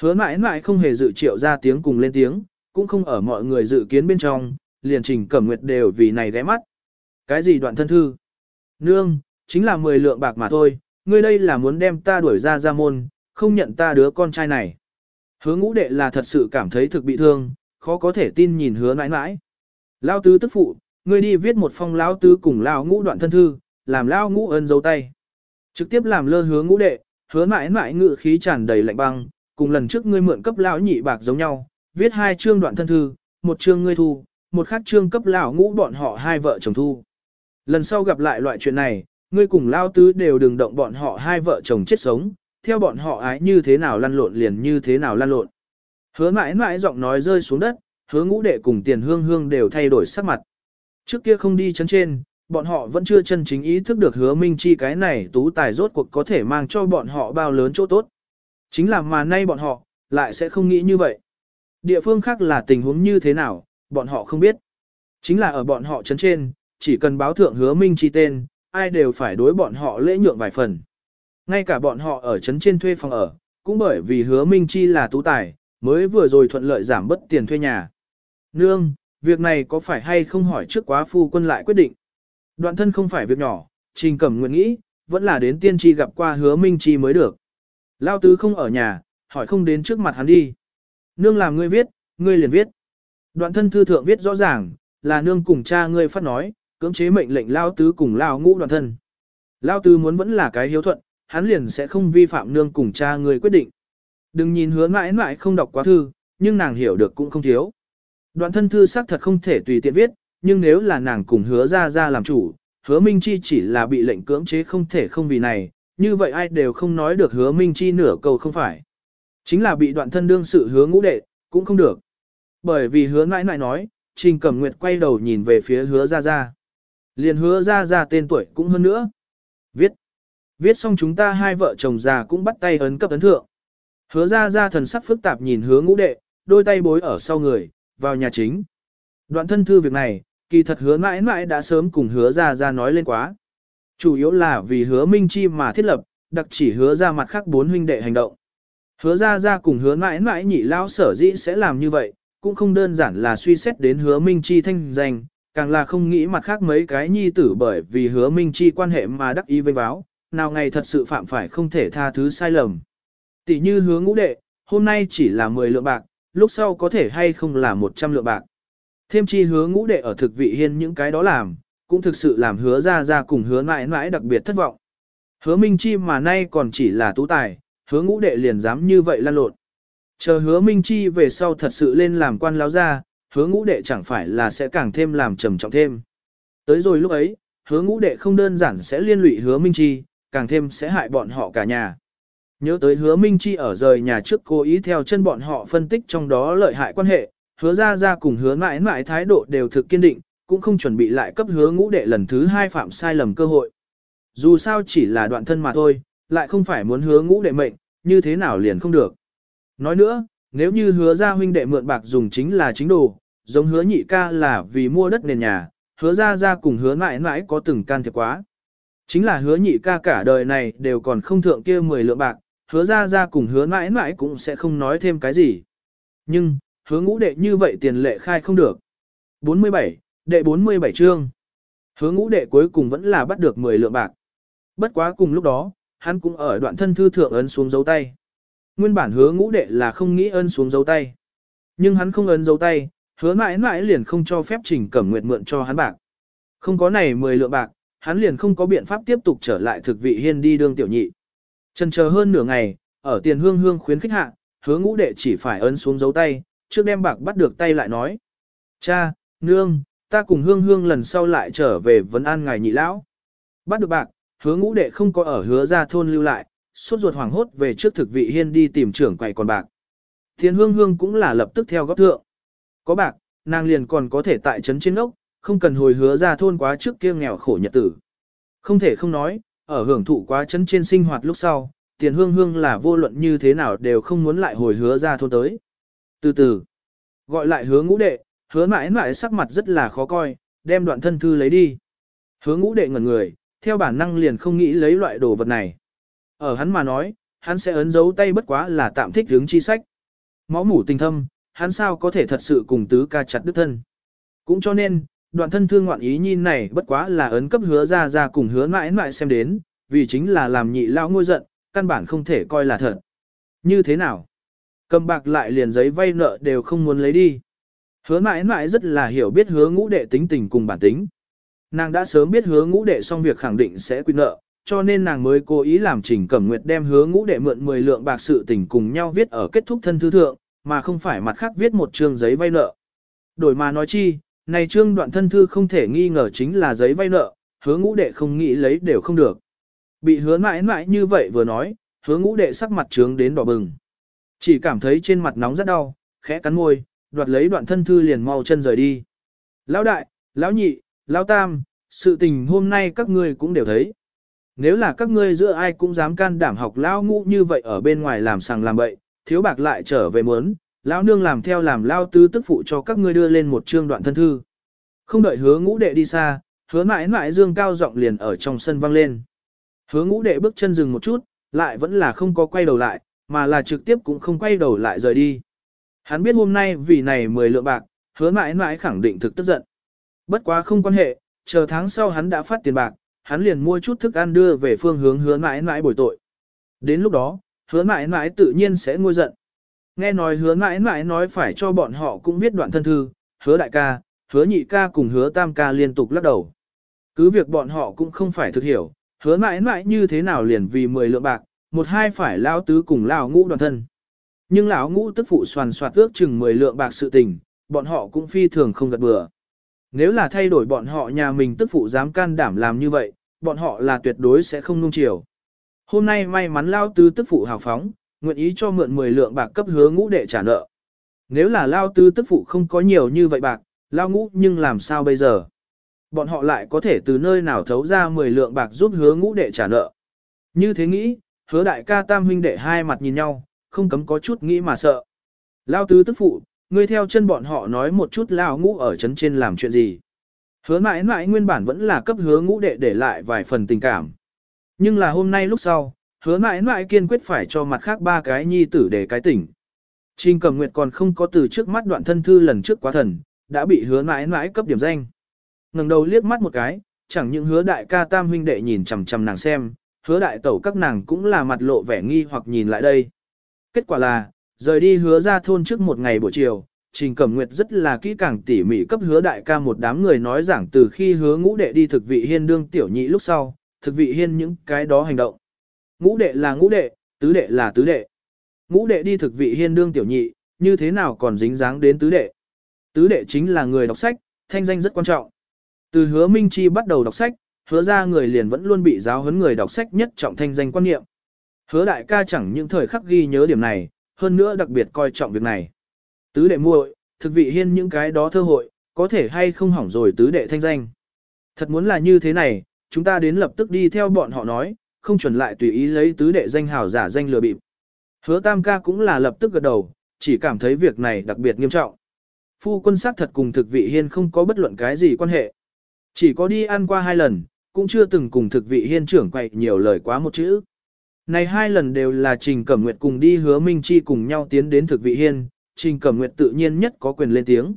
Hứa mãi mãi không hề dự triệu ra tiếng cùng lên tiếng, cũng không ở mọi người dự kiến bên trong, liền trình cẩm nguyệt đều vì này ghé mắt. Cái gì đoạn thân thư? Nương, chính là 10 lượng bạc mà thôi, ngươi đây là muốn đem ta đuổi ra ra môn, không nhận ta đứa con trai này. Hứa ngũ đệ là thật sự cảm thấy thực bị thương, khó có thể tin nhìn hứa mãi mãi. Lao tứ tức phụ, ngươi đi viết một phong lao tứ cùng lao ngũ đoạn thân thư, làm lao ngũ ơn dấu tay. Trực tiếp làm lơ hứa ngũ đệ, hứa mãi mãi ngự khí tràn đầy lạnh băng, cùng lần trước ngươi mượn cấp lão nhị bạc giống nhau, viết hai chương đoạn thân thư, một chương ngươi thu, một khác chương cấp lão ngũ bọn họ hai vợ chồng thu. Lần sau gặp lại loại chuyện này, ngươi cùng lao tứ đều đừng động bọn họ hai vợ chồng chết sống, theo bọn họ ái như thế nào lăn lộn liền như thế nào lăn lộn. Hứa mãi mãi giọng nói rơi xuống đất, hứa ngũ đệ cùng tiền hương hương đều thay đổi sắc mặt. Trước kia không đi chấn trên, bọn họ vẫn chưa chân chính ý thức được hứa minh chi cái này tú tài rốt cuộc có thể mang cho bọn họ bao lớn chỗ tốt. Chính là mà nay bọn họ, lại sẽ không nghĩ như vậy. Địa phương khác là tình huống như thế nào, bọn họ không biết. Chính là ở bọn họ chấn trên, chỉ cần báo thượng hứa minh chi tên, ai đều phải đối bọn họ lễ nhượng vài phần. Ngay cả bọn họ ở chấn trên thuê phòng ở, cũng bởi vì hứa minh chi là tú tài, mới vừa rồi thuận lợi giảm bất tiền thuê nhà. Nương, việc này có phải hay không hỏi trước quá phu quân lại quyết định. Đoạn thân không phải việc nhỏ, trình cẩm nguyện nghĩ, vẫn là đến tiên tri gặp qua hứa minh chi mới được. Lao tứ không ở nhà, hỏi không đến trước mặt hắn đi. Nương làm ngươi viết, ngươi liền viết. Đoạn thân thư thượng viết rõ ràng, là nương cùng cha ngươi phát nói, cưỡng chế mệnh lệnh lao tứ cùng lao ngũ đoạn thân. Lao tứ muốn vẫn là cái hiếu thuận, hắn liền sẽ không vi phạm nương cùng cha ngươi quyết định. Đừng nhìn hứa mãi mãi không đọc quá thư, nhưng nàng hiểu được cũng không thiếu. Đoạn thân thư xác thật không thể tùy tiện viết, nhưng nếu là nàng cùng hứa ra ra làm chủ, hứa Minh Chi chỉ là bị lệnh cưỡng chế không thể không vì này, như vậy ai đều không nói được hứa Minh Chi nửa câu không phải. Chính là bị đoạn thân đương sự hứa ngũ đệ, cũng không được. Bởi vì hứa nãi nãi nói, Trình Cẩm Nguyệt quay đầu nhìn về phía hứa ra ra. Liền hứa ra ra tên tuổi cũng hơn nữa. Viết. Viết xong chúng ta hai vợ chồng già cũng bắt tay ấn cấp ấn thượng. Hứa ra ra thần sắc phức tạp nhìn hứa ngũ đệ, đôi tay bối ở sau người, vào nhà chính. Đoạn thân thư việc này, kỳ thật hứa mãi mãi đã sớm cùng hứa ra ra nói lên quá. Chủ yếu là vì hứa minh chi mà thiết lập, đặc chỉ hứa ra mặt khác bốn huynh đệ hành động. Hứa ra ra cùng hứa mãi mãi nhị lao sở dĩ sẽ làm như vậy, cũng không đơn giản là suy xét đến hứa minh chi thanh danh, càng là không nghĩ mặt khác mấy cái nhi tử bởi vì hứa minh chi quan hệ mà đắc ý vinh báo, nào ngày thật sự phạm phải không thể tha thứ sai lầm. Tỷ như hứa ngũ đệ, hôm nay chỉ là 10 lượng bạc, lúc sau có thể hay không là 100 lượng bạc. Thêm chi hứa ngũ đệ ở thực vị hiên những cái đó làm, cũng thực sự làm hứa ra ra cùng hứa mãi mãi đặc biệt thất vọng. Hứa minh chi mà nay còn chỉ là tú tài, hứa ngũ đệ liền dám như vậy lan lộn. Chờ hứa minh chi về sau thật sự lên làm quan láo ra, hứa ngũ đệ chẳng phải là sẽ càng thêm làm trầm trọng thêm. Tới rồi lúc ấy, hứa ngũ đệ không đơn giản sẽ liên lụy hứa minh chi, càng thêm sẽ hại bọn họ cả nhà. Nhớ tới hứa Minh Chi ở rời nhà trước cố ý theo chân bọn họ phân tích trong đó lợi hại quan hệ, hứa ra ra cùng hứa mãi mãi thái độ đều thực kiên định, cũng không chuẩn bị lại cấp hứa ngũ đệ lần thứ hai phạm sai lầm cơ hội. Dù sao chỉ là đoạn thân mà thôi, lại không phải muốn hứa ngũ đệ mệnh, như thế nào liền không được. Nói nữa, nếu như hứa ra huynh đệ mượn bạc dùng chính là chính đồ, giống hứa nhị ca là vì mua đất nền nhà, hứa ra ra cùng hứa mãi mãi có từng can thiệp quá. Chính là hứa nhị ca cả đời này đều còn không thượng kia 10 lượng bạc, hứa ra ra cùng hứa mãi mãi cũng sẽ không nói thêm cái gì. Nhưng, hứa ngũ đệ như vậy tiền lệ khai không được. 47, đệ 47 chương. Hứa ngũ đệ cuối cùng vẫn là bắt được 10 lượng bạc. Bất quá cùng lúc đó, hắn cũng ở đoạn thân thư thượng ấn xuống dấu tay. Nguyên bản hứa ngũ đệ là không nghĩ ấn xuống dấu tay. Nhưng hắn không ấn dấu tay, hứa mãi mãi liền không cho phép trình cẩm nguyệt mượn cho hắn bạc. Không có này 10 lượng bạc, hắn liền không có biện pháp tiếp tục trở lại thực vị hiên đi đương tiểu nhị. Trần chờ hơn nửa ngày, ở tiền hương hương khuyến khích hạ, hứa ngũ đệ chỉ phải ấn xuống dấu tay, trước đem bạc bắt được tay lại nói. Cha, nương, ta cùng hương hương lần sau lại trở về vấn an ngài nhị lão. Bắt được bạc, hứa ngũ đệ không có ở hứa ra thôn lưu lại, suốt ruột hoảng hốt về trước thực vị hiên đi tìm trưởng quầy còn bạc. Thiên hương hương cũng là lập tức theo góp thượng. Có bạc, nàng liền còn có thể tại trấn trên ốc, không cần hồi hứa ra thôn quá trước kia nghèo khổ nhật tử. Không thể không nói, ở hưởng thụ quá trấn trên sinh hoạt lúc sau, tiền hương hương là vô luận như thế nào đều không muốn lại hồi hứa ra thôn tới. Từ từ, gọi lại hứa ngũ đệ, hứa mãi mãi sắc mặt rất là khó coi, đem đoạn thân thư lấy đi. Hứa ngũ đệ ngẩn người, theo bản năng liền không nghĩ lấy loại đồ vật này. Ở hắn mà nói, hắn sẽ ấn dấu tay bất quá là tạm thích hướng chi sách. Máu mủ tình thâm, hắn sao có thể thật sự cùng tứ ca chặt đứt thân. Cũng cho nên, đoạn thân thương ngoạn ý nhìn này bất quá là ấn cấp hứa ra ra cùng hứa mãi mãi xem đến, vì chính là làm nhị lão ngôi giận, căn bản không thể coi là thật. Như thế nào? Cầm bạc lại liền giấy vay nợ đều không muốn lấy đi. Hứa mãi mãi rất là hiểu biết hứa ngũ đệ tính tình cùng bản tính. Nàng đã sớm biết hứa ngũ đệ xong việc khẳng định sẽ quy nợ, cho nên nàng mới cố ý làm trình cẩm nguyệt đem hứa ngũ đệ mượn 10 lượng bạc sự tình cùng nhau viết ở kết thúc thân thư thượng, mà không phải mặt khác viết một chương giấy vay nợ. Đổi mà nói chi, này trương đoạn thân thư không thể nghi ngờ chính là giấy vay nợ, hứa ngũ đệ không nghĩ lấy đều không được. Bị hứa mãi mãi như vậy vừa nói, hứa ngũ đệ sắc mặt trướng đến đỏ bừng. Chỉ cảm thấy trên mặt nóng rất đau, khẽ cắn môi, đoạt lấy đoạn thân thư liền mau chân rời đi. Lão đại, lão nhị, lão tam, sự tình hôm nay các ngươi cũng đều thấy. Nếu là các ngươi giữa ai cũng dám can đảm học lão ngũ như vậy ở bên ngoài làm sàng làm bậy, thiếu bạc lại trở về muốn, lão nương làm theo làm lão tứ tức phụ cho các ngươi đưa lên một chương đoạn thân thư. Không đợi hứa ngũ đệ đi xa, hứa mãi mãi dương cao giọng liền ở trong sân vang lên. Hứa ngũ đệ bước chân dừng một chút, lại vẫn là không có quay đầu lại, mà là trực tiếp cũng không quay đầu lại rời đi. Hắn biết hôm nay vì này 10 lượng bạc, hứa mãi mãi khẳng định thực tức giận. Bất quá không quan hệ, chờ tháng sau hắn đã phát tiền bạc, hắn liền mua chút thức ăn đưa về phương hướng hứa mãi mãi bồi tội. Đến lúc đó, hứa mãi mãi tự nhiên sẽ ngôi giận. Nghe nói hứa mãi mãi nói phải cho bọn họ cũng viết đoạn thân thư, hứa đại ca, hứa nhị ca cùng hứa tam ca liên tục lắc đầu. Cứ việc bọn họ cũng không phải thực hiểu, hứa mãi mãi như thế nào liền vì 10 lượng bạc, một hai phải lao tứ cùng lao ngũ đoàn thân. Nhưng lão ngũ tức phụ soàn soạt ước chừng 10 lượng bạc sự tình, bọn họ cũng phi thường không gật bừa. Nếu là thay đổi bọn họ nhà mình tức phụ dám can đảm làm như vậy, bọn họ là tuyệt đối sẽ không nung chiều. Hôm nay may mắn lao tứ tức phụ hào phóng, nguyện ý cho mượn 10 lượng bạc cấp hứa ngũ để trả nợ. Nếu là lao tứ tức phụ không có nhiều như vậy bạc, lao ngũ nhưng làm sao bây giờ? Bọn họ lại có thể từ nơi nào thấu ra 10 lượng bạc giúp hứa ngũ đệ trả nợ. Như thế nghĩ, hứa đại ca tam huynh đệ hai mặt nhìn nhau, không cấm có chút nghĩ mà sợ. Lao tứ tức phụ, ngươi theo chân bọn họ nói một chút lao ngũ ở trấn trên làm chuyện gì. Hứa mãi mãi nguyên bản vẫn là cấp hứa ngũ đệ để lại vài phần tình cảm. Nhưng là hôm nay lúc sau, hứa mãi mãi kiên quyết phải cho mặt khác ba cái nhi tử để cái tỉnh. Trình cầm nguyệt còn không có từ trước mắt đoạn thân thư lần trước quá thần, đã bị hứa mãi mãi cấp điểm danh. Ngừng đầu liếc mắt một cái, chẳng những hứa đại ca tam huynh đệ nhìn chầm chầm nàng xem, hứa đại tẩu các nàng cũng là mặt lộ vẻ nghi hoặc nhìn lại đây. Kết quả là, rời đi hứa ra thôn trước một ngày buổi chiều, Trình Cẩm Nguyệt rất là kỹ càng tỉ mỉ cấp hứa đại ca một đám người nói giảng từ khi hứa ngũ đệ đi thực vị hiên đương tiểu nhị lúc sau, thực vị hiên những cái đó hành động. Ngũ đệ là ngũ đệ, tứ đệ là tứ đệ. Ngũ đệ đi thực vị hiên đương tiểu nhị, như thế nào còn dính dáng đến tứ đệ. Tứ đệ chính là người đọc sách, thanh danh rất quan trọng. Từ hứa Minh Chi bắt đầu đọc sách, hứa ra người liền vẫn luôn bị giáo huấn người đọc sách nhất trọng thanh danh quan niệm. Hứa đại ca chẳng những thời khắc ghi nhớ điểm này, hơn nữa đặc biệt coi trọng việc này. Tứ đệ muội, thực vị hiên những cái đó thơ hội, có thể hay không hỏng rồi tứ đệ thanh danh. Thật muốn là như thế này, chúng ta đến lập tức đi theo bọn họ nói, không chuẩn lại tùy ý lấy tứ đệ danh hào giả danh lừa bịp. Hứa tam ca cũng là lập tức gật đầu, chỉ cảm thấy việc này đặc biệt nghiêm trọng. Phu quân sắc thật cùng thực vị hiên không có bất luận cái gì quan hệ. Chỉ có đi ăn qua hai lần, cũng chưa từng cùng thực vị hiên trưởng quậy nhiều lời quá một chữ. Này hai lần đều là Trình Cẩm Nguyệt cùng đi hứa Minh Chi cùng nhau tiến đến thực vị hiên, Trình Cẩm Nguyệt tự nhiên nhất có quyền lên tiếng.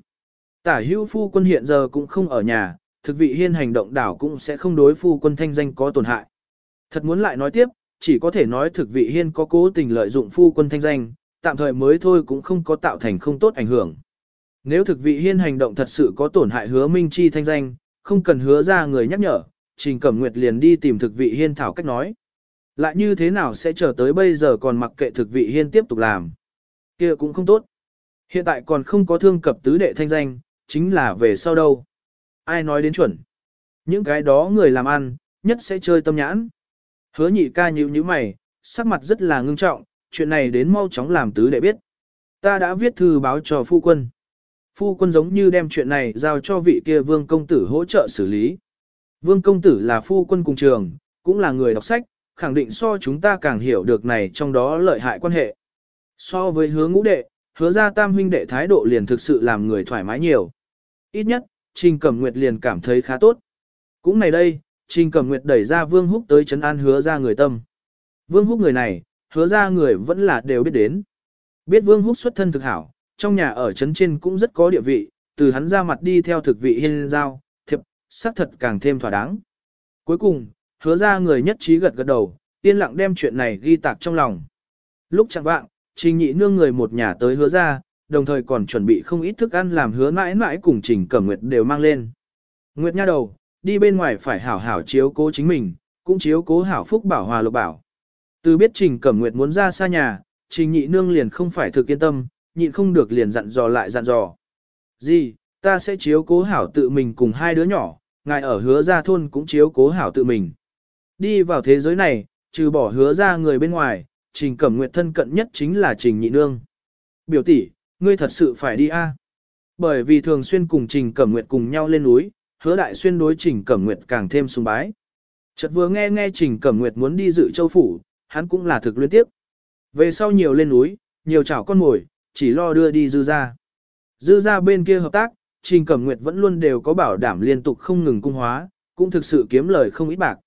Tả hữu phu quân hiện giờ cũng không ở nhà, thực vị hiên hành động đảo cũng sẽ không đối phu quân thanh danh có tổn hại. Thật muốn lại nói tiếp, chỉ có thể nói thực vị hiên có cố tình lợi dụng phu quân thanh danh, tạm thời mới thôi cũng không có tạo thành không tốt ảnh hưởng. Nếu thực vị hiên hành động thật sự có tổn hại hứa minh chi thanh danh, không cần hứa ra người nhắc nhở, Trình Cẩm Nguyệt liền đi tìm thực vị hiên thảo cách nói. Lại như thế nào sẽ chờ tới bây giờ còn mặc kệ thực vị hiên tiếp tục làm. kia cũng không tốt. Hiện tại còn không có thương cập tứ đệ thanh danh, chính là về sau đâu. Ai nói đến chuẩn. Những cái đó người làm ăn, nhất sẽ chơi tâm nhãn. Hứa nhị ca nhíu nhíu mày, sắc mặt rất là ngưng trọng, chuyện này đến mau chóng làm tứ đệ biết. Ta đã viết thư báo cho phu quân. Phu quân giống như đem chuyện này giao cho vị kia vương công tử hỗ trợ xử lý. Vương công tử là phu quân cùng trường, cũng là người đọc sách, khẳng định so chúng ta càng hiểu được này trong đó lợi hại quan hệ. So với hứa ngũ đệ, hứa ra tam huynh đệ thái độ liền thực sự làm người thoải mái nhiều. Ít nhất, Trình Cẩm Nguyệt liền cảm thấy khá tốt. Cũng này đây, Trình Cẩm Nguyệt đẩy ra Vương Húc tới chấn an hứa ra người tâm. Vương Húc người này, hứa ra người vẫn là đều biết đến. Biết Vương Húc xuất thân thực hảo, trong nhà ở trấn trên cũng rất có địa vị, từ hắn ra mặt đi theo thực vị hiên giao, thiệp, xác thật càng thêm thỏa đáng. Cuối cùng, hứa ra người nhất trí gật gật đầu, yên lặng đem chuyện này ghi tạc trong lòng. Lúc chẳng vạng, trình nhị nương người một nhà tới hứa ra, đồng thời còn chuẩn bị không ít thức ăn làm hứa mãi mãi cùng trình cẩm nguyệt đều mang lên. Nguyệt nha đầu, đi bên ngoài phải hảo hảo chiếu cố chính mình, cũng chiếu cố hảo phúc bảo hòa lục bảo. Từ biết trình cẩm nguyệt muốn ra xa nhà, trình nhị nương liền không phải thực yên tâm, nhịn không được liền dặn dò lại dặn dò. Gì, ta sẽ chiếu cố hảo tự mình cùng hai đứa nhỏ, ngài ở hứa ra thôn cũng chiếu cố hảo tự mình. Đi vào thế giới này, trừ bỏ hứa ra người bên ngoài, trình cẩm nguyệt thân cận nhất chính là trình nhị nương. Biểu tỷ, ngươi thật sự phải đi a? Bởi vì thường xuyên cùng trình cẩm nguyệt cùng nhau lên núi, hứa đại xuyên đối trình cẩm nguyệt càng thêm sùng bái. Chợt vừa nghe nghe trình cẩm nguyệt muốn đi dự châu phủ, hắn cũng là thực liên tiếp. Về sau nhiều lên núi, nhiều chảo con mồi, chỉ lo đưa đi dư ra. Dư ra bên kia hợp tác, Trình Cẩm Nguyệt vẫn luôn đều có bảo đảm liên tục không ngừng cung hóa, cũng thực sự kiếm lời không ít bạc.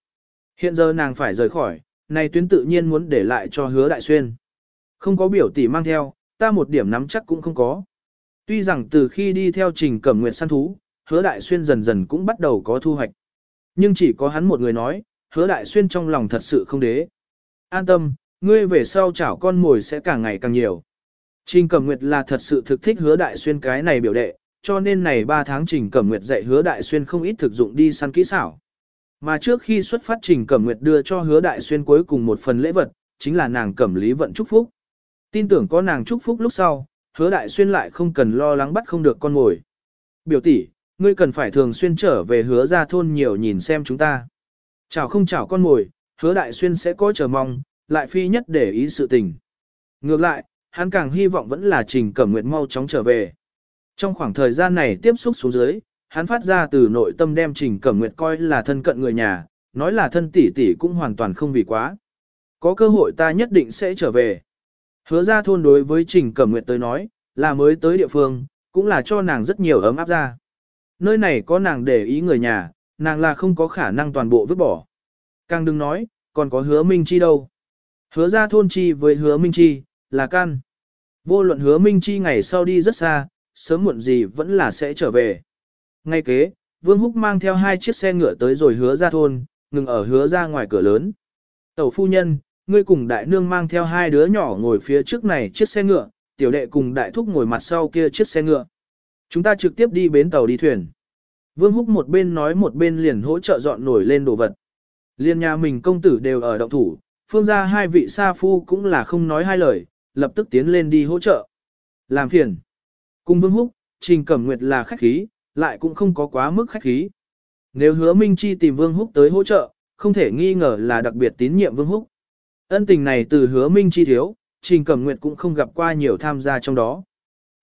Hiện giờ nàng phải rời khỏi, này tuyến tự nhiên muốn để lại cho hứa đại xuyên. Không có biểu tỷ mang theo, ta một điểm nắm chắc cũng không có. Tuy rằng từ khi đi theo Trình Cẩm Nguyệt săn thú, hứa đại xuyên dần dần cũng bắt đầu có thu hoạch. Nhưng chỉ có hắn một người nói, hứa đại xuyên trong lòng thật sự không đế. An tâm, ngươi về sau chảo con mồi sẽ càng ngày càng nhiều. Trình Cẩm Nguyệt là thật sự thực thích hứa đại xuyên cái này biểu đệ, cho nên này 3 tháng Trình Cẩm Nguyệt dạy hứa đại xuyên không ít thực dụng đi săn kỹ xảo. Mà trước khi xuất phát Trình Cẩm Nguyệt đưa cho hứa đại xuyên cuối cùng một phần lễ vật, chính là nàng cẩm lý vận chúc phúc. Tin tưởng có nàng chúc phúc lúc sau, hứa đại xuyên lại không cần lo lắng bắt không được con mồi. Biểu tỷ, ngươi cần phải thường xuyên trở về hứa ra thôn nhiều nhìn xem chúng ta. Chào không chào con mồi, hứa đại xuyên sẽ có chờ mong, lại phi nhất để ý sự tình. Ngược lại, hắn càng hy vọng vẫn là Trình Cẩm Nguyệt mau chóng trở về. Trong khoảng thời gian này tiếp xúc xuống dưới, hắn phát ra từ nội tâm đem Trình Cẩm Nguyệt coi là thân cận người nhà, nói là thân tỷ tỷ cũng hoàn toàn không vì quá. Có cơ hội ta nhất định sẽ trở về. Hứa ra thôn đối với Trình Cẩm Nguyệt tới nói, là mới tới địa phương, cũng là cho nàng rất nhiều ấm áp ra. Nơi này có nàng để ý người nhà, nàng là không có khả năng toàn bộ vứt bỏ. Càng đừng nói, còn có hứa Minh Chi đâu. Hứa ra thôn chi với hứa Minh Chi, là căn. Vô luận hứa Minh Chi ngày sau đi rất xa, sớm muộn gì vẫn là sẽ trở về. Ngay kế, Vương Húc mang theo hai chiếc xe ngựa tới rồi hứa ra thôn, ngừng ở hứa ra ngoài cửa lớn. Tẩu phu nhân, ngươi cùng đại nương mang theo hai đứa nhỏ ngồi phía trước này chiếc xe ngựa, tiểu đệ cùng đại thúc ngồi mặt sau kia chiếc xe ngựa. Chúng ta trực tiếp đi bến tàu đi thuyền. Vương Húc một bên nói một bên liền hỗ trợ dọn nổi lên đồ vật. Liên nhà mình công tử đều ở động thủ, phương gia hai vị sa phu cũng là không nói hai lời, lập tức tiến lên đi hỗ trợ. Làm phiền. Cùng Vương Húc, Trình Cẩm Nguyệt là khách khí, lại cũng không có quá mức khách khí. Nếu hứa Minh Chi tìm Vương Húc tới hỗ trợ, không thể nghi ngờ là đặc biệt tín nhiệm Vương Húc. Ân tình này từ hứa minh chi thiếu, Trình Cẩm Nguyệt cũng không gặp qua nhiều tham gia trong đó.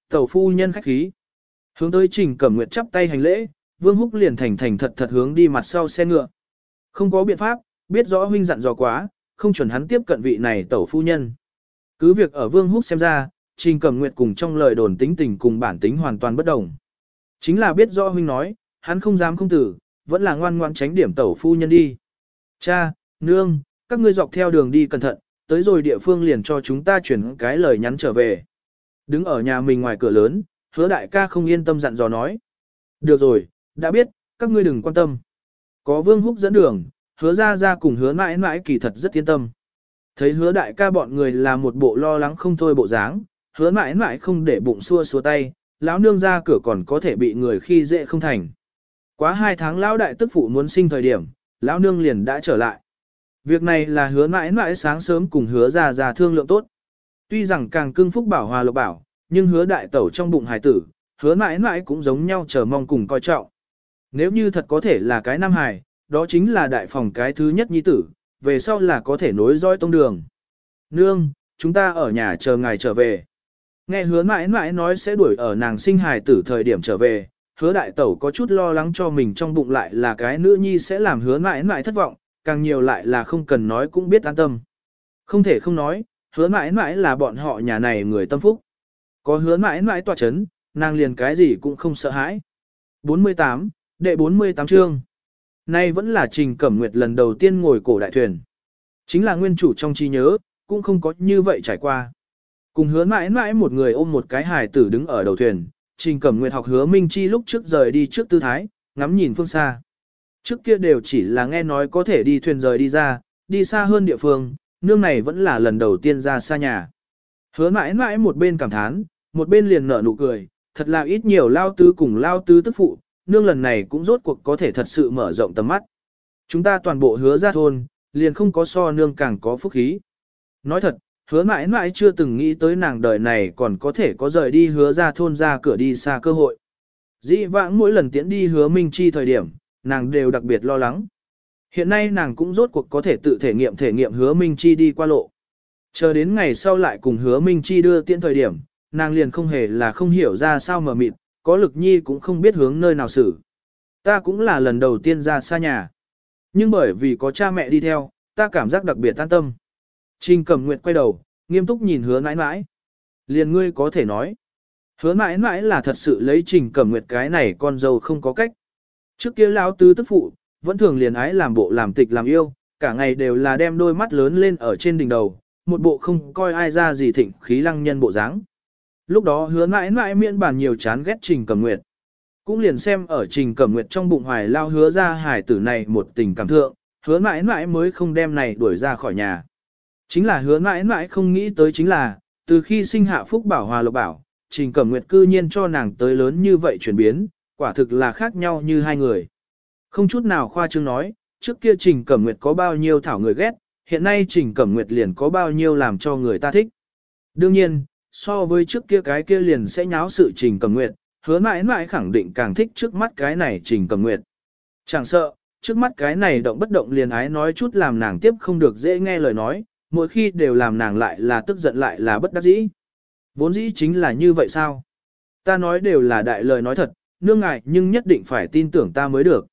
Tẩu phu nhân khách khí. Hướng tới Trình Cẩm Nguyệt chắp tay hành lễ, Vương Húc liền thành thành thật thật hướng đi mặt sau xe ngựa. Không có biện pháp, biết rõ huynh dặn dò quá, không chuẩn hắn tiếp cận vị này tẩu phu nhân. Cứ việc ở Vương Húc xem ra, Trình Cẩm Nguyệt cùng trong lời đồn tính tình cùng bản tính hoàn toàn bất đồng. Chính là biết rõ huynh nói, hắn không dám không tử, vẫn là ngoan ngoan tránh điểm tẩu phu nhân đi. Cha, nương, các ngươi dọc theo đường đi cẩn thận, tới rồi địa phương liền cho chúng ta chuyển cái lời nhắn trở về. Đứng ở nhà mình ngoài cửa lớn, hứa đại ca không yên tâm dặn dò nói. Được rồi, đã biết, các ngươi đừng quan tâm. Có vương húc dẫn đường, hứa ra ra cùng hứa mãi mãi kỳ thật rất yên tâm. Thấy hứa đại ca bọn người là một bộ lo lắng không thôi bộ dáng, hứa mãi mãi không để bụng xua xua tay, lão nương ra cửa còn có thể bị người khi dễ không thành. Quá hai tháng lão đại tức phụ muốn sinh thời điểm, lão nương liền đã trở lại. Việc này là hứa mãi mãi sáng sớm cùng hứa ra ra thương lượng tốt. Tuy rằng càng cưng phúc bảo hòa lộc bảo, nhưng hứa đại tẩu trong bụng hài tử, hứa mãi mãi cũng giống nhau chờ mong cùng coi trọng. Nếu như thật có thể là cái nam hài, đó chính là đại phòng cái thứ nhất nhi tử, về sau là có thể nối dõi tông đường. Nương, chúng ta ở nhà chờ ngài trở về. Nghe hứa mãi mãi nói sẽ đuổi ở nàng sinh hài tử thời điểm trở về, hứa đại tẩu có chút lo lắng cho mình trong bụng lại là cái nữ nhi sẽ làm hứa mãi mãi thất vọng, càng nhiều lại là không cần nói cũng biết an tâm. Không thể không nói, hứa mãi mãi là bọn họ nhà này người tâm phúc. Có hứa mãi mãi tỏa chấn, nàng liền cái gì cũng không sợ hãi. 48, đệ 48 chương. Nay vẫn là Trình Cẩm Nguyệt lần đầu tiên ngồi cổ đại thuyền. Chính là nguyên chủ trong trí nhớ, cũng không có như vậy trải qua. Cùng hứa mãi mãi một người ôm một cái hài tử đứng ở đầu thuyền, Trình Cẩm Nguyệt học hứa Minh Chi lúc trước rời đi trước tư thái, ngắm nhìn phương xa. Trước kia đều chỉ là nghe nói có thể đi thuyền rời đi ra, đi xa hơn địa phương, nương này vẫn là lần đầu tiên ra xa nhà. Hứa mãi mãi một bên cảm thán, một bên liền nở nụ cười, thật là ít nhiều lao tứ cùng lao tứ tức phụ, nương lần này cũng rốt cuộc có thể thật sự mở rộng tầm mắt. Chúng ta toàn bộ hứa ra thôn, liền không có so nương càng có phúc khí. Nói thật, hứa mãi mãi chưa từng nghĩ tới nàng đời này còn có thể có rời đi hứa ra thôn ra cửa đi xa cơ hội. Dĩ vãng mỗi lần tiễn đi hứa minh chi thời điểm, nàng đều đặc biệt lo lắng. Hiện nay nàng cũng rốt cuộc có thể tự thể nghiệm thể nghiệm hứa minh chi đi qua lộ. Chờ đến ngày sau lại cùng hứa minh chi đưa tiễn thời điểm, nàng liền không hề là không hiểu ra sao mà mịt, có lực nhi cũng không biết hướng nơi nào xử. Ta cũng là lần đầu tiên ra xa nhà. Nhưng bởi vì có cha mẹ đi theo, ta cảm giác đặc biệt an tâm. Trình cầm nguyệt quay đầu, nghiêm túc nhìn hứa mãi mãi. Liền ngươi có thể nói. Hứa mãi mãi là thật sự lấy trình cầm nguyệt cái này con dâu không có cách. Trước kia lão tứ tức phụ, vẫn thường liền ái làm bộ làm tịch làm yêu, cả ngày đều là đem đôi mắt lớn lên ở trên đỉnh đầu, một bộ không coi ai ra gì thịnh khí lăng nhân bộ dáng. Lúc đó hứa mãi mãi miễn bàn nhiều chán ghét Trình Cẩm Nguyệt. Cũng liền xem ở Trình Cẩm Nguyệt trong bụng hoài lao hứa ra hải tử này một tình cảm thượng, hứa mãi mãi mới không đem này đuổi ra khỏi nhà. Chính là hứa mãi mãi không nghĩ tới chính là, từ khi sinh hạ Phúc Bảo Hòa Lộc Bảo, Trình Cẩm Nguyệt cư nhiên cho nàng tới lớn như vậy chuyển biến, quả thực là khác nhau như hai người. Không chút nào khoa trương nói, trước kia Trình Cẩm Nguyệt có bao nhiêu thảo người ghét, hiện nay Trình Cẩm Nguyệt liền có bao nhiêu làm cho người ta thích. Đương nhiên, so với trước kia cái kia liền sẽ nháo sự Trình Cẩm Nguyệt, hứa mãi mãi khẳng định càng thích trước mắt cái này Trình Cẩm Nguyệt. Chẳng sợ, trước mắt cái này động bất động liền ái nói chút làm nàng tiếp không được dễ nghe lời nói, mỗi khi đều làm nàng lại là tức giận lại là bất đắc dĩ. Vốn dĩ chính là như vậy sao? Ta nói đều là đại lời nói thật, nương ngại nhưng nhất định phải tin tưởng ta mới được.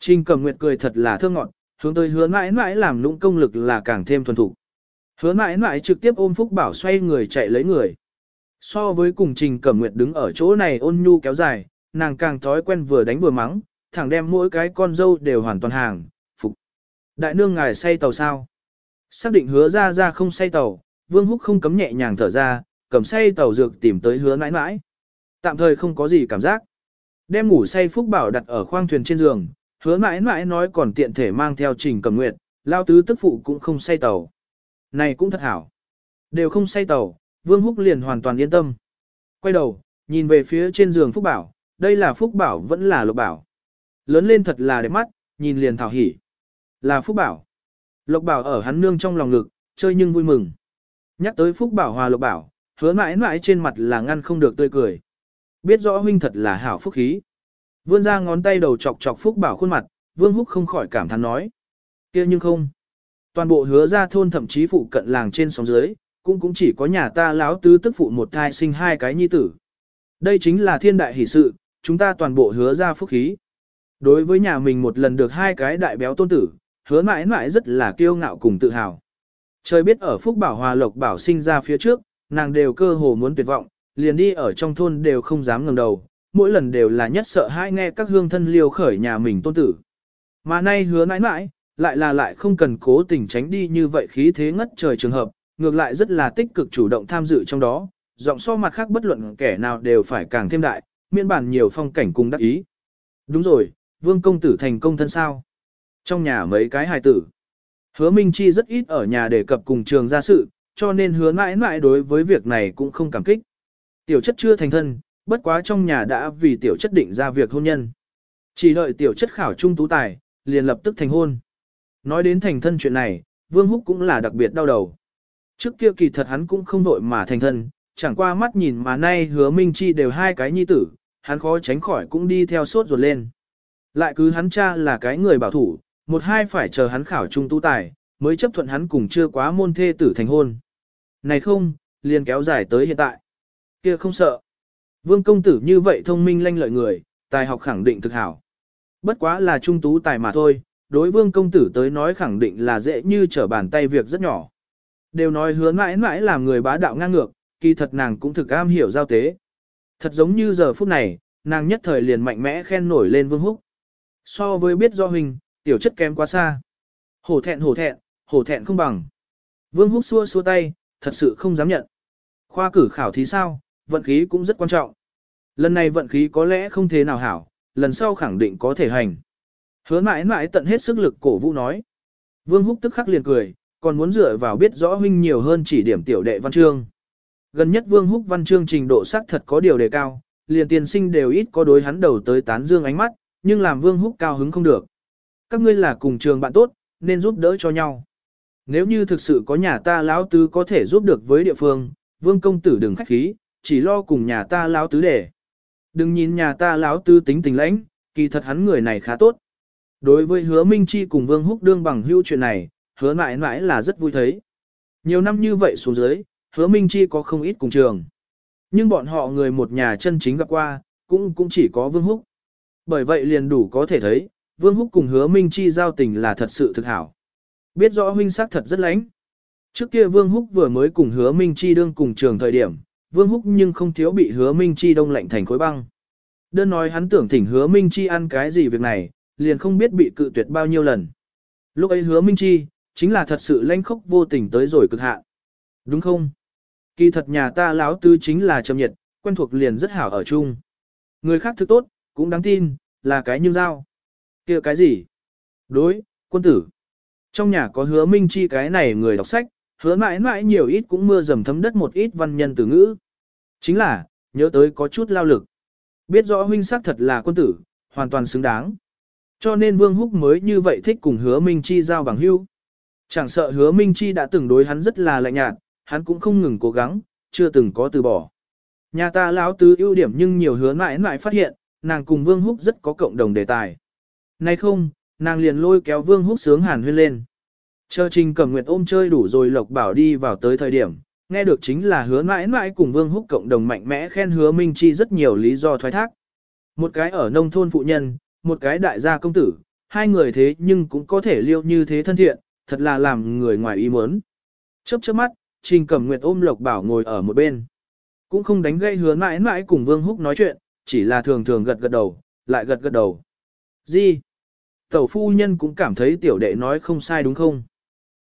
Trình Cẩm Nguyệt cười thật là thơ ngọn, hướng tới hứa mãi mãi làm lũng công lực là càng thêm thuần thủ. Hứa mãi mãi trực tiếp ôm Phúc Bảo xoay người chạy lấy người. So với cùng Trình Cẩm Nguyệt đứng ở chỗ này ôn nhu kéo dài, nàng càng thói quen vừa đánh vừa mắng, thẳng đem mỗi cái con dâu đều hoàn toàn hàng, phục. Đại nương ngài say tàu sao? Xác định hứa ra ra không say tàu, Vương Húc không cấm nhẹ nhàng thở ra, cầm say tàu dược tìm tới hứa mãi mãi. Tạm thời không có gì cảm giác. Đem ngủ say Phúc Bảo đặt ở khoang thuyền trên giường, hứa mãi mãi nói còn tiện thể mang theo Trình cầm Nguyệt, lao tứ tức phụ cũng không say tàu. Này cũng thật hảo. Đều không say tàu, Vương Húc liền hoàn toàn yên tâm. Quay đầu, nhìn về phía trên giường Phúc Bảo, đây là Phúc Bảo vẫn là Lộc Bảo. Lớn lên thật là đẹp mắt, nhìn liền thảo hỉ. Là Phúc Bảo. Lộc Bảo ở hắn nương trong lòng ngực, chơi nhưng vui mừng. Nhắc tới Phúc Bảo hòa Lộc Bảo, hứa mãi mãi trên mặt là ngăn không được tươi cười. Biết rõ huynh thật là hảo phúc khí. Vươn ra ngón tay đầu chọc chọc Phúc Bảo khuôn mặt, Vương Húc không khỏi cảm thán nói. kia nhưng không. Toàn bộ hứa ra thôn thậm chí phụ cận làng trên sóng dưới, cũng cũng chỉ có nhà ta lão tứ tức phụ một thai sinh hai cái nhi tử. Đây chính là thiên đại hỷ sự, chúng ta toàn bộ hứa ra phúc khí. Đối với nhà mình một lần được hai cái đại béo tôn tử, hứa mãi mãi rất là kiêu ngạo cùng tự hào. Trời biết ở Phúc Bảo Hòa Lộc Bảo sinh ra phía trước, nàng đều cơ hồ muốn tuyệt vọng, liền đi ở trong thôn đều không dám ngẩng đầu, mỗi lần đều là nhất sợ hai nghe các hương thân liều khởi nhà mình tôn tử. Mà nay hứa mãi mãi, lại là lại không cần cố tình tránh đi như vậy khí thế ngất trời trường hợp, ngược lại rất là tích cực chủ động tham dự trong đó, giọng so mặt khác bất luận kẻ nào đều phải càng thêm đại, miễn bản nhiều phong cảnh cùng đắc ý. Đúng rồi, vương công tử thành công thân sao. Trong nhà mấy cái hài tử. Hứa Minh Chi rất ít ở nhà đề cập cùng trường gia sự, cho nên hứa mãi mãi đối với việc này cũng không cảm kích. Tiểu chất chưa thành thân, bất quá trong nhà đã vì tiểu chất định ra việc hôn nhân. Chỉ đợi tiểu chất khảo trung tú tài, liền lập tức thành hôn. Nói đến thành thân chuyện này, Vương Húc cũng là đặc biệt đau đầu. Trước kia kỳ thật hắn cũng không vội mà thành thân, chẳng qua mắt nhìn mà nay hứa Minh Chi đều hai cái nhi tử, hắn khó tránh khỏi cũng đi theo sốt ruột lên. Lại cứ hắn cha là cái người bảo thủ, một hai phải chờ hắn khảo trung tu tài, mới chấp thuận hắn cùng chưa quá môn thê tử thành hôn. Này không, liền kéo dài tới hiện tại. Kia không sợ. Vương công tử như vậy thông minh lanh lợi người, tài học khẳng định thực hảo. Bất quá là trung tú tài mà thôi, đối vương công tử tới nói khẳng định là dễ như trở bàn tay việc rất nhỏ. Đều nói hứa mãi mãi làm người bá đạo ngang ngược, kỳ thật nàng cũng thực am hiểu giao tế. Thật giống như giờ phút này, nàng nhất thời liền mạnh mẽ khen nổi lên vương húc. So với biết do hình, tiểu chất kém quá xa. Hổ thẹn hổ thẹn, hổ thẹn không bằng. Vương húc xua xua tay, thật sự không dám nhận. Khoa cử khảo thí sao, vận khí cũng rất quan trọng. Lần này vận khí có lẽ không thế nào hảo, lần sau khẳng định có thể hành. Hứa mãi mãi tận hết sức lực cổ vũ nói. Vương húc tức khắc liền cười, còn muốn dựa vào biết rõ huynh nhiều hơn chỉ điểm tiểu đệ văn chương. Gần nhất Vương Húc văn chương trình độ sắc thật có điều đề cao, liền tiền sinh đều ít có đối hắn đầu tới tán dương ánh mắt, nhưng làm Vương Húc cao hứng không được. Các ngươi là cùng trường bạn tốt, nên giúp đỡ cho nhau. Nếu như thực sự có nhà ta lão tứ có thể giúp được với địa phương, Vương công tử đừng khách khí, chỉ lo cùng nhà ta lão tứ để. Đừng nhìn nhà ta lão tứ tính tình lãnh, kỳ thật hắn người này khá tốt. Đối với hứa Minh Chi cùng Vương Húc đương bằng hữu chuyện này, hứa mãi mãi là rất vui thấy. Nhiều năm như vậy xuống dưới, hứa Minh Chi có không ít cùng trường. Nhưng bọn họ người một nhà chân chính gặp qua, cũng cũng chỉ có Vương Húc. Bởi vậy liền đủ có thể thấy, Vương Húc cùng hứa Minh Chi giao tình là thật sự thực hảo. Biết rõ huynh sắc thật rất lãnh. Trước kia Vương Húc vừa mới cùng hứa Minh Chi đương cùng trường thời điểm, Vương Húc nhưng không thiếu bị hứa Minh Chi đông lạnh thành khối băng. Đơn nói hắn tưởng thỉnh hứa Minh Chi ăn cái gì việc này, liền không biết bị cự tuyệt bao nhiêu lần. Lúc ấy hứa Minh Chi, chính là thật sự lanh khốc vô tình tới rồi cực hạn. Đúng không? Kỳ thật nhà ta lão tư chính là trầm nhiệt, quen thuộc liền rất hảo ở chung. Người khác thức tốt, cũng đáng tin, là cái như dao kia cái gì? Đối, quân tử. Trong nhà có hứa minh chi cái này người đọc sách, hứa mãi mãi nhiều ít cũng mưa dầm thấm đất một ít văn nhân từ ngữ. Chính là, nhớ tới có chút lao lực. Biết rõ huynh sắc thật là quân tử, hoàn toàn xứng đáng. Cho nên Vương Húc mới như vậy thích cùng hứa Minh Chi giao bằng hưu. Chẳng sợ hứa Minh Chi đã từng đối hắn rất là lạnh nhạt, hắn cũng không ngừng cố gắng, chưa từng có từ bỏ. Nhà ta lão tứ ưu điểm nhưng nhiều hứa mãi mãi phát hiện, nàng cùng Vương Húc rất có cộng đồng đề tài. Nay không, nàng liền lôi kéo Vương Húc sướng hàn huyên lên. Chờ trình cẩm nguyệt ôm chơi đủ rồi lộc bảo đi vào tới thời điểm, nghe được chính là hứa mãi mãi cùng Vương Húc cộng đồng mạnh mẽ khen hứa Minh Chi rất nhiều lý do thoái thác. Một cái ở nông thôn phụ nhân, một cái đại gia công tử, hai người thế nhưng cũng có thể liêu như thế thân thiện, thật là làm người ngoài ý muốn. Chớp chớp mắt, Trình Cẩm Nguyệt ôm Lộc Bảo ngồi ở một bên. Cũng không đánh gây hứa mãi mãi cùng Vương Húc nói chuyện, chỉ là thường thường gật gật đầu, lại gật gật đầu. Gì? Tẩu phu nhân cũng cảm thấy tiểu đệ nói không sai đúng không?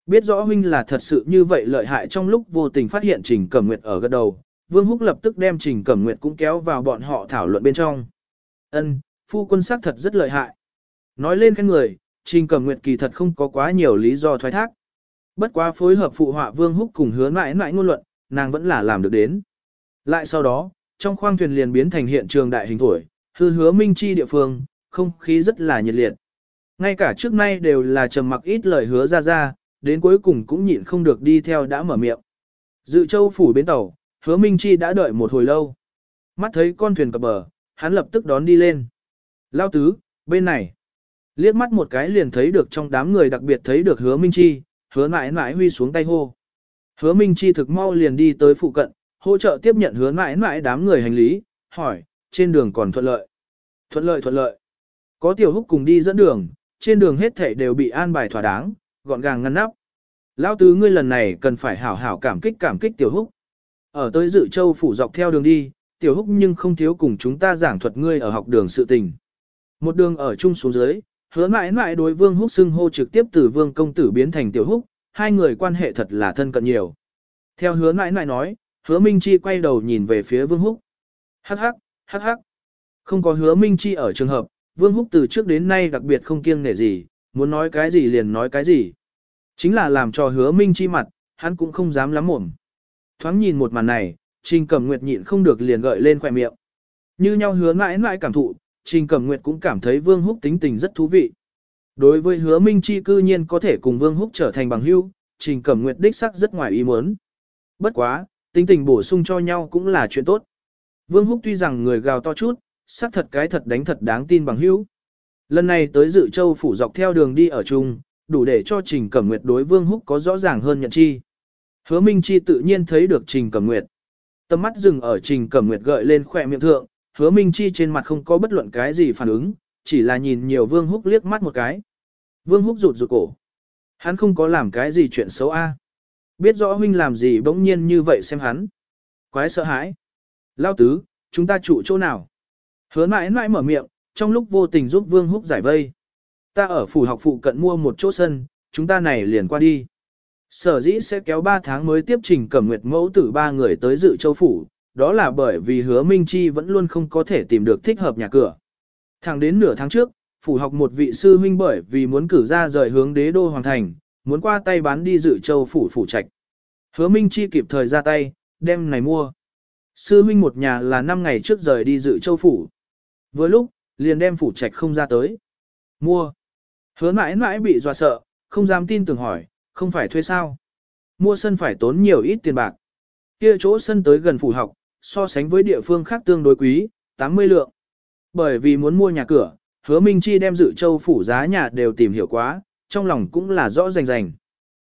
Biết rõ huynh là thật sự như vậy lợi hại trong lúc vô tình phát hiện Trình Cẩm Nguyệt ở gật đầu, Vương Húc lập tức đem Trình Cẩm Nguyệt cũng kéo vào bọn họ thảo luận bên trong. Ân, phu quân sắc thật rất lợi hại. Nói lên khen người, Trình Cẩm Nguyệt kỳ thật không có quá nhiều lý do thoái thác. Bất quá phối hợp phụ họa Vương Húc cùng hứa mãi mãi ngôn luận, nàng vẫn là làm được đến. Lại sau đó, trong khoang thuyền liền biến thành hiện trường đại hình thổi, hư hứa minh chi địa phương, không khí rất là nhiệt liệt. Ngay cả trước nay đều là trầm mặc ít lời hứa ra ra, đến cuối cùng cũng nhịn không được đi theo đã mở miệng. Dự châu phủ bến tàu, hứa minh chi đã đợi một hồi lâu. Mắt thấy con thuyền cập bờ, hắn lập tức đón đi lên. Lao tứ, bên này. Liếc mắt một cái liền thấy được trong đám người đặc biệt thấy được hứa minh chi, hứa mãi mãi huy xuống tay hô. Hứa Minh Chi thực mau liền đi tới phụ cận, hỗ trợ tiếp nhận hứa mãi mãi đám người hành lý, hỏi, trên đường còn thuận lợi. Thuận lợi thuận lợi. Có tiểu húc cùng đi dẫn đường, trên đường hết thảy đều bị an bài thỏa đáng, gọn gàng ngăn nắp. Lão tứ ngươi lần này cần phải hảo hảo cảm kích cảm kích tiểu húc. Ở tới dự châu phủ dọc theo đường đi, tiểu húc nhưng không thiếu cùng chúng ta giảng thuật ngươi ở học đường sự tình. Một đường ở chung xuống dưới, hứa mãi mãi đối vương húc xưng hô trực tiếp từ vương công tử biến thành tiểu húc, hai người quan hệ thật là thân cận nhiều. Theo hứa mãi mãi nói, hứa Minh Chi quay đầu nhìn về phía vương húc. Hắc hắc, hắc hắc. Không có hứa Minh Chi ở trường hợp, vương húc từ trước đến nay đặc biệt không kiêng nể gì, muốn nói cái gì liền nói cái gì. Chính là làm cho hứa Minh Chi mặt, hắn cũng không dám lắm mồm. Thoáng nhìn một màn này, Trình Cẩm Nguyệt nhịn không được liền gợi lên khỏe miệng. Như nhau hứa mãi mãi cảm thụ, Trình Cẩm Nguyệt cũng cảm thấy Vương Húc tính tình rất thú vị. Đối với hứa Minh Chi cư nhiên có thể cùng Vương Húc trở thành bằng hữu, Trình Cẩm Nguyệt đích sắc rất ngoài ý muốn. Bất quá, tính tình bổ sung cho nhau cũng là chuyện tốt. Vương Húc tuy rằng người gào to chút, xác thật cái thật đánh thật đáng tin bằng hữu. Lần này tới dự châu phủ dọc theo đường đi ở chung, đủ để cho Trình Cẩm Nguyệt đối Vương Húc có rõ ràng hơn nhận chi. Hứa Minh Chi tự nhiên thấy được Trình Cẩm Nguyệt. Tầm mắt dừng ở Trình Cẩm Nguyệt gợi lên khỏe miệng thượng, Hứa Minh Chi trên mặt không có bất luận cái gì phản ứng, chỉ là nhìn nhiều Vương Húc liếc mắt một cái. Vương Húc rụt rụt cổ. Hắn không có làm cái gì chuyện xấu a. Biết rõ huynh làm gì bỗng nhiên như vậy xem hắn. Quái sợ hãi. Lao tứ, chúng ta trụ chỗ nào? Hứa mãi mãi mở miệng, trong lúc vô tình giúp Vương Húc giải vây. Ta ở phủ học phụ cận mua một chỗ sân, chúng ta này liền qua đi. Sở dĩ sẽ kéo 3 tháng mới tiếp trình cẩm nguyệt mẫu tử ba người tới dự châu phủ, đó là bởi vì hứa Minh Chi vẫn luôn không có thể tìm được thích hợp nhà cửa. Thẳng đến nửa tháng trước, phủ học một vị sư huynh bởi vì muốn cử ra rời hướng đế đô hoàng thành, muốn qua tay bán đi dự châu phủ phủ trạch. Hứa Minh Chi kịp thời ra tay, đem này mua. Sư huynh một nhà là 5 ngày trước rời đi dự châu phủ. Vừa lúc, liền đem phủ trạch không ra tới. Mua. Hứa mãi mãi bị dọa sợ, không dám tin tưởng hỏi, không phải thuê sao. Mua sân phải tốn nhiều ít tiền bạc. Kia chỗ sân tới gần phủ học, so sánh với địa phương khác tương đối quý, 80 lượng. Bởi vì muốn mua nhà cửa, hứa Minh Chi đem dự châu phủ giá nhà đều tìm hiểu quá, trong lòng cũng là rõ rành rành.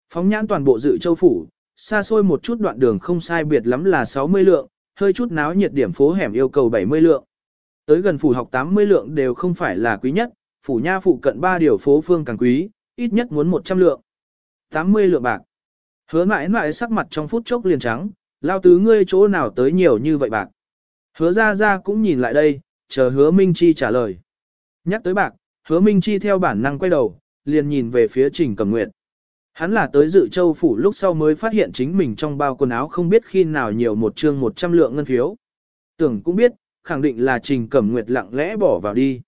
Phóng nhãn toàn bộ dự châu phủ, xa xôi một chút đoạn đường không sai biệt lắm là 60 lượng, hơi chút náo nhiệt điểm phố hẻm yêu cầu 70 lượng. Tới gần phủ học 80 lượng đều không phải là quý nhất, phủ nha phụ cận ba điều phố phương càng quý, ít nhất muốn 100 lượng. 80 lượng bạc. Hứa mãi mãi sắc mặt trong phút chốc liền trắng, lao tứ ngươi chỗ nào tới nhiều như vậy bạc. Hứa ra ra cũng nhìn lại đây, chờ hứa Minh Chi trả lời. Nhắc tới bạc, hứa Minh Chi theo bản năng quay đầu, liền nhìn về phía Trình Cẩm Nguyệt. Hắn là tới dự châu phủ lúc sau mới phát hiện chính mình trong bao quần áo không biết khi nào nhiều một chương 100 lượng ngân phiếu. Tưởng cũng biết, khẳng định là Trình Cẩm Nguyệt lặng lẽ bỏ vào đi.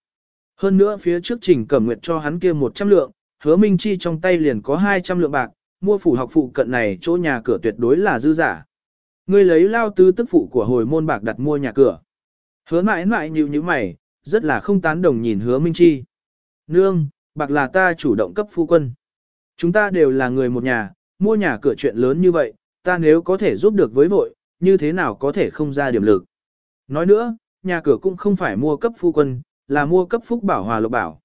Hơn nữa phía trước Trình Cẩm Nguyệt cho hắn kia 100 lượng, hứa Minh Chi trong tay liền có 200 lượng bạc, mua phủ học phụ cận này chỗ nhà cửa tuyệt đối là dư giả. Ngươi lấy lao tư tức phụ của hồi môn bạc đặt mua nhà cửa. Hứa mãi mãi như như mày, rất là không tán đồng nhìn hứa Minh Chi. Nương, bạc là ta chủ động cấp phu quân. Chúng ta đều là người một nhà, mua nhà cửa chuyện lớn như vậy, ta nếu có thể giúp được với vội, như thế nào có thể không ra điểm lực. Nói nữa, nhà cửa cũng không phải mua cấp phu quân, là mua cấp phúc bảo hòa lộc bảo.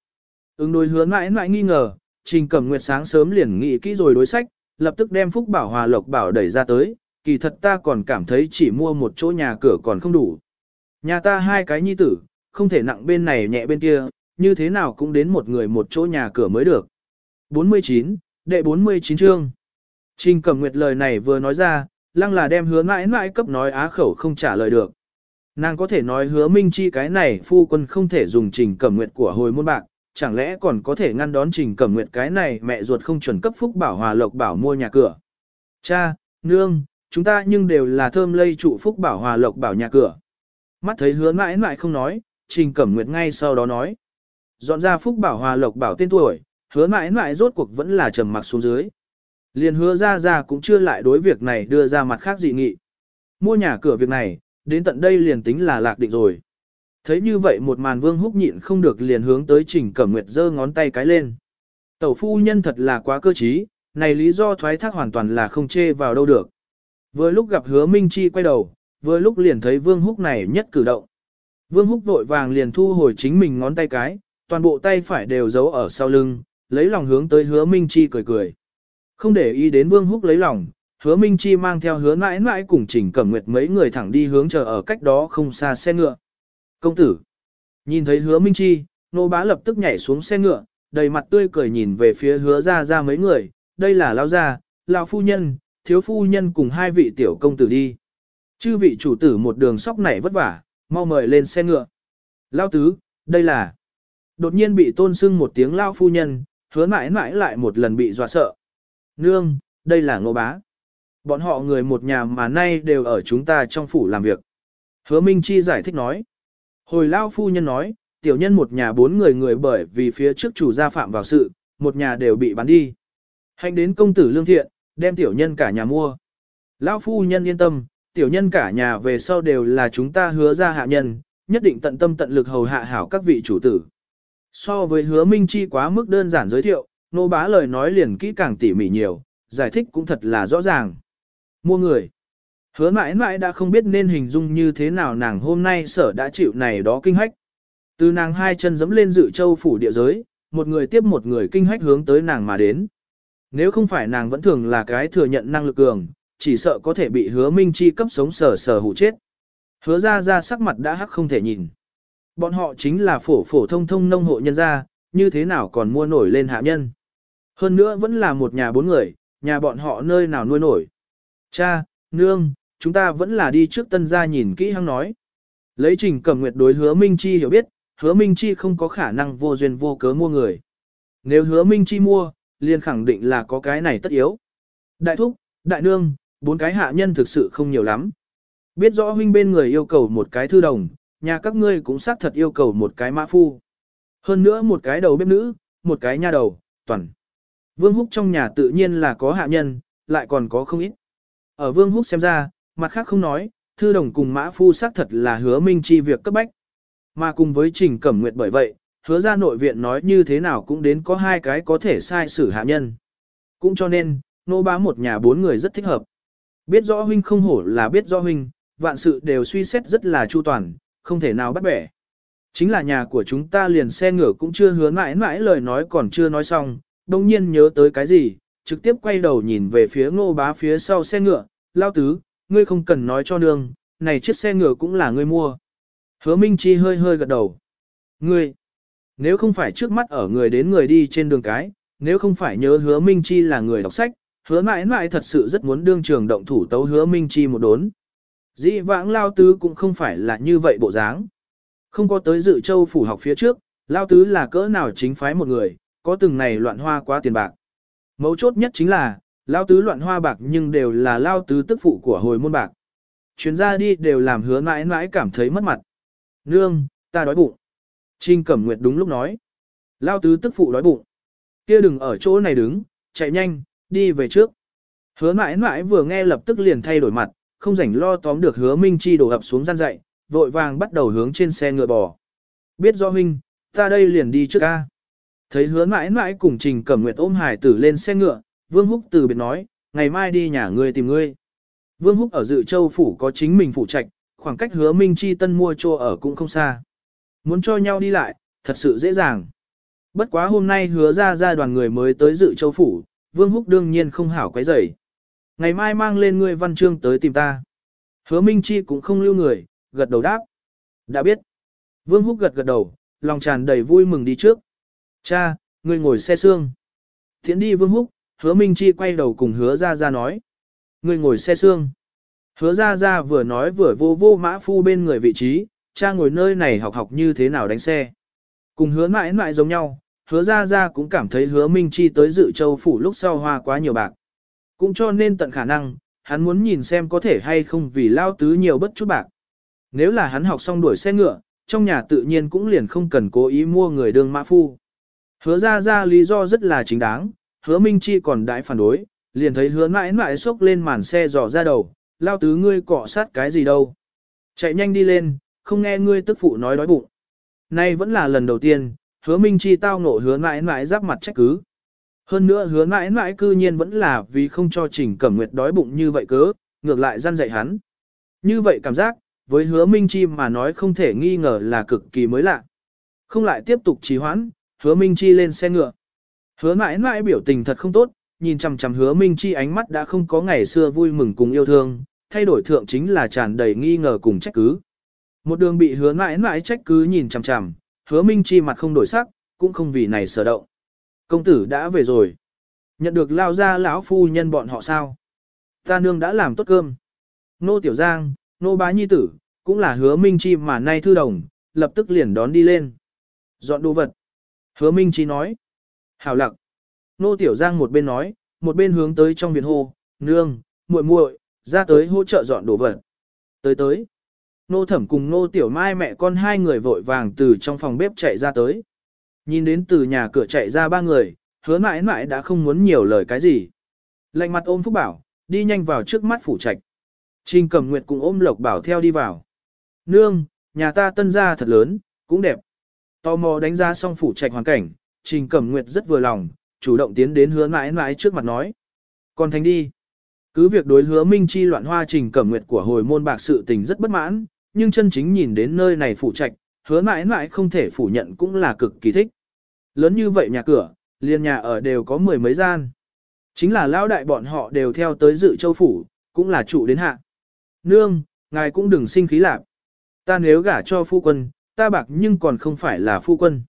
Ứng đối hứa mãi mãi nghi ngờ, Trình Cẩm Nguyệt sáng sớm liền nghĩ kỹ rồi đối sách, lập tức đem phúc bảo hòa lộc bảo đẩy ra tới, kỳ thật ta còn cảm thấy chỉ mua một chỗ nhà cửa còn không đủ. Nhà ta hai cái nhi tử, không thể nặng bên này nhẹ bên kia, như thế nào cũng đến một người một chỗ nhà cửa mới được. 49, đệ 49 chương. Trình Cẩm Nguyệt lời này vừa nói ra, lăng là đem hứa mãi mãi cấp nói á khẩu không trả lời được. Nàng có thể nói hứa minh chi cái này phu quân không thể dùng trình cẩm nguyệt của hồi môn bạc, chẳng lẽ còn có thể ngăn đón trình cẩm nguyệt cái này mẹ ruột không chuẩn cấp phúc bảo hòa lộc bảo mua nhà cửa. Cha, nương, chúng ta nhưng đều là thơm lây trụ phúc bảo hòa lộc bảo nhà cửa. Mắt thấy hứa mãi mãi không nói, trình cẩm nguyệt ngay sau đó nói. Dọn ra phúc bảo hòa lộc bảo tên tuổi, hứa mãi mãi rốt cuộc vẫn là trầm mặc xuống dưới. Liền hứa ra ra cũng chưa lại đối việc này đưa ra mặt khác dị nghị. Mua nhà cửa việc này, đến tận đây liền tính là lạc định rồi. Thấy như vậy một màn vương húc nhịn không được liền hướng tới trình cẩm nguyệt giơ ngón tay cái lên. Tẩu phu nhân thật là quá cơ trí, này lý do thoái thác hoàn toàn là không chê vào đâu được. Vừa lúc gặp hứa Minh Chi quay đầu, vừa lúc liền thấy vương húc này nhất cử động. Vương húc vội vàng liền thu hồi chính mình ngón tay cái, toàn bộ tay phải đều giấu ở sau lưng, lấy lòng hướng tới hứa Minh Chi cười cười. Không để ý đến Vương Húc lấy lòng, hứa Minh Chi mang theo hứa mãi mãi cùng Trình Cẩm Nguyệt mấy người thẳng đi hướng chờ ở cách đó không xa xe ngựa. Công tử, nhìn thấy hứa Minh Chi, nô bá lập tức nhảy xuống xe ngựa, đầy mặt tươi cười nhìn về phía hứa ra ra mấy người, đây là lao gia, lão phu nhân, thiếu phu nhân cùng hai vị tiểu công tử đi. Chư vị chủ tử một đường sóc nảy vất vả, mau mời lên xe ngựa. Lao tứ, đây là... Đột nhiên bị tôn sưng một tiếng lao phu nhân, hứa mãi mãi lại một lần bị dọa sợ. Nương, đây là ngô bá. Bọn họ người một nhà mà nay đều ở chúng ta trong phủ làm việc. Hứa Minh Chi giải thích nói. Hồi lao phu nhân nói, tiểu nhân một nhà bốn người người bởi vì phía trước chủ gia phạm vào sự, một nhà đều bị bán đi. Hành đến công tử lương thiện, đem tiểu nhân cả nhà mua. Lão phu nhân yên tâm, tiểu nhân cả nhà về sau đều là chúng ta hứa ra hạ nhân, nhất định tận tâm tận lực hầu hạ hảo các vị chủ tử. So với hứa minh chi quá mức đơn giản giới thiệu, nô bá lời nói liền kỹ càng tỉ mỉ nhiều, giải thích cũng thật là rõ ràng. Mua người. Hứa mãi mãi đã không biết nên hình dung như thế nào nàng hôm nay sở đã chịu này đó kinh hách. Từ nàng hai chân dẫm lên dự châu phủ địa giới, một người tiếp một người kinh hách hướng tới nàng mà đến. Nếu không phải nàng vẫn thường là cái thừa nhận năng lực cường, chỉ sợ có thể bị hứa minh chi cấp sống sờ sờ hụ chết. Hứa ra ra sắc mặt đã hắc không thể nhìn. Bọn họ chính là phổ phổ thông thông nông hộ nhân gia, như thế nào còn mua nổi lên hạ nhân. Hơn nữa vẫn là một nhà bốn người, nhà bọn họ nơi nào nuôi nổi. Cha, nương, chúng ta vẫn là đi trước tân gia nhìn kỹ hăng nói. Lấy trình cầm nguyệt đối hứa Minh Chi hiểu biết, hứa Minh Chi không có khả năng vô duyên vô cớ mua người. Nếu hứa Minh Chi mua, liền khẳng định là có cái này tất yếu. Đại thúc, đại nương, bốn cái hạ nhân thực sự không nhiều lắm. Biết rõ huynh bên người yêu cầu một cái thư đồng, nhà các ngươi cũng xác thật yêu cầu một cái mã phu. Hơn nữa một cái đầu bếp nữ, một cái nha đầu, toàn. Vương Húc trong nhà tự nhiên là có hạ nhân, lại còn có không ít. Ở Vương Húc xem ra, mặt khác không nói, thư đồng cùng mã phu xác thật là hứa minh chi việc cấp bách. Mà cùng với Trình Cẩm Nguyệt bởi vậy, hứa ra nội viện nói như thế nào cũng đến có hai cái có thể sai xử hạ nhân. Cũng cho nên, nô bá một nhà bốn người rất thích hợp. Biết rõ huynh không hổ là biết rõ huynh, vạn sự đều suy xét rất là chu toàn, không thể nào bắt bẻ. Chính là nhà của chúng ta liền xe ngựa cũng chưa hứa mãi mãi lời nói còn chưa nói xong, đồng nhiên nhớ tới cái gì, trực tiếp quay đầu nhìn về phía ngô bá phía sau xe ngựa, lao tứ, ngươi không cần nói cho nương, này chiếc xe ngựa cũng là ngươi mua. Hứa Minh Chi hơi hơi gật đầu. Ngươi, nếu không phải trước mắt ở người đến người đi trên đường cái, nếu không phải nhớ hứa Minh Chi là người đọc sách, hứa mãi mãi thật sự rất muốn đương trường động thủ tấu hứa Minh Chi một đốn. Dĩ vãng Lao Tứ cũng không phải là như vậy bộ dáng. Không có tới dự châu phủ học phía trước, Lao Tứ là cỡ nào chính phái một người, có từng này loạn hoa quá tiền bạc. Mấu chốt nhất chính là, Lao Tứ loạn hoa bạc nhưng đều là Lao Tứ tức phụ của hồi môn bạc. Chuyến ra đi đều làm hứa mãi mãi cảm thấy mất mặt. Nương, ta đói bụng. Trinh Cẩm Nguyệt đúng lúc nói. Lao Tứ tức phụ đói bụng. kia đừng ở chỗ này đứng, chạy nhanh, đi về trước. Hứa mãi mãi vừa nghe lập tức liền thay đổi mặt, không rảnh lo tóm được hứa Minh Chi đổ ập xuống gian dậy, vội vàng bắt đầu hướng trên xe ngựa bò. Biết do huynh, ta đây liền đi trước ca. Thấy hứa mãi mãi cùng Trình Cẩm Nguyệt ôm hải tử lên xe ngựa, Vương Húc từ biệt nói, ngày mai đi nhà ngươi tìm ngươi. Vương Húc ở dự châu phủ có chính mình phủ trạch, khoảng cách hứa Minh Chi tân mua cho ở cũng không xa. Muốn cho nhau đi lại, thật sự dễ dàng. Bất quá hôm nay hứa ra ra đoàn người mới tới dự châu phủ, Vương Húc đương nhiên không hảo quấy rầy. Ngày mai mang lên ngươi văn chương tới tìm ta. Hứa Minh Chi cũng không lưu người, gật đầu đáp. Đã biết. Vương Húc gật gật đầu, lòng tràn đầy vui mừng đi trước. Cha, ngươi ngồi xe xương. Thiện đi Vương Húc, hứa Minh Chi quay đầu cùng hứa ra ra nói. Ngươi ngồi xe xương. Hứa ra ra vừa nói vừa vô vô mã phu bên người vị trí, cha ngồi nơi này học học như thế nào đánh xe. Cùng hứa mãi mãi giống nhau, hứa ra ra cũng cảm thấy hứa Minh Chi tới dự châu phủ lúc sau hoa quá nhiều bạc. Cũng cho nên tận khả năng, hắn muốn nhìn xem có thể hay không vì lao tứ nhiều bất chút bạc. Nếu là hắn học xong đuổi xe ngựa, trong nhà tự nhiên cũng liền không cần cố ý mua người đương mã phu. Hứa ra ra lý do rất là chính đáng, hứa Minh Chi còn đại phản đối, liền thấy hứa mãi mãi xốc lên màn xe dò ra đầu, lao tứ ngươi cọ sát cái gì đâu. Chạy nhanh đi lên, không nghe ngươi tức phụ nói đói bụng. Nay vẫn là lần đầu tiên, hứa Minh Chi tao ngộ hứa mãi mãi giáp mặt trách cứ. Hơn nữa hứa mãi mãi cư nhiên vẫn là vì không cho Trình Cẩm Nguyệt đói bụng như vậy cớ, ngược lại gian dạy hắn. Như vậy cảm giác, với hứa Minh Chi mà nói không thể nghi ngờ là cực kỳ mới lạ. Không lại tiếp tục trì hoãn, hứa Minh Chi lên xe ngựa. Hứa mãi mãi biểu tình thật không tốt, nhìn chằm chằm hứa Minh Chi ánh mắt đã không có ngày xưa vui mừng cùng yêu thương, thay đổi thượng chính là tràn đầy nghi ngờ cùng trách cứ. Một đường bị hứa mãi mãi trách cứ nhìn chằm chằm, hứa Minh Chi mặt không đổi sắc, cũng không vì này sở động. Công tử đã về rồi. Nhận được lao ra lão phu nhân bọn họ sao? Ta nương đã làm tốt cơm. Nô Tiểu Giang, nô bá nhi tử, cũng là hứa Minh Chi mà nay thư đồng, lập tức liền đón đi lên. Dọn đồ vật. Hứa Minh Chi nói. Hảo lặc. Nô Tiểu Giang một bên nói, một bên hướng tới trong viện hô, nương, muội muội, ra tới hỗ trợ dọn đồ vật. Tới tới. Nô Thẩm cùng Nô Tiểu Mai mẹ con hai người vội vàng từ trong phòng bếp chạy ra tới. Nhìn đến từ nhà cửa chạy ra ba người, hứa mãi mãi đã không muốn nhiều lời cái gì. Lạnh mặt ôm Phúc Bảo, đi nhanh vào trước mắt phủ trạch. Trình cầm nguyệt cùng ôm Lộc Bảo theo đi vào. Nương, nhà ta tân gia thật lớn, cũng đẹp. Tò mò đánh giá xong phủ trạch hoàn cảnh, Trình Cẩm Nguyệt rất vừa lòng, chủ động tiến đến hứa mãi mãi trước mặt nói. Còn thành đi. Cứ việc đối hứa Minh Chi loạn hoa Trình Cẩm Nguyệt của hồi môn bạc sự tình rất bất mãn, nhưng chân chính nhìn đến nơi này phủ trạch, hứa mãi mãi không thể phủ nhận cũng là cực kỳ thích. Lớn như vậy nhà cửa, liền nhà ở đều có mười mấy gian. Chính là lão đại bọn họ đều theo tới dự châu phủ, cũng là trụ đến hạ. Nương, ngài cũng đừng sinh khí lạc. Ta nếu gả cho phu quân, ta bạc nhưng còn không phải là phu quân.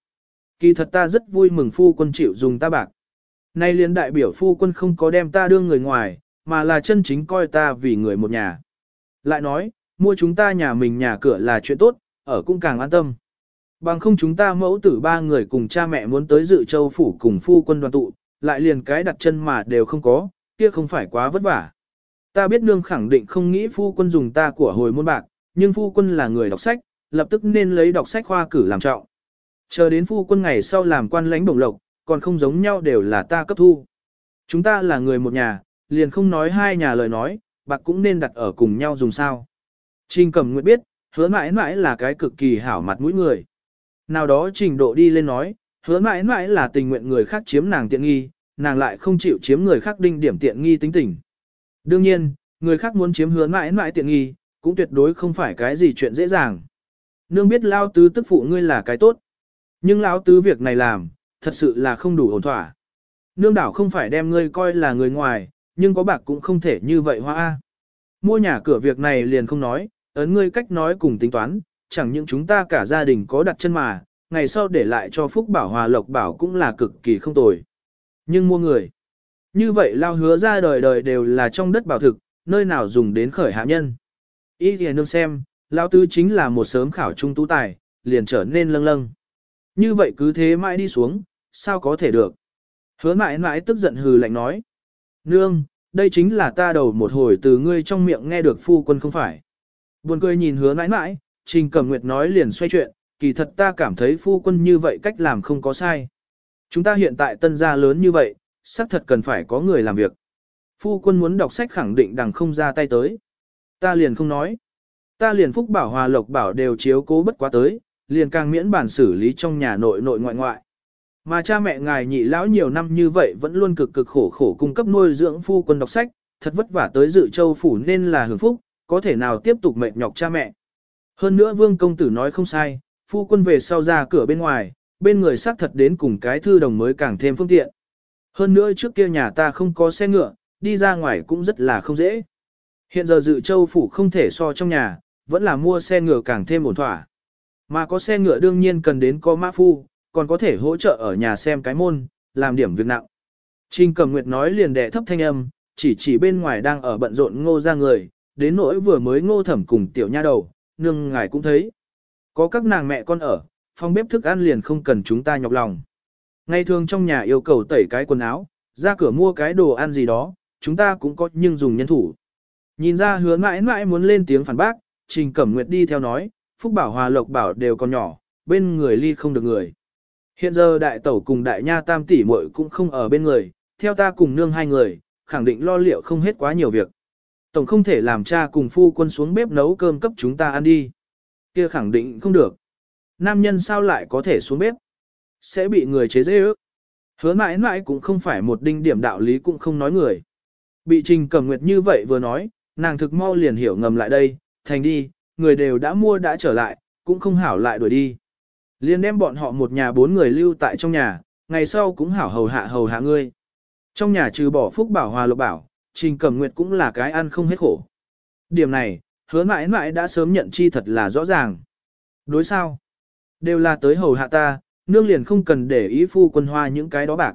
Kỳ thật ta rất vui mừng phu quân chịu dùng ta bạc. Nay liên đại biểu phu quân không có đem ta đưa người ngoài, mà là chân chính coi ta vì người một nhà. Lại nói, mua chúng ta nhà mình nhà cửa là chuyện tốt, ở cũng càng an tâm. Bằng không chúng ta mẫu tử ba người cùng cha mẹ muốn tới dự châu phủ cùng phu quân đoàn tụ, lại liền cái đặt chân mà đều không có, kia không phải quá vất vả. Ta biết nương khẳng định không nghĩ phu quân dùng ta của hồi môn bạc, nhưng phu quân là người đọc sách, lập tức nên lấy đọc sách khoa cử làm trọng. Chờ đến phu quân ngày sau làm quan lãnh đồng lộc, còn không giống nhau đều là ta cấp thu. Chúng ta là người một nhà, liền không nói hai nhà lời nói, bạc cũng nên đặt ở cùng nhau dùng sao. Trình Cẩm Nguyệt biết, hứa mãi mãi là cái cực kỳ hảo mặt mũi người. Nào đó trình độ đi lên nói, hứa mãi mãi là tình nguyện người khác chiếm nàng tiện nghi, nàng lại không chịu chiếm người khác đinh điểm tiện nghi tính tình. Đương nhiên, người khác muốn chiếm hứa mãi mãi tiện nghi, cũng tuyệt đối không phải cái gì chuyện dễ dàng. Nương biết lao tứ tức phụ ngươi là cái tốt. Nhưng lão tứ việc này làm, thật sự là không đủ ổn thỏa. Nương đảo không phải đem ngươi coi là người ngoài, nhưng có bạc cũng không thể như vậy hoa. A. Mua nhà cửa việc này liền không nói, ấn ngươi cách nói cùng tính toán, chẳng những chúng ta cả gia đình có đặt chân mà, ngày sau để lại cho Phúc Bảo Hòa Lộc Bảo cũng là cực kỳ không tồi. Nhưng mua người, như vậy lao hứa ra đời đời đều là trong đất bảo thực, nơi nào dùng đến khởi hạ nhân. Ý thì nương xem, lao tứ chính là một sớm khảo trung tú tài, liền trở nên lâng lâng. Như vậy cứ thế mãi đi xuống, sao có thể được. Hứa mãi mãi tức giận hừ lạnh nói. Nương, đây chính là ta đầu một hồi từ ngươi trong miệng nghe được phu quân không phải. Buồn cười nhìn hứa mãi mãi, Trình Cẩm Nguyệt nói liền xoay chuyện, kỳ thật ta cảm thấy phu quân như vậy cách làm không có sai. Chúng ta hiện tại tân gia lớn như vậy, xác thật cần phải có người làm việc. Phu quân muốn đọc sách khẳng định đằng không ra tay tới. Ta liền không nói. Ta liền phúc bảo hòa lộc bảo đều chiếu cố bất quá tới, liền càng miễn bản xử lý trong nhà nội nội ngoại ngoại. Mà cha mẹ ngài nhị lão nhiều năm như vậy vẫn luôn cực cực khổ khổ cung cấp nuôi dưỡng phu quân đọc sách, thật vất vả tới dự châu phủ nên là hưởng phúc, có thể nào tiếp tục mệt nhọc cha mẹ. Hơn nữa vương công tử nói không sai, phu quân về sau ra cửa bên ngoài, bên người xác thật đến cùng cái thư đồng mới càng thêm phương tiện. Hơn nữa trước kia nhà ta không có xe ngựa, đi ra ngoài cũng rất là không dễ. Hiện giờ dự châu phủ không thể so trong nhà, vẫn là mua xe ngựa càng thêm ổn thỏa. Mà có xe ngựa đương nhiên cần đến có mã phu, còn có thể hỗ trợ ở nhà xem cái môn, làm điểm việc nặng. Trình Cẩm Nguyệt nói liền đẻ thấp thanh âm, chỉ chỉ bên ngoài đang ở bận rộn ngô ra người, đến nỗi vừa mới ngô thẩm cùng tiểu nha đầu, nương ngài cũng thấy. Có các nàng mẹ con ở, phòng bếp thức ăn liền không cần chúng ta nhọc lòng. Ngày thường trong nhà yêu cầu tẩy cái quần áo, ra cửa mua cái đồ ăn gì đó, chúng ta cũng có nhưng dùng nhân thủ. Nhìn ra hứa mãi mãi muốn lên tiếng phản bác, Trình Cẩm Nguyệt đi theo nói, Phúc Bảo Hòa Lộc Bảo đều còn nhỏ, bên người ly không được người. Hiện giờ đại tẩu cùng đại nha tam tỷ muội cũng không ở bên người, theo ta cùng nương hai người, khẳng định lo liệu không hết quá nhiều việc. Tổng không thể làm cha cùng phu quân xuống bếp nấu cơm cấp chúng ta ăn đi. Kia khẳng định không được. Nam nhân sao lại có thể xuống bếp? Sẽ bị người chế dễ ước. Hứa mãi mãi cũng không phải một đinh điểm đạo lý cũng không nói người. Bị trình cầm nguyệt như vậy vừa nói, nàng thực mau liền hiểu ngầm lại đây, thành đi, người đều đã mua đã trở lại, cũng không hảo lại đuổi đi. Liên đem bọn họ một nhà bốn người lưu tại trong nhà, ngày sau cũng hảo hầu hạ hầu hạ ngươi. Trong nhà trừ bỏ phúc bảo hòa lộc bảo, Trình Cẩm Nguyệt cũng là cái ăn không hết khổ. Điểm này, hứa mãi mãi đã sớm nhận chi thật là rõ ràng. Đối sao? Đều là tới hầu hạ ta, nương liền không cần để ý phu quân hoa những cái đó bạc.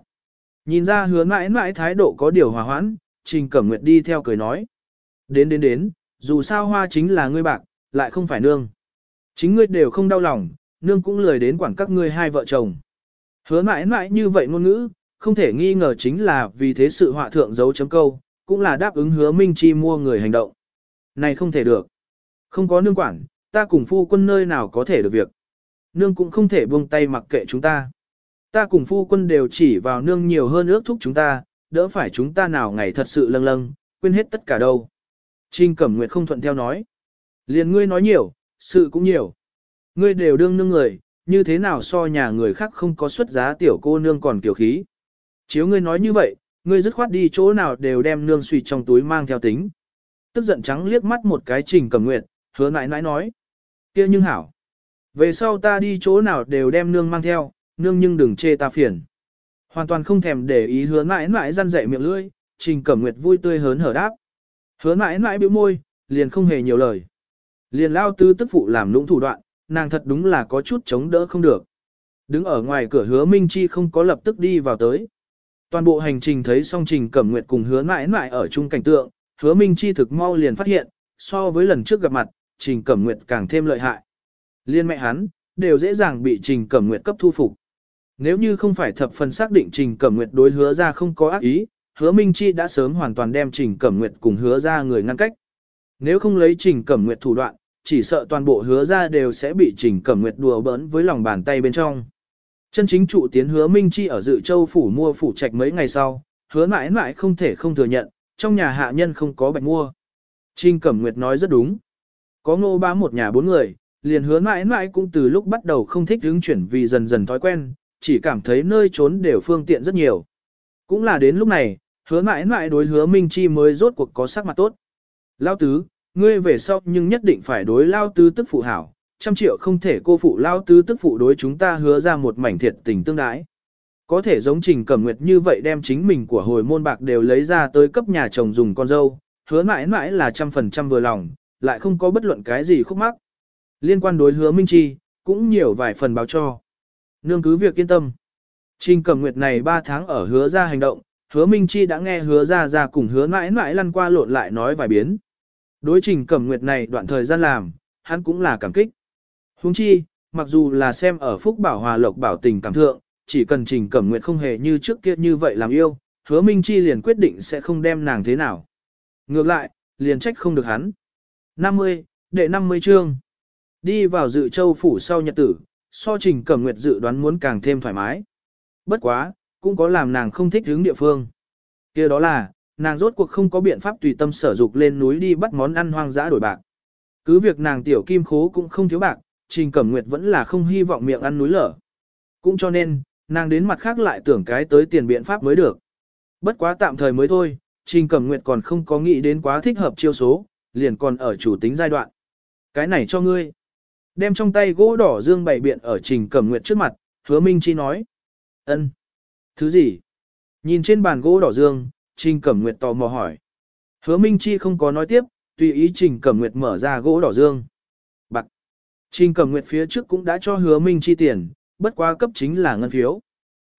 Nhìn ra hứa mãi mãi thái độ có điều hòa hoãn, Trình Cẩm Nguyệt đi theo cười nói. Đến đến đến, dù sao hoa chính là ngươi bạc, lại không phải nương. Chính ngươi đều không đau lòng, nương cũng lười đến quản các ngươi hai vợ chồng. Hứa mãi mãi như vậy ngôn ngữ, không thể nghi ngờ chính là vì thế sự họa thượng dấu chấm câu, cũng là đáp ứng hứa Minh Chi mua người hành động. Này không thể được. Không có nương quản, ta cùng phu quân nơi nào có thể được việc. Nương cũng không thể buông tay mặc kệ chúng ta. Ta cùng phu quân đều chỉ vào nương nhiều hơn ước thúc chúng ta, đỡ phải chúng ta nào ngày thật sự lâng lâng, quên hết tất cả đâu. Trinh Cẩm Nguyệt không thuận theo nói. Liền ngươi nói nhiều, sự cũng nhiều. Ngươi đều đương nương người, như thế nào so nhà người khác không có xuất giá tiểu cô nương còn tiểu khí. Chiếu ngươi nói như vậy, ngươi dứt khoát đi chỗ nào đều đem nương suy trong túi mang theo tính. Tức giận trắng liếc mắt một cái trình Cẩm nguyệt, hứa nãi nãi nói. kia nhưng hảo. Về sau ta đi chỗ nào đều đem nương mang theo, nương nhưng đừng chê ta phiền. Hoàn toàn không thèm để ý hứa nãi nãi răn dậy miệng lưỡi, trình cẩm nguyệt vui tươi hớn hở đáp. Hứa nãi nãi bĩu môi, liền không hề nhiều lời. Liền lao tư tức phụ làm lũng thủ đoạn, nàng thật đúng là có chút chống đỡ không được. Đứng ở ngoài cửa hứa Minh Chi không có lập tức đi vào tới. Toàn bộ hành trình thấy song trình cẩm nguyệt cùng hứa mãi mãi ở chung cảnh tượng, hứa Minh Chi thực mau liền phát hiện, so với lần trước gặp mặt, trình cẩm nguyệt càng thêm lợi hại. Liên mẹ hắn, đều dễ dàng bị trình cẩm nguyệt cấp thu phục. Nếu như không phải thập phần xác định trình cẩm nguyệt đối hứa ra không có ác ý, hứa Minh Chi đã sớm hoàn toàn đem trình cẩm nguyệt cùng hứa ra người ngăn cách. Nếu không lấy trình cẩm nguyệt thủ đoạn, chỉ sợ toàn bộ hứa ra đều sẽ bị trình cẩm nguyệt đùa bỡn với lòng bàn tay bên trong. Chân chính trụ tiến hứa Minh Chi ở dự châu phủ mua phủ trạch mấy ngày sau, hứa mãi mãi không thể không thừa nhận, trong nhà hạ nhân không có bạch mua. Trình Cẩm Nguyệt nói rất đúng. Có ngô bá một nhà bốn người, liền hứa mãi mãi cũng từ lúc bắt đầu không thích hướng chuyển vì dần dần thói quen, chỉ cảm thấy nơi trốn đều phương tiện rất nhiều. Cũng là đến lúc này, hứa mãi mãi đối hứa Minh Chi mới rốt cuộc có sắc mặt tốt. Lao tứ, ngươi về sau nhưng nhất định phải đối Lao tứ tức phụ hảo, trăm triệu không thể cô phụ Lao tứ tức phụ đối chúng ta hứa ra một mảnh thiệt tình tương đái. Có thể giống trình cẩm nguyệt như vậy đem chính mình của hồi môn bạc đều lấy ra tới cấp nhà chồng dùng con dâu, hứa mãi mãi là trăm phần trăm vừa lòng, lại không có bất luận cái gì khúc mắc. Liên quan đối hứa Minh Chi, cũng nhiều vài phần báo cho. Nương cứ việc yên tâm. Trình cẩm nguyệt này 3 tháng ở hứa ra hành động, hứa Minh Chi đã nghe hứa ra ra cùng hứa mãi mãi lăn qua lộn lại nói vài biến. Đối trình cẩm nguyệt này đoạn thời gian làm, hắn cũng là cảm kích. Huống chi, mặc dù là xem ở phúc bảo hòa lộc bảo tình cảm thượng, chỉ cần trình cẩm nguyệt không hề như trước kia như vậy làm yêu, hứa Minh Chi liền quyết định sẽ không đem nàng thế nào. Ngược lại, liền trách không được hắn. 50, đệ 50 chương. Đi vào dự châu phủ sau nhật tử, so trình cẩm nguyệt dự đoán muốn càng thêm thoải mái. Bất quá, cũng có làm nàng không thích hướng địa phương. kia đó là, nàng rốt cuộc không có biện pháp tùy tâm sở dục lên núi đi bắt món ăn hoang dã đổi bạc. Cứ việc nàng tiểu kim khố cũng không thiếu bạc, trình cẩm nguyệt vẫn là không hy vọng miệng ăn núi lở. Cũng cho nên, nàng đến mặt khác lại tưởng cái tới tiền biện pháp mới được. Bất quá tạm thời mới thôi, Trình Cẩm Nguyệt còn không có nghĩ đến quá thích hợp chiêu số, liền còn ở chủ tính giai đoạn. Cái này cho ngươi. Đem trong tay gỗ đỏ dương bày biện ở Trình Cẩm Nguyệt trước mặt, hứa Minh Chi nói. ân Thứ gì? Nhìn trên bàn gỗ đỏ dương, Trình Cẩm Nguyệt tò mò hỏi. Hứa Minh Chi không có nói tiếp, tùy ý Trình Cẩm Nguyệt mở ra gỗ đỏ dương. Bạc. Trình Cẩm Nguyệt phía trước cũng đã cho Hứa Minh Chi tiền, bất quá cấp chính là ngân phiếu.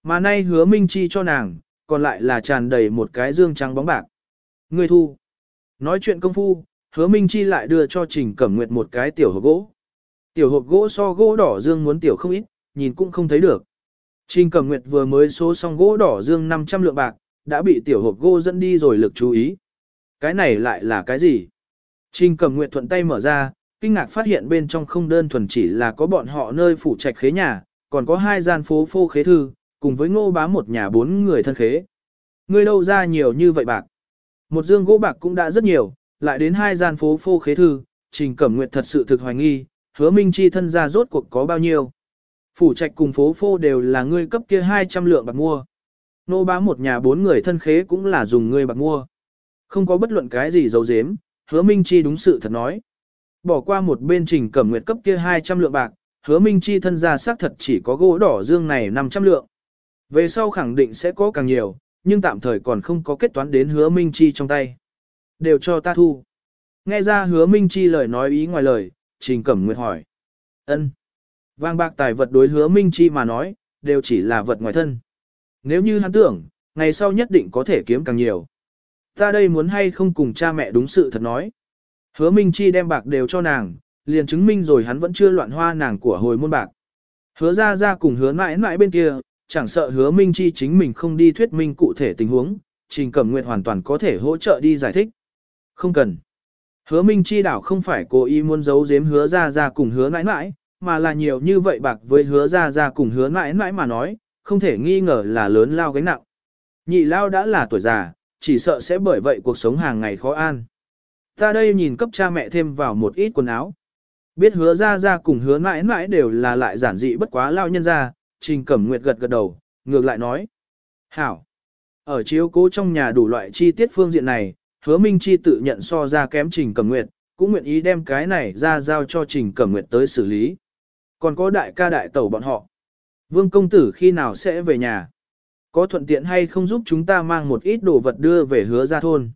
Mà nay Hứa Minh Chi cho nàng, còn lại là tràn đầy một cái dương trắng bóng bạc. Người thu. Nói chuyện công phu, Hứa Minh Chi lại đưa cho Trình Cẩm Nguyệt một cái tiểu hộp gỗ. Tiểu hộp gỗ so gỗ đỏ dương muốn tiểu không ít, nhìn cũng không thấy được. Trình Cẩm Nguyệt vừa mới số xong gỗ đỏ dương 500 lượng bạc, đã bị tiểu hộp gỗ dẫn đi rồi lực chú ý. Cái này lại là cái gì? Trình Cẩm Nguyệt thuận tay mở ra, kinh ngạc phát hiện bên trong không đơn thuần chỉ là có bọn họ nơi phủ trạch khế nhà, còn có hai gian phố phô khế thư, cùng với ngô bá một nhà bốn người thân khế. Người đâu ra nhiều như vậy bạc? Một dương gỗ bạc cũng đã rất nhiều, lại đến hai gian phố phô khế thư, Trình Cẩm Nguyệt thật sự thực hoài nghi, hứa Minh Chi thân ra rốt cuộc có bao nhiêu. Phủ trạch cùng phố phô đều là ngươi cấp kia 200 lượng bạc mua. Nô bá một nhà bốn người thân khế cũng là dùng ngươi bạc mua. Không có bất luận cái gì giấu giếm, hứa Minh Chi đúng sự thật nói. Bỏ qua một bên Trình Cẩm Nguyệt cấp kia 200 lượng bạc, hứa Minh Chi thân ra xác thật chỉ có gỗ đỏ dương này 500 lượng. Về sau khẳng định sẽ có càng nhiều, nhưng tạm thời còn không có kết toán đến hứa Minh Chi trong tay. Đều cho ta thu. Nghe ra hứa Minh Chi lời nói ý ngoài lời, Trình Cẩm Nguyệt hỏi. ân Vàng bạc tài vật đối hứa Minh Chi mà nói, đều chỉ là vật ngoài thân. Nếu như hắn tưởng, ngày sau nhất định có thể kiếm càng nhiều. Ta đây muốn hay không cùng cha mẹ đúng sự thật nói. Hứa Minh Chi đem bạc đều cho nàng, liền chứng minh rồi hắn vẫn chưa loạn hoa nàng của hồi môn bạc. Hứa ra ra cùng hứa mãi mãi bên kia, chẳng sợ hứa Minh Chi chính mình không đi thuyết minh cụ thể tình huống, Trình Cẩm Nguyệt hoàn toàn có thể hỗ trợ đi giải thích. Không cần. Hứa Minh Chi đảo không phải cố ý muốn giấu giếm hứa ra ra cùng hứa mãi mãi, mà là nhiều như vậy bạc với hứa ra ra cùng hứa mãi mãi mà nói, không thể nghi ngờ là lớn lao gánh nặng. Nhị lao đã là tuổi già, chỉ sợ sẽ bởi vậy cuộc sống hàng ngày khó an. Ta đây nhìn cấp cha mẹ thêm vào một ít quần áo. Biết hứa ra ra cùng hứa mãi mãi đều là lại giản dị bất quá lao nhân ra, trình cẩm nguyệt gật gật đầu, ngược lại nói. Hảo! Ở chiếu cố trong nhà đủ loại chi tiết phương diện này, hứa minh chi tự nhận so ra kém trình cẩm nguyệt, cũng nguyện ý đem cái này ra giao cho trình cẩm nguyệt tới xử lý. Còn có đại ca đại tẩu bọn họ. Vương công tử khi nào sẽ về nhà? Có thuận tiện hay không giúp chúng ta mang một ít đồ vật đưa về hứa ra thôn?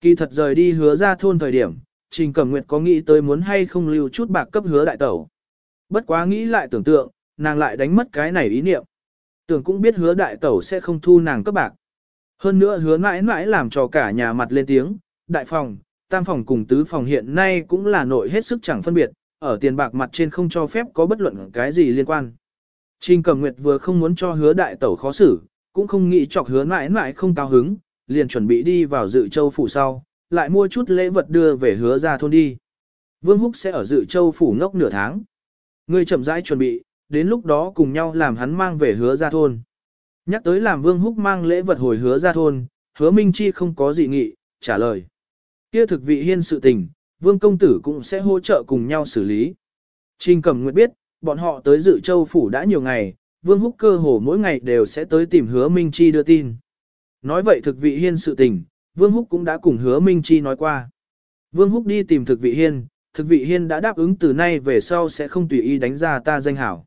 Kỳ thật rời đi hứa ra thôn thời điểm, Trình Cẩm Nguyệt có nghĩ tới muốn hay không lưu chút bạc cấp hứa đại tẩu. Bất quá nghĩ lại tưởng tượng, nàng lại đánh mất cái này ý niệm. Tưởng cũng biết hứa đại tẩu sẽ không thu nàng cấp bạc. Hơn nữa hứa mãi mãi làm cho cả nhà mặt lên tiếng, đại phòng, tam phòng cùng tứ phòng hiện nay cũng là nội hết sức chẳng phân biệt, ở tiền bạc mặt trên không cho phép có bất luận cái gì liên quan. Trình Cẩm Nguyệt vừa không muốn cho hứa đại tẩu khó xử, cũng không nghĩ chọc hứa mãi mãi không cao hứng, liền chuẩn bị đi vào dự châu phủ sau, lại mua chút lễ vật đưa về hứa ra thôn đi. Vương Húc sẽ ở dự châu phủ ngốc nửa tháng. Ngươi chậm rãi chuẩn bị, đến lúc đó cùng nhau làm hắn mang về hứa ra thôn. Nhắc tới làm Vương Húc mang lễ vật hồi hứa ra thôn, hứa Minh Chi không có gì nghị, trả lời. Kia thực vị hiên sự tình, Vương Công Tử cũng sẽ hỗ trợ cùng nhau xử lý. Trình Cẩm Nguyệt biết, bọn họ tới dự châu phủ đã nhiều ngày, Vương Húc cơ hồ mỗi ngày đều sẽ tới tìm hứa Minh Chi đưa tin. Nói vậy thực vị hiên sự tình, Vương Húc cũng đã cùng hứa Minh Chi nói qua. Vương Húc đi tìm thực vị hiên, thực vị hiên đã đáp ứng từ nay về sau sẽ không tùy ý đánh ra ta danh hảo.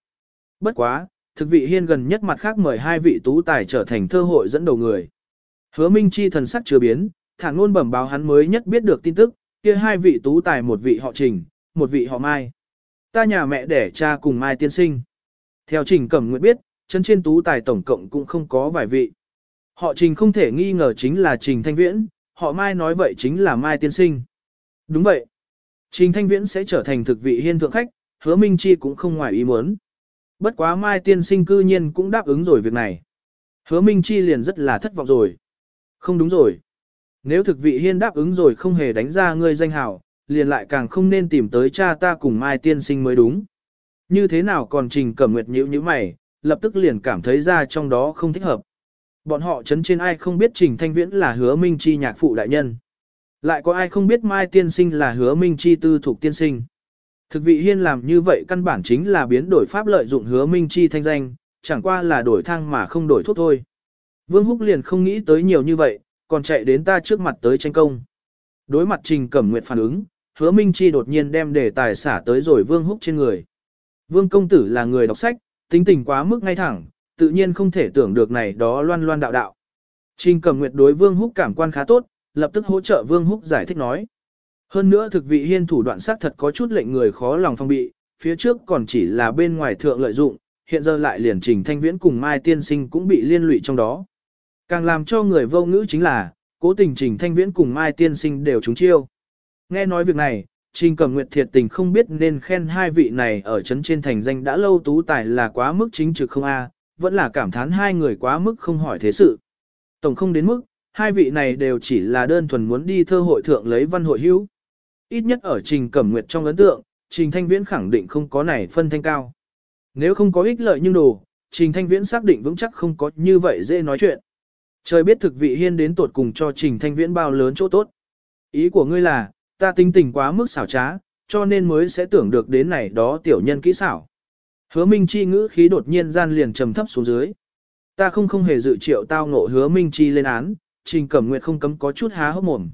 Bất quá, thực vị hiên gần nhất mặt khác mời hai vị tú tài trở thành thơ hội dẫn đầu người. Hứa Minh Chi thần sắc chưa biến, thản ngôn bẩm báo hắn mới nhất biết được tin tức, kia hai vị tú tài một vị họ Trình, một vị họ Mai. Ta nhà mẹ đẻ cha cùng Mai tiên sinh. Theo Trình Cẩm Nguyệt biết, chân trên tú tài tổng cộng cũng không có vài vị. Họ Trình không thể nghi ngờ chính là Trình Thanh Viễn, họ Mai nói vậy chính là Mai Tiên Sinh. Đúng vậy. Trình Thanh Viễn sẽ trở thành thực vị hiên thượng khách, hứa Minh Chi cũng không ngoài ý muốn. Bất quá Mai Tiên Sinh cư nhiên cũng đáp ứng rồi việc này. Hứa Minh Chi liền rất là thất vọng rồi. Không đúng rồi. Nếu thực vị hiên đáp ứng rồi không hề đánh ra ngươi danh hảo, liền lại càng không nên tìm tới cha ta cùng Mai Tiên Sinh mới đúng. Như thế nào còn Trình Cẩm Nguyệt nhíu như mày, lập tức liền cảm thấy ra trong đó không thích hợp. Bọn họ chấn trên ai không biết Trình Thanh Viễn là hứa minh chi nhạc phụ đại nhân. Lại có ai không biết Mai Tiên Sinh là hứa minh chi tư thuộc tiên sinh. Thực vị hiên làm như vậy căn bản chính là biến đổi pháp lợi dụng hứa minh chi thanh danh, chẳng qua là đổi thang mà không đổi thuốc thôi. Vương Húc liền không nghĩ tới nhiều như vậy, còn chạy đến ta trước mặt tới tranh công. Đối mặt Trình Cẩm Nguyệt phản ứng, hứa minh chi đột nhiên đem đề tài xả tới rồi Vương Húc trên người. Vương công tử là người đọc sách, tính tình quá mức ngay thẳng, tự nhiên không thể tưởng được này đó loan loan đạo đạo. Trình cẩm nguyệt đối Vương Húc cảm quan khá tốt, lập tức hỗ trợ Vương Húc giải thích nói. Hơn nữa thực vị hiên thủ đoạn sát thật có chút lệnh người khó lòng phong bị, phía trước còn chỉ là bên ngoài thượng lợi dụng, hiện giờ lại liền trình thanh viễn cùng Mai Tiên Sinh cũng bị liên lụy trong đó. Càng làm cho người vô ngữ chính là, cố tình trình thanh viễn cùng Mai Tiên Sinh đều trúng chiêu. Nghe nói việc này, Trình Cẩm Nguyệt thiệt tình không biết nên khen hai vị này ở chấn trên thành danh đã lâu tú tài là quá mức chính trực không a, vẫn là cảm thán hai người quá mức không hỏi thế sự. Tổng không đến mức, hai vị này đều chỉ là đơn thuần muốn đi thơ hội thượng lấy văn hội hữu. Ít nhất ở Trình Cẩm Nguyệt trong ấn tượng, Trình Thanh Viễn khẳng định không có này phân thanh cao. Nếu không có ích lợi nhưng đồ, Trình Thanh Viễn xác định vững chắc không có như vậy dễ nói chuyện. Trời biết thực vị hiên đến tột cùng cho Trình Thanh Viễn bao lớn chỗ tốt. Ý của ngươi là, ta tinh tình quá mức xảo trá, cho nên mới sẽ tưởng được đến này đó tiểu nhân kỹ xảo. Hứa Minh Chi ngữ khí đột nhiên gian liền trầm thấp xuống dưới. Ta không không hề dự triệu tao ngộ Hứa Minh Chi lên án, Trình Cẩm Nguyệt không cấm có chút há hốc mồm.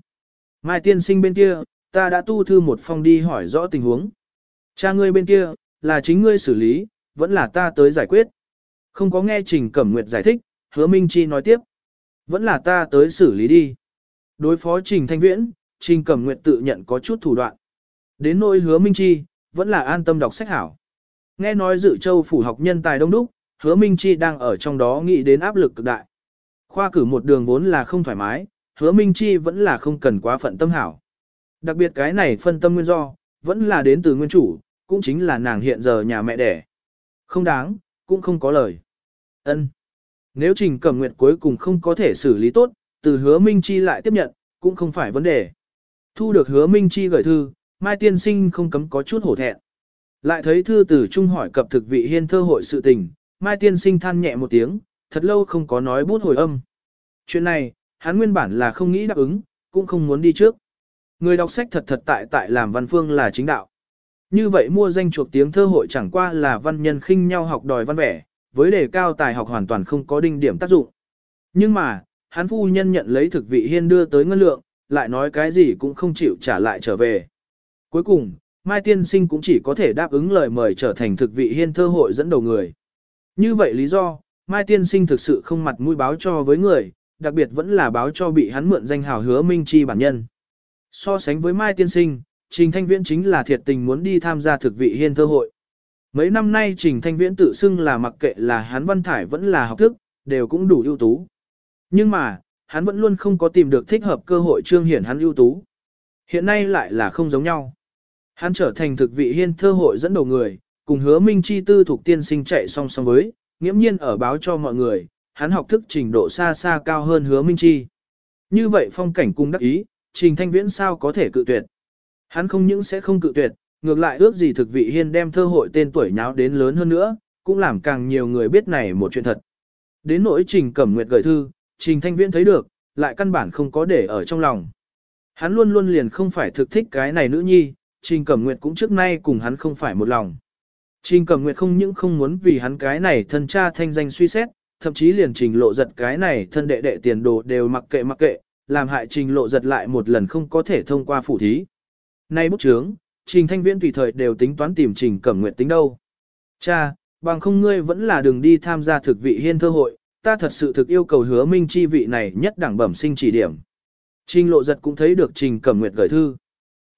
Mai tiên sinh bên kia, ta đã tu thư một phong đi hỏi rõ tình huống. Cha ngươi bên kia, là chính ngươi xử lý, vẫn là ta tới giải quyết. Không có nghe Trình Cẩm Nguyệt giải thích, Hứa Minh Chi nói tiếp. Vẫn là ta tới xử lý đi. Đối phó Trình Thanh Viễn, Trình Cẩm Nguyệt tự nhận có chút thủ đoạn. Đến nỗi hứa Minh Chi, vẫn là an tâm đọc sách hảo. Nghe nói dự châu phủ học nhân tài đông đúc, hứa Minh Chi đang ở trong đó nghĩ đến áp lực cực đại. Khoa cử một đường vốn là không thoải mái, hứa Minh Chi vẫn là không cần quá phận tâm hảo. Đặc biệt cái này phân tâm nguyên do, vẫn là đến từ nguyên chủ, cũng chính là nàng hiện giờ nhà mẹ đẻ. Không đáng, cũng không có lời. ân nếu Trình Cẩm Nguyệt cuối cùng không có thể xử lý tốt, từ hứa Minh Chi lại tiếp nhận, cũng không phải vấn đề. Thu được hứa Minh Chi gửi thư, Mai Tiên Sinh không cấm có chút hổ thẹn. Lại thấy thư từ trung hỏi cập thực vị hiên thơ hội sự tình, Mai Tiên Sinh than nhẹ một tiếng, thật lâu không có nói bút hồi âm. Chuyện này, hắn nguyên bản là không nghĩ đáp ứng, cũng không muốn đi trước. Người đọc sách thật thật tại tại làm văn phương là chính đạo. Như vậy mua danh chuộc tiếng thơ hội chẳng qua là văn nhân khinh nhau học đòi văn vẻ, với đề cao tài học hoàn toàn không có đinh điểm tác dụng. Nhưng mà, hắn phu nhân nhận lấy thực vị hiên đưa tới ngân lượng, lại nói cái gì cũng không chịu trả lại trở về. Cuối cùng, Mai Tiên Sinh cũng chỉ có thể đáp ứng lời mời trở thành thực vị hiên thơ hội dẫn đầu người. Như vậy lý do, Mai Tiên Sinh thực sự không mặt mũi báo cho với người, đặc biệt vẫn là báo cho bị hắn mượn danh hào hứa Minh Chi bản nhân. So sánh với Mai Tiên Sinh, Trình Thanh Viễn chính là thiệt tình muốn đi tham gia thực vị hiên thơ hội. Mấy năm nay Trình Thanh Viễn tự xưng là mặc kệ là hắn văn thải vẫn là học thức, đều cũng đủ ưu tú. Nhưng mà, hắn vẫn luôn không có tìm được thích hợp cơ hội trương hiển hắn ưu tú. Hiện nay lại là không giống nhau. Hắn trở thành thực vị hiên thơ hội dẫn đầu người, cùng hứa minh chi tư thuộc tiên sinh chạy song song với, nghiễm nhiên ở báo cho mọi người, hắn học thức trình độ xa xa cao hơn hứa minh chi. Như vậy phong cảnh cung đắc ý, trình thanh viễn sao có thể cự tuyệt. Hắn không những sẽ không cự tuyệt, ngược lại ước gì thực vị hiên đem thơ hội tên tuổi nháo đến lớn hơn nữa, cũng làm càng nhiều người biết này một chuyện thật. Đến nỗi trình cẩm nguyệt gửi thư, trình thanh viễn thấy được, lại căn bản không có để ở trong lòng. Hắn luôn luôn liền không phải thực thích cái này nữ nhi, trình cẩm nguyệt cũng trước nay cùng hắn không phải một lòng. Trình cẩm nguyệt không những không muốn vì hắn cái này thân cha thanh danh suy xét, thậm chí liền trình lộ giật cái này thân đệ đệ tiền đồ đều mặc kệ mặc kệ, làm hại trình lộ giật lại một lần không có thể thông qua phủ thí. Nay bút chướng, trình thanh viễn tùy thời đều tính toán tìm trình cẩm nguyện tính đâu. Cha, bằng không ngươi vẫn là đường đi tham gia thực vị hiên thơ hội, ta thật sự thực yêu cầu hứa minh chi vị này nhất đẳng bẩm sinh chỉ điểm. Trình lộ giật cũng thấy được trình cẩm nguyện gửi thư.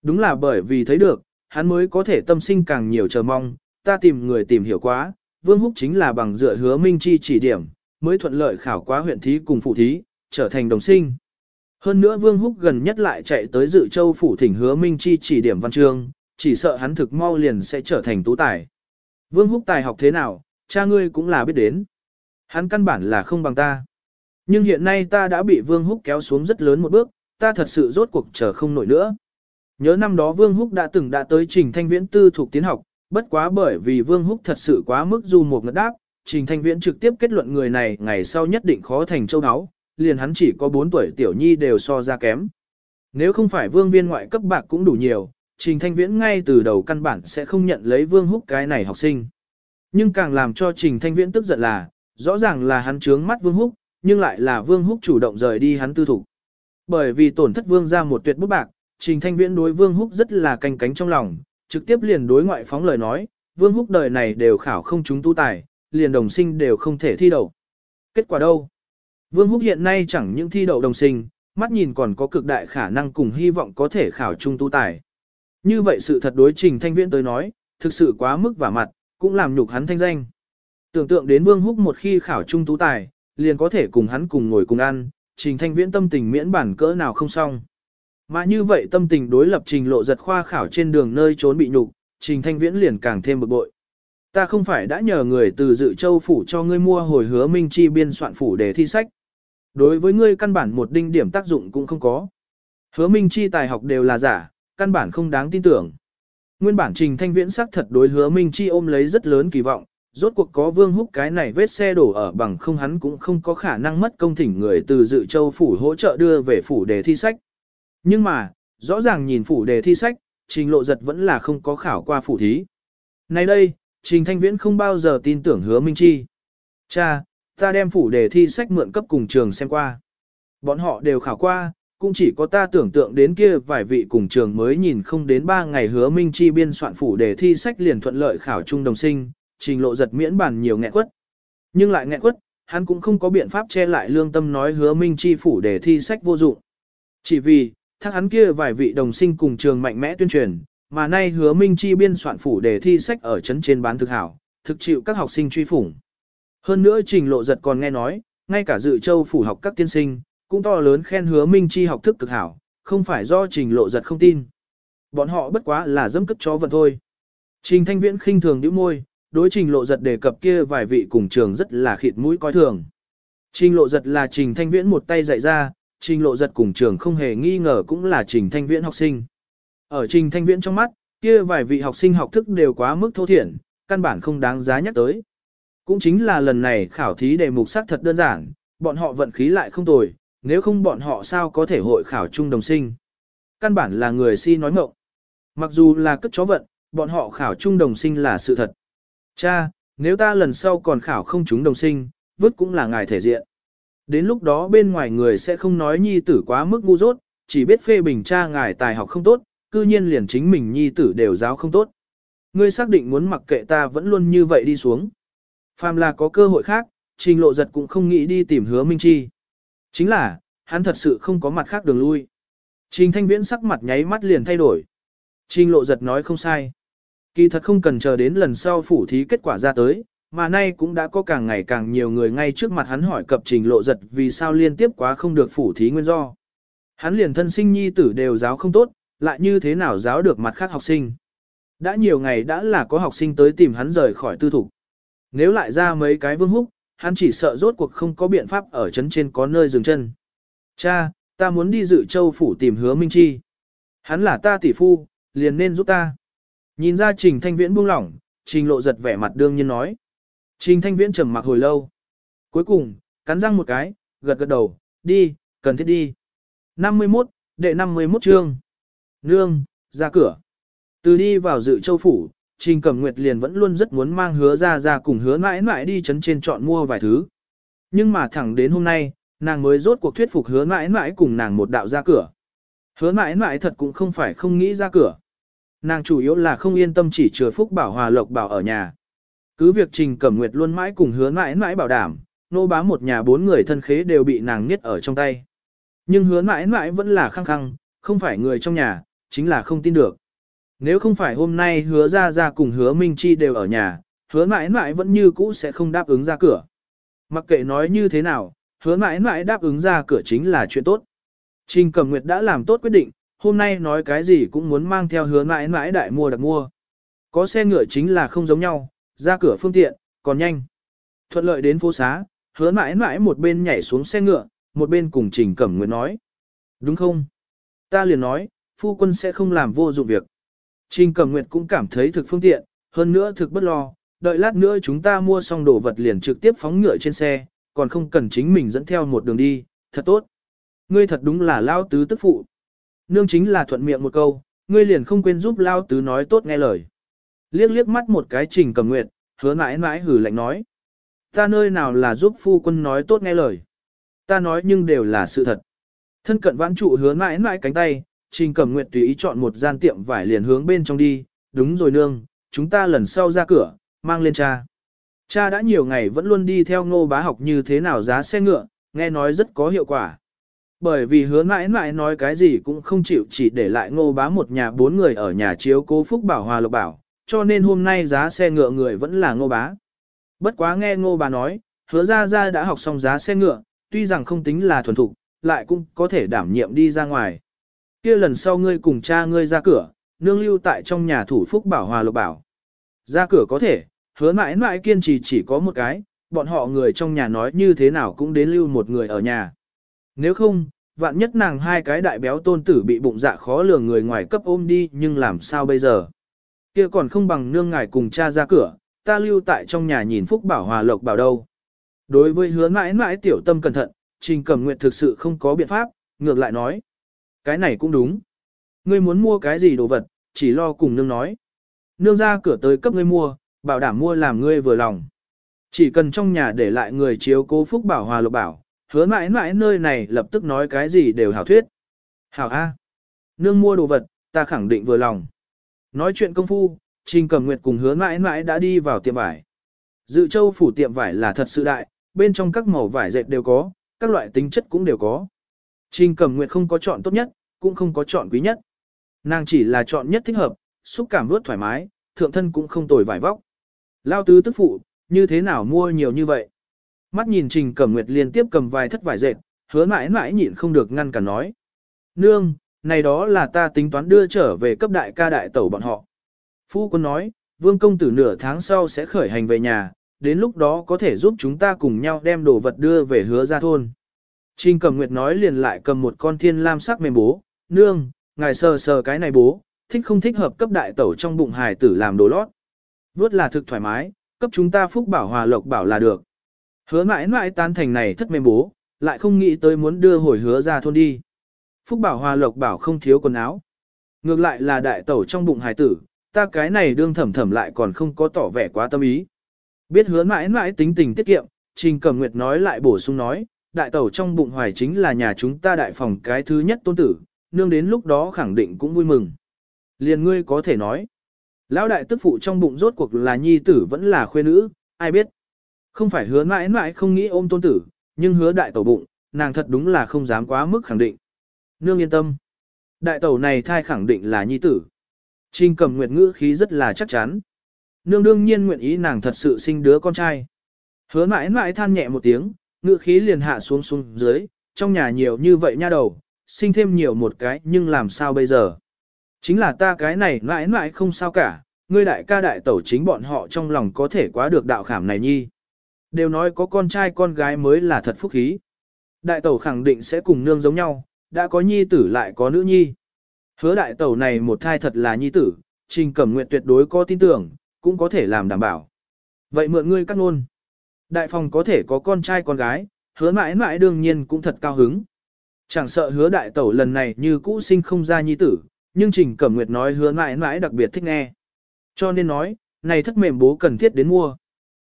Đúng là bởi vì thấy được, hắn mới có thể tâm sinh càng nhiều chờ mong, ta tìm người tìm hiểu quá, Vương Húc chính là bằng dựa hứa minh chi chỉ điểm, mới thuận lợi khảo quá huyện thí cùng phụ thí, trở thành đồng sinh. Hơn nữa Vương Húc gần nhất lại chạy tới dự châu phủ thỉnh hứa Minh Chi chỉ điểm văn chương, chỉ sợ hắn thực mau liền sẽ trở thành tú tài. Vương Húc tài học thế nào, cha ngươi cũng là biết đến. Hắn căn bản là không bằng ta. Nhưng hiện nay ta đã bị Vương Húc kéo xuống rất lớn một bước, ta thật sự rốt cuộc chờ không nổi nữa. Nhớ năm đó Vương Húc đã từng đã tới trình thanh viễn tư thuộc tiến học, bất quá bởi vì Vương Húc thật sự quá mức du một ngất đáp, trình thanh viễn trực tiếp kết luận người này ngày sau nhất định khó thành châu áo, liền hắn chỉ có 4 tuổi tiểu nhi đều so ra kém. Nếu không phải vương viên ngoại cấp bạc cũng đủ nhiều, Trình Thanh Viễn ngay từ đầu căn bản sẽ không nhận lấy vương húc cái này học sinh. Nhưng càng làm cho Trình Thanh Viễn tức giận là, rõ ràng là hắn trướng mắt vương húc, nhưng lại là vương húc chủ động rời đi hắn tư thủ. Bởi vì tổn thất vương ra một tuyệt bút bạc, Trình Thanh Viễn đối vương húc rất là canh cánh trong lòng, trực tiếp liền đối ngoại phóng lời nói, vương húc đời này đều khảo không chúng tu tài, liền đồng sinh đều không thể thi đậu. Kết quả đâu? Vương Húc hiện nay chẳng những thi đậu đồng sinh, mắt nhìn còn có cực đại khả năng cùng hy vọng có thể khảo trung tu tài. Như vậy sự thật đối trình thanh viễn tới nói, thực sự quá mức và mặt, cũng làm nhục hắn thanh danh. Tưởng tượng đến Vương Húc một khi khảo trung tú tài, liền có thể cùng hắn cùng ngồi cùng ăn, trình thanh viễn tâm tình miễn bản cỡ nào không xong. Mà như vậy tâm tình đối lập trình lộ giật khoa khảo trên đường nơi trốn bị nhục, trình thanh viễn liền càng thêm bực bội. Ta không phải đã nhờ người từ dự châu phủ cho ngươi mua hồi hứa minh chi biên soạn phủ để thi sách. Đối với ngươi căn bản một đinh điểm tác dụng cũng không có. Hứa Minh Chi tài học đều là giả, căn bản không đáng tin tưởng. Nguyên bản Trình Thanh Viễn sắc thật đối Hứa Minh Chi ôm lấy rất lớn kỳ vọng, rốt cuộc có Vương Húc cái này vết xe đổ ở bằng không hắn cũng không có khả năng mất công thỉnh người từ dự châu phủ hỗ trợ đưa về phủ đề thi sách. Nhưng mà, rõ ràng nhìn phủ đề thi sách, Trình Lộ Giật vẫn là không có khảo qua phủ thí. Nay đây, Trình Thanh Viễn không bao giờ tin tưởng Hứa Minh Chi. Cha, ta đem phủ đề thi sách mượn cấp cùng trường xem qua. Bọn họ đều khảo qua, cũng chỉ có ta tưởng tượng đến kia vài vị cùng trường mới nhìn không đến 3 ngày hứa minh chi biên soạn phủ đề thi sách liền thuận lợi khảo trung đồng sinh, trình lộ giật miễn bản nhiều nghẹn quất. Nhưng lại nghẹn quất, hắn cũng không có biện pháp che lại lương tâm nói hứa minh chi phủ để thi sách vô dụng. Chỉ vì, thắc hắn kia vài vị đồng sinh cùng trường mạnh mẽ tuyên truyền, mà nay hứa minh chi biên soạn phủ để thi sách ở chấn trên bán thực hảo, thực chịu các học sinh truy phủng. Hơn nữa trình lộ giật còn nghe nói, ngay cả dự châu phủ học các tiên sinh, cũng to lớn khen hứa minh chi học thức cực hảo, không phải do trình lộ giật không tin. Bọn họ bất quá là dâm cất chó vận thôi. Trình thanh viễn khinh thường nhíu môi, đối trình lộ giật đề cập kia vài vị cùng trường rất là khịt mũi coi thường. Trình lộ giật là trình thanh viễn một tay dạy ra, trình lộ giật cùng trường không hề nghi ngờ cũng là trình thanh viễn học sinh. Ở trình thanh viễn trong mắt, kia vài vị học sinh học thức đều quá mức thô thiển, căn bản không đáng giá nhắc tới. Cũng chính là lần này khảo thí đề mục sắc thật đơn giản, bọn họ vận khí lại không tồi, nếu không bọn họ sao có thể hội khảo chung đồng sinh. Căn bản là người si nói mộng. Mặc dù là cất chó vận, bọn họ khảo chung đồng sinh là sự thật. Cha, nếu ta lần sau còn khảo không chúng đồng sinh, vứt cũng là ngài thể diện. Đến lúc đó bên ngoài người sẽ không nói nhi tử quá mức ngu dốt, chỉ biết phê bình cha ngài tài học không tốt, cư nhiên liền chính mình nhi tử đều giáo không tốt. Ngươi xác định muốn mặc kệ ta vẫn luôn như vậy đi xuống. Phàm là có cơ hội khác, trình lộ giật cũng không nghĩ đi tìm hứa Minh Chi. Chính là, hắn thật sự không có mặt khác đường lui. Trình thanh viễn sắc mặt nháy mắt liền thay đổi. Trình lộ giật nói không sai. Kỳ thật không cần chờ đến lần sau phủ thí kết quả ra tới, mà nay cũng đã có càng ngày càng nhiều người ngay trước mặt hắn hỏi cập trình lộ giật vì sao liên tiếp quá không được phủ thí nguyên do. Hắn liền thân sinh nhi tử đều giáo không tốt, lại như thế nào giáo được mặt khác học sinh. Đã nhiều ngày đã là có học sinh tới tìm hắn rời khỏi tư thục. Nếu lại ra mấy cái vương húc, hắn chỉ sợ rốt cuộc không có biện pháp ở chấn trên có nơi dừng chân. Cha, ta muốn đi dự châu phủ tìm hứa Minh Chi. Hắn là ta tỷ phu, liền nên giúp ta. Nhìn ra Trình Thanh Viễn buông lỏng, Trình lộ giật vẻ mặt đương nhiên nói. Trình Thanh Viễn trầm mặc hồi lâu. Cuối cùng, cắn răng một cái, gật gật đầu, đi, cần thiết đi. 51, đệ 51 chương. Nương, ra cửa. Từ đi vào dự châu phủ, Trình Cẩm Nguyệt liền vẫn luôn rất muốn mang hứa ra ra cùng hứa mãi mãi đi chấn trên chọn mua vài thứ. Nhưng mà thẳng đến hôm nay, nàng mới rốt cuộc thuyết phục hứa mãi mãi cùng nàng một đạo ra cửa. Hứa mãi mãi thật cũng không phải không nghĩ ra cửa. Nàng chủ yếu là không yên tâm chỉ chừa phúc bảo hòa lộc bảo ở nhà. Cứ việc Trình Cẩm Nguyệt luôn mãi cùng hứa mãi mãi bảo đảm, nô bá một nhà bốn người thân khế đều bị nàng niết ở trong tay. Nhưng hứa mãi mãi vẫn là khăng khăng, không phải người trong nhà, chính là không tin được. Nếu không phải hôm nay hứa ra ra cùng hứa Minh Chi đều ở nhà, hứa mãi mãi vẫn như cũ sẽ không đáp ứng ra cửa. Mặc kệ nói như thế nào, hứa mãi mãi đáp ứng ra cửa chính là chuyện tốt. Trình Cẩm Nguyệt đã làm tốt quyết định, hôm nay nói cái gì cũng muốn mang theo hứa mãi mãi đại mua đặt mua. Có xe ngựa chính là không giống nhau, ra cửa phương tiện, còn nhanh. Thuận lợi đến phố xá, hứa mãi mãi một bên nhảy xuống xe ngựa, một bên cùng Trình Cẩm Nguyệt nói. Đúng không? Ta liền nói, phu quân sẽ không làm vô dụng việc. Trình Cẩm Nguyệt cũng cảm thấy thực phương tiện, hơn nữa thực bất lo, đợi lát nữa chúng ta mua xong đồ vật liền trực tiếp phóng ngựa trên xe, còn không cần chính mình dẫn theo một đường đi, thật tốt. Ngươi thật đúng là lao tứ tức phụ. Nương chính là thuận miệng một câu, ngươi liền không quên giúp lao tứ nói tốt nghe lời. Liếc liếc mắt một cái Trình Cẩm Nguyệt, hứa mãi mãi hử lạnh nói. Ta nơi nào là giúp phu quân nói tốt nghe lời. Ta nói nhưng đều là sự thật. Thân cận vãn trụ hứa mãi mãi cánh tay, Trình Cẩm Nguyệt tùy ý chọn một gian tiệm vải liền hướng bên trong đi, đúng rồi nương, chúng ta lần sau ra cửa, mang lên cha. Cha đã nhiều ngày vẫn luôn đi theo ngô bá học như thế nào giá xe ngựa, nghe nói rất có hiệu quả. Bởi vì hứa mãi mãi nói cái gì cũng không chịu chỉ để lại ngô bá một nhà bốn người ở nhà chiếu cố phúc bảo hòa lộc bảo, cho nên hôm nay giá xe ngựa người vẫn là ngô bá. Bất quá nghe ngô bá nói, hứa ra ra đã học xong giá xe ngựa, tuy rằng không tính là thuần thục, lại cũng có thể đảm nhiệm đi ra ngoài kia lần sau ngươi cùng cha ngươi ra cửa, nương lưu tại trong nhà thủ phúc bảo hòa lộc bảo. Ra cửa có thể, hứa mãi mãi kiên trì chỉ có một cái, bọn họ người trong nhà nói như thế nào cũng đến lưu một người ở nhà. Nếu không, vạn nhất nàng hai cái đại béo tôn tử bị bụng dạ khó lường người ngoài cấp ôm đi nhưng làm sao bây giờ? kia còn không bằng nương ngài cùng cha ra cửa, ta lưu tại trong nhà nhìn phúc bảo hòa lộc bảo đâu. Đối với hứa mãi mãi tiểu tâm cẩn thận, Trình Cẩm nguyện thực sự không có biện pháp, ngược lại nói. Cái này cũng đúng. Ngươi muốn mua cái gì đồ vật, chỉ lo cùng nương nói. Nương ra cửa tới cấp ngươi mua, bảo đảm mua làm ngươi vừa lòng. Chỉ cần trong nhà để lại người chiếu cố phúc bảo hòa lộc bảo, hứa mãi mãi nơi này lập tức nói cái gì đều hảo thuyết. Hảo A. Nương mua đồ vật, ta khẳng định vừa lòng. Nói chuyện công phu, Trình Cẩm Nguyệt cùng hứa mãi mãi đã đi vào tiệm vải. Dự châu phủ tiệm vải là thật sự đại, bên trong các màu vải dệt đều có, các loại tính chất cũng đều có. Trình Cẩm Nguyệt không có chọn tốt nhất, cũng không có chọn quý nhất. Nàng chỉ là chọn nhất thích hợp, xúc cảm vuốt thoải mái, thượng thân cũng không tồi vải vóc. Lao tứ tức phụ, như thế nào mua nhiều như vậy? Mắt nhìn Trình Cẩm Nguyệt liên tiếp cầm vài thất vải dệt, hứa mãi mãi nhịn không được ngăn cả nói. Nương, này đó là ta tính toán đưa trở về cấp đại ca đại tẩu bọn họ. Phu quân nói, vương công tử nửa tháng sau sẽ khởi hành về nhà, đến lúc đó có thể giúp chúng ta cùng nhau đem đồ vật đưa về hứa ra thôn. Trình Cẩm Nguyệt nói liền lại cầm một con thiên lam sắc mềm bố, nương, ngài sờ sờ cái này bố, thích không thích hợp cấp đại tẩu trong bụng hài tử làm đồ lót. Vốt là thực thoải mái, cấp chúng ta phúc bảo hòa lộc bảo là được. Hứa mãi mãi tán thành này thất mềm bố, lại không nghĩ tới muốn đưa hồi hứa ra thôn đi. Phúc bảo hòa lộc bảo không thiếu quần áo. Ngược lại là đại tẩu trong bụng hài tử, ta cái này đương thẩm thẩm lại còn không có tỏ vẻ quá tâm ý. Biết hứa mãi mãi tính tình tiết kiệm, Trình Cẩm Nguyệt nói lại bổ sung nói, đại tẩu trong bụng hoài chính là nhà chúng ta đại phòng cái thứ nhất tôn tử, nương đến lúc đó khẳng định cũng vui mừng. Liền ngươi có thể nói, lão đại tức phụ trong bụng rốt cuộc là nhi tử vẫn là khuê nữ, ai biết. Không phải hứa mãi mãi không nghĩ ôm tôn tử, nhưng hứa đại tẩu bụng, nàng thật đúng là không dám quá mức khẳng định. Nương yên tâm. Đại tẩu này thai khẳng định là nhi tử. Trình cầm nguyệt ngữ khí rất là chắc chắn. Nương đương nhiên nguyện ý nàng thật sự sinh đứa con trai. Hứa mãi mãi than nhẹ một tiếng, ngựa khí liền hạ xuống xuống dưới, trong nhà nhiều như vậy nha đầu, sinh thêm nhiều một cái nhưng làm sao bây giờ. Chính là ta cái này mãi mãi không sao cả, ngươi đại ca đại tẩu chính bọn họ trong lòng có thể quá được đạo khảm này nhi. Đều nói có con trai con gái mới là thật phúc khí. Đại tẩu khẳng định sẽ cùng nương giống nhau, đã có nhi tử lại có nữ nhi. Hứa đại tẩu này một thai thật là nhi tử, trình cẩm nguyện tuyệt đối có tin tưởng, cũng có thể làm đảm bảo. Vậy mượn ngươi cắt luôn Đại phòng có thể có con trai con gái, hứa mãi mãi đương nhiên cũng thật cao hứng. Chẳng sợ hứa đại tẩu lần này như cũ sinh không ra nhi tử, nhưng Trình Cẩm Nguyệt nói hứa mãi mãi đặc biệt thích nghe. Cho nên nói, này thất mềm bố cần thiết đến mua.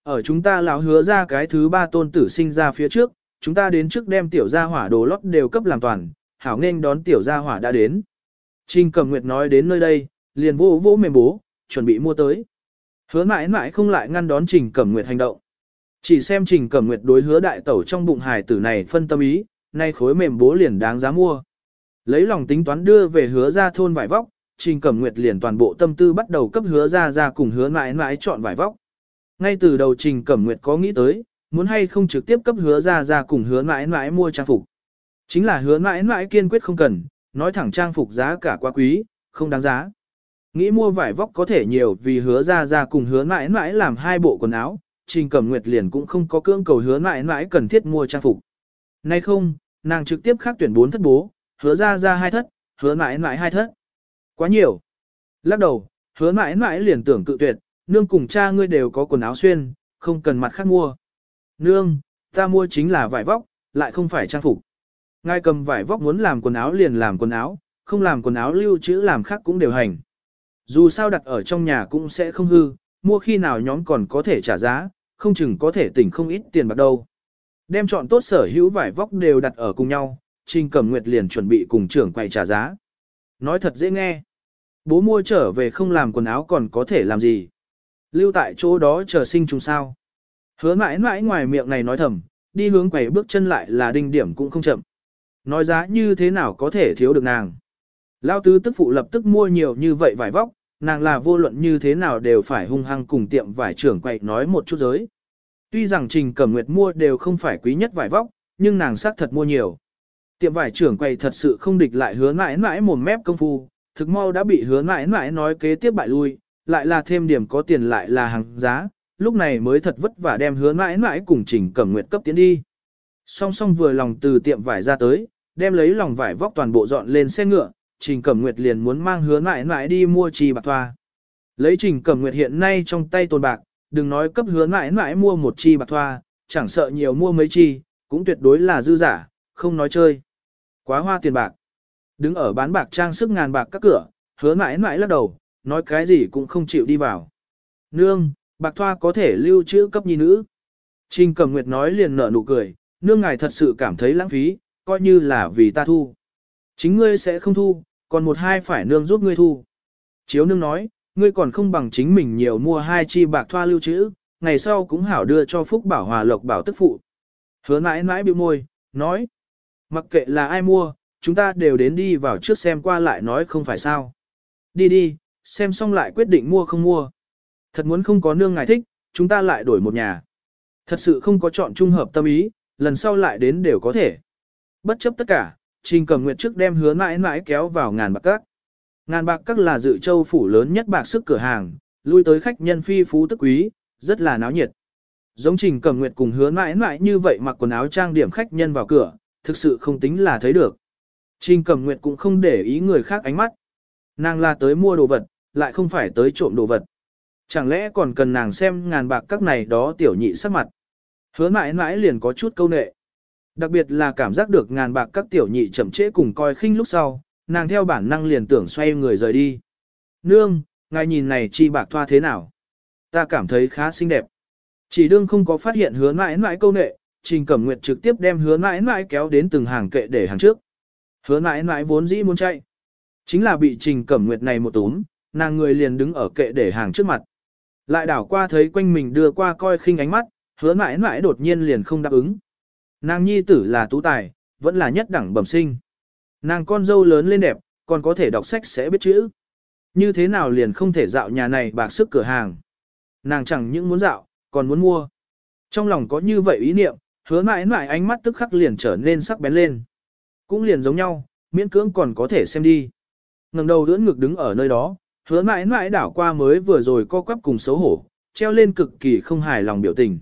Ở chúng ta lão hứa ra cái thứ ba tôn tử sinh ra phía trước, chúng ta đến trước đem tiểu gia hỏa đồ lót đều cấp làm toàn, hảo nên đón tiểu gia hỏa đã đến. Trình Cẩm Nguyệt nói đến nơi đây, liền vô vô mềm bố, chuẩn bị mua tới. Hứa mãi mãi không lại ngăn đón Trình Cẩm Nguyệt hành động. Chỉ xem Trình Cẩm Nguyệt đối hứa đại tẩu trong bụng hài tử này phân tâm ý, nay khối mềm bố liền đáng giá mua. Lấy lòng tính toán đưa về hứa ra thôn vải vóc, Trình Cẩm Nguyệt liền toàn bộ tâm tư bắt đầu cấp hứa ra ra cùng hứa mãi mãi chọn vải vóc. Ngay từ đầu Trình Cẩm Nguyệt có nghĩ tới, muốn hay không trực tiếp cấp hứa ra ra cùng hứa mãi mãi mua trang phục. Chính là hứa mãi mãi kiên quyết không cần, nói thẳng trang phục giá cả quá quý, không đáng giá. Nghĩ mua vải vóc có thể nhiều vì hứa ra ra cùng hứa mãi mãi làm hai bộ quần áo, Trình Cẩm Nguyệt liền cũng không có cưỡng cầu hứa mãi mãi cần thiết mua trang phục. Nay không, nàng trực tiếp khác tuyển bốn thất bố, hứa ra ra hai thất, hứa mãi mãi hai thất. Quá nhiều. Lắc đầu, hứa mãi mãi liền tưởng cự tuyệt, nương cùng cha ngươi đều có quần áo xuyên, không cần mặt khác mua. Nương, ta mua chính là vải vóc, lại không phải trang phục. Ngài cầm vải vóc muốn làm quần áo liền làm quần áo, không làm quần áo lưu trữ làm khác cũng đều hành. Dù sao đặt ở trong nhà cũng sẽ không hư, mua khi nào nhóm còn có thể trả giá, không chừng có thể tỉnh không ít tiền bạc đâu. Đem chọn tốt sở hữu vải vóc đều đặt ở cùng nhau, Trình Cẩm Nguyệt liền chuẩn bị cùng trưởng quay trả giá. Nói thật dễ nghe. Bố mua trở về không làm quần áo còn có thể làm gì. Lưu tại chỗ đó chờ sinh trùng sao. Hứa mãi mãi ngoài miệng này nói thầm, đi hướng quầy bước chân lại là đinh điểm cũng không chậm. Nói giá như thế nào có thể thiếu được nàng. Lao tứ tức phụ lập tức mua nhiều như vậy vải vóc, nàng là vô luận như thế nào đều phải hung hăng cùng tiệm vải trưởng quậy nói một chút giới. Tuy rằng Trình Cẩm Nguyệt mua đều không phải quý nhất vải vóc, nhưng nàng xác thật mua nhiều. Tiệm vải trưởng quầy thật sự không địch lại hứa mãi mãi một mép công phu, thực mau đã bị hứa mãi mãi nói kế tiếp bại lui, lại là thêm điểm có tiền lại là hàng giá, lúc này mới thật vất vả đem hứa mãi mãi cùng Trình Cẩm Nguyệt cấp tiến đi. Song song vừa lòng từ tiệm vải ra tới, đem lấy lòng vải vóc toàn bộ dọn lên xe ngựa, Trình Cẩm Nguyệt liền muốn mang hứa mãi mãi đi mua chi bạc thoa. Lấy Trình Cẩm Nguyệt hiện nay trong tay tồn bạc, đừng nói cấp hứa mãi mãi mua một chi bạc thoa, chẳng sợ nhiều mua mấy chi, cũng tuyệt đối là dư giả, không nói chơi. Quá hoa tiền bạc. Đứng ở bán bạc trang sức ngàn bạc các cửa, hứa mãi mãi lắc đầu, nói cái gì cũng không chịu đi vào. Nương, bạc thoa có thể lưu trữ cấp nhi nữ. Trình Cẩm Nguyệt nói liền nở nụ cười, nương ngài thật sự cảm thấy lãng phí, coi như là vì ta thu. Chính ngươi sẽ không thu, còn một hai phải nương giúp ngươi thu. Chiếu nương nói, ngươi còn không bằng chính mình nhiều mua hai chi bạc thoa lưu trữ, ngày sau cũng hảo đưa cho Phúc Bảo Hòa Lộc Bảo tức phụ, Hứa mãi mãi biểu môi, nói. Mặc kệ là ai mua, chúng ta đều đến đi vào trước xem qua lại nói không phải sao. Đi đi, xem xong lại quyết định mua không mua. Thật muốn không có nương ngài thích, chúng ta lại đổi một nhà. Thật sự không có chọn trung hợp tâm ý, lần sau lại đến đều có thể. Bất chấp tất cả, Trình Cẩm Nguyệt trước đem hứa mãi mãi kéo vào ngàn bạc các. Ngàn bạc các là dự châu phủ lớn nhất bạc sức cửa hàng, lui tới khách nhân phi phú tức quý, rất là náo nhiệt. Giống Trình Cẩm Nguyệt cùng hứa mãi mãi như vậy mặc quần áo trang điểm khách nhân vào cửa, thực sự không tính là thấy được. Trình Cẩm Nguyệt cũng không để ý người khác ánh mắt. Nàng là tới mua đồ vật, lại không phải tới trộm đồ vật. Chẳng lẽ còn cần nàng xem ngàn bạc các này đó tiểu nhị sắc mặt. Hứa mãi mãi liền có chút câu nệ. Đặc biệt là cảm giác được ngàn bạc các tiểu nhị chậm trễ cùng coi khinh lúc sau, nàng theo bản năng liền tưởng xoay người rời đi. Nương, ngài nhìn này chi bạc thoa thế nào? Ta cảm thấy khá xinh đẹp. Chỉ đương không có phát hiện hứa mãi mãi câu nệ, Trình Cẩm Nguyệt trực tiếp đem hứa mãi mãi kéo đến từng hàng kệ để hàng trước. Hứa mãi mãi vốn dĩ muốn chạy. Chính là bị Trình Cẩm Nguyệt này một túm, nàng người liền đứng ở kệ để hàng trước mặt. Lại đảo qua thấy quanh mình đưa qua coi khinh ánh mắt, hứa mãi mãi đột nhiên liền không đáp ứng. Nàng nhi tử là tú tài, vẫn là nhất đẳng bẩm sinh. Nàng con dâu lớn lên đẹp, còn có thể đọc sách sẽ biết chữ. Như thế nào liền không thể dạo nhà này bạc sức cửa hàng. Nàng chẳng những muốn dạo, còn muốn mua. Trong lòng có như vậy ý niệm, hứa mãi mãi ánh mắt tức khắc liền trở nên sắc bén lên. Cũng liền giống nhau, miễn cưỡng còn có thể xem đi. ngẩng đầu đưỡn ngực đứng ở nơi đó, hứa mãi mãi đảo qua mới vừa rồi co quắp cùng xấu hổ, treo lên cực kỳ không hài lòng biểu tình.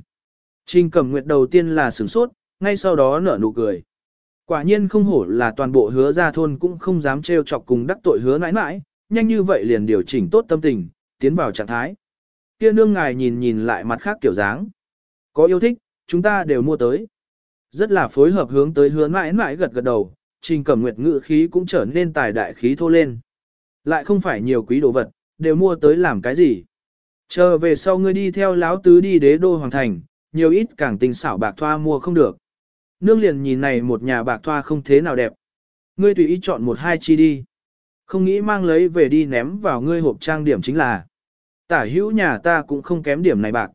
Trình cầm nguyệt đầu tiên là sửng sốt, ngay sau đó nở nụ cười. Quả nhiên không hổ là toàn bộ hứa ra thôn cũng không dám trêu chọc cùng đắc tội hứa nãi nãi, nhanh như vậy liền điều chỉnh tốt tâm tình, tiến vào trạng thái. Kia nương ngài nhìn nhìn lại mặt khác kiểu dáng. Có yêu thích, chúng ta đều mua tới. Rất là phối hợp hướng tới hứa mãi nãi gật gật đầu, trình cẩm nguyệt ngự khí cũng trở nên tài đại khí thô lên. Lại không phải nhiều quý đồ vật, đều mua tới làm cái gì. Chờ về sau ngươi đi theo láo tứ đi đế đô hoàng thành, nhiều ít càng tình xảo bạc thoa mua không được. Nương liền nhìn này một nhà bạc thoa không thế nào đẹp. Ngươi tùy ý chọn một hai chi đi. Không nghĩ mang lấy về đi ném vào ngươi hộp trang điểm chính là. Tả hữu nhà ta cũng không kém điểm này bạc.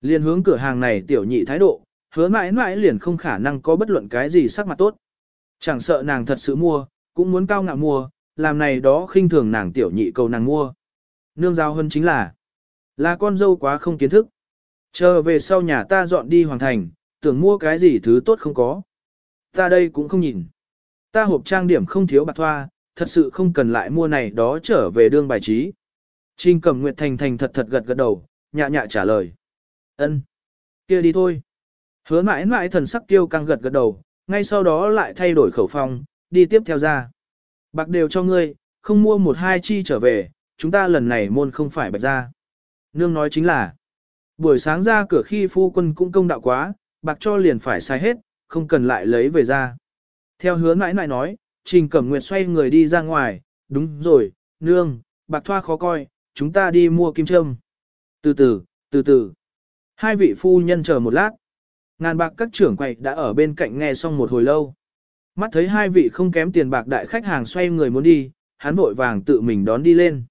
Liền hướng cửa hàng này tiểu nhị thái độ, hứa mãi mãi liền không khả năng có bất luận cái gì sắc mặt tốt. Chẳng sợ nàng thật sự mua, cũng muốn cao ngạo mua, làm này đó khinh thường nàng tiểu nhị cầu nàng mua. Nương giao hơn chính là, là con dâu quá không kiến thức. Chờ về sau nhà ta dọn đi hoàng thành, tưởng mua cái gì thứ tốt không có. Ta đây cũng không nhìn. Ta hộp trang điểm không thiếu bạc thoa, thật sự không cần lại mua này đó trở về đương bài trí. Trình cầm Nguyệt Thành thành thật thật gật gật đầu, nhạ nhạ trả lời. ân kia đi thôi. Hứa mãi mãi thần sắc tiêu căng gật gật đầu, ngay sau đó lại thay đổi khẩu phong, đi tiếp theo ra. Bạc đều cho ngươi, không mua một hai chi trở về, chúng ta lần này môn không phải bạch ra. Nương nói chính là, buổi sáng ra cửa khi phu quân cũng công đạo quá, bạc cho liền phải sai hết, không cần lại lấy về ra. Theo hứa mãi mãi nói, Trình Cẩm Nguyệt xoay người đi ra ngoài, đúng rồi, nương, bạc thoa khó coi, chúng ta đi mua kim châm. Từ từ, từ từ. Hai vị phu nhân chờ một lát. Ngàn bạc các trưởng quầy đã ở bên cạnh nghe xong một hồi lâu. Mắt thấy hai vị không kém tiền bạc đại khách hàng xoay người muốn đi, hắn vội vàng tự mình đón đi lên.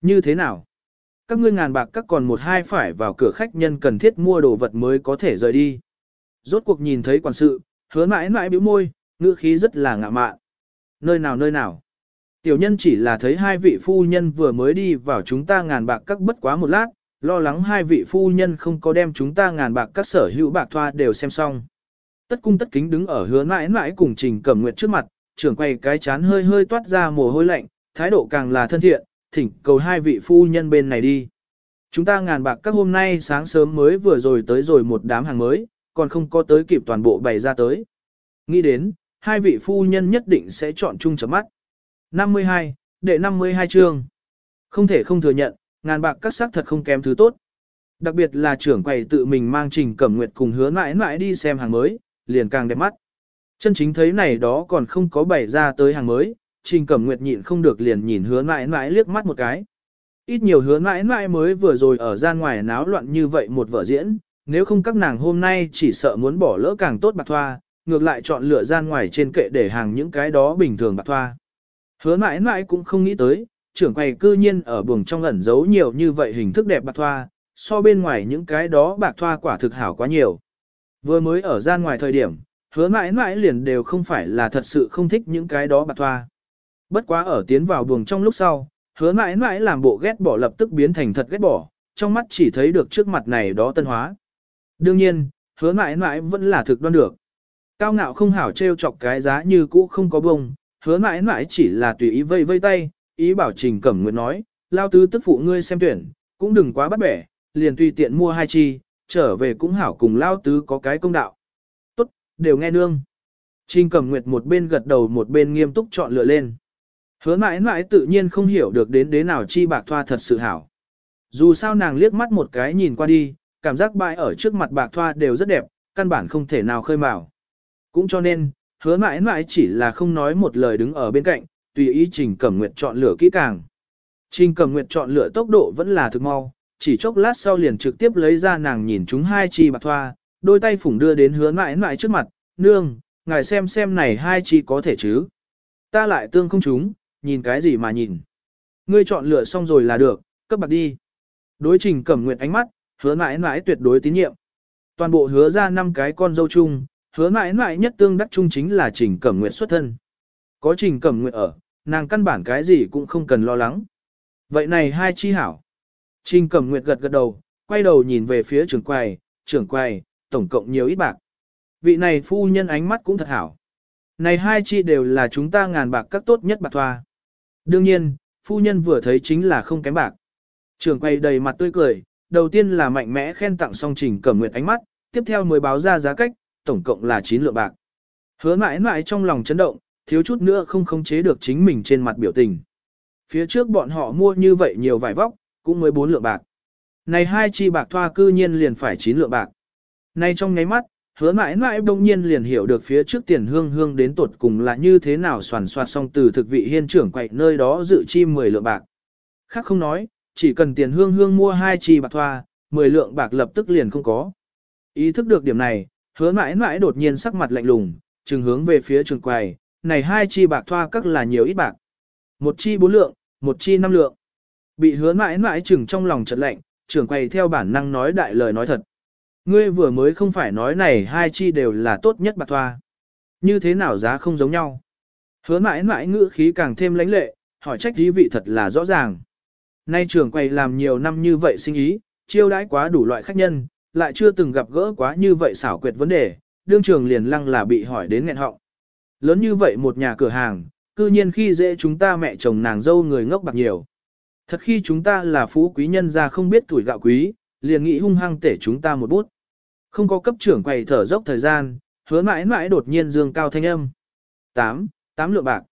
Như thế nào? Các ngươi ngàn bạc các còn một hai phải vào cửa khách nhân cần thiết mua đồ vật mới có thể rời đi. Rốt cuộc nhìn thấy quản sự, hứa mãi mãi bĩu môi, ngữ khí rất là ngạ mạn. Nơi nào nơi nào? Tiểu nhân chỉ là thấy hai vị phu nhân vừa mới đi vào chúng ta ngàn bạc các bất quá một lát, lo lắng hai vị phu nhân không có đem chúng ta ngàn bạc các sở hữu bạc thoa đều xem xong. Tất cung tất kính đứng ở hứa mãi mãi cùng trình cẩm nguyệt trước mặt, trưởng quay cái chán hơi hơi toát ra mồ hôi lạnh, thái độ càng là thân thiện, thỉnh cầu hai vị phu nhân bên này đi. Chúng ta ngàn bạc các hôm nay sáng sớm mới vừa rồi tới rồi một đám hàng mới, còn không có tới kịp toàn bộ bày ra tới. Nghĩ đến, hai vị phu nhân nhất định sẽ chọn chung chấm mắt. 52, đệ 52 chương. Không thể không thừa nhận, ngàn bạc các sắc thật không kém thứ tốt. Đặc biệt là trưởng quầy tự mình mang trình cẩm nguyệt cùng hứa mãi mãi đi xem hàng mới, liền càng đẹp mắt. Chân chính thấy này đó còn không có bày ra tới hàng mới, trình cẩm nguyệt nhịn không được liền nhìn hứa mãi mãi liếc mắt một cái. Ít nhiều hứa mãi mãi mới vừa rồi ở gian ngoài náo loạn như vậy một vở diễn, nếu không các nàng hôm nay chỉ sợ muốn bỏ lỡ càng tốt bạc thoa, ngược lại chọn lựa gian ngoài trên kệ để hàng những cái đó bình thường bạc thoa. Hứa mãi mãi cũng không nghĩ tới, trưởng quầy cư nhiên ở buồng trong ẩn giấu nhiều như vậy hình thức đẹp bạc thoa, so bên ngoài những cái đó bạc thoa quả thực hảo quá nhiều. Vừa mới ở gian ngoài thời điểm, hứa mãi mãi liền đều không phải là thật sự không thích những cái đó bạc thoa. Bất quá ở tiến vào buồng trong lúc sau, hứa mãi mãi làm bộ ghét bỏ lập tức biến thành thật ghét bỏ, trong mắt chỉ thấy được trước mặt này đó tân hóa. Đương nhiên, hứa mãi mãi vẫn là thực đoan được. Cao ngạo không hảo trêu chọc cái giá như cũ không có bông, hứa mãi mãi chỉ là tùy ý vây vây tay, ý bảo trình cẩm nguyện nói, lao tứ tức phụ ngươi xem tuyển, cũng đừng quá bắt bẻ, liền tùy tiện mua hai chi, trở về cũng hảo cùng lao tứ có cái công đạo. Tốt, đều nghe nương. Trình cẩm nguyệt một bên gật đầu một bên nghiêm túc chọn lựa lên. Hứa mãi mãi tự nhiên không hiểu được đến đế nào chi bạc thoa thật sự hảo. Dù sao nàng liếc mắt một cái nhìn qua đi, cảm giác bãi ở trước mặt bạc thoa đều rất đẹp, căn bản không thể nào khơi mào. Cũng cho nên, hứa mãi mãi chỉ là không nói một lời đứng ở bên cạnh, tùy ý Trình Cẩm Nguyệt chọn lựa kỹ càng. Trình Cẩm Nguyệt chọn lựa tốc độ vẫn là thực mau, chỉ chốc lát sau liền trực tiếp lấy ra nàng nhìn chúng hai chi bạc thoa, đôi tay phủng đưa đến hứa mãi mãi trước mặt, nương, ngài xem xem này hai chi có thể chứ. Ta lại tương không chúng, nhìn cái gì mà nhìn. Ngươi chọn lựa xong rồi là được, cấp bạc đi. Đối trình cẩm nguyệt ánh mắt, hứa mãi mãi tuyệt đối tín nhiệm. Toàn bộ hứa ra năm cái con dâu chung, hứa mãi mãi nhất tương đắc chung chính là trình cẩm nguyệt xuất thân. Có trình cẩm nguyệt ở, nàng căn bản cái gì cũng không cần lo lắng. Vậy này hai chi hảo. Trình cẩm nguyệt gật gật đầu, quay đầu nhìn về phía trưởng quầy, trưởng quầy, tổng cộng nhiều ít bạc. Vị này phu nhân ánh mắt cũng thật hảo. Này hai chi đều là chúng ta ngàn bạc các tốt nhất bạc thoa. Đương nhiên, phu nhân vừa thấy chính là không kém bạc. Trưởng quay đầy mặt tươi cười, đầu tiên là mạnh mẽ khen tặng song trình cẩm nguyệt ánh mắt, tiếp theo mới báo ra giá cách, tổng cộng là 9 lượng bạc. Hứa mãi mãi trong lòng chấn động, thiếu chút nữa không khống chế được chính mình trên mặt biểu tình. Phía trước bọn họ mua như vậy nhiều vải vóc, cũng mới 4 lượng bạc. Này hai chi bạc thoa cư nhiên liền phải 9 lượng bạc. Này trong nháy mắt, hứa mãi mãi đông nhiên liền hiểu được phía trước tiền hương hương đến tột cùng là như thế nào soàn soạt xong từ thực vị hiên trưởng quậy nơi đó dự chi 10 lượng bạc. Khác không nói, chỉ cần tiền hương hương mua hai chi bạc thoa, 10 lượng bạc lập tức liền không có. Ý thức được điểm này, hứa mãi mãi đột nhiên sắc mặt lạnh lùng, trừng hướng về phía trường quầy, này hai chi bạc thoa các là nhiều ít bạc. Một chi bốn lượng, một chi năm lượng. Bị hứa mãi mãi trừng trong lòng chật lạnh, trưởng quầy theo bản năng nói đại lời nói thật. Ngươi vừa mới không phải nói này hai chi đều là tốt nhất bạc thoa. Như thế nào giá không giống nhau. Hứa mãi mãi ngữ khí càng thêm lãnh lệ, hỏi trách dí vị thật là rõ ràng. Nay trưởng quầy làm nhiều năm như vậy sinh ý, chiêu đãi quá đủ loại khách nhân, lại chưa từng gặp gỡ quá như vậy xảo quyệt vấn đề, đương trường liền lăng là bị hỏi đến nghẹn họng. Lớn như vậy một nhà cửa hàng, cư nhiên khi dễ chúng ta mẹ chồng nàng dâu người ngốc bạc nhiều. Thật khi chúng ta là phú quý nhân ra không biết tuổi gạo quý, liền nghĩ hung hăng tể chúng ta một bút. Không có cấp trưởng quầy thở dốc thời gian, hứa mãi mãi đột nhiên dương cao thanh âm. 8. 8 lượng bạc.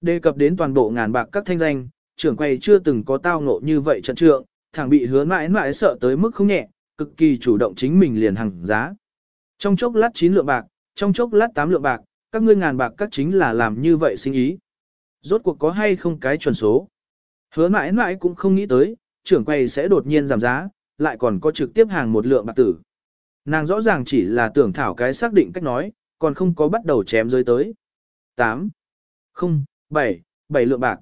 Đề cập đến toàn bộ ngàn bạc các thanh danh, trưởng quầy chưa từng có tao ngộ như vậy trận trượng, thẳng bị hứa mãi mãi sợ tới mức không nhẹ, cực kỳ chủ động chính mình liền hàng giá. Trong chốc lát 9 lượng bạc, trong chốc lát 8 lượng bạc, các ngươi ngàn bạc các chính là làm như vậy sinh ý. Rốt cuộc có hay không cái chuẩn số. Hứa mãi mãi cũng không nghĩ tới, trưởng quầy sẽ đột nhiên giảm giá, lại còn có trực tiếp hàng một lượng bạc tử. Nàng rõ ràng chỉ là tưởng thảo cái xác định cách nói, còn không có bắt đầu chém rơi tới. 8, 0, 7, 7 lượng bạc.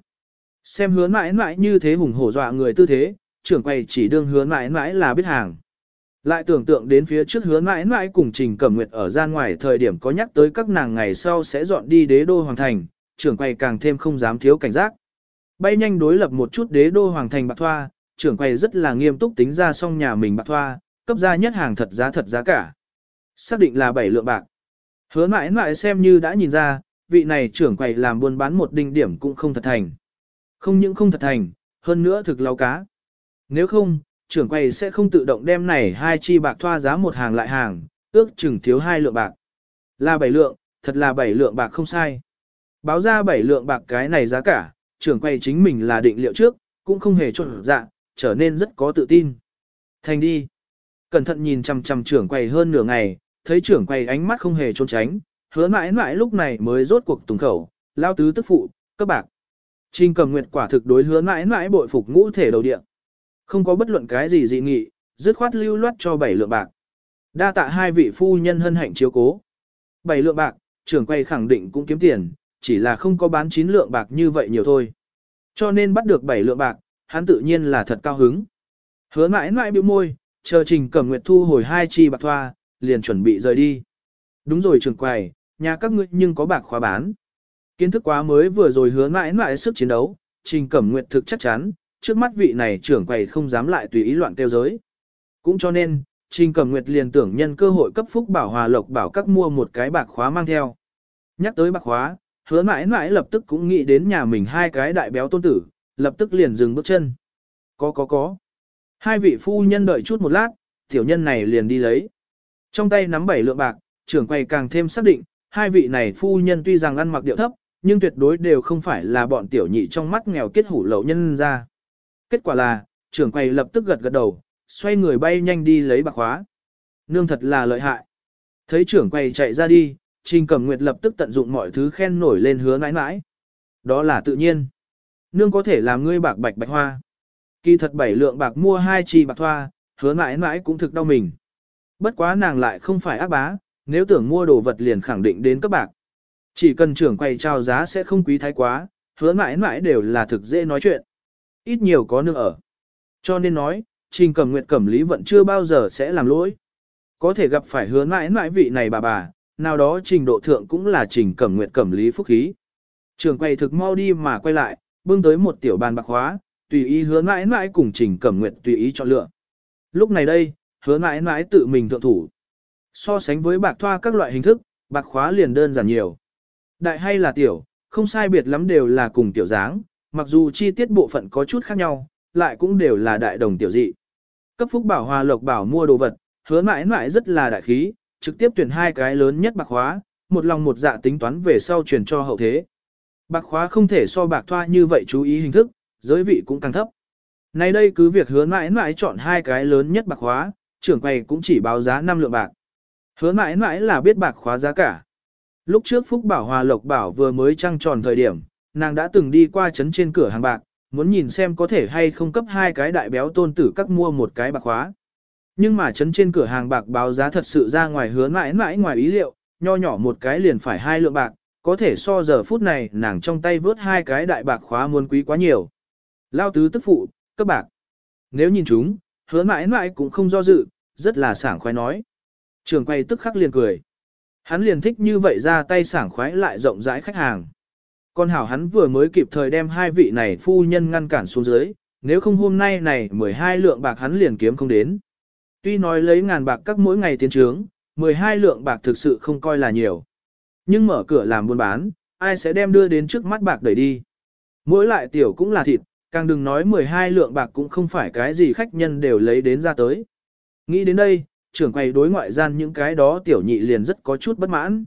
Xem hứa mãi mãi như thế hùng hổ dọa người tư thế, trưởng quầy chỉ đương hứa mãi mãi là biết hàng. Lại tưởng tượng đến phía trước hứa mãi mãi cùng Trình Cẩm Nguyệt ở gian ngoài thời điểm có nhắc tới các nàng ngày sau sẽ dọn đi đế đô hoàng thành, trưởng quầy càng thêm không dám thiếu cảnh giác. Bay nhanh đối lập một chút đế đô hoàng thành bạc thoa, trưởng quầy rất là nghiêm túc tính ra xong nhà mình bạc thoa, cấp ra nhất hàng thật giá thật giá cả. Xác định là 7 lượng bạc. Hứa mãi mãi xem như đã nhìn ra, vị này trưởng quầy làm buôn bán một đinh điểm cũng không thật thành. Không những không thật thành, hơn nữa thực lau cá. Nếu không, trưởng quầy sẽ không tự động đem này hai chi bạc thoa giá một hàng lại hàng, ước chừng thiếu hai lượng bạc. Là bảy lượng, thật là bảy lượng bạc không sai. Báo ra bảy lượng bạc cái này giá cả, trưởng quầy chính mình là định liệu trước, cũng không hề trộn dạ, trở nên rất có tự tin. Thành đi. Cẩn thận nhìn chằm chằm trưởng quầy hơn nửa ngày, thấy trưởng quầy ánh mắt không hề trốn tránh, hứa mãi mãi lúc này mới rốt cuộc tùng khẩu, lao tứ tức phụ, các bạc. Trình cầm nguyệt quả thực đối hứa mãi mãi bội phục ngũ thể đầu địa. Không có bất luận cái gì dị nghị, dứt khoát lưu loát cho bảy lượng bạc. Đa tạ hai vị phu nhân hân hạnh chiếu cố. Bảy lượng bạc, trưởng quay khẳng định cũng kiếm tiền, chỉ là không có bán chín lượng bạc như vậy nhiều thôi. Cho nên bắt được bảy lượng bạc, hắn tự nhiên là thật cao hứng. Hứa mãi mãi biểu môi, chờ trình cẩm nguyệt thu hồi hai chi bạc thoa, liền chuẩn bị rời đi. Đúng rồi trường quầy, nhà các ngươi nhưng có bạc khóa bán. Kiến thức quá mới vừa rồi hứa mãi mãi sức chiến đấu, trình cẩm nguyệt thực chắc chắn, trước mắt vị này trưởng quầy không dám lại tùy ý loạn tiêu giới. Cũng cho nên, trình cẩm nguyệt liền tưởng nhân cơ hội cấp phúc bảo hòa lộc bảo các mua một cái bạc khóa mang theo. Nhắc tới bạc khóa, hứa mãi mãi lập tức cũng nghĩ đến nhà mình hai cái đại béo tôn tử, lập tức liền dừng bước chân. Có có có. Hai vị phu nhân đợi chút một lát, tiểu nhân này liền đi lấy. Trong tay nắm bảy lượng bạc, trưởng quầy càng thêm xác định, hai vị này phu nhân tuy rằng ăn mặc điệu thấp, nhưng tuyệt đối đều không phải là bọn tiểu nhị trong mắt nghèo kết hủ lậu nhân ra. Kết quả là, trưởng quầy lập tức gật gật đầu, xoay người bay nhanh đi lấy bạc khóa. Nương thật là lợi hại. Thấy trưởng quầy chạy ra đi, Trình Cẩm Nguyệt lập tức tận dụng mọi thứ khen nổi lên hứa mãi mãi. Đó là tự nhiên. Nương có thể làm ngươi bạc bạch bạch hoa. Kỳ thật bảy lượng bạc mua hai chi bạc thoa, hứa mãi mãi cũng thực đau mình. Bất quá nàng lại không phải ác bá, nếu tưởng mua đồ vật liền khẳng định đến các bạc. Chỉ cần trưởng quầy trao giá sẽ không quý thái quá, hứa mãi mãi đều là thực dễ nói chuyện. Ít nhiều có nương ở. Cho nên nói, Trình Cẩm Nguyệt Cẩm Lý vẫn chưa bao giờ sẽ làm lỗi. Có thể gặp phải hứa mãi mãi vị này bà bà, nào đó trình độ thượng cũng là Trình Cẩm Nguyệt Cẩm Lý phúc khí. Trường quầy thực mau đi mà quay lại, bưng tới một tiểu bàn bạc hóa, tùy ý hứa mãi mãi cùng Trình Cẩm Nguyệt tùy ý chọn lựa. Lúc này đây, hứa mãi mãi tự mình thượng thủ. So sánh với bạc thoa các loại hình thức, bạc khóa liền đơn giản nhiều. Đại hay là tiểu, không sai biệt lắm đều là cùng tiểu dáng, mặc dù chi tiết bộ phận có chút khác nhau, lại cũng đều là đại đồng tiểu dị. Cấp phúc bảo hòa lộc bảo mua đồ vật, hứa mãi mãi rất là đại khí, trực tiếp tuyển hai cái lớn nhất bạc khóa, một lòng một dạ tính toán về sau truyền cho hậu thế. Bạc khóa không thể so bạc thoa như vậy chú ý hình thức, giới vị cũng càng thấp. Nay đây cứ việc hứa mãi mãi chọn hai cái lớn nhất bạc khóa, trưởng quầy cũng chỉ báo giá 5 lượng bạc. Hứa mãi mãi là biết bạc khóa giá cả. Lúc trước Phúc Bảo Hòa Lộc Bảo vừa mới trăng tròn thời điểm, nàng đã từng đi qua chấn trên cửa hàng bạc, muốn nhìn xem có thể hay không cấp hai cái đại béo tôn tử các mua một cái bạc khóa. Nhưng mà chấn trên cửa hàng bạc báo giá thật sự ra ngoài hứa mãi mãi ngoài ý liệu, nho nhỏ một cái liền phải hai lượng bạc, có thể so giờ phút này nàng trong tay vớt hai cái đại bạc khóa muôn quý quá nhiều. Lao tứ tức phụ, cấp bạc. Nếu nhìn chúng, hứa mãi mãi cũng không do dự, rất là sảng khoái nói. Trường quay tức khắc liền cười. Hắn liền thích như vậy ra tay sảng khoái lại rộng rãi khách hàng. Còn hảo hắn vừa mới kịp thời đem hai vị này phu nhân ngăn cản xuống dưới, nếu không hôm nay này 12 lượng bạc hắn liền kiếm không đến. Tuy nói lấy ngàn bạc các mỗi ngày tiến trướng, 12 lượng bạc thực sự không coi là nhiều. Nhưng mở cửa làm buôn bán, ai sẽ đem đưa đến trước mắt bạc đẩy đi. Mỗi lại tiểu cũng là thịt, càng đừng nói 12 lượng bạc cũng không phải cái gì khách nhân đều lấy đến ra tới. Nghĩ đến đây, trưởng quầy đối ngoại gian những cái đó tiểu nhị liền rất có chút bất mãn.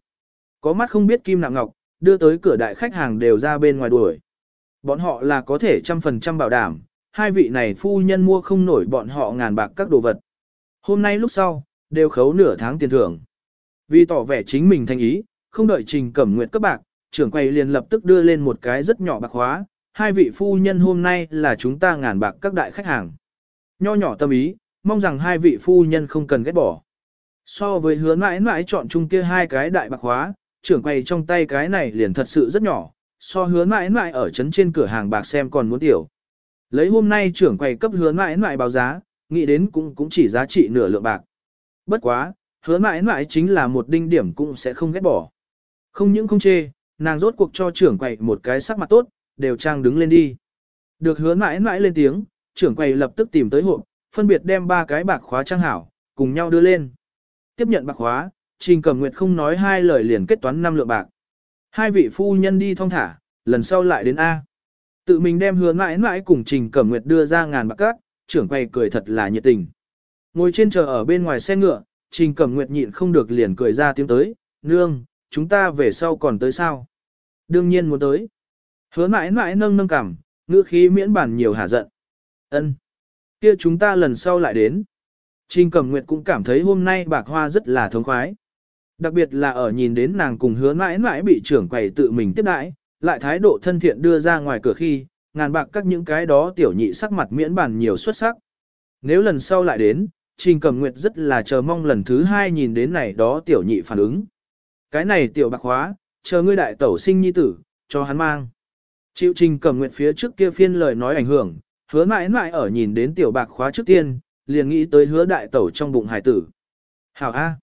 Có mắt không biết kim nặng ngọc, đưa tới cửa đại khách hàng đều ra bên ngoài đuổi. Bọn họ là có thể trăm phần trăm bảo đảm, hai vị này phu nhân mua không nổi bọn họ ngàn bạc các đồ vật. Hôm nay lúc sau, đều khấu nửa tháng tiền thưởng. Vì tỏ vẻ chính mình thành ý, không đợi trình cẩm nguyện các bạc, trưởng quầy liền lập tức đưa lên một cái rất nhỏ bạc hóa, hai vị phu nhân hôm nay là chúng ta ngàn bạc các đại khách hàng. Nho nhỏ tâm ý, mong rằng hai vị phu nhân không cần ghét bỏ. So với hứa mãi mãi chọn chung kia hai cái đại bạc hóa, trưởng quầy trong tay cái này liền thật sự rất nhỏ, so hứa mãi mãi ở trấn trên cửa hàng bạc xem còn muốn tiểu. Lấy hôm nay trưởng quầy cấp hứa mãi mãi báo giá, nghĩ đến cũng cũng chỉ giá trị nửa lượng bạc. Bất quá, hứa mãi mãi chính là một đinh điểm cũng sẽ không ghét bỏ. Không những không chê, nàng rốt cuộc cho trưởng quầy một cái sắc mặt tốt, đều trang đứng lên đi. Được hứa mãi mãi lên tiếng, trưởng quầy lập tức tìm tới hộp, phân biệt đem ba cái bạc khóa trang hảo, cùng nhau đưa lên. Tiếp nhận bạc khóa, Trình Cẩm Nguyệt không nói hai lời liền kết toán năm lượng bạc. Hai vị phu nhân đi thong thả, lần sau lại đến A. Tự mình đem hứa mãi mãi cùng Trình Cẩm Nguyệt đưa ra ngàn bạc cát, trưởng quầy cười thật là nhiệt tình. Ngồi trên chờ ở bên ngoài xe ngựa, Trình Cẩm Nguyệt nhịn không được liền cười ra tiếng tới, nương, chúng ta về sau còn tới sao? Đương nhiên muốn tới. Hứa mãi mãi nâng nâng cảm, ngữ khí miễn bản nhiều hả giận. ân kia chúng ta lần sau lại đến. Trình Cẩm Nguyệt cũng cảm thấy hôm nay bạc hoa rất là thống khoái. Đặc biệt là ở nhìn đến nàng cùng hứa mãi mãi bị trưởng quầy tự mình tiếp đãi, lại thái độ thân thiện đưa ra ngoài cửa khi, ngàn bạc các những cái đó tiểu nhị sắc mặt miễn bàn nhiều xuất sắc. Nếu lần sau lại đến, Trình Cẩm Nguyệt rất là chờ mong lần thứ hai nhìn đến này đó tiểu nhị phản ứng. Cái này tiểu bạc hóa, chờ ngươi đại tẩu sinh nhi tử, cho hắn mang. Chịu Trình Cẩm Nguyệt phía trước kia phiên lời nói ảnh hưởng, hứa mãi mãi ở nhìn đến tiểu bạc khóa trước tiên, liền nghĩ tới hứa đại tẩu trong bụng hải tử. Hảo A.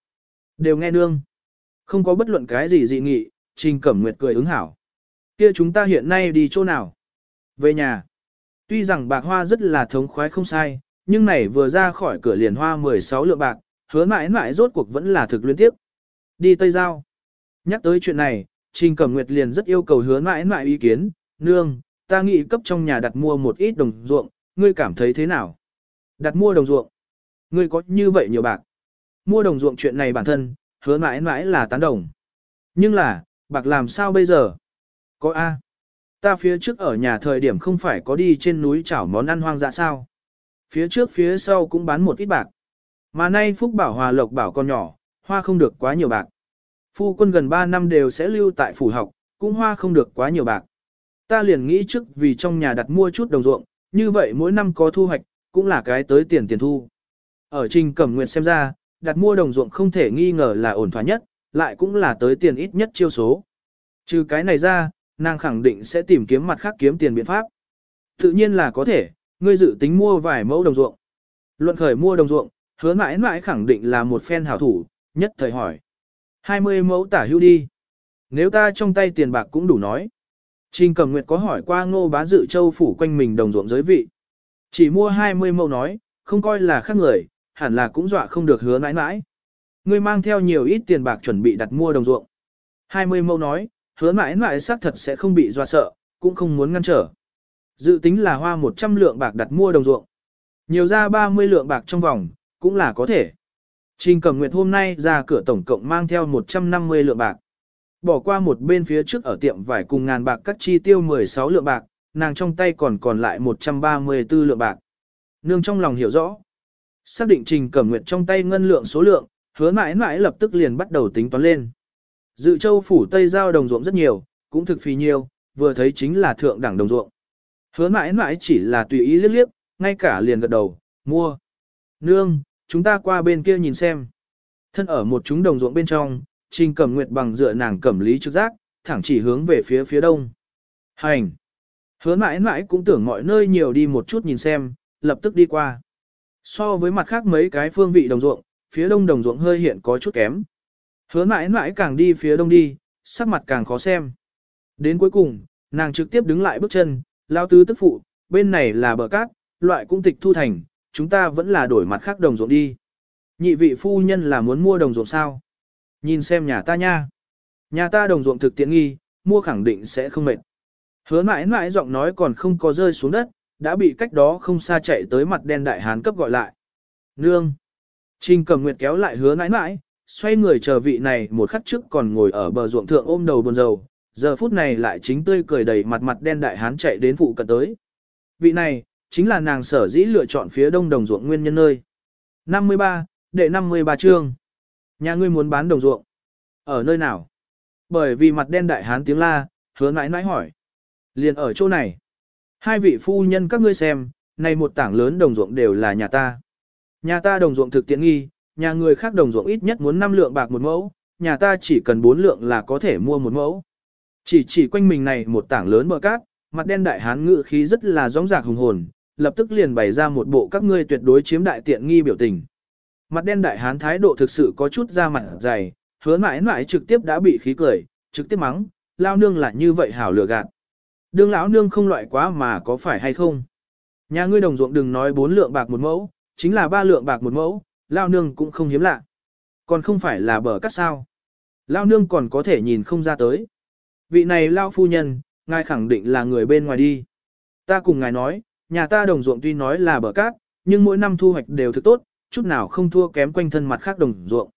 Đều nghe nương. Không có bất luận cái gì dị nghị, Trình Cẩm Nguyệt cười ứng hảo. Kia chúng ta hiện nay đi chỗ nào? Về nhà. Tuy rằng bạc hoa rất là thống khoái không sai, nhưng này vừa ra khỏi cửa liền hoa 16 lượng bạc, hứa mãi mãi rốt cuộc vẫn là thực liên tiếp. Đi Tây Giao. Nhắc tới chuyện này, Trình Cẩm Nguyệt liền rất yêu cầu hứa mãi mãi ý kiến, nương, ta nghĩ cấp trong nhà đặt mua một ít đồng ruộng, ngươi cảm thấy thế nào? Đặt mua đồng ruộng. Ngươi có như vậy nhiều bạc. Mua đồng ruộng chuyện này bản thân, hứa mãi mãi là tán đồng. Nhưng là, bạc làm sao bây giờ? Có A. Ta phía trước ở nhà thời điểm không phải có đi trên núi chảo món ăn hoang dã sao? Phía trước phía sau cũng bán một ít bạc. Mà nay Phúc Bảo Hòa Lộc bảo con nhỏ, hoa không được quá nhiều bạc. Phu quân gần 3 năm đều sẽ lưu tại phủ học, cũng hoa không được quá nhiều bạc. Ta liền nghĩ trước vì trong nhà đặt mua chút đồng ruộng, như vậy mỗi năm có thu hoạch, cũng là cái tới tiền tiền thu. Ở Trình Cẩm Nguyệt xem ra, đặt mua đồng ruộng không thể nghi ngờ là ổn thỏa nhất, lại cũng là tới tiền ít nhất chiêu số. Trừ cái này ra, nàng khẳng định sẽ tìm kiếm mặt khác kiếm tiền biện pháp. Tự nhiên là có thể, ngươi dự tính mua vài mẫu đồng ruộng. Luận khởi mua đồng ruộng, hứa mãi mãi khẳng định là một phen hảo thủ, nhất thời hỏi. 20 mẫu tả hưu đi. Nếu ta trong tay tiền bạc cũng đủ nói. Trình Cẩm Nguyệt có hỏi qua ngô bá dự châu phủ quanh mình đồng ruộng giới vị. Chỉ mua 20 mẫu nói, không coi là khác người, hẳn là cũng dọa không được hứa mãi mãi. Ngươi mang theo nhiều ít tiền bạc chuẩn bị đặt mua đồng ruộng. 20 mẫu nói, hứa mãi mãi xác thật sẽ không bị dọa sợ, cũng không muốn ngăn trở. Dự tính là hoa 100 lượng bạc đặt mua đồng ruộng. Nhiều ra 30 lượng bạc trong vòng, cũng là có thể. Trình Cẩm Nguyệt hôm nay ra cửa tổng cộng mang theo 150 lượng bạc. Bỏ qua một bên phía trước ở tiệm vải cùng ngàn bạc cắt chi tiêu 16 lượng bạc, nàng trong tay còn còn lại 134 lượng bạc. Nương trong lòng hiểu rõ. Xác định Trình Cẩm Nguyệt trong tay ngân lượng số lượng, hứa mãi mãi lập tức liền bắt đầu tính toán lên. Dự châu phủ Tây Giao đồng ruộng rất nhiều, cũng thực phì nhiều, vừa thấy chính là thượng đẳng đồng ruộng. Hứa mãi mãi chỉ là tùy ý liếc liếc, ngay cả liền gật đầu, mua. Nương, chúng ta qua bên kia nhìn xem. Thân ở một chúng đồng ruộng bên trong, Trình Cẩm Nguyệt bằng dựa nàng cẩm lý trực giác, thẳng chỉ hướng về phía phía đông. Hành! Hứa mãi mãi cũng tưởng mọi nơi nhiều đi một chút nhìn xem, lập tức đi qua. So với mặt khác mấy cái phương vị đồng ruộng, phía đông đồng ruộng hơi hiện có chút kém. Hứa mãi mãi càng đi phía đông đi, sắc mặt càng khó xem. Đến cuối cùng, nàng trực tiếp đứng lại bước chân, lao tứ tức phụ, bên này là bờ cát, loại cũng tịch thu thành, chúng ta vẫn là đổi mặt khác đồng ruộng đi. Nhị vị phu nhân là muốn mua đồng ruộng sao? Nhìn xem nhà ta nha. Nhà ta đồng ruộng thực tiện nghi, mua khẳng định sẽ không mệt. Hứa mãi mãi giọng nói còn không có rơi xuống đất, đã bị cách đó không xa chạy tới mặt đen đại hán cấp gọi lại. Nương! Trình cầm nguyệt kéo lại hứa mãi mãi, xoay người chờ vị này một khắc trước còn ngồi ở bờ ruộng thượng ôm đầu buồn rầu, giờ phút này lại chính tươi cười đầy mặt mặt đen đại hán chạy đến phụ cận tới. Vị này, chính là nàng sở dĩ lựa chọn phía đông đồng ruộng nguyên nhân nơi. 53, đệ 53 chương. Nhà ngươi muốn bán đồng ruộng. Ở nơi nào? Bởi vì mặt đen đại hán tiếng la, hứa mãi mãi hỏi. Liền ở chỗ này. Hai vị phu nhân các ngươi xem, này một tảng lớn đồng ruộng đều là nhà ta. Nhà ta đồng ruộng thực tiện nghi, nhà người khác đồng ruộng ít nhất muốn 5 lượng bạc một mẫu, nhà ta chỉ cần 4 lượng là có thể mua một mẫu. Chỉ chỉ quanh mình này một tảng lớn bờ cát, mặt đen đại hán ngự khí rất là rõ rạc hùng hồn, lập tức liền bày ra một bộ các ngươi tuyệt đối chiếm đại tiện nghi biểu tình. Mặt đen đại hán thái độ thực sự có chút ra mặt dày, hứa mãi mãi trực tiếp đã bị khí cười, trực tiếp mắng, lao nương là như vậy hảo lừa gạt. Đương lão nương không loại quá mà có phải hay không? Nhà ngươi đồng ruộng đừng nói bốn lượng bạc một mẫu, chính là ba lượng bạc một mẫu, lao nương cũng không hiếm lạ. Còn không phải là bờ cắt sao. Lao nương còn có thể nhìn không ra tới. Vị này lao phu nhân, ngài khẳng định là người bên ngoài đi. Ta cùng ngài nói, nhà ta đồng ruộng tuy nói là bờ cát, nhưng mỗi năm thu hoạch đều thực tốt, chút nào không thua kém quanh thân mặt khác đồng ruộng.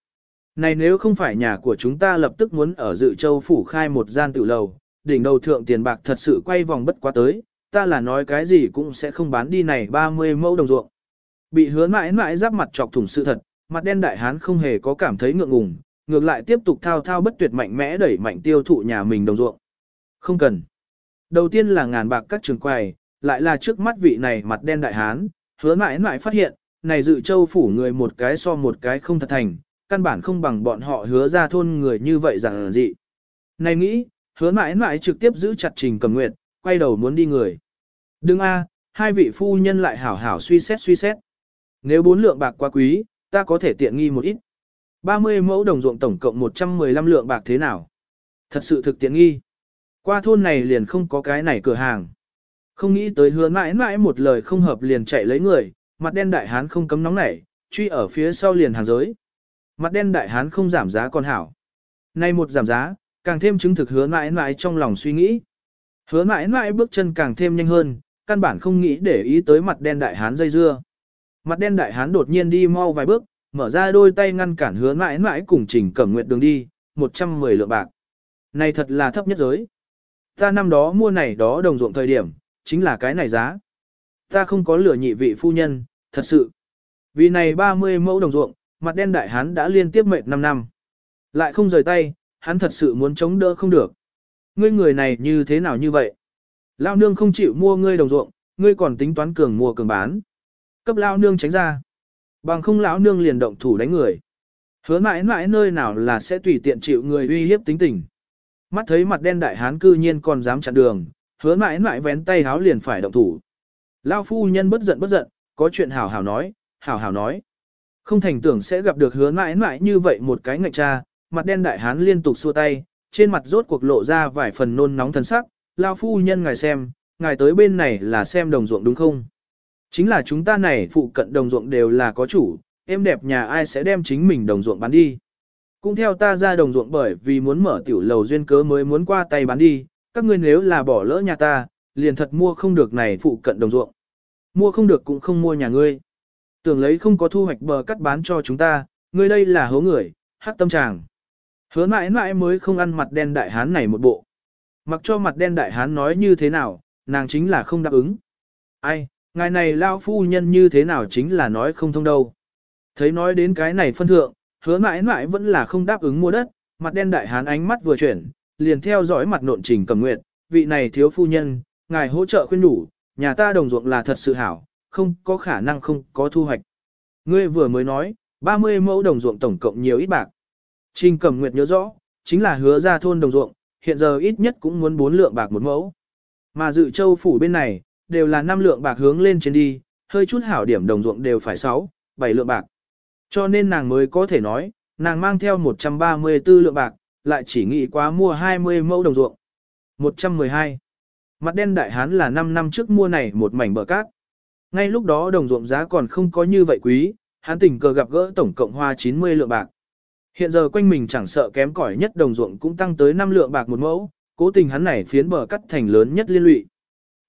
Này nếu không phải nhà của chúng ta lập tức muốn ở dự châu phủ khai một gian tự lầu, đỉnh đầu thượng tiền bạc thật sự quay vòng bất quá tới, ta là nói cái gì cũng sẽ không bán đi này 30 mẫu đồng ruộng. Bị hứa mãi mãi giáp mặt chọc thủng sự thật, mặt đen đại hán không hề có cảm thấy ngượng ngùng, ngược lại tiếp tục thao thao bất tuyệt mạnh mẽ đẩy mạnh tiêu thụ nhà mình đồng ruộng. Không cần. Đầu tiên là ngàn bạc các trường quầy, lại là trước mắt vị này mặt đen đại hán, hứa mãi mãi phát hiện, này dự châu phủ người một cái so một cái không thật thành, căn bản không bằng bọn họ hứa ra thôn người như vậy rằng gì. Này nghĩ, hứa mãi mãi trực tiếp giữ chặt trình cầm nguyệt, quay đầu muốn đi người. Đừng a, hai vị phu nhân lại hảo hảo suy xét suy xét. Nếu bốn lượng bạc quá quý, ta có thể tiện nghi một ít. 30 mẫu đồng ruộng tổng cộng 115 lượng bạc thế nào? Thật sự thực tiện nghi. Qua thôn này liền không có cái này cửa hàng. Không nghĩ tới hứa mãi mãi một lời không hợp liền chạy lấy người, mặt đen đại hán không cấm nóng nảy, truy ở phía sau liền hàng giới. Mặt đen đại hán không giảm giá còn hảo. Nay một giảm giá, càng thêm chứng thực hứa mãi mãi trong lòng suy nghĩ. Hứa mãi mãi bước chân càng thêm nhanh hơn, căn bản không nghĩ để ý tới mặt đen đại hán dây dưa. Mặt đen đại hán đột nhiên đi mau vài bước, mở ra đôi tay ngăn cản hứa mãi mãi cùng trình cẩm nguyệt đường đi, 110 lượng bạc. Này thật là thấp nhất giới. Ta năm đó mua này đó đồng ruộng thời điểm, chính là cái này giá. Ta không có lửa nhị vị phu nhân, thật sự. Vì này 30 mẫu đồng ruộng, mặt đen đại hán đã liên tiếp mệt 5 năm. Lại không rời tay, hắn thật sự muốn chống đỡ không được. Ngươi người này như thế nào như vậy? Lao nương không chịu mua ngươi đồng ruộng, ngươi còn tính toán cường mua cường bán. Cấp lao nương tránh ra. Bằng không lão nương liền động thủ đánh người. Hứa mãi mãi nơi nào là sẽ tùy tiện chịu người uy hiếp tính tình. Mắt thấy mặt đen đại hán cư nhiên còn dám chặn đường, hứa mãi mãi vén tay háo liền phải động thủ. Lao phu nhân bất giận bất giận, có chuyện hảo hảo nói, hảo hảo nói. Không thành tưởng sẽ gặp được hứa mãi mãi như vậy một cái ngạch cha, mặt đen đại hán liên tục xua tay, trên mặt rốt cuộc lộ ra vài phần nôn nóng thần sắc, lao phu nhân ngài xem, ngài tới bên này là xem đồng ruộng đúng không? Chính là chúng ta này phụ cận đồng ruộng đều là có chủ, em đẹp nhà ai sẽ đem chính mình đồng ruộng bán đi. Cũng theo ta ra đồng ruộng bởi vì muốn mở tiểu lầu duyên cớ mới muốn qua tay bán đi, các ngươi nếu là bỏ lỡ nhà ta, liền thật mua không được này phụ cận đồng ruộng. Mua không được cũng không mua nhà ngươi. Tưởng lấy không có thu hoạch bờ cắt bán cho chúng ta, ngươi đây là hố người, hát tâm tràng. Hứa mãi mãi mới không ăn mặt đen đại hán này một bộ. Mặc cho mặt đen đại hán nói như thế nào, nàng chính là không đáp ứng. Ai, ngài này lao phu nhân như thế nào chính là nói không thông đâu. Thấy nói đến cái này phân thượng, hứa mãi mãi vẫn là không đáp ứng mua đất, mặt đen đại hán ánh mắt vừa chuyển, liền theo dõi mặt nộn trình cầm nguyện. vị này thiếu phu nhân, ngài hỗ trợ khuyên đủ, nhà ta đồng ruộng là thật sự hảo, không có khả năng không có thu hoạch. Ngươi vừa mới nói, 30 mẫu đồng ruộng tổng cộng nhiều ít bạc. Trình cầm nguyệt nhớ rõ, chính là hứa ra thôn đồng ruộng, hiện giờ ít nhất cũng muốn 4 lượng bạc một mẫu. Mà dự châu phủ bên này, đều là 5 lượng bạc hướng lên trên đi, hơi chút hảo điểm đồng ruộng đều phải 6, 7 lượng bạc. Cho nên nàng mới có thể nói, nàng mang theo 134 lượng bạc, lại chỉ nghĩ quá mua 20 mẫu đồng ruộng. 112. Mặt đen đại hán là 5 năm trước mua này một mảnh bờ cát. Ngay lúc đó đồng ruộng giá còn không có như vậy quý, hắn tình cờ gặp gỡ tổng cộng hoa 90 lượng bạc. Hiện giờ quanh mình chẳng sợ kém cỏi nhất đồng ruộng cũng tăng tới 5 lượng bạc một mẫu, cố tình hắn này phiến bờ cắt thành lớn nhất liên lụy.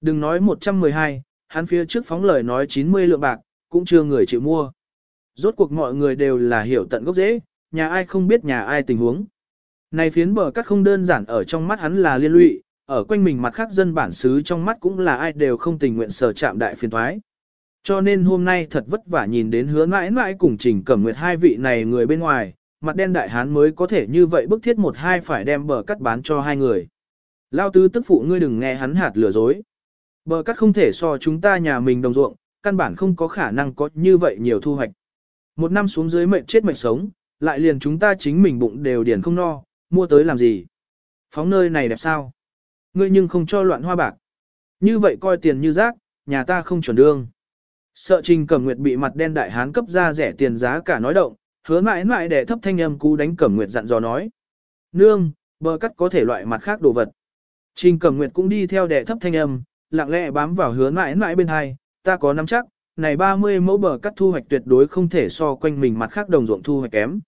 Đừng nói 112, hắn phía trước phóng lời nói 90 lượng bạc, cũng chưa người chịu mua. Rốt cuộc mọi người đều là hiểu tận gốc dễ, nhà ai không biết nhà ai tình huống. Này phiến bờ cắt không đơn giản ở trong mắt hắn là liên lụy, ở quanh mình mặt khác dân bản xứ trong mắt cũng là ai đều không tình nguyện sở chạm đại phiền thoái. Cho nên hôm nay thật vất vả nhìn đến hứa mãi mãi cùng trình cẩm nguyệt hai vị này người bên ngoài, mặt đen đại hán mới có thể như vậy bức thiết một hai phải đem bờ cắt bán cho hai người. Lao tứ tức phụ ngươi đừng nghe hắn hạt lừa dối. Bờ cắt không thể so chúng ta nhà mình đồng ruộng, căn bản không có khả năng có như vậy nhiều thu hoạch. Một năm xuống dưới mệnh chết mệnh sống, lại liền chúng ta chính mình bụng đều điền không no, mua tới làm gì. Phóng nơi này đẹp sao? Ngươi nhưng không cho loạn hoa bạc. Như vậy coi tiền như rác, nhà ta không chuẩn đương. Sợ trình cẩm nguyệt bị mặt đen đại hán cấp ra rẻ tiền giá cả nói động, hứa mãi mãi để thấp thanh âm cú đánh cẩm nguyệt dặn dò nói. Nương, bờ cắt có thể loại mặt khác đồ vật. Trình cẩm nguyệt cũng đi theo đệ thấp thanh âm, lặng lẽ bám vào hứa mãi mãi bên hai, ta có nắm chắc, này 30 mẫu bờ cắt thu hoạch tuyệt đối không thể so quanh mình mặt khác đồng ruộng thu hoạch kém.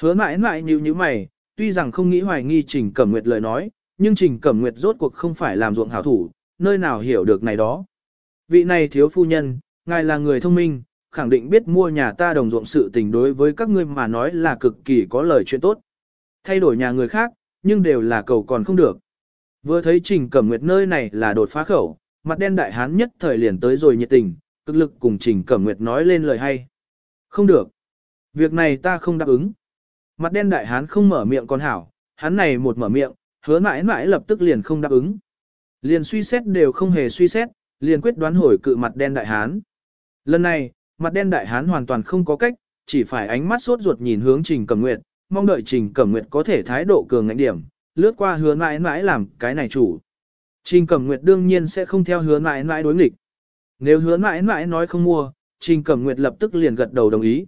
Hứa mãi mãi như như mày, tuy rằng không nghĩ hoài nghi Trình Cẩm Nguyệt lời nói, nhưng Trình Cẩm Nguyệt rốt cuộc không phải làm ruộng hảo thủ, nơi nào hiểu được này đó. Vị này thiếu phu nhân, ngài là người thông minh, khẳng định biết mua nhà ta đồng ruộng sự tình đối với các ngươi mà nói là cực kỳ có lời chuyện tốt. Thay đổi nhà người khác, nhưng đều là cầu còn không được. Vừa thấy Trình Cẩm Nguyệt nơi này là đột phá khẩu, mặt đen đại hán nhất thời liền tới rồi nhiệt tình, cực lực cùng Trình Cẩm Nguyệt nói lên lời hay. Không được. Việc này ta không đáp ứng. Mặt đen đại hán không mở miệng con hảo, hắn này một mở miệng, hứa mãi mãi lập tức liền không đáp ứng. Liền suy xét đều không hề suy xét, liền quyết đoán hồi cự mặt đen đại hán. Lần này, mặt đen đại hán hoàn toàn không có cách, chỉ phải ánh mắt sốt ruột nhìn hướng Trình Cẩm Nguyệt, mong đợi Trình Cẩm Nguyệt có thể thái độ cường ngạnh điểm, lướt qua hứa mãi mãi làm cái này chủ. Trình Cẩm Nguyệt đương nhiên sẽ không theo hứa mãi mãi đối nghịch. Nếu hứa mãi mãi nói không mua, Trình Cẩm Nguyệt lập tức liền gật đầu đồng ý.